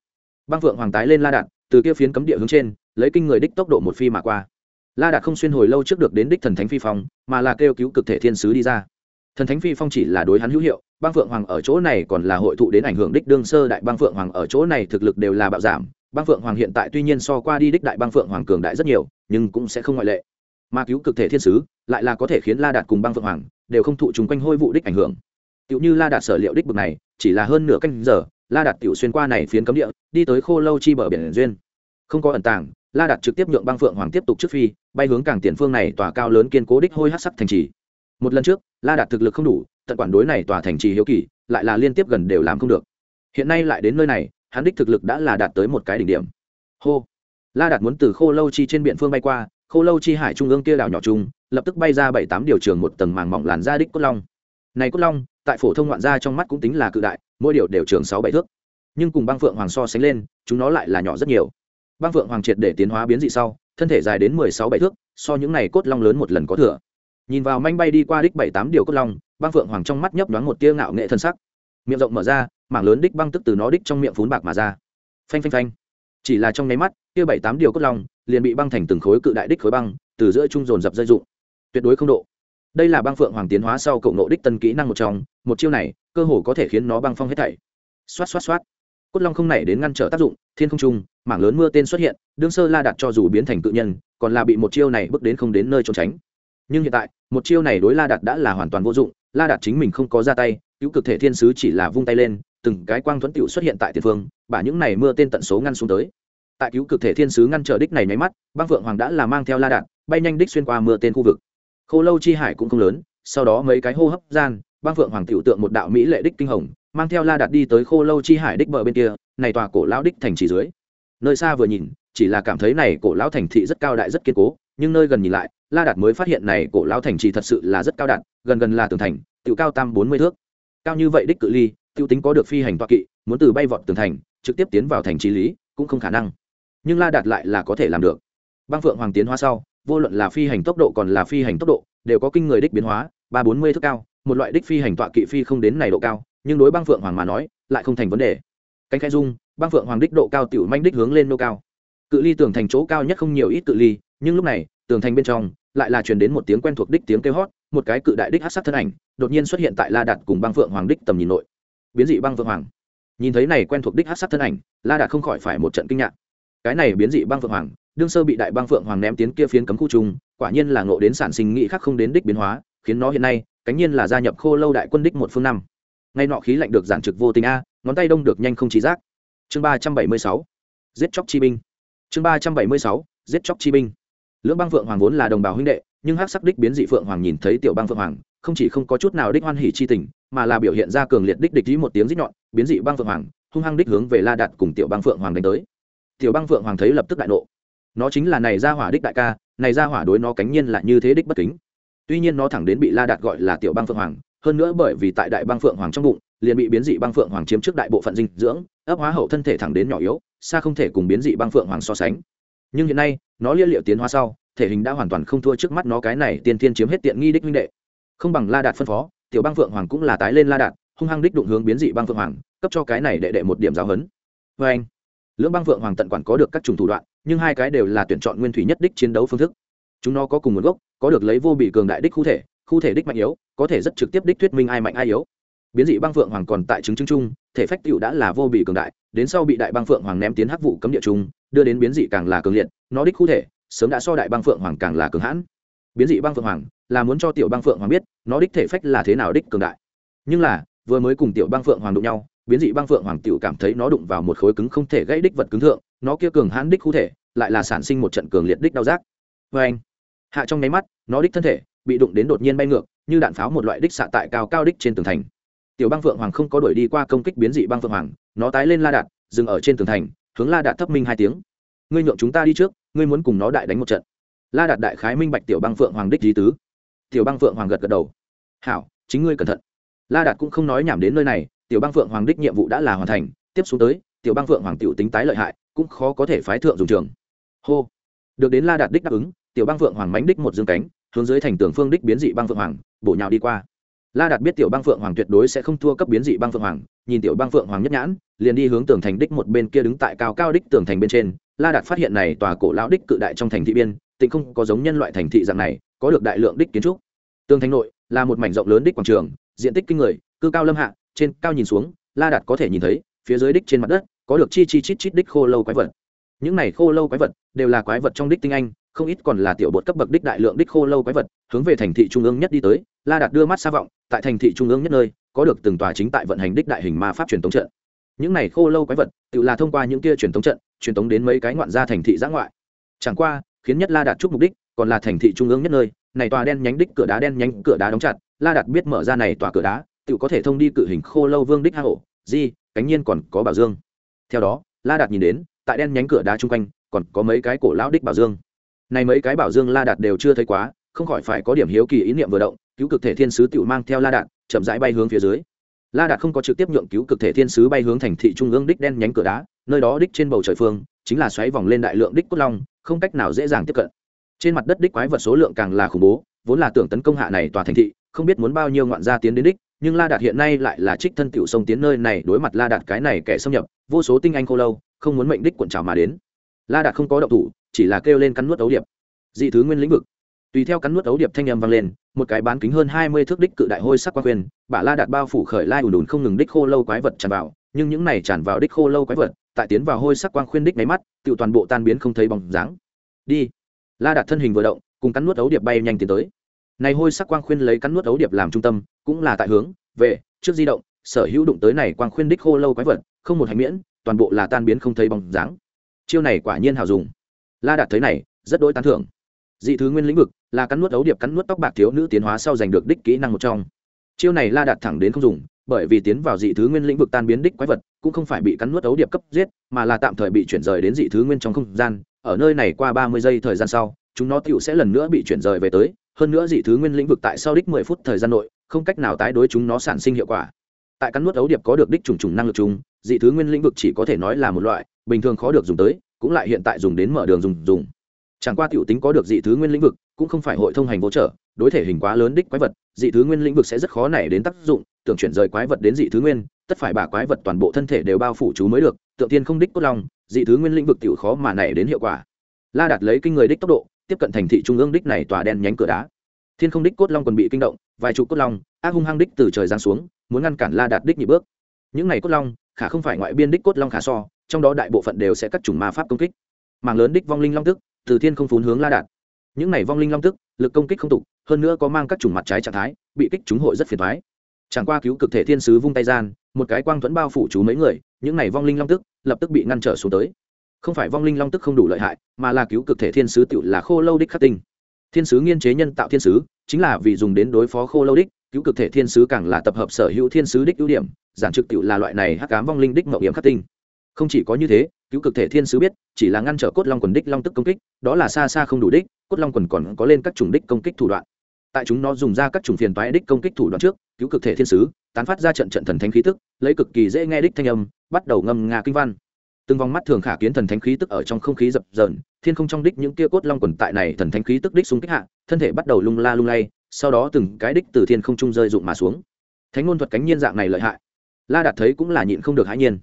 Băng phượng hoàng tái lên la đạt, từ kia phiến cấm địa hướng trên, lấy kinh người đích tốc độ một phi mà qua. La đạt không xuyên hồi lâu trước được đến đích thần thánh phi phong, mà là kêu cứu cực thể thiên sứ đi ra thần thánh phi phong chỉ là đối hắn hữu hiệu băng phượng hoàng ở chỗ này còn là hội thụ đến ảnh hưởng đích đương sơ đại băng phượng hoàng ở chỗ này thực lực đều là bạo giảm. Băng phượng hoàng hiện tại tuy nhiên so qua đi đích đại băng phượng hoàng cường đại rất nhiều, nhưng cũng sẽ không ngoại lệ. Mà cứu cực thể thiên sứ, lại là có thể khiến la đạt cùng băng phượng hoàng đều không thụ chúng quanh hôi vụ đích ảnh hưởng. Tựu như la đạt sở liệu đích bực này, chỉ là hơn nửa canh giờ, la đạt tiểu xuyên qua này phiến cấm địa, đi tới khô lâu chi bờ biển duyên. Không có ẩn tàng, la đạt trực tiếp nhượng băng phượng hoàng tiếp tục trước phi, bay hướng cảng tiền phương này tòa cao lớn kiên cố đích hôi hát sắc thành trì một lần trước, la đạt thực lực không đủ, tận quản đối này tòa thành trì hiếu kỳ, lại là liên tiếp gần đều làm không được. Hiện nay lại đến nơi này, hắn đích thực lực đã là đạt tới một cái đỉnh điểm. Hô! La đạt muốn từ khô lâu chi trên biển phương bay qua, khô lâu chi hải trung ương kia đảo nhỏ trung lập tức bay ra bảy tám điều trường một tầng màng mỏng làn da đích cốt long. Này cốt long, tại phổ thông ngoạn gia trong mắt cũng tính là cự đại, mỗi điều đều trường sáu bảy thước. Nhưng cùng băng phượng hoàng so sánh lên, chúng nó lại là nhỏ rất nhiều. Băng phượng hoàng triệt để tiến hóa biến dị sau, thân thể dài đến mười sáu bảy thước, so những này cốt long lớn một lần có thừa nhìn vào manh bay đi qua đích bảy tám điều cốt long băng phượng hoàng trong mắt nhấp đoán một tia ngạo nghệ thân sắc. Miệng rộng mở ra, mảng lớn đích băng tức từ nó đích trong miệng phún bạc mà ra. Phanh phanh phanh. Chỉ là trong nháy mắt, kia bảy tám điều cốt long liền bị băng thành từng khối cự đại đích khối băng từ giữa trung dồn dập dây dụng tuyệt đối không độ. Đây là băng phượng hoàng tiến hóa sau cậu nộ đích tân kỹ năng một trong, một chiêu này, cơ hồ có thể khiến nó băng phong hết thảy. Xoát xoát xoát. Cốt long không này đến ngăn trở tác dụng, thiên không trung, mảng lớn mưa tên xuất hiện, đương sơ la đặt cho dù biến thành tự nhân, còn là bị một chiêu này bước đến không đến nơi trốn tránh nhưng hiện tại, một chiêu này đối la đạt đã là hoàn toàn vô dụng, la đạt chính mình không có ra tay, cứu cực thể thiên sứ chỉ là vung tay lên, từng cái quang thuẫn tựu xuất hiện tại tiền phương, bả những này mưa tên tận số ngăn xuống tới. Tại cứu cực thể thiên sứ ngăn trở đích này nháy mắt, băng phượng hoàng đã là mang theo la đạt, bay nhanh đích xuyên qua mưa tên khu vực. Khô lâu chi hải cũng không lớn, sau đó mấy cái hô hấp gian, băng phượng hoàng tiểu tượng một đạo mỹ lệ đích kinh hồng, mang theo la đạt đi tới khô lâu chi hải đích bờ bên kia, này tòa cổ lão đích thành trì dưới. Nơi xa vừa nhìn, chỉ là cảm thấy này cổ lão thành thị rất cao đại rất kiên cố, nhưng nơi gần nhìn lại la đạt mới phát hiện này cổ lão thành trì thật sự là rất cao đạt gần gần là tường thành, tiểu cao tam bốn mươi thước. Cao như vậy đích cự ly tiêu tính có được phi hành toa kỵ, muốn từ bay vọt tường thành, trực tiếp tiến vào thành trí lý, cũng không khả năng. Nhưng la đạt lại là có thể làm được. Băng phượng hoàng tiến hóa sau, vô luận là phi hành tốc độ còn là phi hành tốc độ, đều có kinh người đích biến hóa, ba bốn mươi thước cao, một loại đích phi hành tọa kỵ phi không đến này độ cao, nhưng đối băng phượng hoàng mà nói, lại không thành vấn đề. Cánh khai dung băng phượng hoàng đích độ cao tiểu manh đích hướng lên nô cao. Cự ly tường thành chỗ cao nhất không nhiều ít cự ly nhưng lúc này, tường thành bên trong lại là truyền đến một tiếng quen thuộc đích tiếng kêu hót, một cái cự đại đích hát sắc thân ảnh đột nhiên xuất hiện tại la đạt cùng băng phượng hoàng đích tầm nhìn nội. Biến dị băng phượng hoàng. Nhìn thấy này quen thuộc đích hát sắc thân ảnh, la đạt không khỏi phải một trận kinh ngạc. Cái này biến dị băng phượng hoàng, đương sơ bị đại băng phượng hoàng ném tiến kia phiến cấm khu trùng quả nhiên là ngộ đến sản sinh nghĩ khác không đến đích biến hóa, khiến nó hiện nay, cánh nhiên là gia nhập khô lâu đại quân đích một phương năm. Ngay nọ khí lạnh được giản trực vô tình a, ngón tay đông được nhanh không trí giác. Chương ba trăm bảy mươi sáu, giết chóc chi binh. Chương ba trăm bảy mươi sáu, giết chóc chi binh lưỡng băng phượng hoàng vốn là đồng bào huynh đệ, nhưng hắc sắc đích biến dị phượng hoàng nhìn thấy tiểu băng phượng hoàng, không chỉ không có chút nào đích hoan hỉ chi tình, mà là biểu hiện ra cường liệt đích địch dí một tiếng rít nhọn, biến dị băng phượng hoàng, hung hăng đích hướng về la đạt cùng tiểu băng phượng hoàng đánh tới. Tiểu băng phượng hoàng thấy lập tức đại nộ. Nó chính là này ra hỏa đích đại ca, này ra hỏa đối nó cánh nhiên là như thế đích bất kính. Tuy nhiên nó thẳng đến bị la đạt gọi là tiểu băng phượng hoàng, hơn nữa bởi vì tại đại băng phượng hoàng trong bụng, liền bị biến dị băng phượng hoàng chiếm trước đại bộ phận dinh dưỡng, ấp hóa hậu thân thể thẳng đến nhỏ yếu, xa không thể cùng biến dị băng phượng hoàng so sánh. Nhưng hiện nay nó lia liệu tiến hóa sau, thể hình đã hoàn toàn không thua trước mắt nó. Cái này tiên tiên chiếm hết tiện nghi đích minh đệ. Không bằng la đạt phân phó, tiểu băng phượng hoàng cũng là tái lên la đạt, hung hăng đích đụng hướng biến dị băng phượng hoàng, cấp cho cái này đệ đệ một điểm giáo hấn vê anh, lưỡng băng phượng hoàng tận quản có được các chủng thủ đoạn, nhưng hai cái đều là tuyển chọn nguyên thủy nhất đích chiến đấu phương thức. Chúng nó có cùng nguồn gốc, có được lấy vô bị cường đại đích khu thể khu thể đích mạnh yếu, có thể rất trực tiếp đích thuyết minh ai mạnh ai yếu. Biến dị băng phượng hoàng còn tại chứng chứng chung, thể phách tựu đã là vô bị cường đại, đến sau bị đại băng phượng hoàng ném tiến hắc vụ cấm địa chung, đưa đến biến dị càng là cường liệt nó đích khu thể, sớm đã so đại băng phượng hoàng càng là cường hãn. Biến dị băng phượng hoàng là muốn cho tiểu băng phượng hoàng biết, nó đích thể phách là thế nào đích cường đại. Nhưng là, vừa mới cùng tiểu băng phượng hoàng đụng nhau, biến dị băng phượng hoàng tiểu cảm thấy nó đụng vào một khối cứng không thể gãy đích vật cứng thượng, nó kia cường hãn đích khu thể, lại là sản sinh một trận cường liệt đích đau giác. Vê anh, hạ trong nháy mắt, nó đích thân thể bị đụng đến đột nhiên bay ngược, như đạn pháo một loại đích xạ tại cao cao đích trên tường thành. Tiểu băng phượng hoàng không có đuổi đi qua công kích biến dị băng phượng hoàng, nó tái lên la đạt, dừng ở trên tường thành, hướng la đạt thấp minh hai tiếng. Ngươi nhượng chúng ta đi trước ngươi muốn cùng nó đại đánh một trận. La đạt đại khái minh bạch tiểu băng phượng hoàng đích di tứ. Tiểu băng phượng hoàng gật gật đầu. Hảo, chính ngươi cẩn thận. La đạt cũng không nói nhảm đến nơi này, tiểu băng phượng hoàng đích nhiệm vụ đã là hoàn thành, tiếp xuống tới, tiểu băng phượng hoàng tiểu tính tái lợi hại, cũng khó có thể phái thượng dùng trường. Hô. Được đến la đạt đích đáp ứng, tiểu băng phượng hoàng mánh đích một dương cánh, hướng dưới thành tường phương đích biến dị băng phượng hoàng, bổ nhào đi qua. La đạt biết tiểu băng phượng hoàng tuyệt đối sẽ không thua cấp biến dị băng phượng hoàng, nhìn tiểu băng phượng hoàng nhất nhãn, liền đi hướng tường thành đích một bên kia đứng tại cao cao đích tường thành bên trên la đạt phát hiện này tòa cổ lão đích cự đại trong thành thị biên tỉnh không có giống nhân loại thành thị dạng này, có được đại lượng đích kiến trúc. Tương thành nội là một mảnh rộng lớn đích quảng trường, diện tích kinh người, cư cao lâm hạ, trên cao nhìn xuống, la đạt có thể nhìn thấy, phía dưới đích trên mặt đất, có được chi chi chít chít đích khô lâu quái vật. Những này khô lâu quái vật đều là quái vật trong đích tinh anh, không ít còn là tiểu bột cấp bậc đích đại lượng đích khô lâu quái vật, hướng về thành thị trung ương nhất đi tới. La đạt đưa mắt xa vọng, tại thành thị trung ương nhất nơi, có được từng tòa chính tại vận hành đích đại hình ma pháp truyền thống trận những này khô lâu quái vật, tự là thông qua những kia truyền thống trận, truyền thống đến mấy cái ngoạn gia thành thị giã ngoại. Chẳng qua, khiến nhất la đạt chúc mục đích còn là thành thị trung ương nhất nơi, này tòa đen nhánh đích cửa đá đen nhánh cửa đá đóng chặt, la đạt biết mở ra này tòa cửa đá, tự có thể thông đi cự hình khô lâu vương đích hạ hổ di, cánh nhiên còn có bảo dương. Theo đó, la đạt nhìn đến, tại đen nhánh cửa đá chung quanh, còn có mấy cái cổ lão đích bảo dương. Này mấy cái bảo dương la đạt đều chưa thấy quá, không khỏi phải có điểm hiếu kỳ ý niệm vừa động, cứu cực thể thiên sứ tự mang theo la đạt, chậm rãi bay hướng phía dưới la đạt không có trực tiếp nhượng cứu cực thể thiên sứ bay hướng thành thị trung ương đích đen nhánh cửa đá, nơi đó đích trên bầu trời phương, chính là xoáy vòng lên đại lượng đích cốt long, không cách nào dễ dàng tiếp cận. Trên mặt đất đích quái vật số lượng càng là khủng bố, vốn là tưởng tấn công hạ này tòa thành thị, không biết muốn bao nhiêu ngoạn gia tiến đến đích, nhưng la đạt hiện nay lại là trích thân tiểu sông tiến nơi này đối mặt la đạt cái này kẻ xâm nhập, vô số tinh anh khô lâu, không muốn mệnh đích cuộn trào mà đến. La đạt không có động thủ, chỉ là kêu lên cắn nuốt ấu điệp. Dị thứ nguyên lĩnh vực tùy theo cắn nuốt ấu điệp thanh âm vang lên, một cái bán kính hơn hai mươi thước đích cự đại hôi sắc quang khuyên bả la đạt bao phủ khởi lai ùn ùn không ngừng đích khô lâu quái vật tràn vào, nhưng những này tràn vào đích khô lâu quái vật, tại tiến vào hôi sắc quang khuyên đích máy mắt tự toàn bộ tan biến không thấy bóng dáng. Đi. La đạt thân hình vừa động, cùng cắn nuốt ấu điệp bay nhanh tiến tới. Này hôi sắc quang khuyên lấy cắn nuốt ấu điệp làm trung tâm, cũng là tại hướng, về, trước di động, sở hữu đụng tới này quang khuyên đích khô lâu quái vật, không một hành miễn, toàn bộ là tan biến không thấy bóng dáng. Chiêu này quả nhiên hào dùng. La đạt thấy này, rất đỗi tán thưởng. Dị thứ nguyên lĩnh vực là cắn nuốt ấu điệp cắn nuốt tóc bạc thiếu nữ tiến hóa sau giành được đích kỹ năng một trong. Chiêu này la đạt thẳng đến không dùng, bởi vì tiến vào dị thứ nguyên lĩnh vực tan biến đích quái vật, cũng không phải bị cắn nuốt ấu điệp cấp giết, mà là tạm thời bị chuyển rời đến dị thứ nguyên trong không gian. Ở nơi này qua ba mươi giây thời gian sau, chúng nó tựu sẽ lần nữa bị chuyển rời về tới. Hơn nữa dị thứ nguyên lĩnh vực tại sau đích mười phút thời gian nội, không cách nào tái đối chúng nó sản sinh hiệu quả. Tại cắn nuốt ấu điệp có được đích trùng trùng năng lực chúng dị thứ nguyên lĩnh vực chỉ có thể nói là một loại, bình thường khó được dùng tới, cũng lại hiện tại dùng đến mở đường dùng dùng. Chẳng qua tiểu tính có được dị thứ nguyên lĩnh vực cũng không phải hội thông hành vô trợ đối thể hình quá lớn đích quái vật, dị thứ nguyên lĩnh vực sẽ rất khó nảy đến tác dụng, tưởng chuyển rời quái vật đến dị thứ nguyên, tất phải bả quái vật toàn bộ thân thể đều bao phủ chú mới được, tượng tiên không đích cốt long, dị thứ nguyên lĩnh vực tiểu khó mà nảy đến hiệu quả. La đạt lấy kinh người đích tốc độ, tiếp cận thành thị trung ương đích này tòa đen nhánh cửa đá. Thiên không đích cốt long còn bị kinh động, vài trụ cốt long, ác hung hăng đích từ trời giáng xuống, muốn ngăn cản la đạt đích nhị bước. Những này cốt long, khả không phải ngoại biên đích cốt long khả so, trong đó đại bộ phận đều sẽ các chủng ma pháp công kích. Mảng lớn đích vong linh long tức, từ thiên không phún hướng la đạt những này vong linh long tức, lực công kích không tục, hơn nữa có mang các chủng mặt trái trạng thái, bị kích chúng hội rất phiền thoái chẳng qua cứu cực thể thiên sứ vung tay gian, một cái quang thuẫn bao phủ chú mấy người, những này vong linh long tức lập tức bị ngăn trở xuống tới. Không phải vong linh long tức không đủ lợi hại, mà là cứu cực thể thiên sứ tự là khô lâu đích khắc tinh. Thiên sứ nghiên chế nhân tạo thiên sứ, chính là vì dùng đến đối phó khô lâu đích, cứu cực thể thiên sứ càng là tập hợp sở hữu thiên sứ đích ưu điểm, giản trực tự là loại này hắc cám vong linh đích mậu hiểm khắc tinh không chỉ có như thế, cứu cực thể thiên sứ biết, chỉ là ngăn trở cốt long quần đích long tức công kích, đó là xa xa không đủ đích, cốt long quần còn có lên các chủng đích công kích thủ đoạn. Tại chúng nó dùng ra các chủng phiền toái đích công kích thủ đoạn trước, cứu cực thể thiên sứ, tán phát ra trận trận thần thánh khí tức, lấy cực kỳ dễ nghe đích thanh âm, bắt đầu ngâm nga kinh văn. Từng vòng mắt thường khả kiến thần thánh khí tức ở trong không khí dập dờn, thiên không trong đích những kia cốt long quần tại này thần thánh khí tức đích xuống kích hạ, thân thể bắt đầu lung la lung lay, sau đó từng cái đích từ thiên không trung rơi rụng mà xuống. Thánh ngôn thuật cánh nhiên dạng này lợi hại. La đạt thấy cũng là nhịn không được hãi nhiên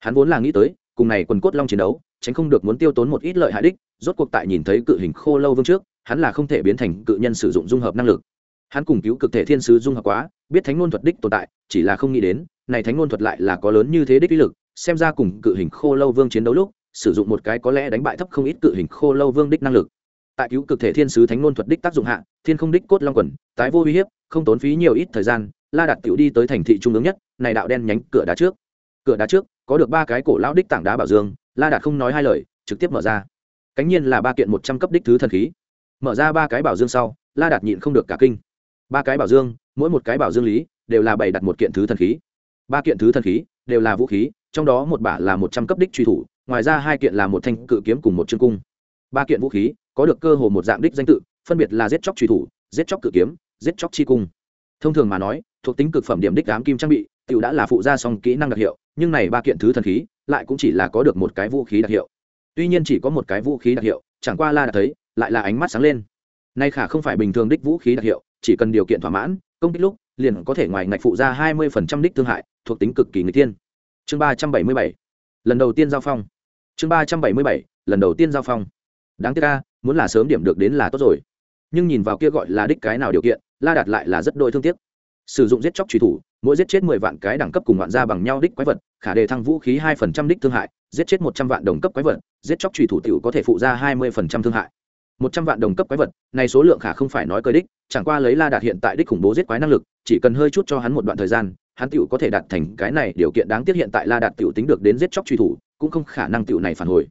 hắn vốn là nghĩ tới, cùng này quần cốt long chiến đấu, tránh không được muốn tiêu tốn một ít lợi hại đích, rốt cuộc tại nhìn thấy cự hình khô lâu vương trước, hắn là không thể biến thành cự nhân sử dụng dung hợp năng lực. Hắn cùng cứu cực thể thiên sứ dung hợp quá, biết thánh ngôn thuật đích tồn tại, chỉ là không nghĩ đến, này thánh ngôn thuật lại là có lớn như thế đích uy lực, xem ra cùng cự hình khô lâu vương chiến đấu lúc, sử dụng một cái có lẽ đánh bại thấp không ít cự hình khô lâu vương đích năng lực. Tại cứu cực thể thiên sứ thánh ngôn thuật đích tác dụng hạ, thiên không đích cốt long quần, tái vô uy hiếp, không tốn phí nhiều ít thời gian, la đạt tiểu đi tới thành thị trung ương nhất, này đạo đen nhánh cửa đá trước cửa đá trước, có được ba cái cổ lão đích tảng đá bảo dương, la đạt không nói hai lời, trực tiếp mở ra. Cánh nhiên là ba kiện một trăm cấp đích thứ thần khí. Mở ra ba cái bảo dương sau, la đạt nhịn không được cả kinh. Ba cái bảo dương, mỗi một cái bảo dương lý, đều là bày đặt một kiện thứ thần khí. Ba kiện thứ thần khí, đều là vũ khí, trong đó một bả là một trăm cấp đích truy thủ, ngoài ra hai kiện là một thanh cự kiếm cùng một chương cung. Ba kiện vũ khí, có được cơ hồ một dạng đích danh tự, phân biệt là giết chóc truy thủ, giết chóc cự kiếm, giết chóc chi cung. Thông thường mà nói, thuộc tính cực phẩm điểm đích đám kim trang bị tiểu đã là phụ gia song kỹ năng đặc hiệu, nhưng này ba kiện thứ thần khí lại cũng chỉ là có được một cái vũ khí đặc hiệu. Tuy nhiên chỉ có một cái vũ khí đặc hiệu, chẳng qua la đã thấy, lại là ánh mắt sáng lên. Nay khả không phải bình thường đích vũ khí đặc hiệu, chỉ cần điều kiện thỏa mãn, công kích lúc, liền có thể ngoài ngạch phụ ra hai mươi phần trăm đích thương hại, thuộc tính cực kỳ người tiên chương ba trăm bảy mươi bảy. Lần đầu tiên giao phong. Chương ba trăm bảy mươi bảy. Lần đầu tiên giao phong. Đáng tiếc a, muốn là sớm điểm được đến là tốt rồi. Nhưng nhìn vào kia gọi là đích cái nào điều kiện, la đạt lại là rất đôi thương tiếc. Sử dụng giết chóc truy thủ mỗi giết chết mười vạn cái đẳng cấp cùng ngoạn ra bằng nhau đích quái vật, khả đề thăng vũ khí hai phần trăm đích thương hại, giết chết một trăm vạn đồng cấp quái vật, giết chóc truy thủ t có thể phụ ra hai mươi phần trăm thương hại. Một trăm vạn đồng cấp quái vật, này số lượng khả không phải nói cơ đích, chẳng qua lấy la đạt hiện tại đích khủng bố giết quái năng lực, chỉ cần hơi chút cho hắn một đoạn thời gian, hắn tiểu có thể đạt thành cái này điều kiện đáng tiếc hiện tại la đạt tiểu tính được đến giết chóc truy thủ, cũng không khả năng tiểu này phản hồi.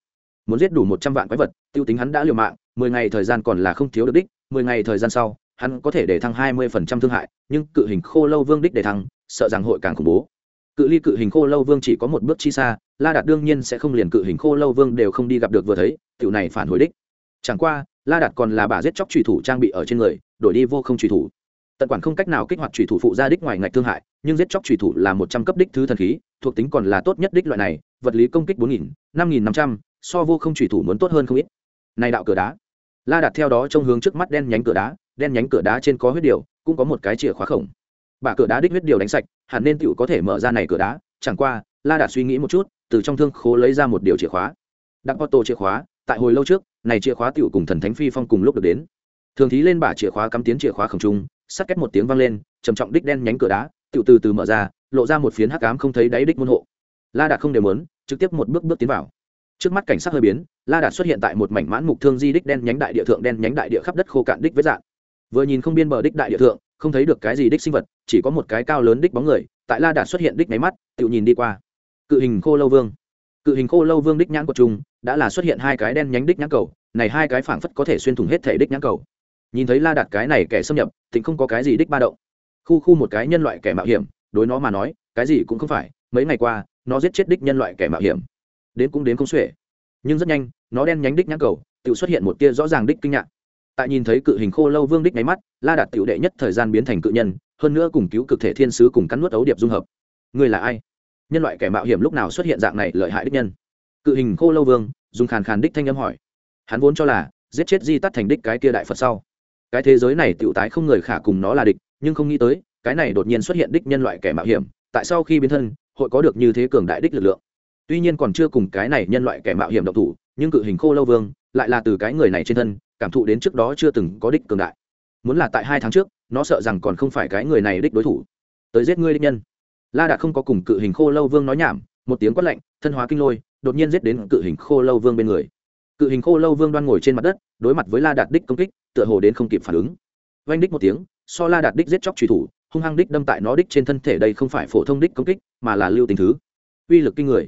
Muốn giết đủ một trăm vạn quái vật tiêu tính hắn đã liều mạng, mười ngày thời gian còn là không thiếu được đích, mười ngày thời gian sau, hắn có thể để thăng hai mươi phần trăm thương hại, nhưng cự hình khô lâu vương đích để thăng sợ rằng hội càng khủng bố. Cự ly cự hình khô lâu vương chỉ có một bước chi xa, la đạt đương nhiên sẽ không liền cự hình khô lâu vương đều không đi gặp được vừa thấy, tiểu này phản hồi đích. Chẳng qua, la đạt còn là bà giết chóc trùy thủ trang bị ở trên người, đổi đi vô không trùy thủ. Tận quản không cách nào kích hoạt trùy thủ phụ ra đích ngoài ngạch thương hại, nhưng giết chóc trùy thủ là một trăm cấp đích thứ thần khí, thuộc tính còn là tốt nhất đích loại này, vật lý công kích bốn nghìn, năm nghìn năm trăm, so vô không trùy thủ muốn tốt hơn không ít. Này đạo cửa đá. La đạt theo đó trong hướng trước mắt đen nhánh cửa đá, đen nhánh cửa đá trên có huyết điều cũng có một cái chìa khóa khổng bà cửa đá đích huyết điều đánh sạch, hẳn nên tựu có thể mở ra này cửa đá. Chẳng qua, la đạt suy nghĩ một chút, từ trong thương khố lấy ra một điều chìa khóa. Đặc tô chìa khóa, tại hồi lâu trước, này chìa khóa tựu cùng thần thánh phi phong cùng lúc được đến. Thường thí lên bả chìa khóa cắm tiến chìa khóa khổng trung, sắt kết một tiếng vang lên, trầm trọng đích đen nhánh cửa đá tựu từ từ mở ra, lộ ra một phiến hắc ám không thấy đáy đích môn hộ. La đạt không đều mớn trực tiếp một bước bước tiến vào. Trước mắt cảnh sát hơi biến, la đạt xuất hiện tại một mảnh mãn mục thương di đích đen nhánh đại địa thượng, đen nhánh đại địa khắp đất khô cạn đích với dạng vừa nhìn không biên bờ đích đại địa thượng không thấy được cái gì đích sinh vật, chỉ có một cái cao lớn đích bóng người, tại la đạt xuất hiện đích máy mắt, tự nhìn đi qua. Cự hình khô lâu vương. Cự hình khô lâu vương đích nhãn của trung đã là xuất hiện hai cái đen nhánh đích nhãn cầu, này hai cái phảng phất có thể xuyên thủng hết thể đích nhãn cầu. Nhìn thấy la đạt cái này kẻ xâm nhập, thì không có cái gì đích ba động. Khu khu một cái nhân loại kẻ mạo hiểm, đối nó mà nói, cái gì cũng không phải, mấy ngày qua, nó giết chết đích nhân loại kẻ mạo hiểm. Đến cũng đến không xuể. Nhưng rất nhanh, nó đen nhánh đích nhãn cầu, tự xuất hiện một tia rõ ràng đích kinh ngạc tại nhìn thấy cự hình khô lâu vương đích nháy mắt, la đạt tiểu đệ nhất thời gian biến thành cự nhân, hơn nữa cùng cứu cực thể thiên sứ cùng cắn nuốt ấu điệp dung hợp. Người là ai? Nhân loại kẻ mạo hiểm lúc nào xuất hiện dạng này lợi hại đích nhân? Cự hình khô lâu vương, dùng khàn khàn đích thanh âm hỏi. Hắn vốn cho là, giết chết di tắt thành đích cái kia đại phật sau. Cái thế giới này tiểu tái không người khả cùng nó là địch, nhưng không nghĩ tới, cái này đột nhiên xuất hiện đích nhân loại kẻ mạo hiểm, tại sao khi biến thân, hội có được như thế cường đại đích lực lượng. Tuy nhiên còn chưa cùng cái này nhân loại kẻ mạo hiểm độc thủ, nhưng cự hình khô lâu vương, lại là từ cái người này trên thân cảm thụ đến trước đó chưa từng có đích cường đại. Muốn là tại hai tháng trước, nó sợ rằng còn không phải cái người này đích đối thủ. Tới giết ngươi đích nhân. La đạt không có cùng cự hình khô lâu vương nói nhảm, một tiếng quát lạnh, thân hóa kinh lôi, đột nhiên giết đến cự hình khô lâu vương bên người. Cự hình khô lâu vương đoan ngồi trên mặt đất, đối mặt với la đạt đích công kích, tựa hồ đến không kịp phản ứng. Vanh đích một tiếng, so la đạt đích giết chóc truy thủ, hung hăng đích đâm tại nó đích trên thân thể đây không phải phổ thông đích công kích, mà là lưu tình thứ. Uy lực kinh người.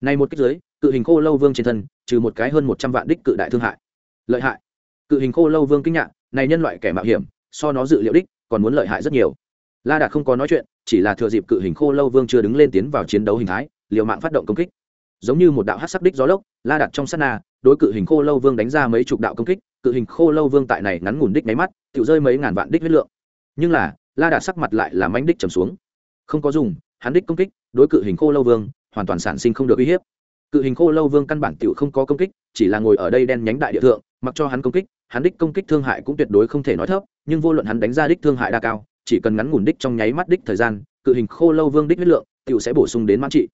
Này một kích dưới, cự hình khô lâu vương trên thân, trừ một cái hơn một trăm vạn đích cự đại thương hại. Lợi hại cự hình khô lâu vương kinh ngạc này nhân loại kẻ mạo hiểm, so nó dự liệu đích, còn muốn lợi hại rất nhiều. La đạt không có nói chuyện, chỉ là thừa dịp cự hình khô lâu vương chưa đứng lên tiến vào chiến đấu hình thái, liều mạng phát động công kích. Giống như một đạo hát sắc đích gió lốc, la đặt trong sát na, đối cự hình khô lâu vương đánh ra mấy chục đạo công kích, cự hình khô lâu vương tại này ngắn ngủn đích máy mắt tự rơi mấy ngàn vạn đích huyết lượng. Nhưng là, la đạt sắc mặt lại là mánh đích trầm xuống. Không có dùng, hắn đích công kích, đối cự hình khô lâu vương, hoàn toàn sản sinh không được uy hiếp. Cự hình khô lâu vương căn bản tự không có công kích, chỉ là ngồi ở đây đen nhánh đại địa thượng mặc cho hắn công kích, hắn đích công kích thương hại cũng tuyệt đối không thể nói thấp, nhưng vô luận hắn đánh ra đích thương hại đa cao, chỉ cần ngắn ngủn đích trong nháy mắt đích thời gian, cự hình khô lâu vương đích huyết lượng tự sẽ bổ sung đến mãn trị.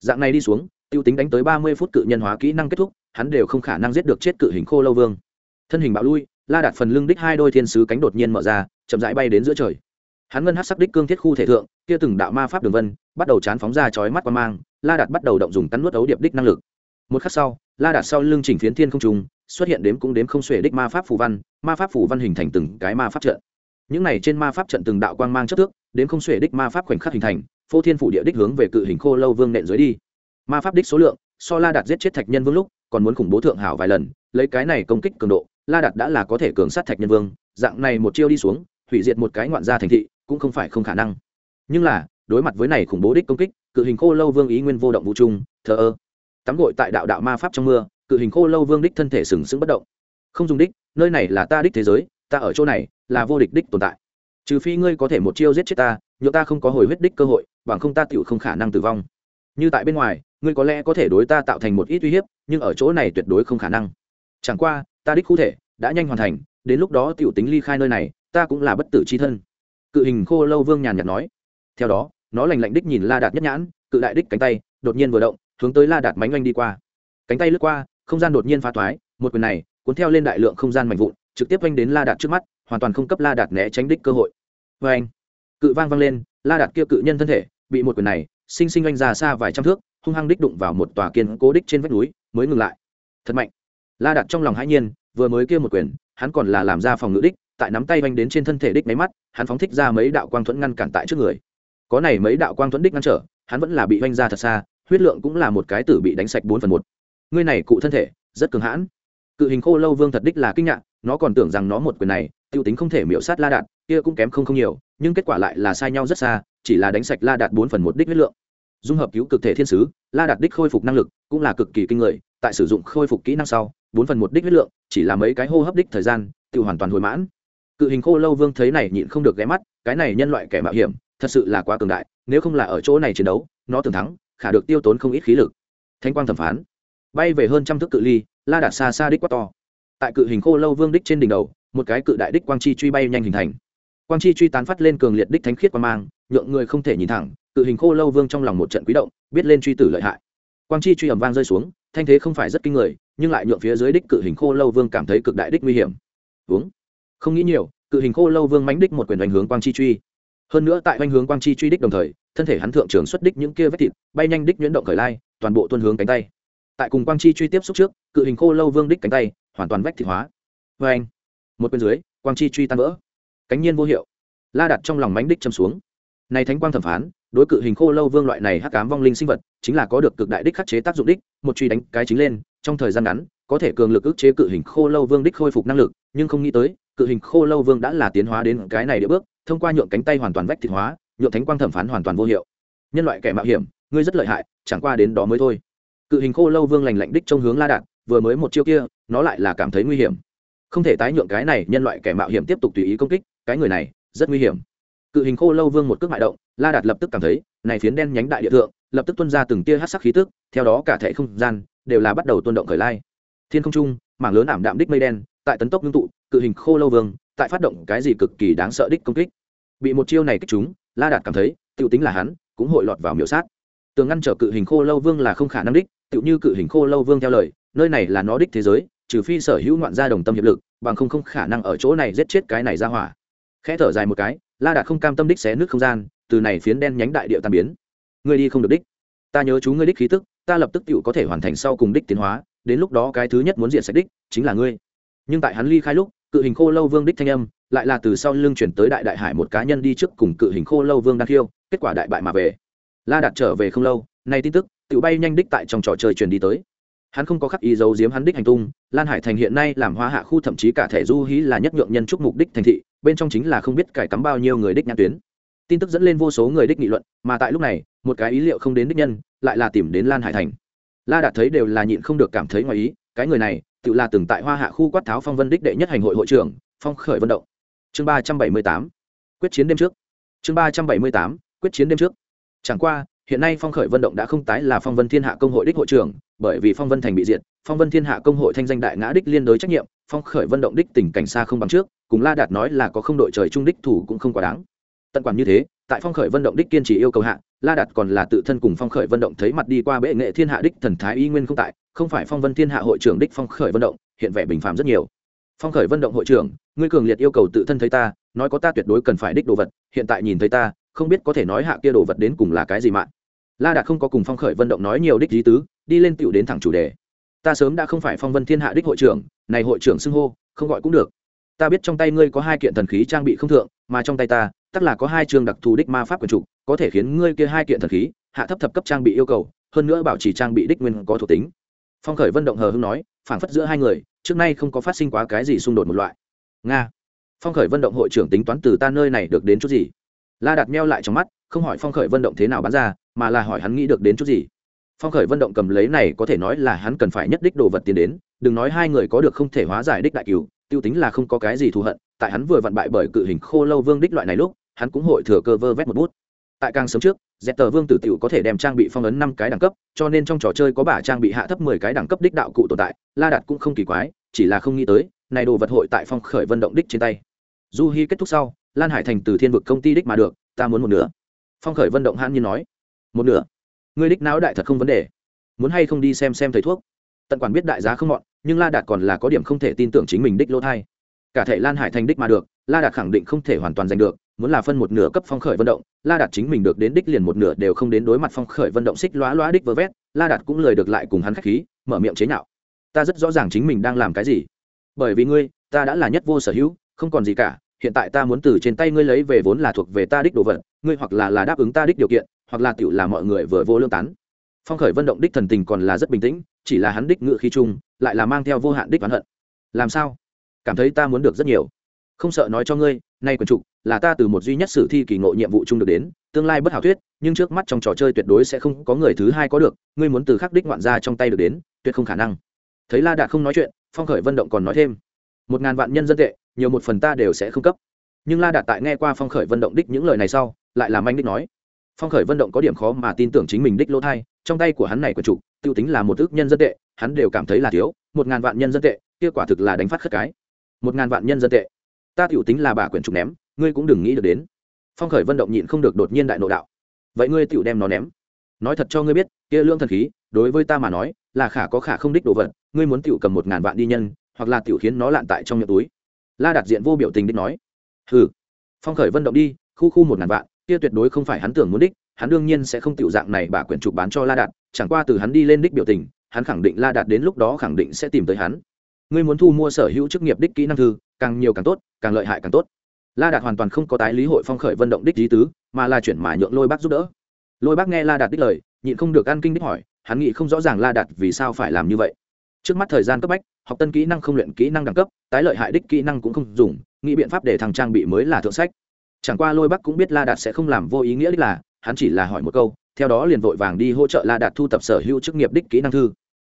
Dạng này đi xuống tiêu tính đánh tới ba mươi phút cự nhân hóa kỹ năng kết thúc, hắn đều không khả năng giết được chết cự hình khô lâu vương. Thân hình bạo lui, la đạt phần lưng đích hai đôi thiên sứ cánh đột nhiên mở ra, chậm rãi bay đến giữa trời. Hắn ngân hát sắc đích cương thiết khu thể thượng, kia từng đạo ma pháp đường vân, bắt đầu chán phóng ra chói mắt qua mang, la đạt bắt đầu động dùng cắn nuốt ấu điệp đích năng lực. Một khắc sau, la đạt sau lưng chỉnh phiến thiên không trùng xuất hiện đếm cũng đếm không xuể đích ma pháp phù văn, ma pháp phù văn hình thành từng cái ma pháp trận. Những này trên ma pháp trận từng đạo quang mang chất thước đến không xuể đích ma pháp khoảnh khắc hình thành, phô thiên phủ địa đích hướng về cự hình khô lâu vương nện dưới đi. Ma pháp đích số lượng, so la đạt giết chết thạch nhân vương lúc, còn muốn khủng bố thượng hảo vài lần, lấy cái này công kích cường độ, la đạt đã là có thể cường sát thạch nhân vương, dạng này một chiêu đi xuống, hủy diệt một cái ngoạn gia thành thị, cũng không phải không khả năng. Nhưng là, đối mặt với này khủng bố đích công kích, cự hình khô lâu vương ý nguyên vô động vũ trung, thờ ơ. Tắm gội tại đạo đạo ma pháp trong mưa cự hình khô lâu vương đích thân thể sừng sững bất động. Không dùng đích, nơi này là ta đích thế giới, ta ở chỗ này là vô địch đích tồn tại. Trừ phi ngươi có thể một chiêu giết chết ta nhựa ta không có hồi huyết đích cơ hội, bằng không ta tựu không khả năng tử vong. Như tại bên ngoài, ngươi có lẽ có thể đối ta tạo thành một ít uy hiếp, nhưng ở chỗ này tuyệt đối không khả năng. Chẳng qua, ta đích cụ thể đã nhanh hoàn thành, đến lúc đó tiểu tính ly khai nơi này, ta cũng là bất tử c h i thân. Cự hình khô lâu vương nhàn nhạt nói. Theo đó, nó lành lạnh đích nhìn la đạt nhất nhãn, cự đại đích cánh tay, đột nhiên vừa động, hướng tới la đạt mánh oanh đi qua. Cánh tay lướt qua không gian đột nhiên phá thoái, một quyền này, cuốn theo lên đại lượng không gian mạnh vụn, trực tiếp oanh đến la đạt trước mắt, hoàn toàn không cấp la đạt né tránh đích cơ hội. Vê anh, cự vang vang lên, la đạt kia cự nhân thân thể, bị một quyền này, sinh sinh oanh ra xa vài trăm thước, hung hăng đích đụng vào một tòa kiên cố đích trên vách núi, mới ngừng lại. Thật mạnh. La đạt trong lòng hãi nhiên, vừa mới kia một quyền, hắn còn là làm ra phòng ngự đích, tại nắm tay oanh đến trên thân thể đích máy mắt, hắn phóng thích ra mấy đạo quang thuẫn ngăn cản tại trước người. Có này mấy đạo quang thuẫn đích ngăn trở, hắn vẫn là bị oanh ra thật xa, huyết lượng cũng là một cái tử bị đánh sạch bốn phần một ngươi này cụ thân thể, rất cường hãn. Cự hình khô lâu vương thật đích là kinh ngạc, nó còn tưởng rằng nó một quyền này, tiêu tính không thể miễu sát la đạt, kia cũng kém không không nhiều, nhưng kết quả lại là sai nhau rất xa, chỉ là đánh sạch la đạt bốn phần một đích huyết lượng. Dung hợp cứu cực thể thiên sứ, la đạt đích khôi phục năng lực cũng là cực kỳ kinh người, tại sử dụng khôi phục kỹ năng sau, bốn phần một đích huyết lượng, chỉ là mấy cái hô hấp đích thời gian tự hoàn toàn hồi mãn. Cự hình khô lâu vương thấy này nhịn không được ghé mắt, cái này nhân loại kẻ mạo hiểm, thật sự là quá cường đại, nếu không là ở chỗ này chiến đấu, nó tưởng thắng, khả được tiêu tốn không ít khí lực. Thanh quang thẩm phán bay về hơn trăm thước cự ly, la đạt xa xa đích quá to. Tại cự hình khô lâu vương đích trên đỉnh đầu, một cái cự đại đích quang chi truy bay nhanh hình thành. Quang chi truy tán phát lên cường liệt đích thánh khiết quang mang, nhượng người không thể nhìn thẳng, cự hình khô lâu vương trong lòng một trận quý động, biết lên truy tử lợi hại. Quang chi truy ầm vang rơi xuống, thanh thế không phải rất kinh người, nhưng lại nhượng phía dưới đích cự hình khô lâu vương cảm thấy cực đại đích nguy hiểm. Uống. Không nghĩ nhiều, cự hình khô lâu vương mánh đích một quyền đánh hướng quang chi truy. Hơn nữa tại hoành hướng quang chi truy đích đồng thời, thân thể hắn thượng trưởng xuất đích những kia vết thịt, bay nhanh đích nhuyễn động khởi lai, toàn bộ tuân hướng cánh tay tại cùng quang chi truy tiếp xúc trước, cự hình khô lâu vương đích cánh tay, hoàn toàn vách thịt hóa. Vê anh, một bên dưới, quang chi truy tan vỡ. Cánh nhiên vô hiệu. La đặt trong lòng mánh đích châm xuống. Này thánh quang thẩm phán, đối cự hình khô lâu vương loại này hắc cám vong linh sinh vật, chính là có được cực đại đích khắc chế tác dụng đích, một truy đánh cái chính lên, trong thời gian ngắn, có thể cường lực ức chế cự hình khô lâu vương đích khôi phục năng lực, nhưng không nghĩ tới, cự hình khô lâu vương đã là tiến hóa đến cái này địa bước, thông qua nhượng cánh tay hoàn toàn vách thịt hóa, nhượng thánh quang thẩm phán hoàn toàn vô hiệu. Nhân loại kẻ mạo hiểm, ngươi rất lợi hại, chẳng qua đến đó mới thôi cự hình khô lâu vương lành lạnh đích trong hướng la đạt, vừa mới một chiêu kia, nó lại là cảm thấy nguy hiểm. Không thể tái nhượng cái này nhân loại kẻ mạo hiểm tiếp tục tùy ý công kích, cái người này, rất nguy hiểm. Cự hình khô lâu vương một cước mại động, la đạt lập tức cảm thấy, này phiến đen nhánh đại địa thượng, lập tức tuân ra từng tia hát sắc khí tức, theo đó cả thể không gian, đều là bắt đầu tuân động khởi lai. Thiên không trung, mảng lớn ảm đạm đích mây đen, tại tấn tốc ngưng tụ, cự hình khô lâu vương, tại phát động cái gì cực kỳ đáng sợ đích công kích. Bị một chiêu này kích chúng la đạt cảm thấy tự tính là hắn, cũng hội lọt vào miểu sát tường ngăn trở cự hình khô lâu vương là không khả năng đích, tựu như cự hình khô lâu vương theo lời, nơi này là nó đích thế giới, trừ phi sở hữu ngoạn gia đồng tâm hiệp lực, bằng không không khả năng ở chỗ này giết chết cái này ra hỏa. Khẽ thở dài một cái, la đạt không cam tâm đích xé nước không gian, từ này phiến đen nhánh đại địa tàn biến. Người đi không được đích. Ta nhớ chú ngươi đích khí tức, ta lập tức tựu có thể hoàn thành sau cùng đích tiến hóa, đến lúc đó cái thứ nhất muốn diện sạch đích, chính là ngươi. Nhưng tại hắn ly khai lúc, cự hình khô lâu vương đích thanh âm, lại là từ sau lưng chuyển tới đại đại hải một cá nhân đi trước cùng cự hình khô lâu vương đang khiêu kết quả đại bại mà về la đạt trở về không lâu, nay tin tức tự bay nhanh đích tại trong trò chơi truyền đi tới. Hắn không có khắc ý giấu giếm hắn đích hành tung, lan hải thành hiện nay làm hoa hạ khu thậm chí cả thẻ du hí là nhất nhượng nhân trúc mục đích thành thị, bên trong chính là không biết cải cắm bao nhiêu người đích nhãn tuyến. Tin tức dẫn lên vô số người đích nghị luận, mà tại lúc này, một cái ý liệu không đến đích nhân, lại là tìm đến lan hải thành. La đạt thấy đều là nhịn không được cảm thấy ngoài ý, cái người này tự là từng tại hoa hạ khu quát tháo phong vân đích đệ nhất hành hội hội trưởng, phong khởi vận động. Chương ba trăm bảy mươi tám, quyết chiến đêm trước. Chương ba trăm bảy mươi tám, quyết chiến đêm trước chẳng qua, hiện nay phong khởi vận động đã không tái là phong vân thiên hạ công hội đích hội trưởng, bởi vì phong vân thành bị diệt, phong vân thiên hạ công hội thanh danh đại ngã đích liên đối trách nhiệm, phong khởi vận động đích tình cảnh xa không bằng trước, cùng la đạt nói là có không đội trời trung đích thủ cũng không quá đáng. Tận quản như thế, tại phong khởi vận động đích kiên trì yêu cầu hạ, la đạt còn là tự thân cùng phong khởi vận động thấy mặt đi qua bệ nghệ thiên hạ đích thần thái y nguyên không tại, không phải phong vân thiên hạ hội trưởng đích phong khởi vận động, hiện vẻ bình phàm rất nhiều. Phong khởi vận động hội trưởng, ngươi cường liệt yêu cầu tự thân thấy ta, nói có ta tuyệt đối cần phải đích đồ vật, hiện tại nhìn thấy ta không biết có thể nói hạ kia đồ vật đến cùng là cái gì mạng la đạt không có cùng phong khởi vận động nói nhiều đích lý tứ, đi lên tựu đến thẳng chủ đề. Ta sớm đã không phải phong vân thiên hạ đích hội trưởng, này hội trưởng xưng hô, không gọi cũng được. Ta biết trong tay ngươi có hai kiện thần khí trang bị không thượng, mà trong tay ta tất là có hai trường đặc thù đích ma pháp quyền trục có thể khiến ngươi kia hai kiện thần khí, hạ thấp thập cấp trang bị yêu cầu, hơn nữa bảo trì trang bị đích nguyên có thuộc tính. Phong khởi vận động hờ hưng nói, phảng phất giữa hai người, trước nay không có phát sinh quá cái gì xung đột một loại. Nga. Phong khởi vận động hội trưởng tính toán từ ta nơi này được đến chút gì? La đặt meo lại trong mắt không hỏi phong khởi vận động thế nào bán ra mà là hỏi hắn nghĩ được đến chút gì. Phong khởi vận động cầm lấy này có thể nói là hắn cần phải nhất đích đồ vật tiền đến đừng nói hai người có được không thể hóa giải đích đại cứu, tiêu tính là không có cái gì thù hận tại hắn vừa vặn bại bởi cự hình khô lâu vương đích loại này lúc hắn cũng hội thừa cơ vơ vét một bút. Tại càng sớm trước dẹp tờ vương tử tiểu có thể đem trang bị phong ấn năm cái đẳng cấp cho nên trong trò chơi có bả trang bị hạ thấp mười cái đẳng cấp đích đạo cụ tồn tại la đạt cũng không kỳ quái chỉ là không nghĩ tới này đồ vật hội tại phong khởi vận động đích trên tay. Du hi kết thúc sau lan hải thành từ thiên vực công ty đích mà được, ta muốn một nửa. Phong khởi vận động hãn nhiên nói. Một nửa? Ngươi đích não đại thật không vấn đề. Muốn hay không đi xem xem thầy thuốc? Tận quản biết đại giá không mọn, nhưng la đạt còn là có điểm không thể tin tưởng chính mình đích lỗ thai. Cả thể lan hải thành đích mà được, la đạt khẳng định không thể hoàn toàn giành được, muốn là phân một nửa cấp phong khởi vận động, la đạt chính mình được đến đích liền một nửa đều không đến đối mặt phong khởi vận động xích lóa lóa đích vơ vét, la đạt cũng lời được lại cùng hắn khách khí, mở miệng chế nhạo. Ta rất rõ ràng chính mình đang làm cái gì. Bởi vì ngươi, ta đã là nhất vô sở hữu, không còn gì cả hiện tại ta muốn từ trên tay ngươi lấy về vốn là thuộc về ta đích đồ vật, ngươi hoặc là là đáp ứng ta đích điều kiện, hoặc là tiểu là mọi người vừa vô lương tán. Phong khởi vận động đích thần tình còn là rất bình tĩnh, chỉ là hắn đích ngự khí chung, lại là mang theo vô hạn đích oán hận. Làm sao? Cảm thấy ta muốn được rất nhiều. Không sợ nói cho ngươi, nay quần trục là ta từ một duy nhất sử thi kỳ ngộ nhiệm vụ chung được đến, tương lai bất hảo thuyết, nhưng trước mắt trong trò chơi tuyệt đối sẽ không có người thứ hai có được, ngươi muốn từ khắc đích ngoạn ra trong tay được đến, tuyệt không khả năng. Thấy la đạt không nói chuyện, phong khởi vận động còn nói thêm. Một ngàn vạn nhân dân tệ nhiều một phần ta đều sẽ không cấp. Nhưng la đạt tại nghe qua phong khởi vận động đích những lời này sau lại làm anh đích nói. Phong khởi vận động có điểm khó mà tin tưởng chính mình đích lỗ thai trong tay của hắn này quần chủ, t i ê u tính là một ước nhân dân tệ hắn đều cảm thấy là thiếu một ngàn vạn nhân dân tệ kia quả thực là đánh phát khất cái. Một ngàn vạn nhân dân tệ. Ta t i ể u tính là bà quyển trục ném ngươi cũng đừng nghĩ được đến. Phong khởi vận động nhịn không được đột nhiên đại nộ đạo. Vậy ngươi t i ể u đem nó ném. Nói thật cho ngươi biết kia lương thần khí đối với ta mà nói là khả có khả không đích đồ vật ngươi muốn t cầm một ngàn vạn đi nhân hoặc là t khiến nó lạn tại trong nhựa túi la đạt diện vô biểu tình đích nói. Hừ. Phong khởi vân động đi, khu khu một ngàn vạn, kia tuyệt đối không phải hắn tưởng muốn đích, hắn đương nhiên sẽ không tiểu dạng này bà quyển trục bán cho la đạt, chẳng qua từ hắn đi lên đích biểu tình, hắn khẳng định la đạt đến lúc đó khẳng định sẽ tìm tới hắn. Ngươi muốn thu mua sở hữu chức nghiệp đích kỹ năng thư, càng nhiều càng tốt, càng lợi hại càng tốt. La đạt hoàn toàn không có tái lý hội phong khởi vận động đích lý tứ, mà là chuyển mà nhượng lôi bác giúp đỡ. Lôi bác nghe la đạt đích lời, nhịn không được ăn kinh đích hỏi, hắn nghĩ không rõ ràng la đạt vì sao phải làm như vậy. Trước mắt thời gian cấp bách học tân kỹ năng không luyện kỹ năng đẳng cấp, tái lợi hại đích kỹ năng cũng không dùng, nghĩ biện pháp để thằng trang bị mới là thượng sách. Chẳng qua lôi bắc cũng biết la đạt sẽ không làm vô ý nghĩa đích là, hắn chỉ là hỏi một câu, theo đó liền vội vàng đi hỗ trợ la đạt thu tập sở hữu chức nghiệp đích kỹ năng thư.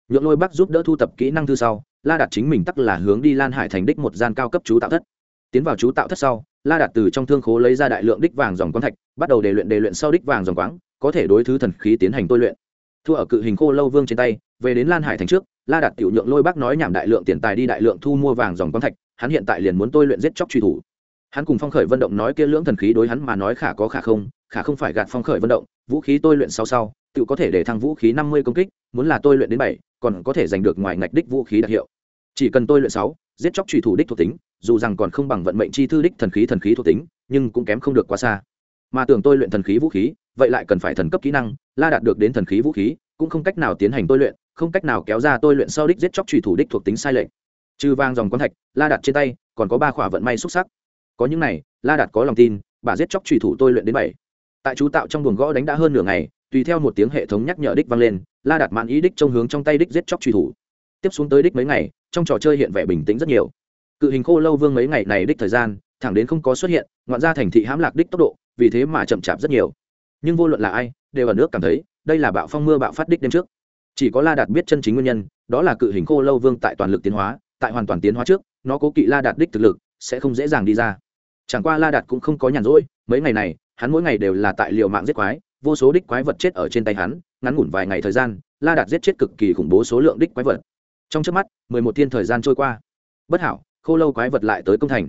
Nhượng lôi bắc giúp đỡ thu tập kỹ năng thư sau, la đạt chính mình tắc là hướng đi lan hải thành đích một gian cao cấp chú tạo thất. Tiến vào chú tạo thất sau, la đạt từ trong thương khố lấy ra đại lượng đích vàng dòng quán thạch, bắt đầu đề luyện đề luyện sau đích vàng dòng quáng có thể đối thứ thần khí tiến hành tôi luyện. Thu ở cự hình khô lâu vương trên tay, về đến lan hải thành trước la đạt tiểu nhượng lôi bác nói nhảm đại lượng tiền tài đi đại lượng thu mua vàng dòng quán thạch, hắn hiện tại liền muốn tôi luyện giết chóc truy thủ. Hắn cùng phong khởi vận động nói kia lưỡng thần khí đối hắn mà nói khả có khả không khả không phải gạt phong khởi vận động, vũ khí tôi luyện sau sau, tự có thể để thăng vũ khí năm mươi công kích, muốn là tôi luyện đến bảy, còn có thể giành được ngoài ngạch đích vũ khí đặc hiệu. Chỉ cần tôi luyện sáu, giết chóc truy thủ đích thuộc tính, dù rằng còn không bằng vận mệnh chi thư đích thần khí thần khí thuộc tính, nhưng cũng kém không được quá xa. Mà tưởng tôi luyện thần khí vũ khí, vậy lại cần phải thần cấp kỹ năng, la đạt được đến thần khí vũ khí, cũng không cách nào tiến hành tôi luyện không cách nào kéo ra tôi luyện sau đích giết chóc trùy thủ đích thuộc tính sai lệch. Trừ vang dòng quán thạch, la đạt trên tay, còn có ba khỏa vận may xuất sắc. Có những này, la đạt có lòng tin, bà giết chóc trùy thủ tôi luyện đến bảy. Tại chú tạo trong buồng gõ đánh đã hơn nửa ngày, tùy theo một tiếng hệ thống nhắc nhở đích vang lên, la đạt mãn ý đích trong hướng trong tay đích giết chóc truy thủ. Tiếp xuống tới đích mấy ngày, trong trò chơi hiện vẻ bình tĩnh rất nhiều. Cự hình khô lâu vương mấy ngày này đích thời gian, thẳng đến không có xuất hiện, ngoạn ra thành thị hãm lạc đích tốc độ, vì thế mà chậm chạp rất nhiều. Nhưng vô luận là ai, đều ở nước cảm thấy, đây là bạo phong mưa bạo phát đích đêm trước chỉ có la đạt biết chân chính nguyên nhân, đó là cự hình khô lâu vương tại toàn lực tiến hóa, tại hoàn toàn tiến hóa trước, nó cố kỵ la đạt đích thực lực, sẽ không dễ dàng đi ra. Chẳng qua la đạt cũng không có nhàn rỗi, mấy ngày này, hắn mỗi ngày đều là tại liều mạng giết quái, vô số đích quái vật chết ở trên tay hắn, ngắn ngủn vài ngày thời gian, la đạt giết chết cực kỳ khủng bố số lượng đích quái vật. Trong trước mắt, mười một thiên thời gian trôi qua. Bất hảo, khô lâu quái vật lại tới công thành.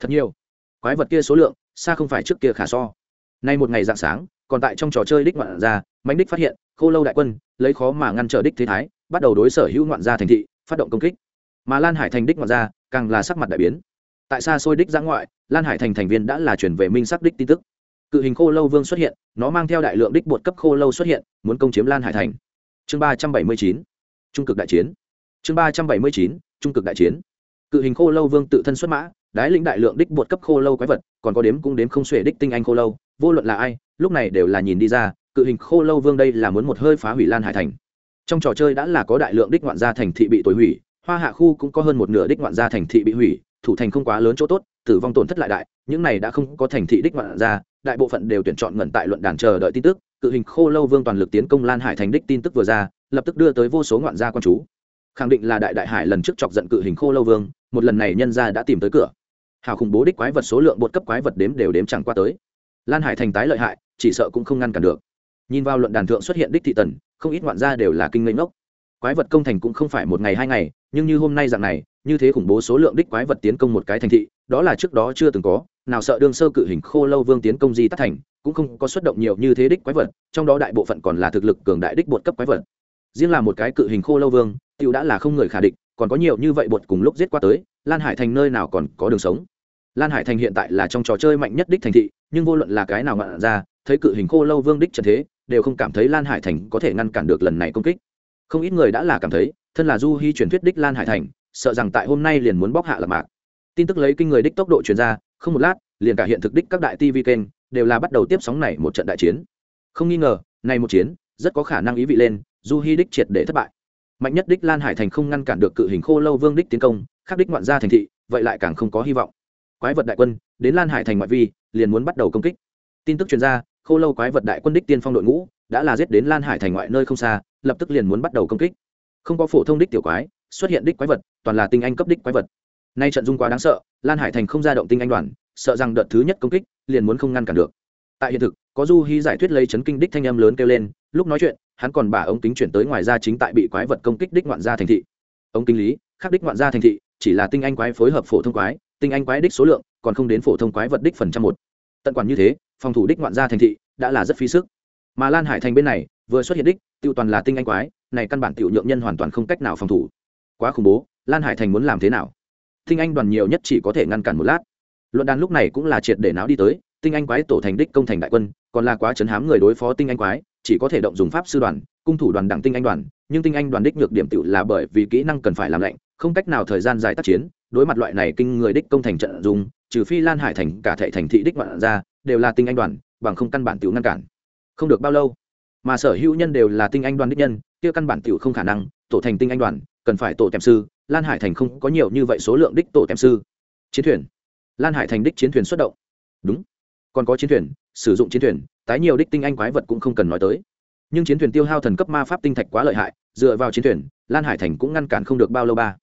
Thật nhiều. Quái vật kia số lượng, xa không phải trước kia khả so. Nay một ngày dạng sáng còn tại trong trò chơi đích ngoạn ra mánh đích phát hiện, khô lâu đại quân, lấy khó mà ngăn trở đích thế thái, bắt đầu đối sở hữu ngoạn gia thành thị, phát động công kích. Mà lan hải thành đích ngoạn gia, càng là sắc mặt đại biến. Tại xa xôi đích giã ngoại, lan hải thành thành viên đã là chuyển về minh sắc đích tin tức. Cự hình khô lâu vương xuất hiện, nó mang theo đại lượng đích bột cấp khô lâu xuất hiện, muốn công chiếm lan hải thành. Chương ba trăm bảy mươi chín, trung cực đại chiến. Chương ba trăm bảy mươi chín, trung cực đại chiến. Cự hình khô lâu vương tự thân xuất mã, đái lĩnh đại lượng đích bột cấp khô lâu quái vật, còn có đếm cũng đếm không xuể đích tinh anh khô lâu vô luận là ai, lúc này đều là nhìn đi ra, cự hình khô lâu vương đây là muốn một hơi phá hủy lan hải thành. Trong trò chơi đã là có đại lượng đích ngoạn gia thành thị bị tối hủy, hoa hạ khu cũng có hơn một nửa đích ngoạn gia thành thị bị hủy, thủ thành không quá lớn chỗ tốt, tử vong tổn thất lại đại, những này đã không có thành thị đích ngoạn gia, đại bộ phận đều tuyển chọn ngẩn tại luận đàn chờ đợi tin tức, cự hình khô lâu vương toàn lực tiến công lan hải thành đích tin tức vừa ra, lập tức đưa tới vô số ngoạn gia quan chú. Khẳng định là đại đại hải lần trước chọc giận cự hình khô lâu vương, một lần này nhân gia đã tìm tới cửa. Hào khủng bố đích quái vật số lượng bột cấp quái vật đếm đều đếm chẳng qua tới lan hải thành tái lợi hại, chỉ sợ cũng không ngăn cản được. Nhìn vào luận đàn thượng xuất hiện đích thị tần, không ít ngoạn gia đều là kinh ngây ngốc. Quái vật công thành cũng không phải một ngày hai ngày, nhưng như hôm nay dạng này, như thế khủng bố số lượng đích quái vật tiến công một cái thành thị, đó là trước đó chưa từng có, nào sợ đương sơ cự hình khô lâu vương tiến công di tắt thành, cũng không có xuất động nhiều như thế đích quái vật, trong đó đại bộ phận còn là thực lực cường đại đích bột cấp quái vật. Riêng là một cái cự hình khô lâu vương tựu đã là không người khả địch, còn có nhiều như vậy bột cùng lúc giết qua tới, lan hải thành nơi nào còn có đường sống lan hải thành hiện tại là trong trò chơi mạnh nhất đích thành thị, nhưng vô luận là cái nào ngạn ra, thấy cự hình khô lâu vương đích trần thế, đều không cảm thấy lan hải thành có thể ngăn cản được lần này công kích. Không ít người đã là cảm thấy, thân là du hy truyền thuyết đích lan hải thành, sợ rằng tại hôm nay liền muốn bóc hạ lập mạc. Tin tức lấy kinh người đích tốc độ truyền ra, không một lát, liền cả hiện thực đích các đại tv kênh đều là bắt đầu tiếp sóng này một trận đại chiến. Không nghi ngờ, này một chiến, rất có khả năng ý vị lên, du hy đích triệt để thất bại. Mạnh nhất đích lan hải thành không ngăn cản được cự hình khô lâu vương đích tiến công khắc đích ngoạn gia thành thị, vậy lại càng không có hy vọng quái vật đại quân, đến lan hải thành ngoại vi, liền muốn bắt đầu công kích. Tin tức chuyên gia khô lâu quái vật đại quân đích tiên phong đội ngũ, đã là giết đến lan hải thành ngoại nơi không xa, lập tức liền muốn bắt đầu công kích. Không có phổ thông đích tiểu quái, xuất hiện đích quái vật, toàn là tinh anh cấp đích quái vật. Nay trận dung quá đáng sợ, lan hải thành không ra động tinh anh đoàn, sợ rằng đợt thứ nhất công kích, liền muốn không ngăn cản được. Tại hiện thực, có du hy giải thuyết lấy chấn kinh đích thanh âm lớn kêu lên, lúc nói chuyện, hắn còn bà ống kính chuyển tới ngoài ra chính tại bị quái vật công kích đích ngoạn gia thành thị. Ống kính lý, khắc đích ngoạn gia thành thị, chỉ là tinh anh quái phối hợp phổ thông quái tinh anh quái đích số lượng, còn không đến phổ thông quái vật đích phần trăm một. Tận quản như thế, phòng thủ đích ngoạn gia thành thị đã là rất phí sức. Mà lan hải thành bên này, vừa xuất hiện đích, tiêu toàn là tinh anh quái, này căn bản tiểu nhượng nhân hoàn toàn không cách nào phòng thủ. Quá khủng bố, lan hải thành muốn làm thế nào? Tinh anh đoàn nhiều nhất chỉ có thể ngăn cản một lát. Luận đàn lúc này cũng là triệt để não đi tới, tinh anh quái tổ thành đích công thành đại quân, còn là quá chấn hám người đối phó tinh anh quái, chỉ có thể động dùng pháp sư đoàn, cung thủ đoàn đặng tinh anh đoàn, nhưng tinh anh đoàn đích nhược điểm tự là bởi vì kỹ năng cần phải làm lạnh, không cách nào thời gian dài tác chiến đối mặt loại này kinh người đích công thành trận dùng, trừ phi lan hải thành, cả thệ thành thị đích ngoạn ra, đều là tinh anh đoàn, bằng không căn bản tiểu ngăn cản. Không được bao lâu, mà sở hữu nhân đều là tinh anh đoàn đích nhân, kia căn bản tiểu không khả năng, tổ thành tinh anh đoàn, cần phải tổ tèm sư, lan hải thành không có nhiều như vậy số lượng đích tổ tèm sư. Chiến thuyền. Lan hải thành đích chiến thuyền xuất động. Đúng. Còn có chiến thuyền, sử dụng chiến thuyền, tái nhiều đích tinh anh quái vật cũng không cần nói tới. Nhưng chiến thuyền tiêu hao thần cấp ma pháp tinh thạch quá lợi hại, dựa vào chiến thuyền, lan hải thành cũng ngăn cản không được bao lâu ba.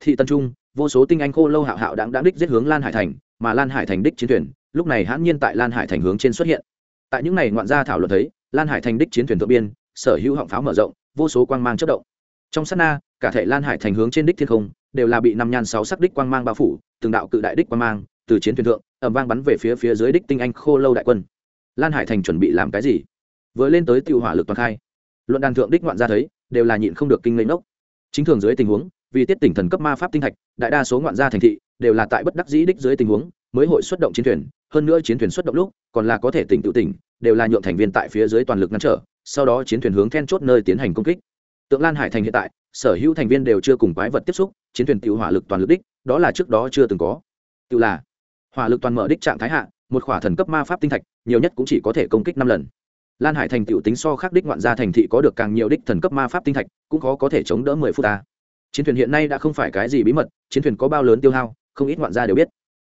Thị tân trung vô số tinh anh khô lâu hạo hạo đáng đáng đích giết hướng lan hải thành, mà lan hải thành đích chiến thuyền, lúc này hãn nhiên tại lan hải thành hướng trên xuất hiện. Tại những này ngoạn gia thảo luận thấy, lan hải thành đích chiến thuyền thượng biên, sở hữu họng pháo mở rộng, vô số quang mang chất động. Trong sát na, cả thể lan hải thành hướng trên đích thiên không, đều là bị năm nhan sáu sắc đích quang mang bao phủ, từng đạo cự đại đích quang mang, từ chiến thuyền thượng ẩm vang bắn về phía phía dưới đích tinh anh khô lâu đại quân. Lan hải thành chuẩn bị làm cái gì? Vừa lên tới tiêu hỏa lực toàn khai. Luận đàn thượng đích ngoạn gia thấy, đều là nhịn không được kinh lấy nốc chính thường dưới tình huống vì tiết tỉnh thần cấp ma pháp tinh thạch, đại đa số ngoạn gia thành thị đều là tại bất đắc dĩ đích dưới tình huống, mới hội xuất động chiến thuyền, hơn nữa chiến thuyền xuất động lúc còn là có thể tỉnh tự tỉnh, đều là nhượng thành viên tại phía dưới toàn lực ngăn trở, sau đó chiến thuyền hướng then chốt nơi tiến hành công kích. Tượng lan hải thành hiện tại, sở hữu thành viên đều chưa cùng quái vật tiếp xúc, chiến thuyền tự hỏa lực toàn lực đích, đó là trước đó chưa từng có. Tự là, hỏa lực toàn mở đích trạng thái hạ, một khỏa thần cấp ma pháp tinh thạch, nhiều nhất cũng chỉ có thể công kích năm lần. Lan hải thành tựu tính so khác đích ngoạn gia thành thị có được càng nhiều đích thần cấp ma pháp tinh thạch, cũng khó có thể chống đỡ mười phút ta chiến thuyền hiện nay đã không phải cái gì bí mật, chiến thuyền có bao lớn tiêu hao, không ít ngoạn gia đều biết.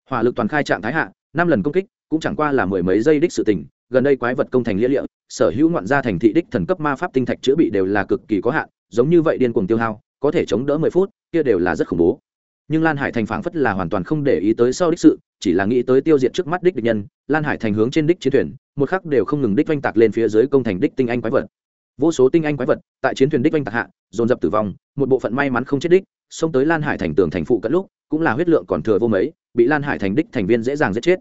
Hỏa lực toàn khai trạng thái hạ, năm lần công kích, cũng chẳng qua là mười mấy giây đích sự tình, gần đây quái vật công thành lia lịa, sở hữu ngoạn gia thành thị đích thần cấp ma pháp tinh thạch chữa bị đều là cực kỳ có hạn, giống như vậy điên cuồng tiêu hao, có thể chống đỡ mười phút, kia đều là rất khủng bố. Nhưng lan hải thành phảng phất là hoàn toàn không để ý tới sau đích sự, chỉ là nghĩ tới tiêu diệt trước mắt đích địch nhân, lan hải thành hướng trên đích chiến thuyền, một khắc đều không ngừng đích oanh tạc lên phía dưới công thành đích tinh anh quái vật vô số tinh anh quái vật tại chiến thuyền đích oanh tạc hạ, dồn dập tử vong, một bộ phận may mắn không chết đích, xông tới lan hải thành tường thành phụ cận lúc, cũng là huyết lượng còn thừa vô mấy, bị lan hải thành đích thành viên dễ dàng giết chết.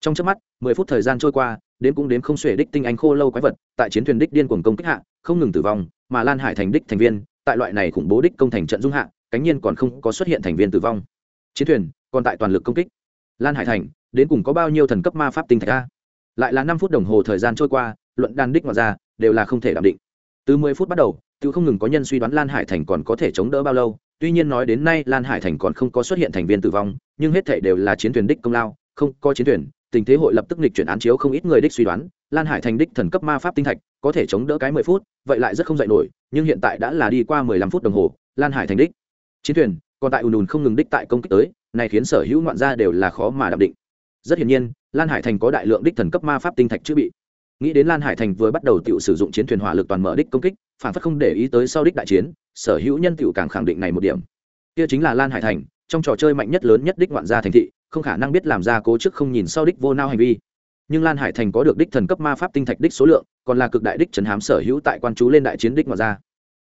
Trong trước mắt, mười phút thời gian trôi qua, đến cũng đến không xuể đích tinh anh khô lâu quái vật tại chiến thuyền đích điên cuồng công kích hạ, không ngừng tử vong, mà lan hải thành đích thành viên tại loại này khủng bố đích công thành trận dung hạ, cánh nhiên còn không có xuất hiện thành viên tử vong. Chiến thuyền còn tại toàn lực công kích. Lan hải thành, đến cùng có bao nhiêu thần cấp ma pháp tinh thạch a? Lại là năm phút đồng hồ thời gian trôi qua, luận đan đích ngoại ra đều là không thể đảm định từ mười phút bắt đầu tự không ngừng có nhân suy đoán lan hải thành còn có thể chống đỡ bao lâu. Tuy nhiên nói đến nay, lan hải thành còn không có xuất hiện thành viên tử vong, nhưng hết thể đều là chiến thuyền đích công lao, không có chiến thuyền, tình thế hội lập tức nghịch chuyển án chiếu không ít người đích suy đoán. Lan hải thành đích thần cấp ma pháp tinh thạch, có thể chống đỡ cái mười phút, vậy lại rất không dạy nổi, nhưng hiện tại đã là đi qua mười lăm phút đồng hồ, lan hải thành đích chiến thuyền còn tại ùn ùn không ngừng đích tại công kích tới, này khiến sở hữu ngoạn gia đều là khó mà đạm định. Rất hiển nhiên, lan hải thành có đại lượng đích thần cấp ma pháp tinh thạch chữ bị nghĩ đến lan hải thành vừa bắt đầu tự sử dụng chiến thuyền hỏa lực toàn mở đích công kích, phản phất không để ý tới sau đích đại chiến, sở hữu nhân tự càng khẳng định này một điểm. Kia chính là lan hải thành, trong trò chơi mạnh nhất lớn nhất đích ngoạn gia thành thị, không khả năng biết làm ra cố trước không nhìn sau đích vô nao hành vi. Nhưng lan hải thành có được đích thần cấp ma pháp tinh thạch đích số lượng, còn là cực đại đích trấn hám sở hữu tại quan chú lên đại chiến đích ngoạn gia.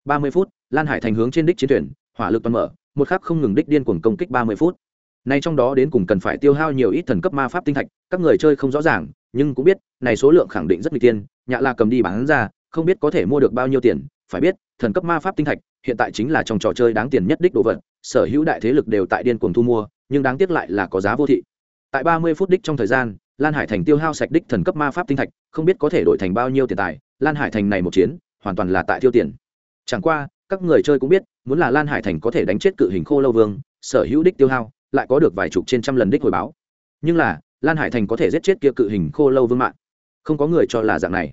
Ba mươi phút, lan hải thành hướng trên đích chiến thuyền, hỏa lực toàn mở, một khắc không ngừng đích điên cuồng công kích ba mươi phút. Nay trong đó đến cùng cần phải tiêu hao nhiều ít thần cấp ma pháp tinh thạch, các người chơi không rõ ràng nhưng cũng biết, này số lượng khẳng định rất n tiên nhạ là cầm đi bán ra, không biết có thể mua được bao nhiêu tiền, phải biết, thần cấp ma pháp tinh thạch, hiện tại chính là trong trò chơi đáng tiền nhất đích đồ vật, sở hữu đại thế lực đều tại điên cuồng thu mua, nhưng đáng tiếc lại là có giá vô thị. Tại ba mươi phút đích trong thời gian, lan hải thành tiêu hao sạch đích thần cấp ma pháp tinh thạch, không biết có thể đổi thành bao nhiêu tiền tài, lan hải thành này một chiến, hoàn toàn là tại tiêu tiền. Chẳng qua, các người chơi cũng biết, muốn là lan hải thành có thể đánh chết cự hình khô lâu vương, sở hữu đích tiêu hao, lại có được vài chục trên trăm lần đích hồi báo. Nhưng là lan hải thành có thể giết chết kia cự hình khô lâu vương mạng. Không có người cho là dạng này.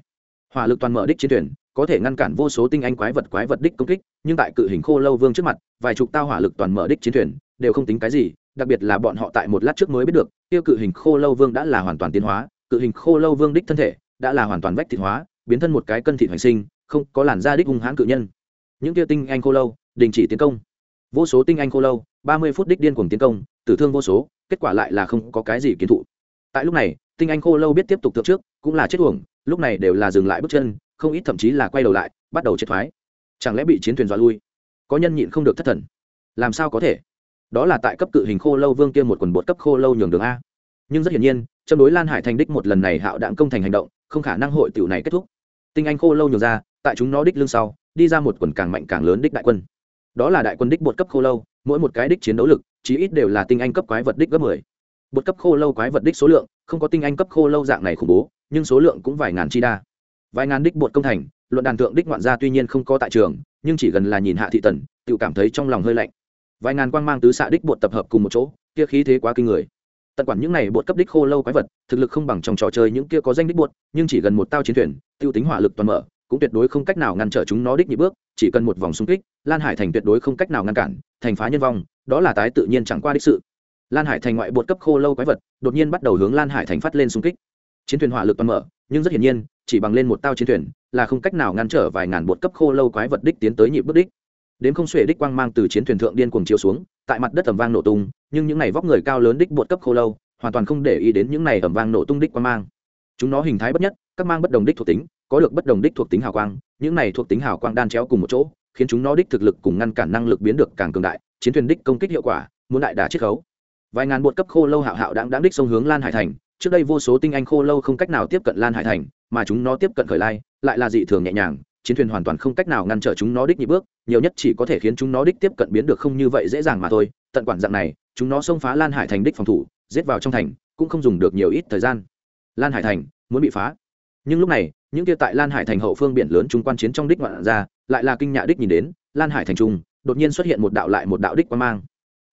Hỏa lực toàn mở đích chiến thuyền, có thể ngăn cản vô số tinh anh quái vật quái vật đích công kích, nhưng tại cự hình khô lâu vương trước mặt, vài chục tao hỏa lực toàn mở đích chiến thuyền, đều không tính cái gì, đặc biệt là bọn họ tại một lát trước mới biết được, kia cự hình khô lâu vương đã là hoàn toàn tiến hóa, cự hình khô lâu vương đích thân thể đã là hoàn toàn vách thịt hóa, biến thân một cái cân thịt hoành sinh, không có làn da đích hung hãn cự nhân. Những kia tinh anh khô lâu, đình chỉ tiến công. Vô số tinh anh khô lâu, ba mươi phút đích điên cuồng tiến công, tử thương vô số, kết quả lại là không có cái gì kiến thụ tại lúc này, tinh anh khô lâu biết tiếp tục thượng trước, cũng là chết uổng, lúc này đều là dừng lại bước chân, không ít thậm chí là quay đầu lại, bắt đầu chết thoái. Chẳng lẽ bị chiến thuyền dọa lui? Có nhân nhịn không được thất thần. Làm sao có thể? Đó là tại cấp cự hình khô lâu vương kia một quần bột cấp khô lâu nhường đường a. Nhưng rất hiển nhiên trong đối lan hải thành đích một lần này hạo đạn công thành hành động, không khả năng hội tiểu này kết thúc. Tinh anh khô lâu nhường ra, tại chúng nó đích lưng sau, đi ra một quần càng mạnh càng lớn đích đại quân. Đó là đại quân đích bột cấp khô lâu, mỗi một cái đích chiến đấu lực, chí ít đều là tinh anh cấp quái vật đích gấp mười bột cấp khô lâu quái vật đích số lượng, không có tinh anh cấp khô lâu dạng này khủng bố, nhưng số lượng cũng vài ngàn chi đa. Vài ngàn đích bột công thành, luận đàn tượng đích ngoạn gia tuy nhiên không có tại trường, nhưng chỉ gần là nhìn hạ thị tần, tự cảm thấy trong lòng hơi lạnh. Vài ngàn quang mang tứ xạ đích bột tập hợp cùng một chỗ, kia khí thế quá kinh người. Tận quản những này bột cấp đích khô lâu quái vật, thực lực không bằng trong trò chơi những kia có danh đích bột, nhưng chỉ gần một tao chiến thuyền, tiêu tính hỏa lực toàn mở, cũng tuyệt đối không cách nào ngăn trở chúng nó đích nhị bước, chỉ cần một vòng xung kích, lan hải thành tuyệt đối không cách nào ngăn cản, thành phá nhân vong, đó là tái tự nhiên chẳng qua đích sự lan hải thành ngoại bột cấp khô lâu quái vật, đột nhiên bắt đầu hướng lan hải thành phát lên xung kích. Chiến thuyền hỏa lực toàn mở, nhưng rất hiển nhiên, chỉ bằng lên một tao chiến thuyền, là không cách nào ngăn trở vài ngàn bột cấp khô lâu quái vật đích tiến tới nhịp bước đích. Đến không xuể đích quang mang từ chiến thuyền thượng điên cuồng chiếu xuống, tại mặt đất ẩm vang nổ tung, nhưng những này vóc người cao lớn đích bột cấp khô lâu, hoàn toàn không để ý đến những này ẩm vang nổ tung đích quang mang. Chúng nó hình thái bất nhất, các mang bất đồng đích thuộc tính, có được bất đồng đích thuộc tính hào quang, những này thuộc tính hào quang đan chéo cùng một chỗ, khiến chúng nó đích thực lực cùng ngăn cản năng lực biến được càng cường đại, chiến thuyền đích công kích hiệu quả, muốn đại đá chiết khấu vài ngàn bột cấp khô lâu hạo hạo đáng đáng đích sông hướng lan hải thành. Trước đây vô số tinh anh khô lâu không cách nào tiếp cận lan hải thành, mà chúng nó tiếp cận khởi lai, lại là dị thường nhẹ nhàng. Chiến thuyền hoàn toàn không cách nào ngăn trở chúng nó đích nhị bước, nhiều nhất chỉ có thể khiến chúng nó đích tiếp cận biến được không như vậy dễ dàng mà thôi. Tận quản dạng này, chúng nó xông phá lan hải thành đích phòng thủ, giết vào trong thành, cũng không dùng được nhiều ít thời gian. Lan hải thành, muốn bị phá. Nhưng lúc này, những kia tại lan hải thành hậu phương biển lớn trung quan chiến trong đích ngoạn ra, lại là kinh nhạ đích nhìn đến, lan hải thành trung, đột nhiên xuất hiện một đạo lại một đạo đích quan mang.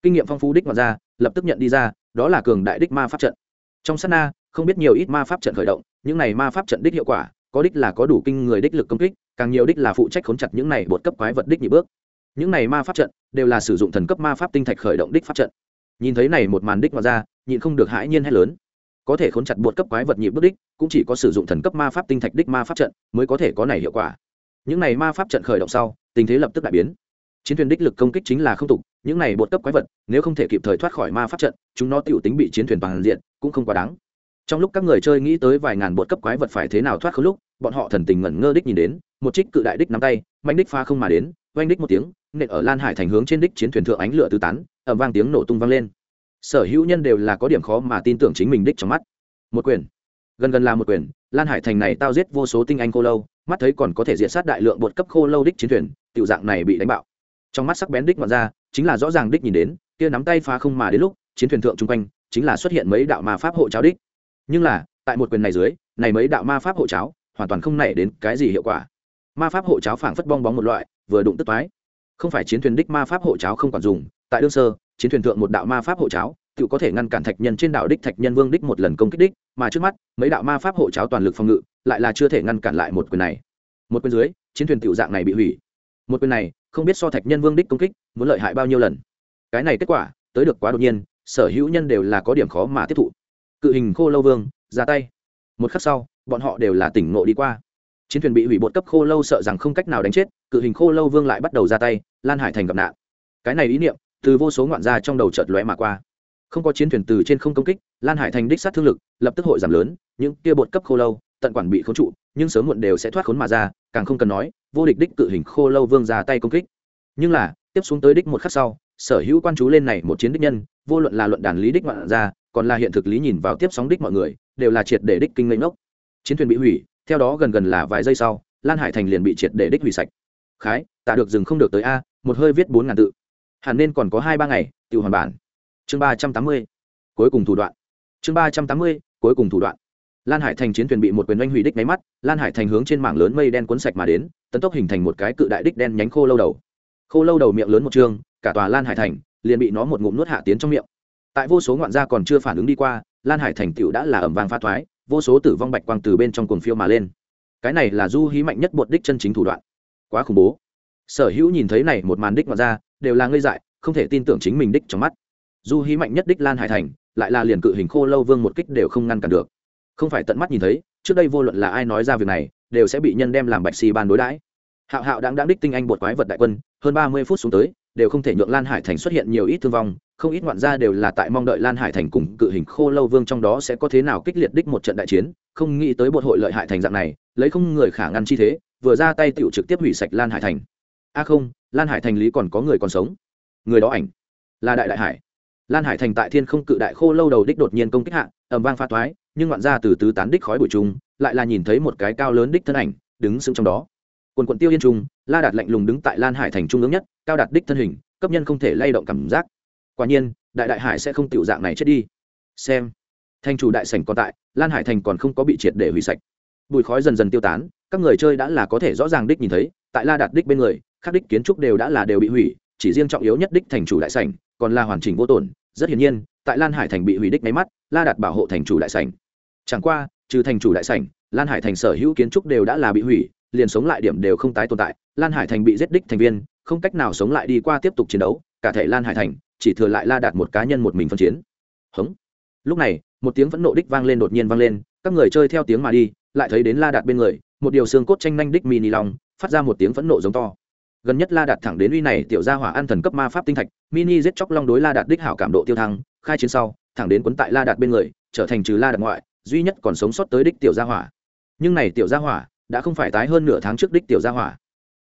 Kinh nghiệm phong phú đích ngoạn ra lập tức nhận đi ra, đó là cường đại đích ma pháp trận. Trong sát na, không biết nhiều ít ma pháp trận khởi động, những này ma pháp trận đích hiệu quả, có đích là có đủ kinh người đích lực công kích, càng nhiều đích là phụ trách khốn chặt những này bột cấp quái vật đích nhị bước. Những này ma pháp trận đều là sử dụng thần cấp ma pháp tinh thạch khởi động đích pháp trận. Nhìn thấy này một màn đích mà ra, nhịn không được hãi nhiên hay lớn. Có thể khốn chặt bột cấp quái vật nhị bước đích, cũng chỉ có sử dụng thần cấp ma pháp tinh thạch đích ma pháp trận mới có thể có này hiệu quả. Những này ma pháp trận khởi động sau, tình thế lập tức đại biến. Chiến thuyền đích lực công kích chính là không tục những này bột cấp quái vật, nếu không thể kịp thời thoát khỏi ma pháp trận, chúng nó tiểu tính bị chiến thuyền toàn diện, cũng không quá đáng. Trong lúc các người chơi nghĩ tới vài ngàn bột cấp quái vật phải thế nào thoát khớp lúc, bọn họ thần tình ngẩn ngơ đích nhìn đến, một trích cự đại đích nắm tay mạnh đích pha không mà đến, oanh đích một tiếng, nện ở lan hải thành hướng trên đích chiến thuyền thượng ánh lửa tứ tán ẩm vang tiếng nổ tung vang lên. Sở hữu nhân đều là có điểm khó mà tin tưởng chính mình đích trong mắt. Một quyền. Gần gần là một quyền, lan hải thành này tao giết vô số tinh anh khô lâu, mắt thấy còn có thể diệt sát đại lượng bột cấp khô lâu đích chiến thuyền, tiểu dạng này bị đánh bạo. Trong mắt sắc bén đích ngoạn ra chính là rõ ràng đích nhìn đến, kia nắm tay phá không mà đến lúc, chiến thuyền thượng chung quanh, chính là xuất hiện mấy đạo ma pháp hộ cháo đích. Nhưng là, tại một quyền này dưới, này mấy đạo ma pháp hộ cháo, hoàn toàn không nảy đến cái gì hiệu quả. Ma pháp hộ cháo phảng phất bong bóng một loại, vừa đụng tức toái. Không phải chiến thuyền đích ma pháp hộ cháo không còn dùng, tại đương sơ, chiến thuyền thượng một đạo ma pháp hộ cháo, tự có thể ngăn cản thạch nhân trên đạo đích thạch nhân vương đích một lần công kích đích, mà trước mắt, mấy đạo ma pháp hộ cháo toàn lực phòng ngự, lại là chưa thể ngăn cản lại một quyền này. Một quyền dưới, chiến thuyền tiểu dạng này bị hủy. Một quyền này không biết so thạch nhân vương đích công kích muốn lợi hại bao nhiêu lần. Cái này kết quả, tới được quá đột nhiên, sở hữu nhân đều là có điểm khó mà tiếp thụ. Cự hình khô lâu vương, ra tay. Một khắc sau, bọn họ đều là tỉnh ngộ đi qua. Chiến thuyền bị hủy bột cấp khô lâu sợ rằng không cách nào đánh chết, cự hình khô lâu vương lại bắt đầu ra tay, lan hải thành gặp nạn. Cái này ý niệm, từ vô số ngoạn gia trong đầu chợt lóe mà qua. Không có chiến thuyền từ trên không công kích, lan hải thành đích sát thương lực lập tức hội giảm lớn, những kia bột cấp khô lâu, tận quản bị khốn trụ, nhưng sớm muộn đều sẽ thoát khốn mà ra, càng không cần nói vô địch đích cự hình khô lâu vương ra tay công kích. Nhưng là, tiếp xuống tới đích một khắc sau, sở hữu quan chú lên này một chiến đích nhân, vô luận là luận đàn lý đích ngoạn ra còn là hiện thực lý nhìn vào tiếp sóng đích mọi người, đều là triệt để đích kinh ngây ốc chiến thuyền bị hủy, theo đó gần gần là vài giây sau, lan hải thành liền bị triệt để đích hủy sạch. Khái tạ được dừng không được tới a, một hơi viết bốn ngàn tự. Hẳn nên còn có hai ba ngày, tự hoàn bản. Chương ba trăm tám mươi, cuối cùng thủ đoạn. Chương ba trăm tám mươi, cuối cùng thủ đoạn. Lan hải thành chiến thuyền bị một quyền oanh hủy đích máy mắt, lan hải thành hướng trên mảng lớn mây đen cuốn sạch mà đến tấn tốc hình thành một cái cự đại đích đen nhánh khô lâu đầu. Khô lâu đầu miệng lớn một chương cả tòa lan hải thành liền bị nó một ngụm nuốt hạ tiến trong miệng. Tại vô số ngoạn gia còn chưa phản ứng đi qua, lan hải thành tựu đã là ẩm vàng pha thoái, vô số tử vong bạch quang từ bên trong cuồng phiêu mà lên. Cái này là du hí mạnh nhất bột đích chân chính thủ đoạn. Quá khủng bố. Sở hữu nhìn thấy này một màn đích ngoạn gia, đều là ngây dại, không thể tin tưởng chính mình đích trong mắt. Du hí mạnh nhất đích lan hải thành, lại là liền cự hình khô lâu vương một kích đều không ngăn cản được. Không phải tận mắt nhìn thấy, trước đây vô luận là ai nói ra việc này, đều sẽ bị nhân đem làm bạch xì ban đối đãi hạo hạo đáng đáng đích tinh anh bột quái vật đại quân, hơn ba mươi phút xuống tới, đều không thể nhượng lan hải thành xuất hiện nhiều ít thương vong, không ít ngoạn gia đều là tại mong đợi lan hải thành cùng cự hình khô lâu vương trong đó sẽ có thế nào kích liệt đích một trận đại chiến, không nghĩ tới bột hội lợi hại thành dạng này, lấy không người khả ngăn chi thế, vừa ra tay tựu trực tiếp hủy sạch lan hải thành. A không, lan hải thành lý còn có người còn sống. Người đó ảnh, là đại đại hải. Lan hải thành tại thiên không cự đại khô lâu đầu đích đột nhiên công kích hạ ẩm vang pha toái nhưng ngoạn gia từ tứ tán đích khói bụi trung lại là nhìn thấy một cái cao lớn đích thân ảnh, đứng sững trong đó quần quận tiêu yên trung, la đạt lạnh lùng đứng tại lan hải thành trung ương nhất, cao đạt đích thân hình, cấp nhân không thể lay động cảm giác. Quả nhiên, đại đại hải sẽ không tiểu dạng này chết đi. Xem, thành chủ đại sảnh còn tại, lan hải thành còn không có bị triệt để hủy sạch. Bụi khói dần dần tiêu tán, các người chơi đã là có thể rõ ràng đích nhìn thấy, tại la đạt đích bên người các đích kiến trúc đều đã là đều bị hủy, chỉ riêng trọng yếu nhất đích thành chủ đại sảnh, còn là hoàn chỉnh vô tổn, rất hiển nhiên, tại lan hải thành bị hủy đích máy mắt, la đạt bảo hộ thành chủ đại sảnh. Chẳng qua, trừ thành chủ đại sảnh, lan hải thành sở hữu kiến trúc đều đã là bị hủy liền sống lại điểm đều không tái tồn tại, lan hải thành bị giết đích thành viên, không cách nào sống lại đi qua tiếp tục chiến đấu, cả thể lan hải thành, chỉ thừa lại la đạt một cá nhân một mình phân chiến. Hống. Lúc này, một tiếng phẫn nộ đích vang lên đột nhiên vang lên, các người chơi theo tiếng mà đi, lại thấy đến la đạt bên người, một điều xương cốt tranh nhanh đích mini long, phát ra một tiếng phẫn nộ giống to. Gần nhất la đạt thẳng đến uy này, tiểu gia hỏa an thần cấp ma pháp tinh thạch, mini giết chóc long đối la đạt đích hảo cảm độ tiêu thăng, khai chiến sau, thẳng đến quấn tại la đạt bên người, trở thành trừ la đạt ngoại, duy nhất còn sống sót tới đích tiểu gia hỏa. Nhưng này tiểu gia hỏa đã không phải tái hơn nửa tháng trước đích tiểu gia hỏa.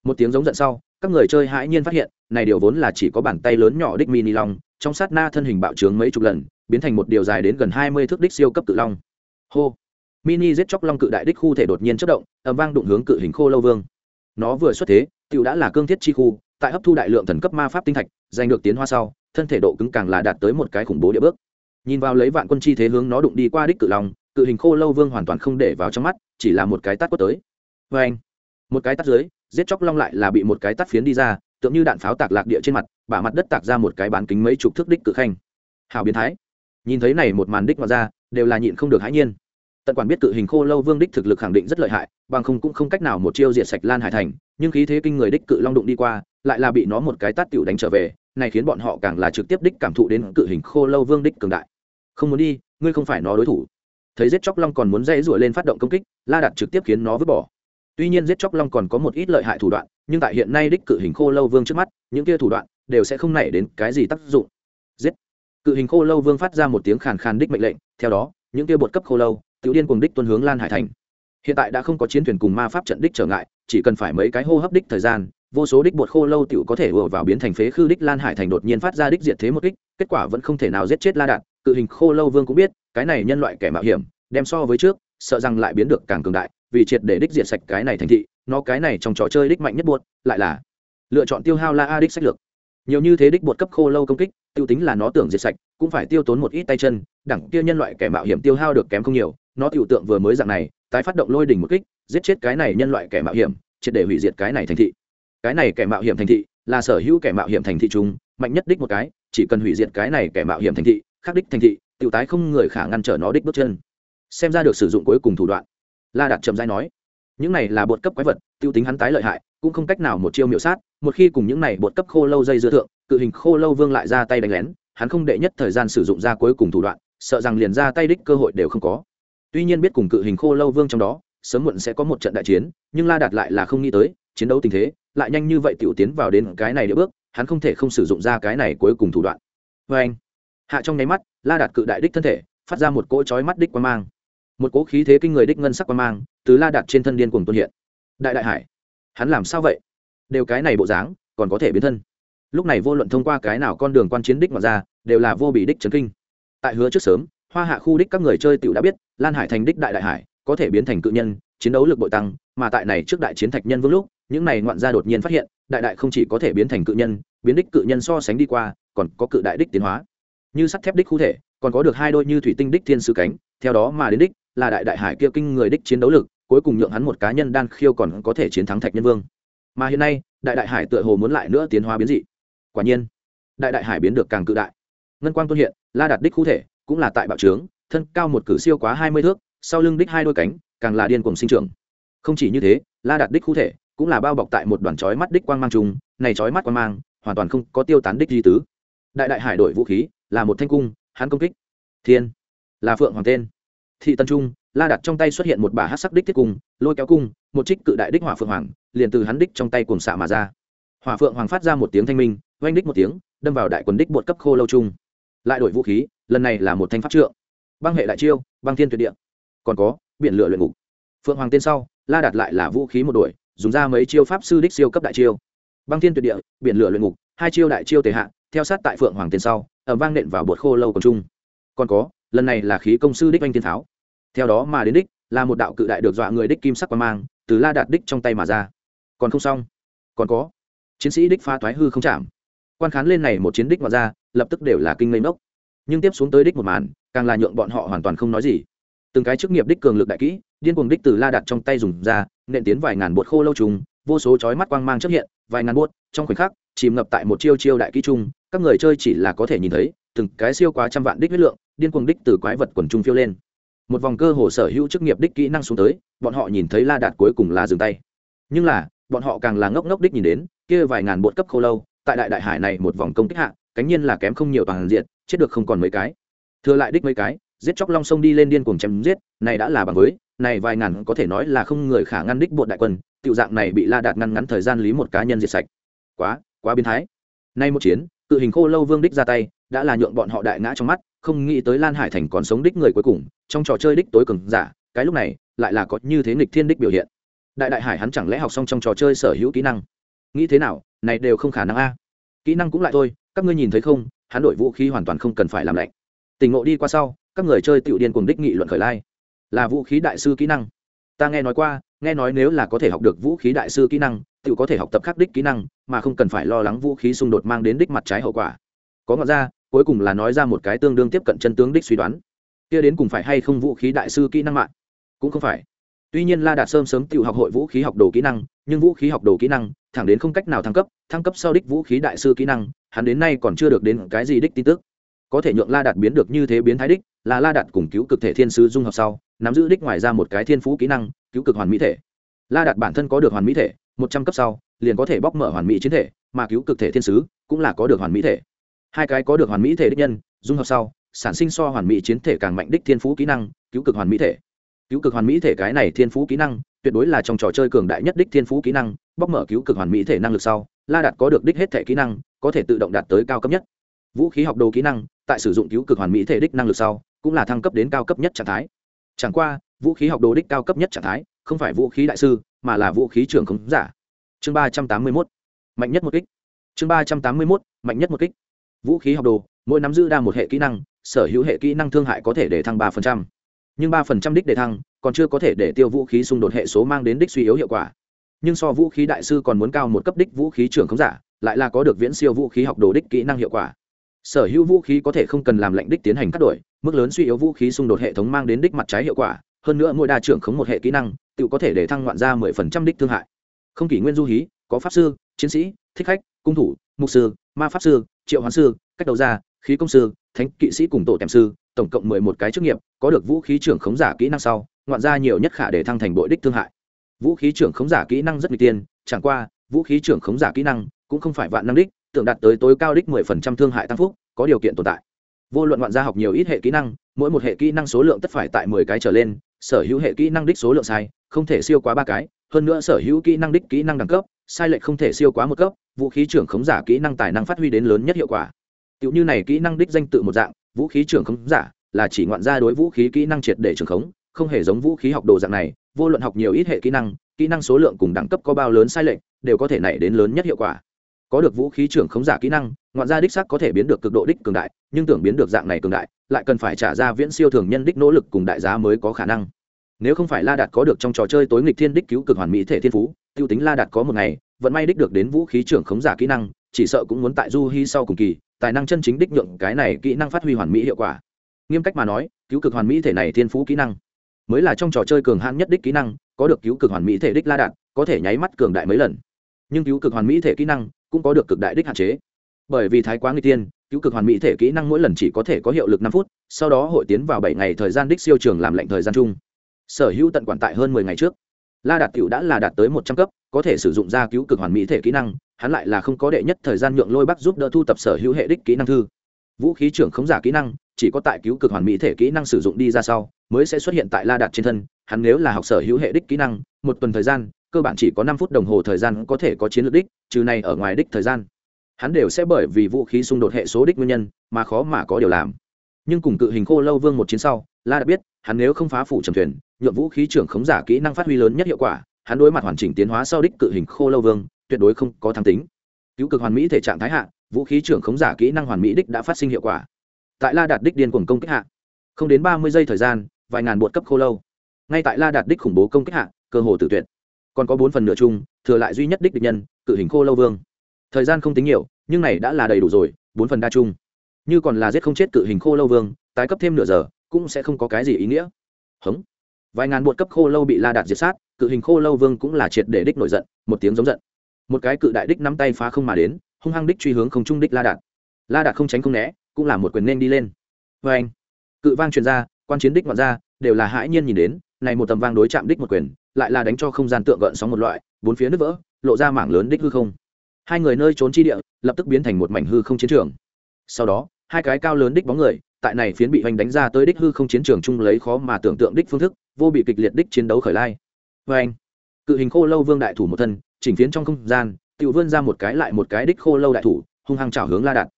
Một tiếng giống giận sau, các người chơi hãi nhiên phát hiện, này điều vốn là chỉ có bàn tay lớn nhỏ đích mini long, trong sát na thân hình bạo trướng mấy chục lần, biến thành một điều dài đến gần hai mươi thước đích siêu cấp cự long. Hô! Mini giết chóc long cự đại đích khu thể đột nhiên chất động, ầm vang đụng hướng cự hình khô lâu vương. Nó vừa xuất thế, tiểu đã là cương thiết chi khu, tại hấp thu đại lượng thần cấp ma pháp tinh thạch, giành được tiến hóa sau, thân thể độ cứng càng là đạt tới một cái khủng bố địa bước. Nhìn vào lấy vạn quân chi thế hướng nó đụng đi qua đích cự long, cự hình khô lâu vương hoàn toàn không để vào trong mắt, chỉ là một cái tát quất tới vê anh, một cái tắt dưới, giết chóc long lại là bị một cái tắt phiến đi ra tượng như đạn pháo tạc lạc địa trên mặt, bả mặt đất tạc ra một cái bán kính mấy chục thước đích cự khanh. Hào biến thái. Nhìn thấy này một màn đích mà ra, đều là nhịn không được hãi nhiên. Tận quản biết cự hình khô lâu vương đích thực lực khẳng định rất lợi hại, bằng không cũng không cách nào một chiêu diệt sạch lan hải thành, nhưng khí thế kinh người đích cự long đụng đi qua, lại là bị nó một cái tát tiểu đánh trở về, này khiến bọn họ càng là trực tiếp đích cảm thụ đến cự hình khô lâu vương đích cường đại. Không muốn đi, ngươi không phải nó đối thủ. Thấy giết chóc long còn muốn dây rủa lên phát động công kích, la đặt trực tiếp khiến nó vứt bỏ tuy nhiên giết chóc long còn có một ít lợi hại thủ đoạn, nhưng tại hiện nay đích cự hình khô lâu vương trước mắt, những kia thủ đoạn đều sẽ không nảy đến cái gì tác dụng. Giết! Cự hình khô lâu vương phát ra một tiếng khàn khàn đích mệnh lệnh, theo đó, những kia bột cấp khô lâu, tiểu điên cùng đích tuân hướng lan hải thành. Hiện tại đã không có chiến thuyền cùng ma pháp trận đích trở ngại, chỉ cần phải mấy cái hô hấp đích thời gian, vô số đích bột khô lâu tiểu có thể ùa vào biến thành phế khư đích lan hải thành đột nhiên phát ra đích diệt thế một kích, kết quả vẫn không thể nào giết chết la đạn cự hình khô lâu vương cũng biết, cái này nhân loại kẻ mạo hiểm, đem so với trước, sợ rằng lại biến được càng cường đại vì triệt để đích diệt sạch cái này thành thị, nó cái này trong trò chơi đích mạnh nhất buột lại là lựa chọn tiêu hao la a đích sách lược. Nhiều như thế đích bột cấp khô lâu công kích, tiêu tính là nó tưởng diệt sạch, cũng phải tiêu tốn một ít tay chân, đẳng kia nhân loại kẻ mạo hiểm tiêu hao được kém không nhiều, nó tiểu tượng vừa mới dạng này, tái phát động lôi đỉnh một kích, giết chết cái này nhân loại kẻ mạo hiểm, triệt để hủy diệt cái này thành thị. Cái này kẻ mạo hiểm thành thị là sở hữu kẻ mạo hiểm thành thị chung, mạnh nhất đích một cái, chỉ cần hủy diệt cái này kẻ mạo hiểm thành thị khắc đích thành thị tiểu tái không người khả ngăn trở nó đích bước chân. Xem ra được sử dụng cuối cùng thủ đoạn la đạt trầm dai nói, những này là bột cấp quái vật, tiêu tính hắn tái lợi hại, cũng không cách nào một chiêu miểu sát, một khi cùng những này bột cấp khô lâu dây dưa thượng, cự hình khô lâu vương lại ra tay đánh lén, hắn không đệ nhất thời gian sử dụng ra cuối cùng thủ đoạn, sợ rằng liền ra tay đích cơ hội đều không có. Tuy nhiên biết cùng cự hình khô lâu vương trong đó, sớm muộn sẽ có một trận đại chiến, nhưng la đạt lại là không nghĩ tới, chiến đấu tình thế, lại nhanh như vậy tiểu tiến vào đến cái này địa bước, hắn không thể không sử dụng ra cái này cuối cùng thủ đoạn. Vê anh hạ trong nháy mắt, la đạt cự đại đích thân thể, phát ra một cỗ chói mắt đích quan mang một cỗ khí thế kinh người đích ngân sắc quan mang từ la đạt trên thân điên cùng tuôn hiện. Đại đại hải, hắn làm sao vậy? Đều cái này bộ dáng, còn có thể biến thân. Lúc này vô luận thông qua cái nào con đường quan chiến đích mà ra, đều là vô bị đích trấn kinh. Tại hứa trước sớm, hoa hạ khu đích các người chơi tiểu đã biết, lan hải thành đích đại đại hải, có thể biến thành cự nhân, chiến đấu lực bội tăng, mà tại này trước đại chiến thạch nhân vương lúc, những này ngoạn gia đột nhiên phát hiện, đại đại không chỉ có thể biến thành cự nhân, biến đích cự nhân so sánh đi qua, còn có cự đại đích tiến hóa. Như sắt thép đích khu thể, còn có được hai đôi như thủy tinh đích thiên sứ cánh, theo đó mà đến đích là đại đại hải kia kinh người đích chiến đấu lực, cuối cùng nhượng hắn một cá nhân đan khiêu còn có thể chiến thắng thạch nhân vương. Mà hiện nay, đại đại hải tựa hồ muốn lại nữa tiến hóa biến dị. Quả nhiên, đại đại hải biến được càng cự đại. Ngân quang tuân hiện, la đạt đích khu thể, cũng là tại bạo trướng, thân cao một cử siêu quá hai mươi thước, sau lưng đích hai đôi cánh, càng là điên cùng sinh trưởng. Không chỉ như thế, la đạt đích khu thể cũng là bao bọc tại một đoàn chói mắt đích quang mang trùng, này chói mắt quang mang hoàn toàn không có tiêu tán đích di tứ. Đại đại hải đổi vũ khí, là một thanh cung, hắn công kích. Thiên, là phượng hoàng tên thị tân trung, la đặt trong tay xuất hiện một bà hát sắc đích thiết cung, lôi kéo cung, một trích cự đại đích hỏa phượng hoàng, liền từ hắn đích trong tay cùng xạ mà ra. Hỏa phượng hoàng phát ra một tiếng thanh minh, oanh đích một tiếng, đâm vào đại quần đích bột cấp khô lâu trung. Lại đổi vũ khí, lần này là một thanh pháp trượng. Băng hệ đại chiêu, băng thiên tuyệt địa. Còn có, biển lửa luyện ngục. Phượng hoàng tên sau, la đặt lại là vũ khí một đuổi, dùng ra mấy chiêu pháp sư đích siêu cấp đại chiêu. Băng thiên tuyệt địa, biển lửa luyện ngục, hai chiêu đại chiêu tề hạ, theo sát tại phượng hoàng tên sau ở vang nện vào bột khô lâu còn trung. Còn có, lần này là khí công sư đích oanh thiên tháo theo đó mà đến đích, là một đạo cự đại được dọa người đích kim sắc qua mang, từ la đạt đích trong tay mà ra. Còn không xong. Còn có. Chiến sĩ đích pha thoái hư không chạm. Quan khán lên này một chiến đích mà ra, lập tức đều là kinh ngây ngốc. Nhưng tiếp xuống tới đích một màn, càng là nhượng bọn họ hoàn toàn không nói gì. Từng cái chức nghiệp đích cường lực đại kỹ, điên cuồng đích từ la đặt trong tay dùng ra, nện tiến vài ngàn bột khô lâu trùng, vô số chói mắt quang mang xuất hiện, vài ngàn bột, trong khoảnh khắc, chìm ngập tại một chiêu chiêu đại kỹ chung, các người chơi chỉ là có thể nhìn thấy, từng cái siêu quá trăm vạn đích huyết lượng, điên cuồng đích từ quái vật quần trung phiêu lên một vòng cơ hồ sở hữu chức nghiệp đích kỹ năng xuống tới, bọn họ nhìn thấy la đạt cuối cùng là dừng tay. Nhưng là, bọn họ càng là ngốc ngốc đích nhìn đến, kia vài ngàn bột cấp khô lâu, tại đại đại hải này một vòng công kích hạ, cánh nhiên là kém không nhiều toàn diện, chết được không còn mấy cái. Thừa lại đích mấy cái, giết chóc long sông đi lên điên cuồng chém giết, này đã là bằng với, này vài ngàn có thể nói là không người khả ngăn đích bột đại quân, tiểu dạng này bị la đạt ngăn ngắn thời gian lý một cá nhân diệt sạch. Quá quá biến thái. Nay một chiến, cự hình khô lâu vương đích ra tay đã là nhượng bọn họ đại ngã trong mắt, không nghĩ tới lan hải thành còn sống đích người cuối cùng, trong trò chơi đích tối cường giả, cái lúc này, lại là có như thế nghịch thiên đích biểu hiện. Đại đại hải hắn chẳng lẽ học xong trong trò chơi sở hữu kỹ năng? Nghĩ thế nào, này đều không khả năng a. Kỹ năng cũng lại thôi, các ngươi nhìn thấy không, hắn đổi vũ khí hoàn toàn không cần phải làm lạnh. Tình ngộ đi qua sau, các người chơi tiểu điên cùng đích nghị luận khởi lai. Là vũ khí đại sư kỹ năng. Ta nghe nói qua, nghe nói nếu là có thể học được vũ khí đại sư kỹ năng tự có thể học tập khắc đích kỹ năng, mà không cần phải lo lắng vũ khí xung đột mang đến đích mặt trái hậu quả. Có ngọn ra cuối cùng là nói ra một cái tương đương tiếp cận chân tướng đích suy đoán. Kia đến cùng phải hay không vũ khí đại sư kỹ năng mạng? Cũng không phải. Tuy nhiên la đạt sớm sớm tự học hội vũ khí học đồ kỹ năng, nhưng vũ khí học đồ kỹ năng, thẳng đến không cách nào thăng cấp thăng cấp sau đích vũ khí đại sư kỹ năng, hắn đến nay còn chưa được đến cái gì đích tin tức. Có thể nhượng la đạt biến được như thế biến thái đích, là la đạt cùng cứu cực thể thiên sứ dung hợp sau, nắm giữ đích ngoài ra một cái thiên phú kỹ năng, cứu cực hoàn mỹ thể. La đạt bản thân có được hoàn mỹ thể, một trăm cấp sau, liền có thể bóc mở hoàn mỹ chiến thể, mà cứu cực thể thiên sứ cũng là có được hoàn mỹ thể hai cái có được hoàn mỹ thể đích nhân, dung hợp sau, sản sinh so hoàn mỹ chiến thể càng mạnh đích thiên phú kỹ năng, cứu cực hoàn mỹ thể. Cứu cực hoàn mỹ thể cái này thiên phú kỹ năng, tuyệt đối là trong trò chơi cường đại nhất đích thiên phú kỹ năng bóc mở cứu cực hoàn mỹ thể năng lực sau, la đạt có được đích hết thể kỹ năng, có thể tự động đạt tới cao cấp nhất. Vũ khí học đồ kỹ năng, tại sử dụng cứu cực hoàn mỹ thể đích năng lực sau, cũng là thăng cấp đến cao cấp nhất trạng thái. Chẳng qua, vũ khí học đồ đích cao cấp nhất trạng thái, không phải vũ khí đại sư, mà là vũ khí trưởng khống giả. Chương ba trăm tám mươi mốt, mạnh nhất một kích. Chương ba trăm tám mươi mốt, mạnh nhất một kích vũ khí học đồ, mỗi nắm giữ đa một hệ kỹ năng, sở hữu hệ kỹ năng thương hại có thể để thăng ba phần trăm. Nhưng ba phần trăm đích để thăng, còn chưa có thể để tiêu vũ khí xung đột hệ số mang đến đích suy yếu hiệu quả. Nhưng so vũ khí đại sư còn muốn cao một cấp đích vũ khí trưởng khống giả, lại là có được viễn siêu vũ khí học đồ đích kỹ năng hiệu quả. Sở hữu vũ khí có thể không cần làm lệnh đích tiến hành cắt đổi, mức lớn suy yếu vũ khí xung đột hệ thống mang đến đích mặt trái hiệu quả, hơn nữa mỗi đa trưởng khống một hệ kỹ năng, tự có thể để thăng ngoạn ra mười phần trăm đích thương hại. Không kỷ nguyên du hí, có pháp sư, chiến sĩ, thích khách, cung thủ, mục sư, ma pháp sư triệu hoán sư, cách đầu ra khí công sư, thánh kỵ sĩ cùng tổ tèm sư, tổng cộng mười một cái chức nghiệp, có được vũ khí trưởng khống giả kỹ năng sau, ngoạn ra nhiều nhất khả để thăng thành bội đích thương hại. Vũ khí trưởng khống giả kỹ năng rất n g tiên, chẳng qua, vũ khí trưởng khống giả kỹ năng cũng không phải vạn năng đích, tưởng đạt tới tối cao đích mười phần trăm thương hại tăng phúc, có điều kiện tồn tại. Vô luận ngoạn gia học nhiều ít hệ kỹ năng, mỗi một hệ kỹ năng số lượng tất phải tại mười cái trở lên, sở hữu hệ kỹ năng đích số lượng sai, không thể siêu quá ba cái, hơn nữa sở hữu kỹ năng đích kỹ năng đẳng cấp sai lệch không thể siêu quá một cấp, vũ khí trưởng khống giả kỹ năng tài năng phát huy đến lớn nhất hiệu quả. Tựu như này kỹ năng đích danh tự một dạng, vũ khí trưởng khống giả là chỉ ngoạn gia đối vũ khí kỹ năng triệt để trưởng khống, không hề giống vũ khí học đồ dạng này, vô luận học nhiều ít hệ kỹ năng kỹ năng số lượng cùng đẳng cấp có bao lớn sai lệch, đều có thể nảy đến lớn nhất hiệu quả. Có được vũ khí trưởng khống giả kỹ năng, ngoạn gia đích sắc có thể biến được cực độ đích cường đại, nhưng tưởng biến được dạng này cường đại, lại cần phải trả ra viễn siêu thường nhân đích nỗ lực cùng đại giá mới có khả năng nếu không phải la đạt có được trong trò chơi tối nghịch thiên đích cứu cực hoàn mỹ thể thiên phú t i ê u tính la đạt có một ngày, vận may đích được đến vũ khí trưởng khống giả kỹ năng, chỉ sợ cũng muốn tại du hy sau cùng kỳ, tài năng chân chính đích nhượng cái này kỹ năng phát huy hoàn mỹ hiệu quả. Nghiêm cách mà nói, cứu cực hoàn mỹ thể này thiên phú kỹ năng mới là trong trò chơi cường hãn nhất đích kỹ năng, có được cứu cực hoàn mỹ thể đích la đạt, có thể nháy mắt cường đại mấy lần. Nhưng cứu cực hoàn mỹ thể kỹ năng cũng có được cực đại đích hạn chế. Bởi vì thái quá người tiên cứu cực hoàn mỹ thể kỹ năng mỗi lần chỉ có thể có hiệu lực năm phút, sau đó hội tiến vào bảy ngày thời gian đích siêu trường làm lệnh thời gian chung sở hữu tận quản tại hơn mười ngày trước. La đạt cựu đã là đạt tới một trăm cấp, có thể sử dụng ra cứu cực hoàn mỹ thể kỹ năng, hắn lại là không có đệ nhất thời gian nhượng lôi bắc giúp đỡ thu tập sở hữu hệ đích kỹ năng thư. Vũ khí trưởng khống giả kỹ năng, chỉ có tại cứu cực hoàn mỹ thể kỹ năng sử dụng đi ra sau, mới sẽ xuất hiện tại la đạt trên thân, hắn nếu là học sở hữu hệ đích kỹ năng, một tuần thời gian, cơ bản chỉ có năm phút đồng hồ thời gian có thể có chiến lược đích, trừ này ở ngoài đích thời gian. Hắn đều sẽ bởi vì vũ khí xung đột hệ số đích nguyên nhân, mà khó mà có điều làm. Nhưng cùng cự hình khô lâu vương một chiến sau, la đã biết, hắn nếu không phá phủ trầm thuyền nhuộm vũ khí trưởng khống giả kỹ năng phát huy lớn nhất hiệu quả, hắn đối mặt hoàn chỉnh tiến hóa sau đích cự hình khô lâu vương, tuyệt đối không có thăng tính. Cứu cực hoàn mỹ thể trạng thái hạ, vũ khí trưởng khống giả kỹ năng hoàn mỹ đích đã phát sinh hiệu quả. Tại la đạt đích điên cuồng công kích hạ, không đến ba mươi giây thời gian, vài ngàn bột cấp khô lâu. Ngay tại la đạt đích khủng bố công kích hạ, cơ hồ tử tuyệt. Còn có bốn phần nửa chung, thừa lại duy nhất đích địch nhân, cự hình khô lâu vương. Thời gian không tính nhiều, nhưng này đã là đầy đủ rồi, bốn phần đa chung. Như còn là giết không chết cự hình khô lâu vương, tái cấp thêm nửa giờ, cũng sẽ không có cái gì ý nghĩa. Hống vài ngàn bột cấp khô lâu bị la đạt diệt sát, cự hình khô lâu vương cũng là triệt để đích nổi giận, một tiếng giống giận. Một cái cự đại đích nắm tay phá không mà đến, hung hăng đích truy hướng không trung đích la đạt. La đạt không tránh không né, cũng là một quyền nên đi lên. Vê anh. Cự vang truyền ra, quan chiến đích ngoạn ra, đều là hãi nhiên nhìn đến, này một tầm vang đối chạm đích một quyền, lại là đánh cho không gian tượng gợn sóng một loại, bốn phía nứt vỡ, lộ ra mảng lớn đích hư không. Hai người nơi trốn chi địa, lập tức biến thành một mảnh hư không chiến trường. Sau đó, hai cái cao lớn đích bóng người tại này phiến bị hoành đánh ra tới đích hư không chiến trường chung lấy khó mà tưởng tượng đích phương thức, vô bị kịch liệt đích chiến đấu khởi lai. Vê anh, cự hình khô lâu vương đại thủ một thân, chỉnh phiến trong không gian tự vươn ra một cái lại một cái đích khô lâu đại thủ, hung hăng trào hướng la đạt.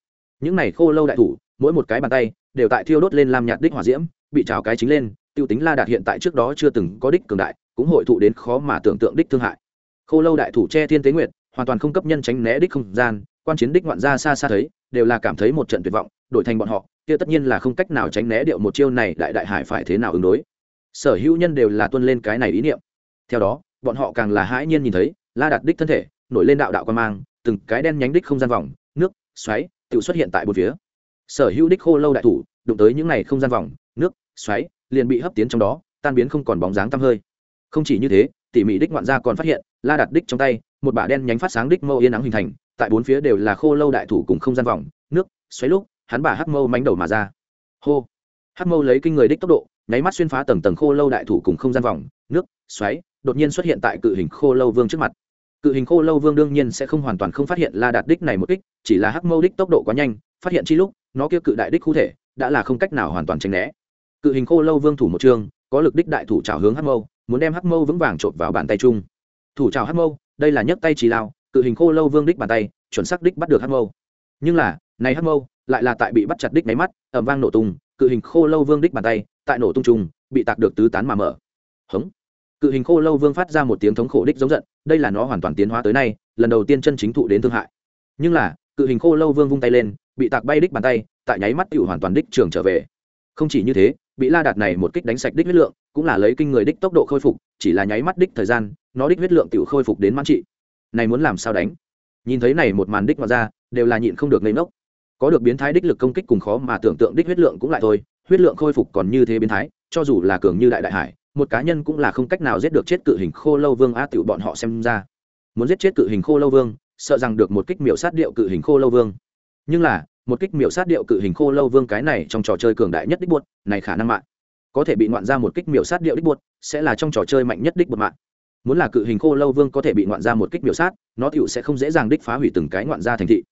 Những này khô lâu đại thủ, mỗi một cái bàn tay, đều tại thiêu đốt lên làm nhạt đích hỏa diễm, bị trào cái chính lên, tiêu tính la đạt hiện tại trước đó chưa từng có đích cường đại, cũng hội thụ đến khó mà tưởng tượng đích thương hại. Khô lâu đại thủ che thiên tế nguyệt, hoàn toàn không cấp nhân tránh né đích không gian quan chiến đích ngoạn ra xa xa thấy, đều là cảm thấy một trận tuyệt vọng, đổi thành bọn họ, kia tất nhiên là không cách nào tránh né điệu một chiêu này đại đại hải phải thế nào ứng đối. Sở hữu nhân đều là tuân lên cái này ý niệm. Theo đó, bọn họ càng là hãi nhiên nhìn thấy, la đặt đích thân thể, nổi lên đạo đạo quan mang, từng cái đen nhánh đích không gian vòng, nước, xoáy, tự xuất hiện tại bốn phía. Sở hữu đích khô lâu đại thủ, đụng tới những này không gian vòng, nước, xoáy, liền bị hấp tiến trong đó, tan biến không còn bóng dáng tăm hơi. Không chỉ như thế, tỉ mỉ đích ngoạn gia còn phát hiện, la đặt đích trong tay, một bả đen nhánh phát sáng đích mâu yên nắng hình thành tại bốn phía đều là khô lâu đại thủ cùng không gian vòng, nước, xoáy lúc, hắn bà hắc mâu mánh đầu mà ra. Hô! Hắc mâu lấy kinh người đích tốc độ, nháy mắt xuyên phá tầng tầng khô lâu đại thủ cùng không gian vòng, nước, xoáy, đột nhiên xuất hiện tại cự hình khô lâu vương trước mặt. Cự hình khô lâu vương đương nhiên sẽ không hoàn toàn không phát hiện la đạt đích này một kích, chỉ là hắc mâu đích tốc độ quá nhanh, phát hiện chi lúc, nó kia cự đại đích cụ thể, đã là không cách nào hoàn toàn tránh né. Cự hình khô lâu vương thủ một chương có lực đích đại thủ trào hướng hắc mâu, muốn đem hắc mâu vững vàng trộn vào bàn tay chung. Thủ trào hắc mâu, đây là nhấc tay chỉ lao cự hình khô lâu vương đích bàn tay, chuẩn xác đích bắt được hắc mâu. Nhưng là, này hắc mâu lại là tại bị bắt chặt đích máy mắt ẩm vang nổ tung, cự hình khô lâu vương đích bàn tay tại nổ tung trùng, bị tạc được tứ tán mà mở. Hống. Cự hình khô lâu vương phát ra một tiếng thống khổ đích giống giận, đây là nó hoàn toàn tiến hóa tới nay, lần đầu tiên chân chính thụ đến thương hại. Nhưng là, cự hình khô lâu vương vung tay lên, bị tạc bay đích bàn tay, tại nháy mắt tựu hoàn toàn đích trường trở về. Không chỉ như thế, bị la đạt này một kích đánh sạch đích huyết lượng, cũng là lấy kinh người đích tốc độ khôi phục, chỉ là nháy mắt đích thời gian, nó đích huyết lượng tựu khôi phục đến mãn trị này muốn làm sao đánh? Nhìn thấy này một màn đích mà ra, đều là nhịn không được lấy nốc có được biến thái đích lực công kích cùng khó mà tưởng tượng đích huyết lượng cũng lại thôi, huyết lượng khôi phục còn như thế biến thái, cho dù là cường như đại đại hải, một cá nhân cũng là không cách nào giết được chết cự hình khô lâu vương a tiểu bọn họ xem ra. Muốn giết chết cự hình khô lâu vương, sợ rằng được một kích miểu sát điệu cự hình khô lâu vương. Nhưng là, một kích miểu sát điệu cự hình khô lâu vương cái này trong trò chơi cường đại nhất đích buột, này khả năng mạng. Có thể bị ngoạn ra một kích miểu sát điệu đích buột, sẽ là trong trò chơi mạnh nhất đích buột mạng muốn là cự hình khô lâu vương có thể bị ngoạn gia một kích biểu sát, nó tựu sẽ không dễ dàng đích phá hủy từng cái ngoạn gia thành thị.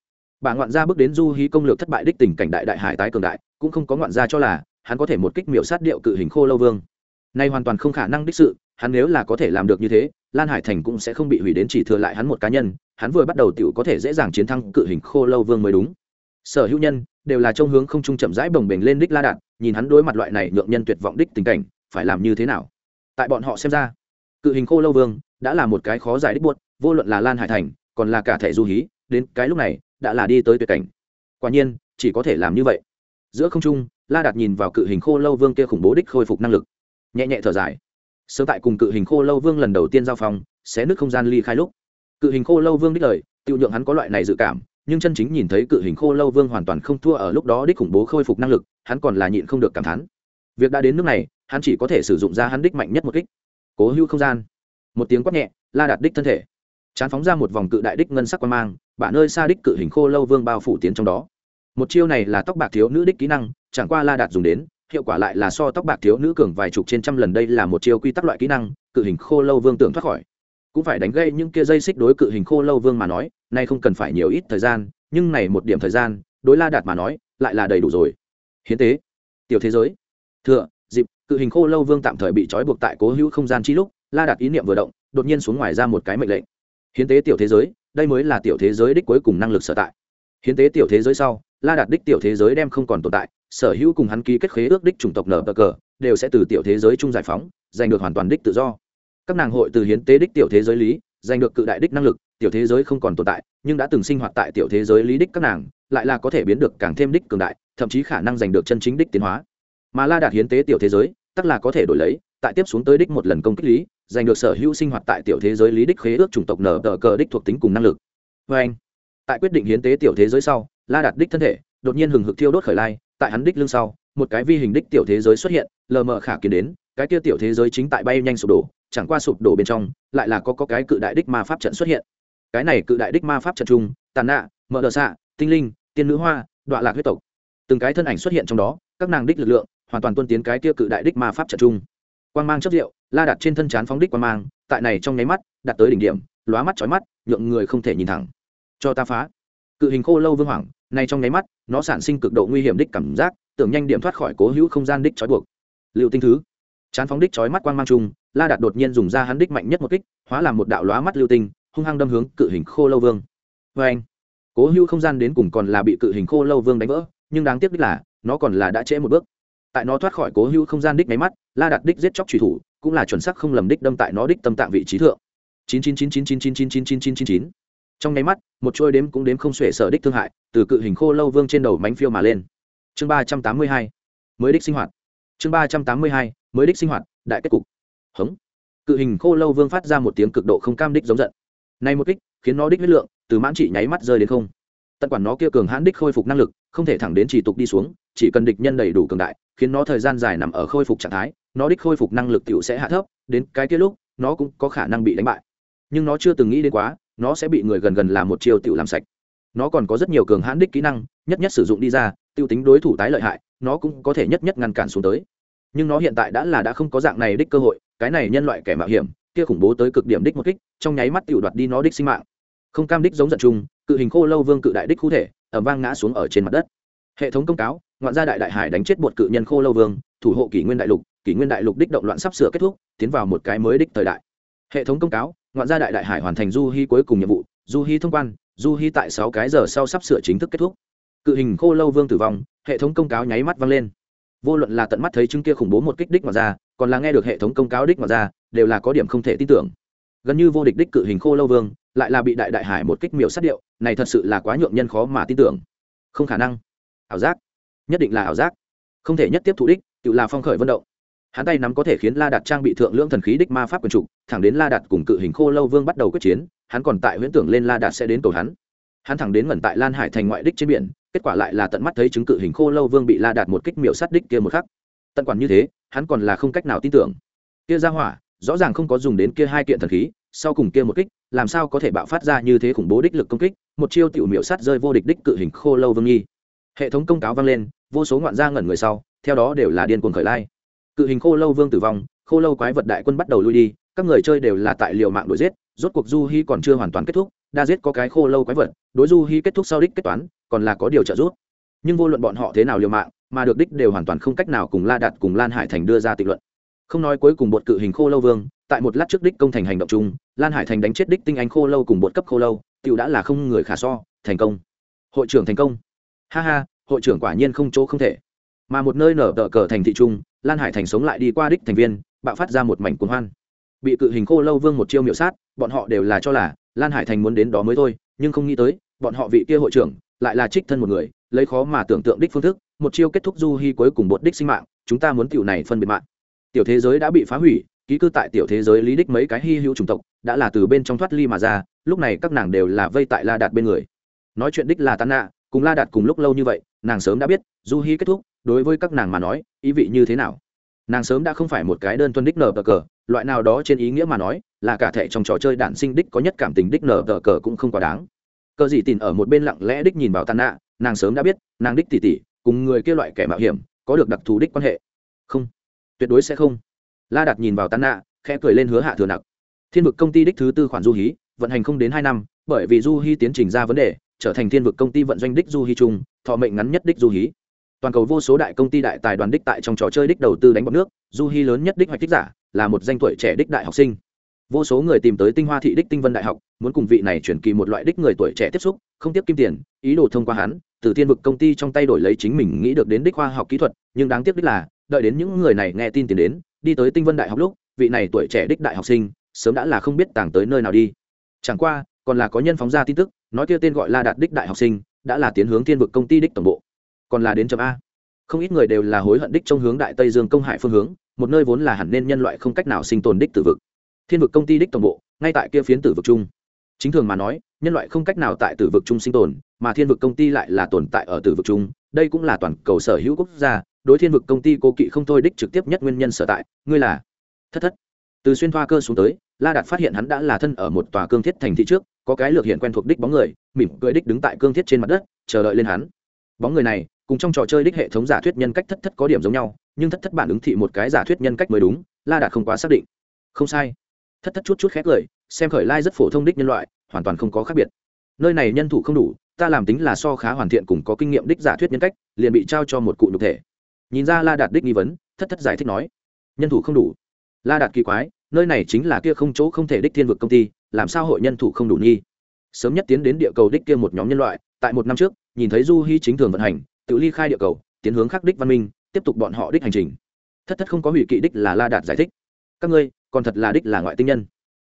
Bà ngoạn gia bước đến du hí công lược thất bại đích tình cảnh đại đại hải tái cường đại, cũng không có ngoạn gia cho là, hắn có thể một kích miểu sát điệu cự hình khô lâu vương. Nay hoàn toàn không khả năng đích sự, hắn nếu là có thể làm được như thế, lan hải thành cũng sẽ không bị hủy đến chỉ thừa lại hắn một cá nhân, hắn vừa bắt đầu tựu có thể dễ dàng chiến thắng cự hình khô lâu vương mới đúng. Sở hữu nhân, đều là trong hướng không trung chậm rãi bồng bềnh lên đích la đạn nhìn hắn đối mặt loại này nhượng nhân tuyệt vọng đích tình cảnh, phải làm như thế nào? Tại bọn họ xem ra cự hình khô lâu vương đã là một cái khó giải đích buốt vô luận là lan hải thành còn là cả thẻ du hí đến cái lúc này đã là đi tới tuyệt cảnh. Quả nhiên chỉ có thể làm như vậy. Giữa không trung la đạt nhìn vào cự hình khô lâu vương kia khủng bố đích khôi phục năng lực. Nhẹ nhẹ thở dài. Sớm tại cùng cự hình khô lâu vương lần đầu tiên giao phòng, xé nước không gian ly khai lúc. Cự hình khô lâu vương đích lời tự nhượng hắn có loại này dự cảm nhưng chân chính nhìn thấy cự hình khô lâu vương hoàn toàn không thua ở lúc đó đích khủng bố khôi phục năng lực hắn còn là nhịn không được cảm thán. Việc đã đến nước này hắn chỉ có thể sử dụng ra hắn đích mạnh nhất một kích cố hữu không gian. Một tiếng quát nhẹ, la đạt đích thân thể. Chán phóng ra một vòng cự đại đích ngân sắc quan mang, bả nơi xa đích cự hình khô lâu vương bao phủ tiến trong đó. Một chiêu này là tóc bạc thiếu nữ đích kỹ năng, chẳng qua la đạt dùng đến, hiệu quả lại là so tóc bạc thiếu nữ cường vài chục trên trăm lần đây là một chiêu quy tắc loại kỹ năng, cự hình khô lâu vương tưởng thoát khỏi. Cũng phải đánh gây những kia dây xích đối cự hình khô lâu vương mà nói, nay không cần phải nhiều ít thời gian, nhưng này một điểm thời gian, đối la đạt mà nói, lại là đầy đủ rồi. Hiến tế. Tiểu thế giới. Thừa cự hình khô lâu vương tạm thời bị trói buộc tại cố hữu không gian chi lúc, la đạt ý niệm vừa động, đột nhiên xuống ngoài ra một cái mệnh lệnh. Hiến tế tiểu thế giới, đây mới là tiểu thế giới đích cuối cùng năng lực sở tại. Hiến tế tiểu thế giới sau, la đạt đích tiểu thế giới đem không còn tồn tại, sở hữu cùng hắn ký kết khế ước đích chủng tộc nở bờ cờ, đều sẽ từ tiểu thế giới chung giải phóng, giành được hoàn toàn đích tự do. Các nàng hội từ hiến tế đích tiểu thế giới lý, giành được cự đại đích năng lực, tiểu thế giới không còn tồn tại, nhưng đã từng sinh hoạt tại tiểu thế giới lý đích các nàng, lại là có thể biến được càng thêm đích cường đại, thậm chí khả năng giành được chân chính đích tiến hóa mà la đạt hiến tế tiểu thế giới tức là có thể đổi lấy tại tiếp xuống tới đích một lần công kích lý giành được sở hữu sinh hoạt tại tiểu thế giới lý đích khế ước chủng tộc nở tờ cờ đích thuộc tính cùng năng lực. Vê anh tại quyết định hiến tế tiểu thế giới sau la đạt đích thân thể đột nhiên hừng hực thiêu đốt khởi lai tại hắn đích lưng sau một cái vi hình đích tiểu thế giới xuất hiện lờ mờ khả kiến đến cái kia tiểu thế giới chính tại bay nhanh sụp đổ chẳng qua sụp đổ bên trong lại là có, có cái cự đại đích ma pháp trận xuất hiện. Cái này cự đại đích ma pháp trận chung tàn nạ mở đờ xạ tinh linh tiên nữ hoa đọa lạc huyết tộc. Từng cái thân ảnh xuất hiện trong đó các nàng đích lực lượng hoàn toàn tuân tiến cái kia cự đại đích ma pháp trận trung quang mang chất liệu la đặt trên thân chán phóng đích quang mang, tại này trong nháy mắt, đặt tới đỉnh điểm, lóa mắt chói mắt, nhượng người không thể nhìn thẳng. Cho ta phá. Cự hình khô lâu vương hoàng nay trong nháy mắt, nó sản sinh cực độ nguy hiểm đích cảm giác, tưởng nhanh điểm thoát khỏi cố hữu không gian đích trói buộc. Liệu tinh thứ. Chán phóng đích trói mắt quang mang chung, la đạt đột nhiên dùng ra hắn đích mạnh nhất một kích, hóa làm một đạo lóa mắt lưu tinh, hung hăng đâm hướng cự hình khô lâu vương. Vê anh cố hữu không gian đến cùng còn là bị cự hình khô lâu vương đánh vỡ, nhưng đáng tiếc đích là, nó còn là đã trễ một bước tại nó thoát khỏi cố hữu không gian đích máy mắt la đặt đích giết chóc truy thủ cũng là chuẩn sắc không lầm đích đâm tại nó đích tâm tạng vị trí thượng chín chín chín chín chín chín chín chín chín chín chín chín trong nháy mắt một trôi đếm cũng đếm không xuể sở đích thương hại từ cự hình khô lâu vương trên đầu mánh phiêu mà lên chương ba trăm tám mươi hai mới đích sinh hoạt chương ba trăm tám mươi hai mới đích sinh hoạt đại kết cục hống cự hình khô lâu vương phát ra một tiếng cực độ không cam đích giống giận nay một kích khiến nó đích huyết lượng từ mãn trị nháy mắt rơi đến không tận quản nó kia cường hãn đích khôi phục năng lực không thể thẳng đến chỉ tục đi xuống chỉ cần địch nhân đầy đủ cường đại, khiến nó thời gian dài nằm ở khôi phục trạng thái, nó đích khôi phục năng lực t sẽ hạ thấp, đến cái kia lúc, nó cũng có khả năng bị đánh bại. Nhưng nó chưa từng nghĩ đến quá, nó sẽ bị người gần gần làm một chiêu t làm sạch. Nó còn có rất nhiều cường hãn đích kỹ năng, nhất nhất sử dụng đi ra t tính đối thủ tái lợi hại, nó cũng có thể nhất nhất ngăn cản xuống tới. Nhưng nó hiện tại đã là đã không có dạng này đích cơ hội, cái này nhân loại kẻ mạo hiểm, kia khủng bố tới cực điểm đích một kích, trong nháy mắt tự đoạt đi nó đích sinh mạng. Không cam đích giống giận chung cự hình khô lâu vương cự đại đích cụ thể ở vang ngã xuống ở trên mặt đất. Hệ thống công cáo ngoạn gia đại đại hải đánh chết một cự nhân khô lâu vương, thủ hộ kỷ nguyên đại lục, kỷ nguyên đại lục đích động loạn sắp sửa kết thúc, tiến vào một cái mới đích thời đại. Hệ thống công cáo, ngoạn gia đại đại hải hoàn thành du hy cuối cùng nhiệm vụ, du hy thông quan, du hy tại sáu cái giờ sau sắp sửa chính thức kết thúc. Cự hình khô lâu vương tử vong, hệ thống công cáo nháy mắt vang lên. Vô luận là tận mắt thấy chứng kia khủng bố một kích đích ngoạn ra còn là nghe được hệ thống công cáo đích ngoạn ra đều là có điểm không thể tin tưởng. Gần như vô địch đích cự hình khô lâu vương, lại là bị đại đại hải một kích miểu sát điệu, này thật sự là quá nhượng nhân khó mà tin tưởng. Không khả năng. Ảo giác nhất định là ảo giác. Không thể nhất tiếp thụ đích, tự là phong khởi vận động. Hắn tay nắm có thể khiến la đạt trang bị thượng lưỡng thần khí đích ma pháp quần trục, thẳng đến la đạt cùng cự hình khô lâu vương bắt đầu quyết chiến, hắn còn tại huyễn tưởng lên la đạt sẽ đến cầu hắn. Hắn thẳng đến ngẩn tại lan hải thành ngoại đích trên biển, kết quả lại là tận mắt thấy chứng cự hình khô lâu vương bị la đạt một kích miểu sát đích kia một khắc. Tận quản như thế, hắn còn là không cách nào tin tưởng. Kia ra hỏa, rõ ràng không có dùng đến kia hai kiện thần khí, sau cùng kia một kích, làm sao có thể bạo phát ra như thế khủng bố đích lực công kích, một chiêu tiểu miểu sát rơi vô địch đích cự hình khô lâu vương nghi hệ thống công cáo vang lên, vô số ngoạn gia ngẩn người sau, theo đó đều là điên cuồng khởi lai. Cự hình khô lâu vương tử vong, khô lâu quái vật đại quân bắt đầu lui đi, các người chơi đều là tại liều mạng đuổi giết, rốt cuộc du hi còn chưa hoàn toàn kết thúc, đa giết có cái khô lâu quái vật, đối du hi kết thúc sau đích kết toán, còn là có điều trợ giúp. Nhưng vô luận bọn họ thế nào liều mạng, mà được đích đều hoàn toàn không cách nào cùng la đạt cùng lan hải thành đưa ra tịch luận. Không nói cuối cùng bột cự hình khô lâu vương, tại một lát trước đích công thành hành động chung, lan hải thành đánh chết đích tinh anh khô lâu cùng bột cấp khô lâu tựu đã là không người khả so, thành công. Hội trưởng thành công ha ha, hội trưởng quả nhiên không chỗ không thể. Mà một nơi nở tờ cờ thành thị trung lan hải thành sống lại đi qua đích thành viên, bạo phát ra một mảnh cuồng hoan. Bị cự hình khô lâu vương một chiêu miệu sát, bọn họ đều là cho là lan hải thành muốn đến đó mới thôi, nhưng không nghĩ tới, bọn họ vị kia hội trưởng lại là trích thân một người, lấy khó mà tưởng tượng đích phương thức, một chiêu kết thúc du hy cuối cùng bột đích sinh mạng, chúng ta muốn tiểu này phân biệt mạng. Tiểu thế giới đã bị phá hủy, ký cư tại tiểu thế giới lý đích mấy cái hy hữu chủng tộc, đã là từ bên trong thoát ly mà ra, lúc này các nàng đều là vây tại la đạt bên người. Nói chuyện đích là tàn nạ cùng la đạt cùng lúc lâu như vậy, nàng sớm đã biết, du hy kết thúc, đối với các nàng mà nói, ý vị như thế nào. Nàng sớm đã không phải một cái đơn thuần đích nở tờ cờ, loại nào đó trên ý nghĩa mà nói, là cả thẻ trong trò chơi đản sinh đích có nhất cảm tình đích nở tờ cờ cũng không quá đáng. Cờ gì tìm ở một bên lặng lẽ đích nhìn vào tàn nạ nàng sớm đã biết, nàng đích tỉ tỉ, cùng người kia loại kẻ mạo hiểm, có được đặc thù đích quan hệ. Không. Tuyệt đối sẽ không. La đặt nhìn vào tàn nạ khẽ cười lên hứa hạ thừa nặc. Thiên vực công ty đích thứ tư khoản du hí, vận hành không đến hai năm, bởi vì du hí tiến trình ra vấn đề trở thành thiên vực công ty vận doanh đích du hy trung thọ mệnh ngắn nhất đích du hí. Toàn cầu vô số đại công ty đại tài đoàn đích tại trong trò chơi đích đầu tư đánh bọc nước, du hy lớn nhất đích hoạch tích giả, là một danh tuổi trẻ đích đại học sinh. Vô số người tìm tới tinh hoa thị đích tinh vân đại học, muốn cùng vị này chuyển kỳ một loại đích người tuổi trẻ tiếp xúc, không tiếp kim tiền, ý đồ thông qua hắn, từ thiên vực công ty trong tay đổi lấy chính mình nghĩ được đến đích khoa học kỹ thuật, nhưng đáng tiếc đích là, đợi đến những người này nghe tin tiền đến, đi tới tinh vân đại học lúc, vị này tuổi trẻ đích đại học sinh, sớm đã là không biết tàng tới nơi nào đi. Chẳng qua, còn là có nhân phóng ra tin tức nói kia tên gọi là đạt đích đại học sinh, đã là tiến hướng thiên vực công ty đích tổng bộ. Còn là đến chấm a. Không ít người đều là hối hận đích trong hướng đại tây dương công hải phương hướng, một nơi vốn là hẳn nên nhân loại không cách nào sinh tồn đích tử vực. Thiên vực công ty đích tổng bộ, ngay tại kia phiến tử vực chung. Chính thường mà nói, nhân loại không cách nào tại tử vực chung sinh tồn, mà thiên vực công ty lại là tồn tại ở tử vực chung. Đây cũng là toàn cầu sở hữu quốc gia, đối thiên vực công ty cô kỵ không thôi đích trực tiếp nhất nguyên nhân sở tại, ngươi là thất thất. Từ xuyên thoa cơ xuống tới la đạt phát hiện hắn đã là thân ở một tòa cương thiết thành thị trước, có cái lược hiện quen thuộc đích bóng người, mỉm cười đích đứng tại cương thiết trên mặt đất, chờ đợi lên hắn. Bóng người này, cùng trong trò chơi đích hệ thống giả thuyết nhân cách thất thất có điểm giống nhau, nhưng thất thất bản ứng thị một cái giả thuyết nhân cách mới đúng, la đạt không quá xác định. Không sai. Thất thất chút chút khét lời xem khởi lai rất phổ thông đích nhân loại, hoàn toàn không có khác biệt. Nơi này nhân thủ không đủ, ta làm tính là so khá hoàn thiện cùng có kinh nghiệm đích giả thuyết nhân cách, liền bị trao cho một cụ nhục thể. Nhìn ra la đạt đích nghi vấn, thất thất giải thích nói, nhân thủ không đủ. La đạt kỳ quái nơi này chính là kia không chỗ không thể đích thiên vực công ty, làm sao hội nhân thủ không đủ nghi sớm nhất tiến đến địa cầu đích kia một nhóm nhân loại, tại một năm trước, nhìn thấy du hy chính thường vận hành, tự ly khai địa cầu, tiến hướng khắc đích văn minh, tiếp tục bọn họ đích hành trình. Thất thất không có hủy kỵ đích là la đạt giải thích. Các ngươi, còn thật là đích là ngoại tinh nhân.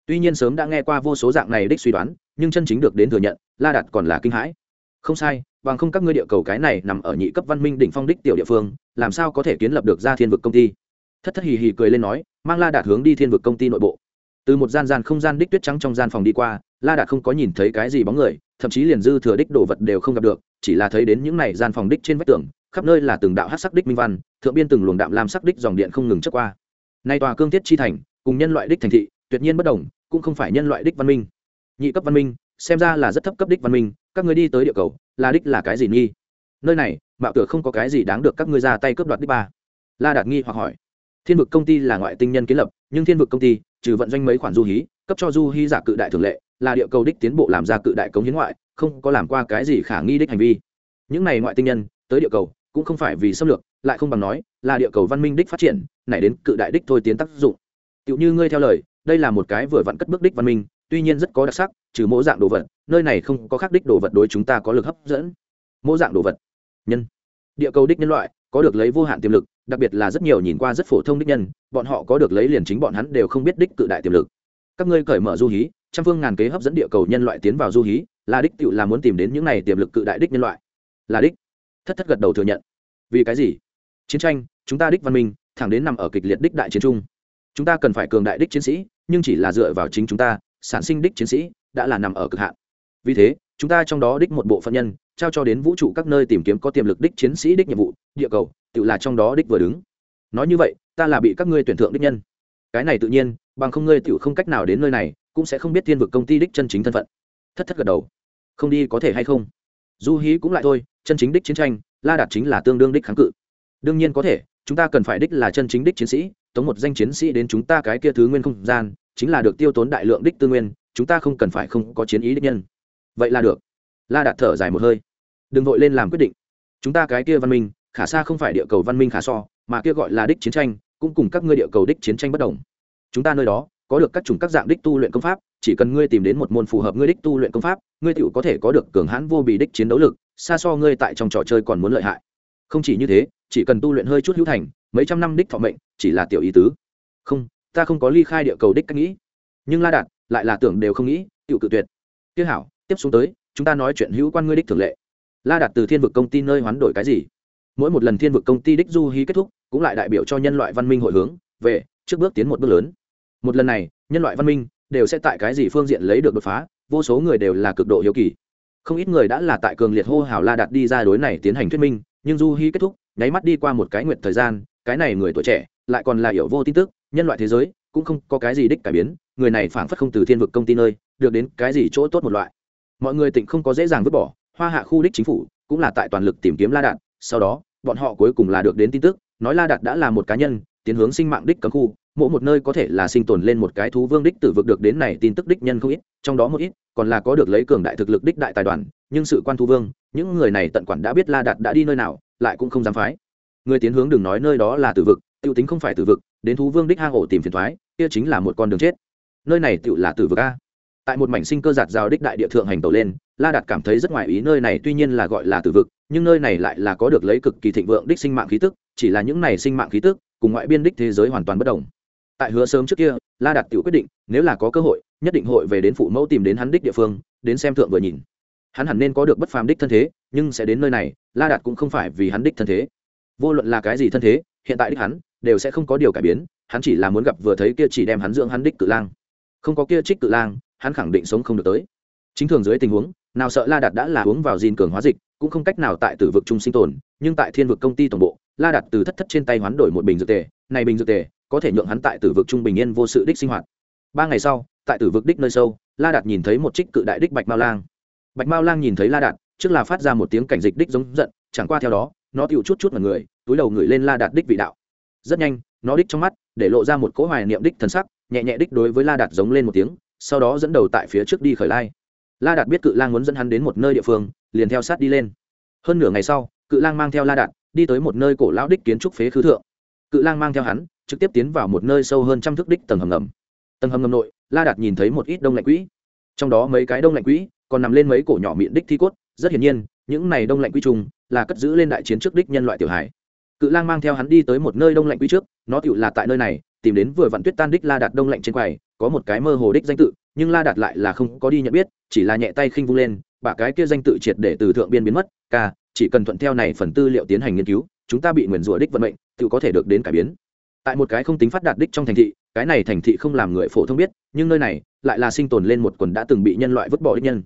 Tuy nhiên sớm đã nghe qua vô số dạng này đích suy đoán, nhưng chân chính được đến thừa nhận, la đạt còn là kinh hãi. Không sai, bằng không các ngươi địa cầu cái này nằm ở nhị cấp văn minh đỉnh phong đích tiểu địa phương, làm sao có thể kiến lập được ra thiên vực công ty? Thất thất hì hì cười lên nói mang la đạt hướng đi thiên vực công ty nội bộ từ một gian gian không gian đích tuyết trắng trong gian phòng đi qua la đạt không có nhìn thấy cái gì bóng người thậm chí liền dư thừa đích đồ vật đều không gặp được chỉ là thấy đến những này gian phòng đích trên vách tường khắp nơi là từng đạo hát sắc đích minh văn thượng biên từng luồng đạm làm sắc đích dòng điện không ngừng trước qua nay tòa cương thiết chi thành cùng nhân loại đích thành thị tuyệt nhiên bất đồng cũng không phải nhân loại đích văn minh nhị cấp văn minh xem ra là rất thấp cấp đích văn minh các người đi tới địa cầu là đích là cái gì nghi nơi này mạo tựa không có cái gì đáng được các ngươi ra tay cướp đoạt đích ba la đạt nghi hoặc hỏi thiên vực công ty là ngoại tinh nhân kiến lập, nhưng thiên vực công ty, trừ vận doanh mấy khoản du hí, cấp cho du hí giả cự đại thường lệ, là địa cầu đích tiến bộ làm ra cự đại cống hiến ngoại, không có làm qua cái gì khả nghi đích hành vi. Những này ngoại tinh nhân, tới địa cầu, cũng không phải vì xâm lược, lại không bằng nói, là địa cầu văn minh đích phát triển, nảy đến cự đại đích thôi tiến tác dụng. Tựu như ngươi theo lời, đây là một cái vừa vặn cất bước đích văn minh, tuy nhiên rất có đặc sắc, trừ mỗi dạng đồ vật, nơi này không có khác đích đồ vật đối chúng ta có lực hấp dẫn. Mỗi dạng đồ vật. Nhân. Địa cầu đích nhân loại, có được lấy vô hạn tiềm lực đặc biệt là rất nhiều nhìn qua rất phổ thông đích nhân, bọn họ có được lấy liền chính bọn hắn đều không biết đích cự đại tiềm lực. Các ngươi cởi mở du hí, trăm phương ngàn kế hấp dẫn địa cầu nhân loại tiến vào du hí, là đích tự là muốn tìm đến những này tiềm lực cự đại đích nhân loại. Là đích. Thất thất gật đầu thừa nhận. Vì cái gì? Chiến tranh, chúng ta đích văn minh, thẳng đến nằm ở kịch liệt đích đại chiến trung. Chúng ta cần phải cường đại đích chiến sĩ, nhưng chỉ là dựa vào chính chúng ta, sản sinh đích chiến sĩ, đã là nằm ở cực hạn. Vì thế, chúng ta trong đó đích một bộ phận nhân trao cho đến vũ trụ các nơi tìm kiếm có tiềm lực đích chiến sĩ đích nhiệm vụ, địa cầu, tự là trong đó đích vừa đứng. Nói như vậy, ta là bị các ngươi tuyển thượng đích nhân. Cái này tự nhiên, bằng không ngươi tự không cách nào đến nơi này, cũng sẽ không biết thiên vực công ty đích chân chính thân phận. Thất thất gật đầu. Không đi có thể hay không? Du hí cũng lại thôi, chân chính đích chiến tranh, la đạt chính là tương đương đích kháng cự. Đương nhiên có thể, chúng ta cần phải đích là chân chính đích chiến sĩ, tống một danh chiến sĩ đến chúng ta cái kia thứ nguyên không gian, chính là được tiêu tốn đại lượng đích tư nguyên, chúng ta không cần phải không có chiến ý đích nhân. Vậy là được la đạt thở dài một hơi. Đừng vội lên làm quyết định. Chúng ta cái kia văn minh, khả xa không phải địa cầu văn minh khả so, mà kia gọi là đích chiến tranh, cũng cùng các ngươi địa cầu đích chiến tranh bất đồng. Chúng ta nơi đó, có được các chủng các dạng đích tu luyện công pháp, chỉ cần ngươi tìm đến một môn phù hợp ngươi đích tu luyện công pháp, ngươi tựu có thể có được cường hãn vô bì đích chiến đấu lực, xa so ngươi tại trong trò chơi còn muốn lợi hại. Không chỉ như thế, chỉ cần tu luyện hơi chút hữu thành, mấy trăm năm đích thọ mệnh, chỉ là tiểu ý tứ. Không, ta không có ly khai địa cầu đích cách nghĩ. Nhưng la đạt lại là tưởng đều không nghĩ tự cự tuyệt. Tiếc hảo, tiếp xuống tới chúng ta nói chuyện hữu quan ngươi đích thường lệ. La đạt từ thiên vực công ty nơi hoán đổi cái gì? Mỗi một lần thiên vực công ty đích du hí kết thúc, cũng lại đại biểu cho nhân loại văn minh hội hướng, về, trước bước tiến một bước lớn. Một lần này, nhân loại văn minh đều sẽ tại cái gì phương diện lấy được đột phá, vô số người đều là cực độ hiếu kỳ. Không ít người đã là tại cường liệt hô hào la đạt đi ra đối này tiến hành thuyết minh, nhưng du hí kết thúc, nháy mắt đi qua một cái nguyện thời gian, cái này người tuổi trẻ lại còn là hiểu vô tin tức, nhân loại thế giới cũng không có cái gì đích cải biến, người này phảng phất không từ thiên vực công ty nơi, được đến cái gì chỗ tốt một loại mọi người tỉnh không có dễ dàng vứt bỏ, hoa hạ khu đích chính phủ cũng là tại toàn lực tìm kiếm la đạt sau đó, bọn họ cuối cùng là được đến tin tức, nói la đạt đã là một cá nhân, tiến hướng sinh mạng đích cấm khu, mỗi một nơi có thể là sinh tồn lên một cái thú vương đích tử vực được đến này tin tức đích nhân không ít, trong đó một ít còn là có được lấy cường đại thực lực đích đại tài đoàn, nhưng sự quan thú vương, những người này tận quản đã biết la đạt đã đi nơi nào, lại cũng không dám phái. Người tiến hướng đừng nói nơi đó là tử vực, tiêu tính không phải tử vực, đến thú vương đích hang ổ tìm phiền thoái, kia chính là một con đường chết. Nơi này tựu là tử vực a tại một mảnh sinh cơ giạt rào đích đại địa thượng hành tàu lên, la đạt cảm thấy rất ngoài ý nơi này tuy nhiên là gọi là tử vực, nhưng nơi này lại là có được lấy cực kỳ thịnh vượng đích sinh mạng khí tức, chỉ là những này sinh mạng khí tức, cùng ngoại biên đích thế giới hoàn toàn bất đồng. Tại hứa sớm trước kia, la đạt tự quyết định, nếu là có cơ hội, nhất định hội về đến phụ mẫu tìm đến hắn đích địa phương, đến xem thượng vừa nhìn. Hắn hẳn nên có được bất phàm đích thân thế, nhưng sẽ đến nơi này, la đạt cũng không phải vì hắn đích thân thế. Vô luận là cái gì thân thế, hiện tại đích hắn, đều sẽ không có điều cải biến, hắn chỉ là muốn gặp vừa thấy kia chỉ đem hắn dưỡng hắn đích cự lang. Không có kia trích cự lang hắn khẳng định sống không được tới. Chính thường dưới tình huống, nào sợ la đạt đã là uống vào gìn cường hóa dịch, cũng không cách nào tại tử vực trung sinh tồn, nhưng tại thiên vực công ty tổng bộ, la đạt từ thất thất trên tay hoán đổi một bình dược tề, này bình dược tề, có thể nhượng hắn tại tử vực trung bình yên vô sự đích sinh hoạt. Ba ngày sau, tại tử vực đích nơi sâu, la đạt nhìn thấy một trích cự đại đích bạch mao lang. Bạch mao lang nhìn thấy la đạt, trước là phát ra một tiếng cảnh dịch đích giống giận, chẳng qua theo đó, nó tựu chút chút mà người, túi đầu người lên la đạt đích vị đạo. Rất nhanh, nó đích trong mắt, để lộ ra một cỗ hoài niệm đích thần sắc, nhẹ nhẹ đích đối với la đạt giống lên một tiếng sau đó dẫn đầu tại phía trước đi khởi lai. La đạt biết cự lang muốn dẫn hắn đến một nơi địa phương, liền theo sát đi lên. Hơn nửa ngày sau, cự lang mang theo la đạt đi tới một nơi cổ lão đích kiến trúc phế khứ thượng. Cự lang mang theo hắn, trực tiếp tiến vào một nơi sâu hơn trăm thước đích tầng hầm ngầm. Tầng hầm ngầm nội, la đạt nhìn thấy một ít đông lạnh quỹ. Trong đó mấy cái đông lạnh quỹ còn nằm lên mấy cổ nhỏ miệng đích thi cốt. Rất hiển nhiên, những này đông lạnh quỹ trùng là cất giữ lên đại chiến trước đích nhân loại tiểu hải cự lang mang theo hắn đi tới một nơi đông lạnh quỹ trước, nó tựu là tại nơi này tìm đến vừa vặn tuyết tan đích la đạt đông lạnh trên quầy, có một cái mơ hồ đích danh tự, nhưng la đạt lại là không có đi nhận biết, chỉ là nhẹ tay khinh vung lên bả cái kia danh tự triệt để từ thượng biên biến mất, ca, chỉ cần thuận theo này phần tư liệu tiến hành nghiên cứu, chúng ta bị nguyền rủa đích vận mệnh, tự có thể được đến cải biến. Tại một cái không tính phát đạt đích trong thành thị, cái này thành thị không làm người phổ thông biết, nhưng nơi này lại là sinh tồn lên một quần đã từng bị nhân loại vứt bỏ đích nhân.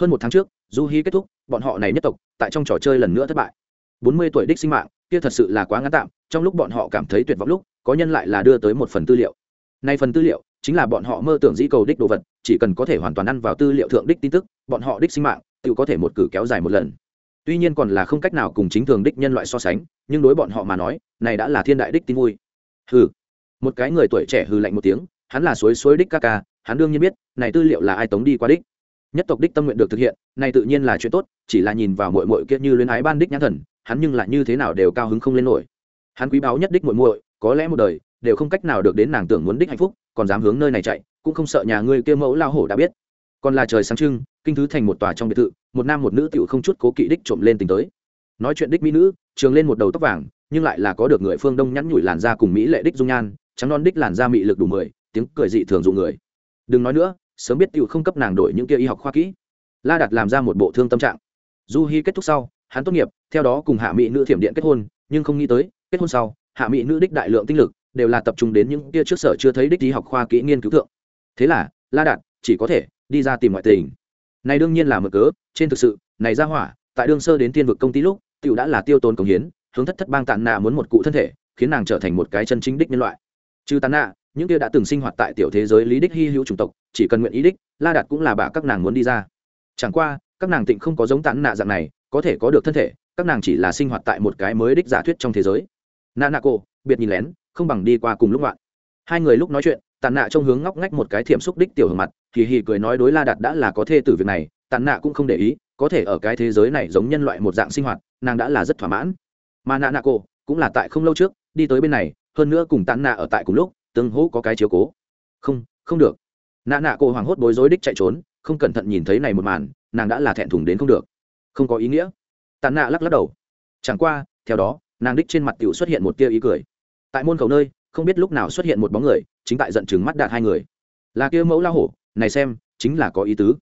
Hơn một tháng trước, du hy kết thúc, bọn họ này nhất tộc, tại trong trò chơi lần nữa thất bại. Bốn mươi tuổi đích sinh mạng, kia thật sự là quá ngắn tạm, trong lúc bọn họ cảm thấy tuyệt vọng lúc có nhân lại là đưa tới một phần tư liệu. Nay phần tư liệu chính là bọn họ mơ tưởng dĩ cầu đích đồ vật, chỉ cần có thể hoàn toàn ăn vào tư liệu thượng đích tin tức, bọn họ đích sinh mạng, tự có thể một cử kéo dài một lần. Tuy nhiên còn là không cách nào cùng chính thường đích nhân loại so sánh, nhưng đối bọn họ mà nói, này đã là thiên đại đích tin vui. Hừ. Một cái người tuổi trẻ hừ lạnh một tiếng, hắn là suối suối đích ca ca, hắn đương nhiên biết, này tư liệu là ai tống đi qua đích. Nhất tộc đích tâm nguyện được thực hiện, này tự nhiên là chuyện tốt, chỉ là nhìn vào mội mội kia như luyến ái ban đích nhãn thần, hắn nhưng lại như thế nào đều cao hứng không lên nổi. Hắn quý báu nhất đích muội muội có lẽ một đời, đều không cách nào được đến nàng tưởng muốn đích hạnh phúc, còn dám hướng nơi này chạy, cũng không sợ nhà ngươi kia mẫu lao hổ đã biết. Còn là trời sáng trưng, kinh thứ thành một tòa trong biệt thự, một nam một nữ tiểu không chút cố kỵ đích trộm lên tình tới. Nói chuyện đích mỹ nữ, trường lên một đầu tóc vàng, nhưng lại là có được người phương đông nhắn nhủi làn da cùng mỹ lệ đích dung nhan, trắng non đích làn da mị lực đủ mười, tiếng cười dị thường dụ người. Đừng nói nữa, sớm biết tiểu không cấp nàng đổi những kia y học khoa kỹ. La đặt làm ra một bộ thương tâm trạng. Du hy kết thúc sau, hắn tốt nghiệp, theo đó cùng hạ mỹ nữ thiểm điện kết hôn, nhưng không nghĩ tới, kết hôn sau hạ mỹ nữ đích đại lượng tinh lực, đều là tập trung đến những kia trước sở chưa thấy đích đi học khoa kỹ nghiên cứu thượng. Thế là, la đạt chỉ có thể đi ra tìm ngoại tình. Này đương nhiên là mở cớ, trên thực sự, này ra hỏa, tại đương sơ đến tiên vực công ty lúc, tiểu đã là tiêu tốn công hiến, hướng thất thất bang tàn nạ muốn một cụ thân thể, khiến nàng trở thành một cái chân chính đích nhân loại. Trừ tàn nạ, những kia đã từng sinh hoạt tại tiểu thế giới lý đích hy hữu chủng tộc, chỉ cần nguyện ý đích, la đạt cũng là bà các nàng muốn đi ra. Chẳng qua, các nàng tịnh không có giống tàn nạ dạng này, có thể có được thân thể, các nàng chỉ là sinh hoạt tại một cái mới đích giả thuyết trong thế giới nạ nạ cô biệt nhìn lén, không bằng đi qua cùng lúc loạn hai người lúc nói chuyện tàn nạ trong hướng ngóc ngách một cái thiểm xúc đích tiểu hưởng mặt, hì hì cười nói đối la đạt đã là có thê tử việc này tàn nạ cũng không để ý, có thể ở cái thế giới này giống nhân loại một dạng sinh hoạt, nàng đã là rất thỏa mãn. Mà nạ nạ cô cũng là tại không lâu trước, đi tới bên này, hơn nữa cùng tàn nạ ở tại cùng lúc, tương hỗ có cái chiếu cố. Không không được. Nạ nạ cô hoảng hốt bối rối đích chạy trốn, không cẩn thận nhìn thấy này một màn, nàng đã là thẹn thùng đến không được. Không có ý nghĩa. Tàn nạ lắc lắc đầu. Chẳng qua, theo đó nàng đích trên mặt tiểu xuất hiện một tia ý cười. Tại môn khẩu nơi, không biết lúc nào xuất hiện một bóng người, chính tại giận chừng mắt đạt hai người. Là kia mẫu la hổ, này xem, chính là có ý tứ.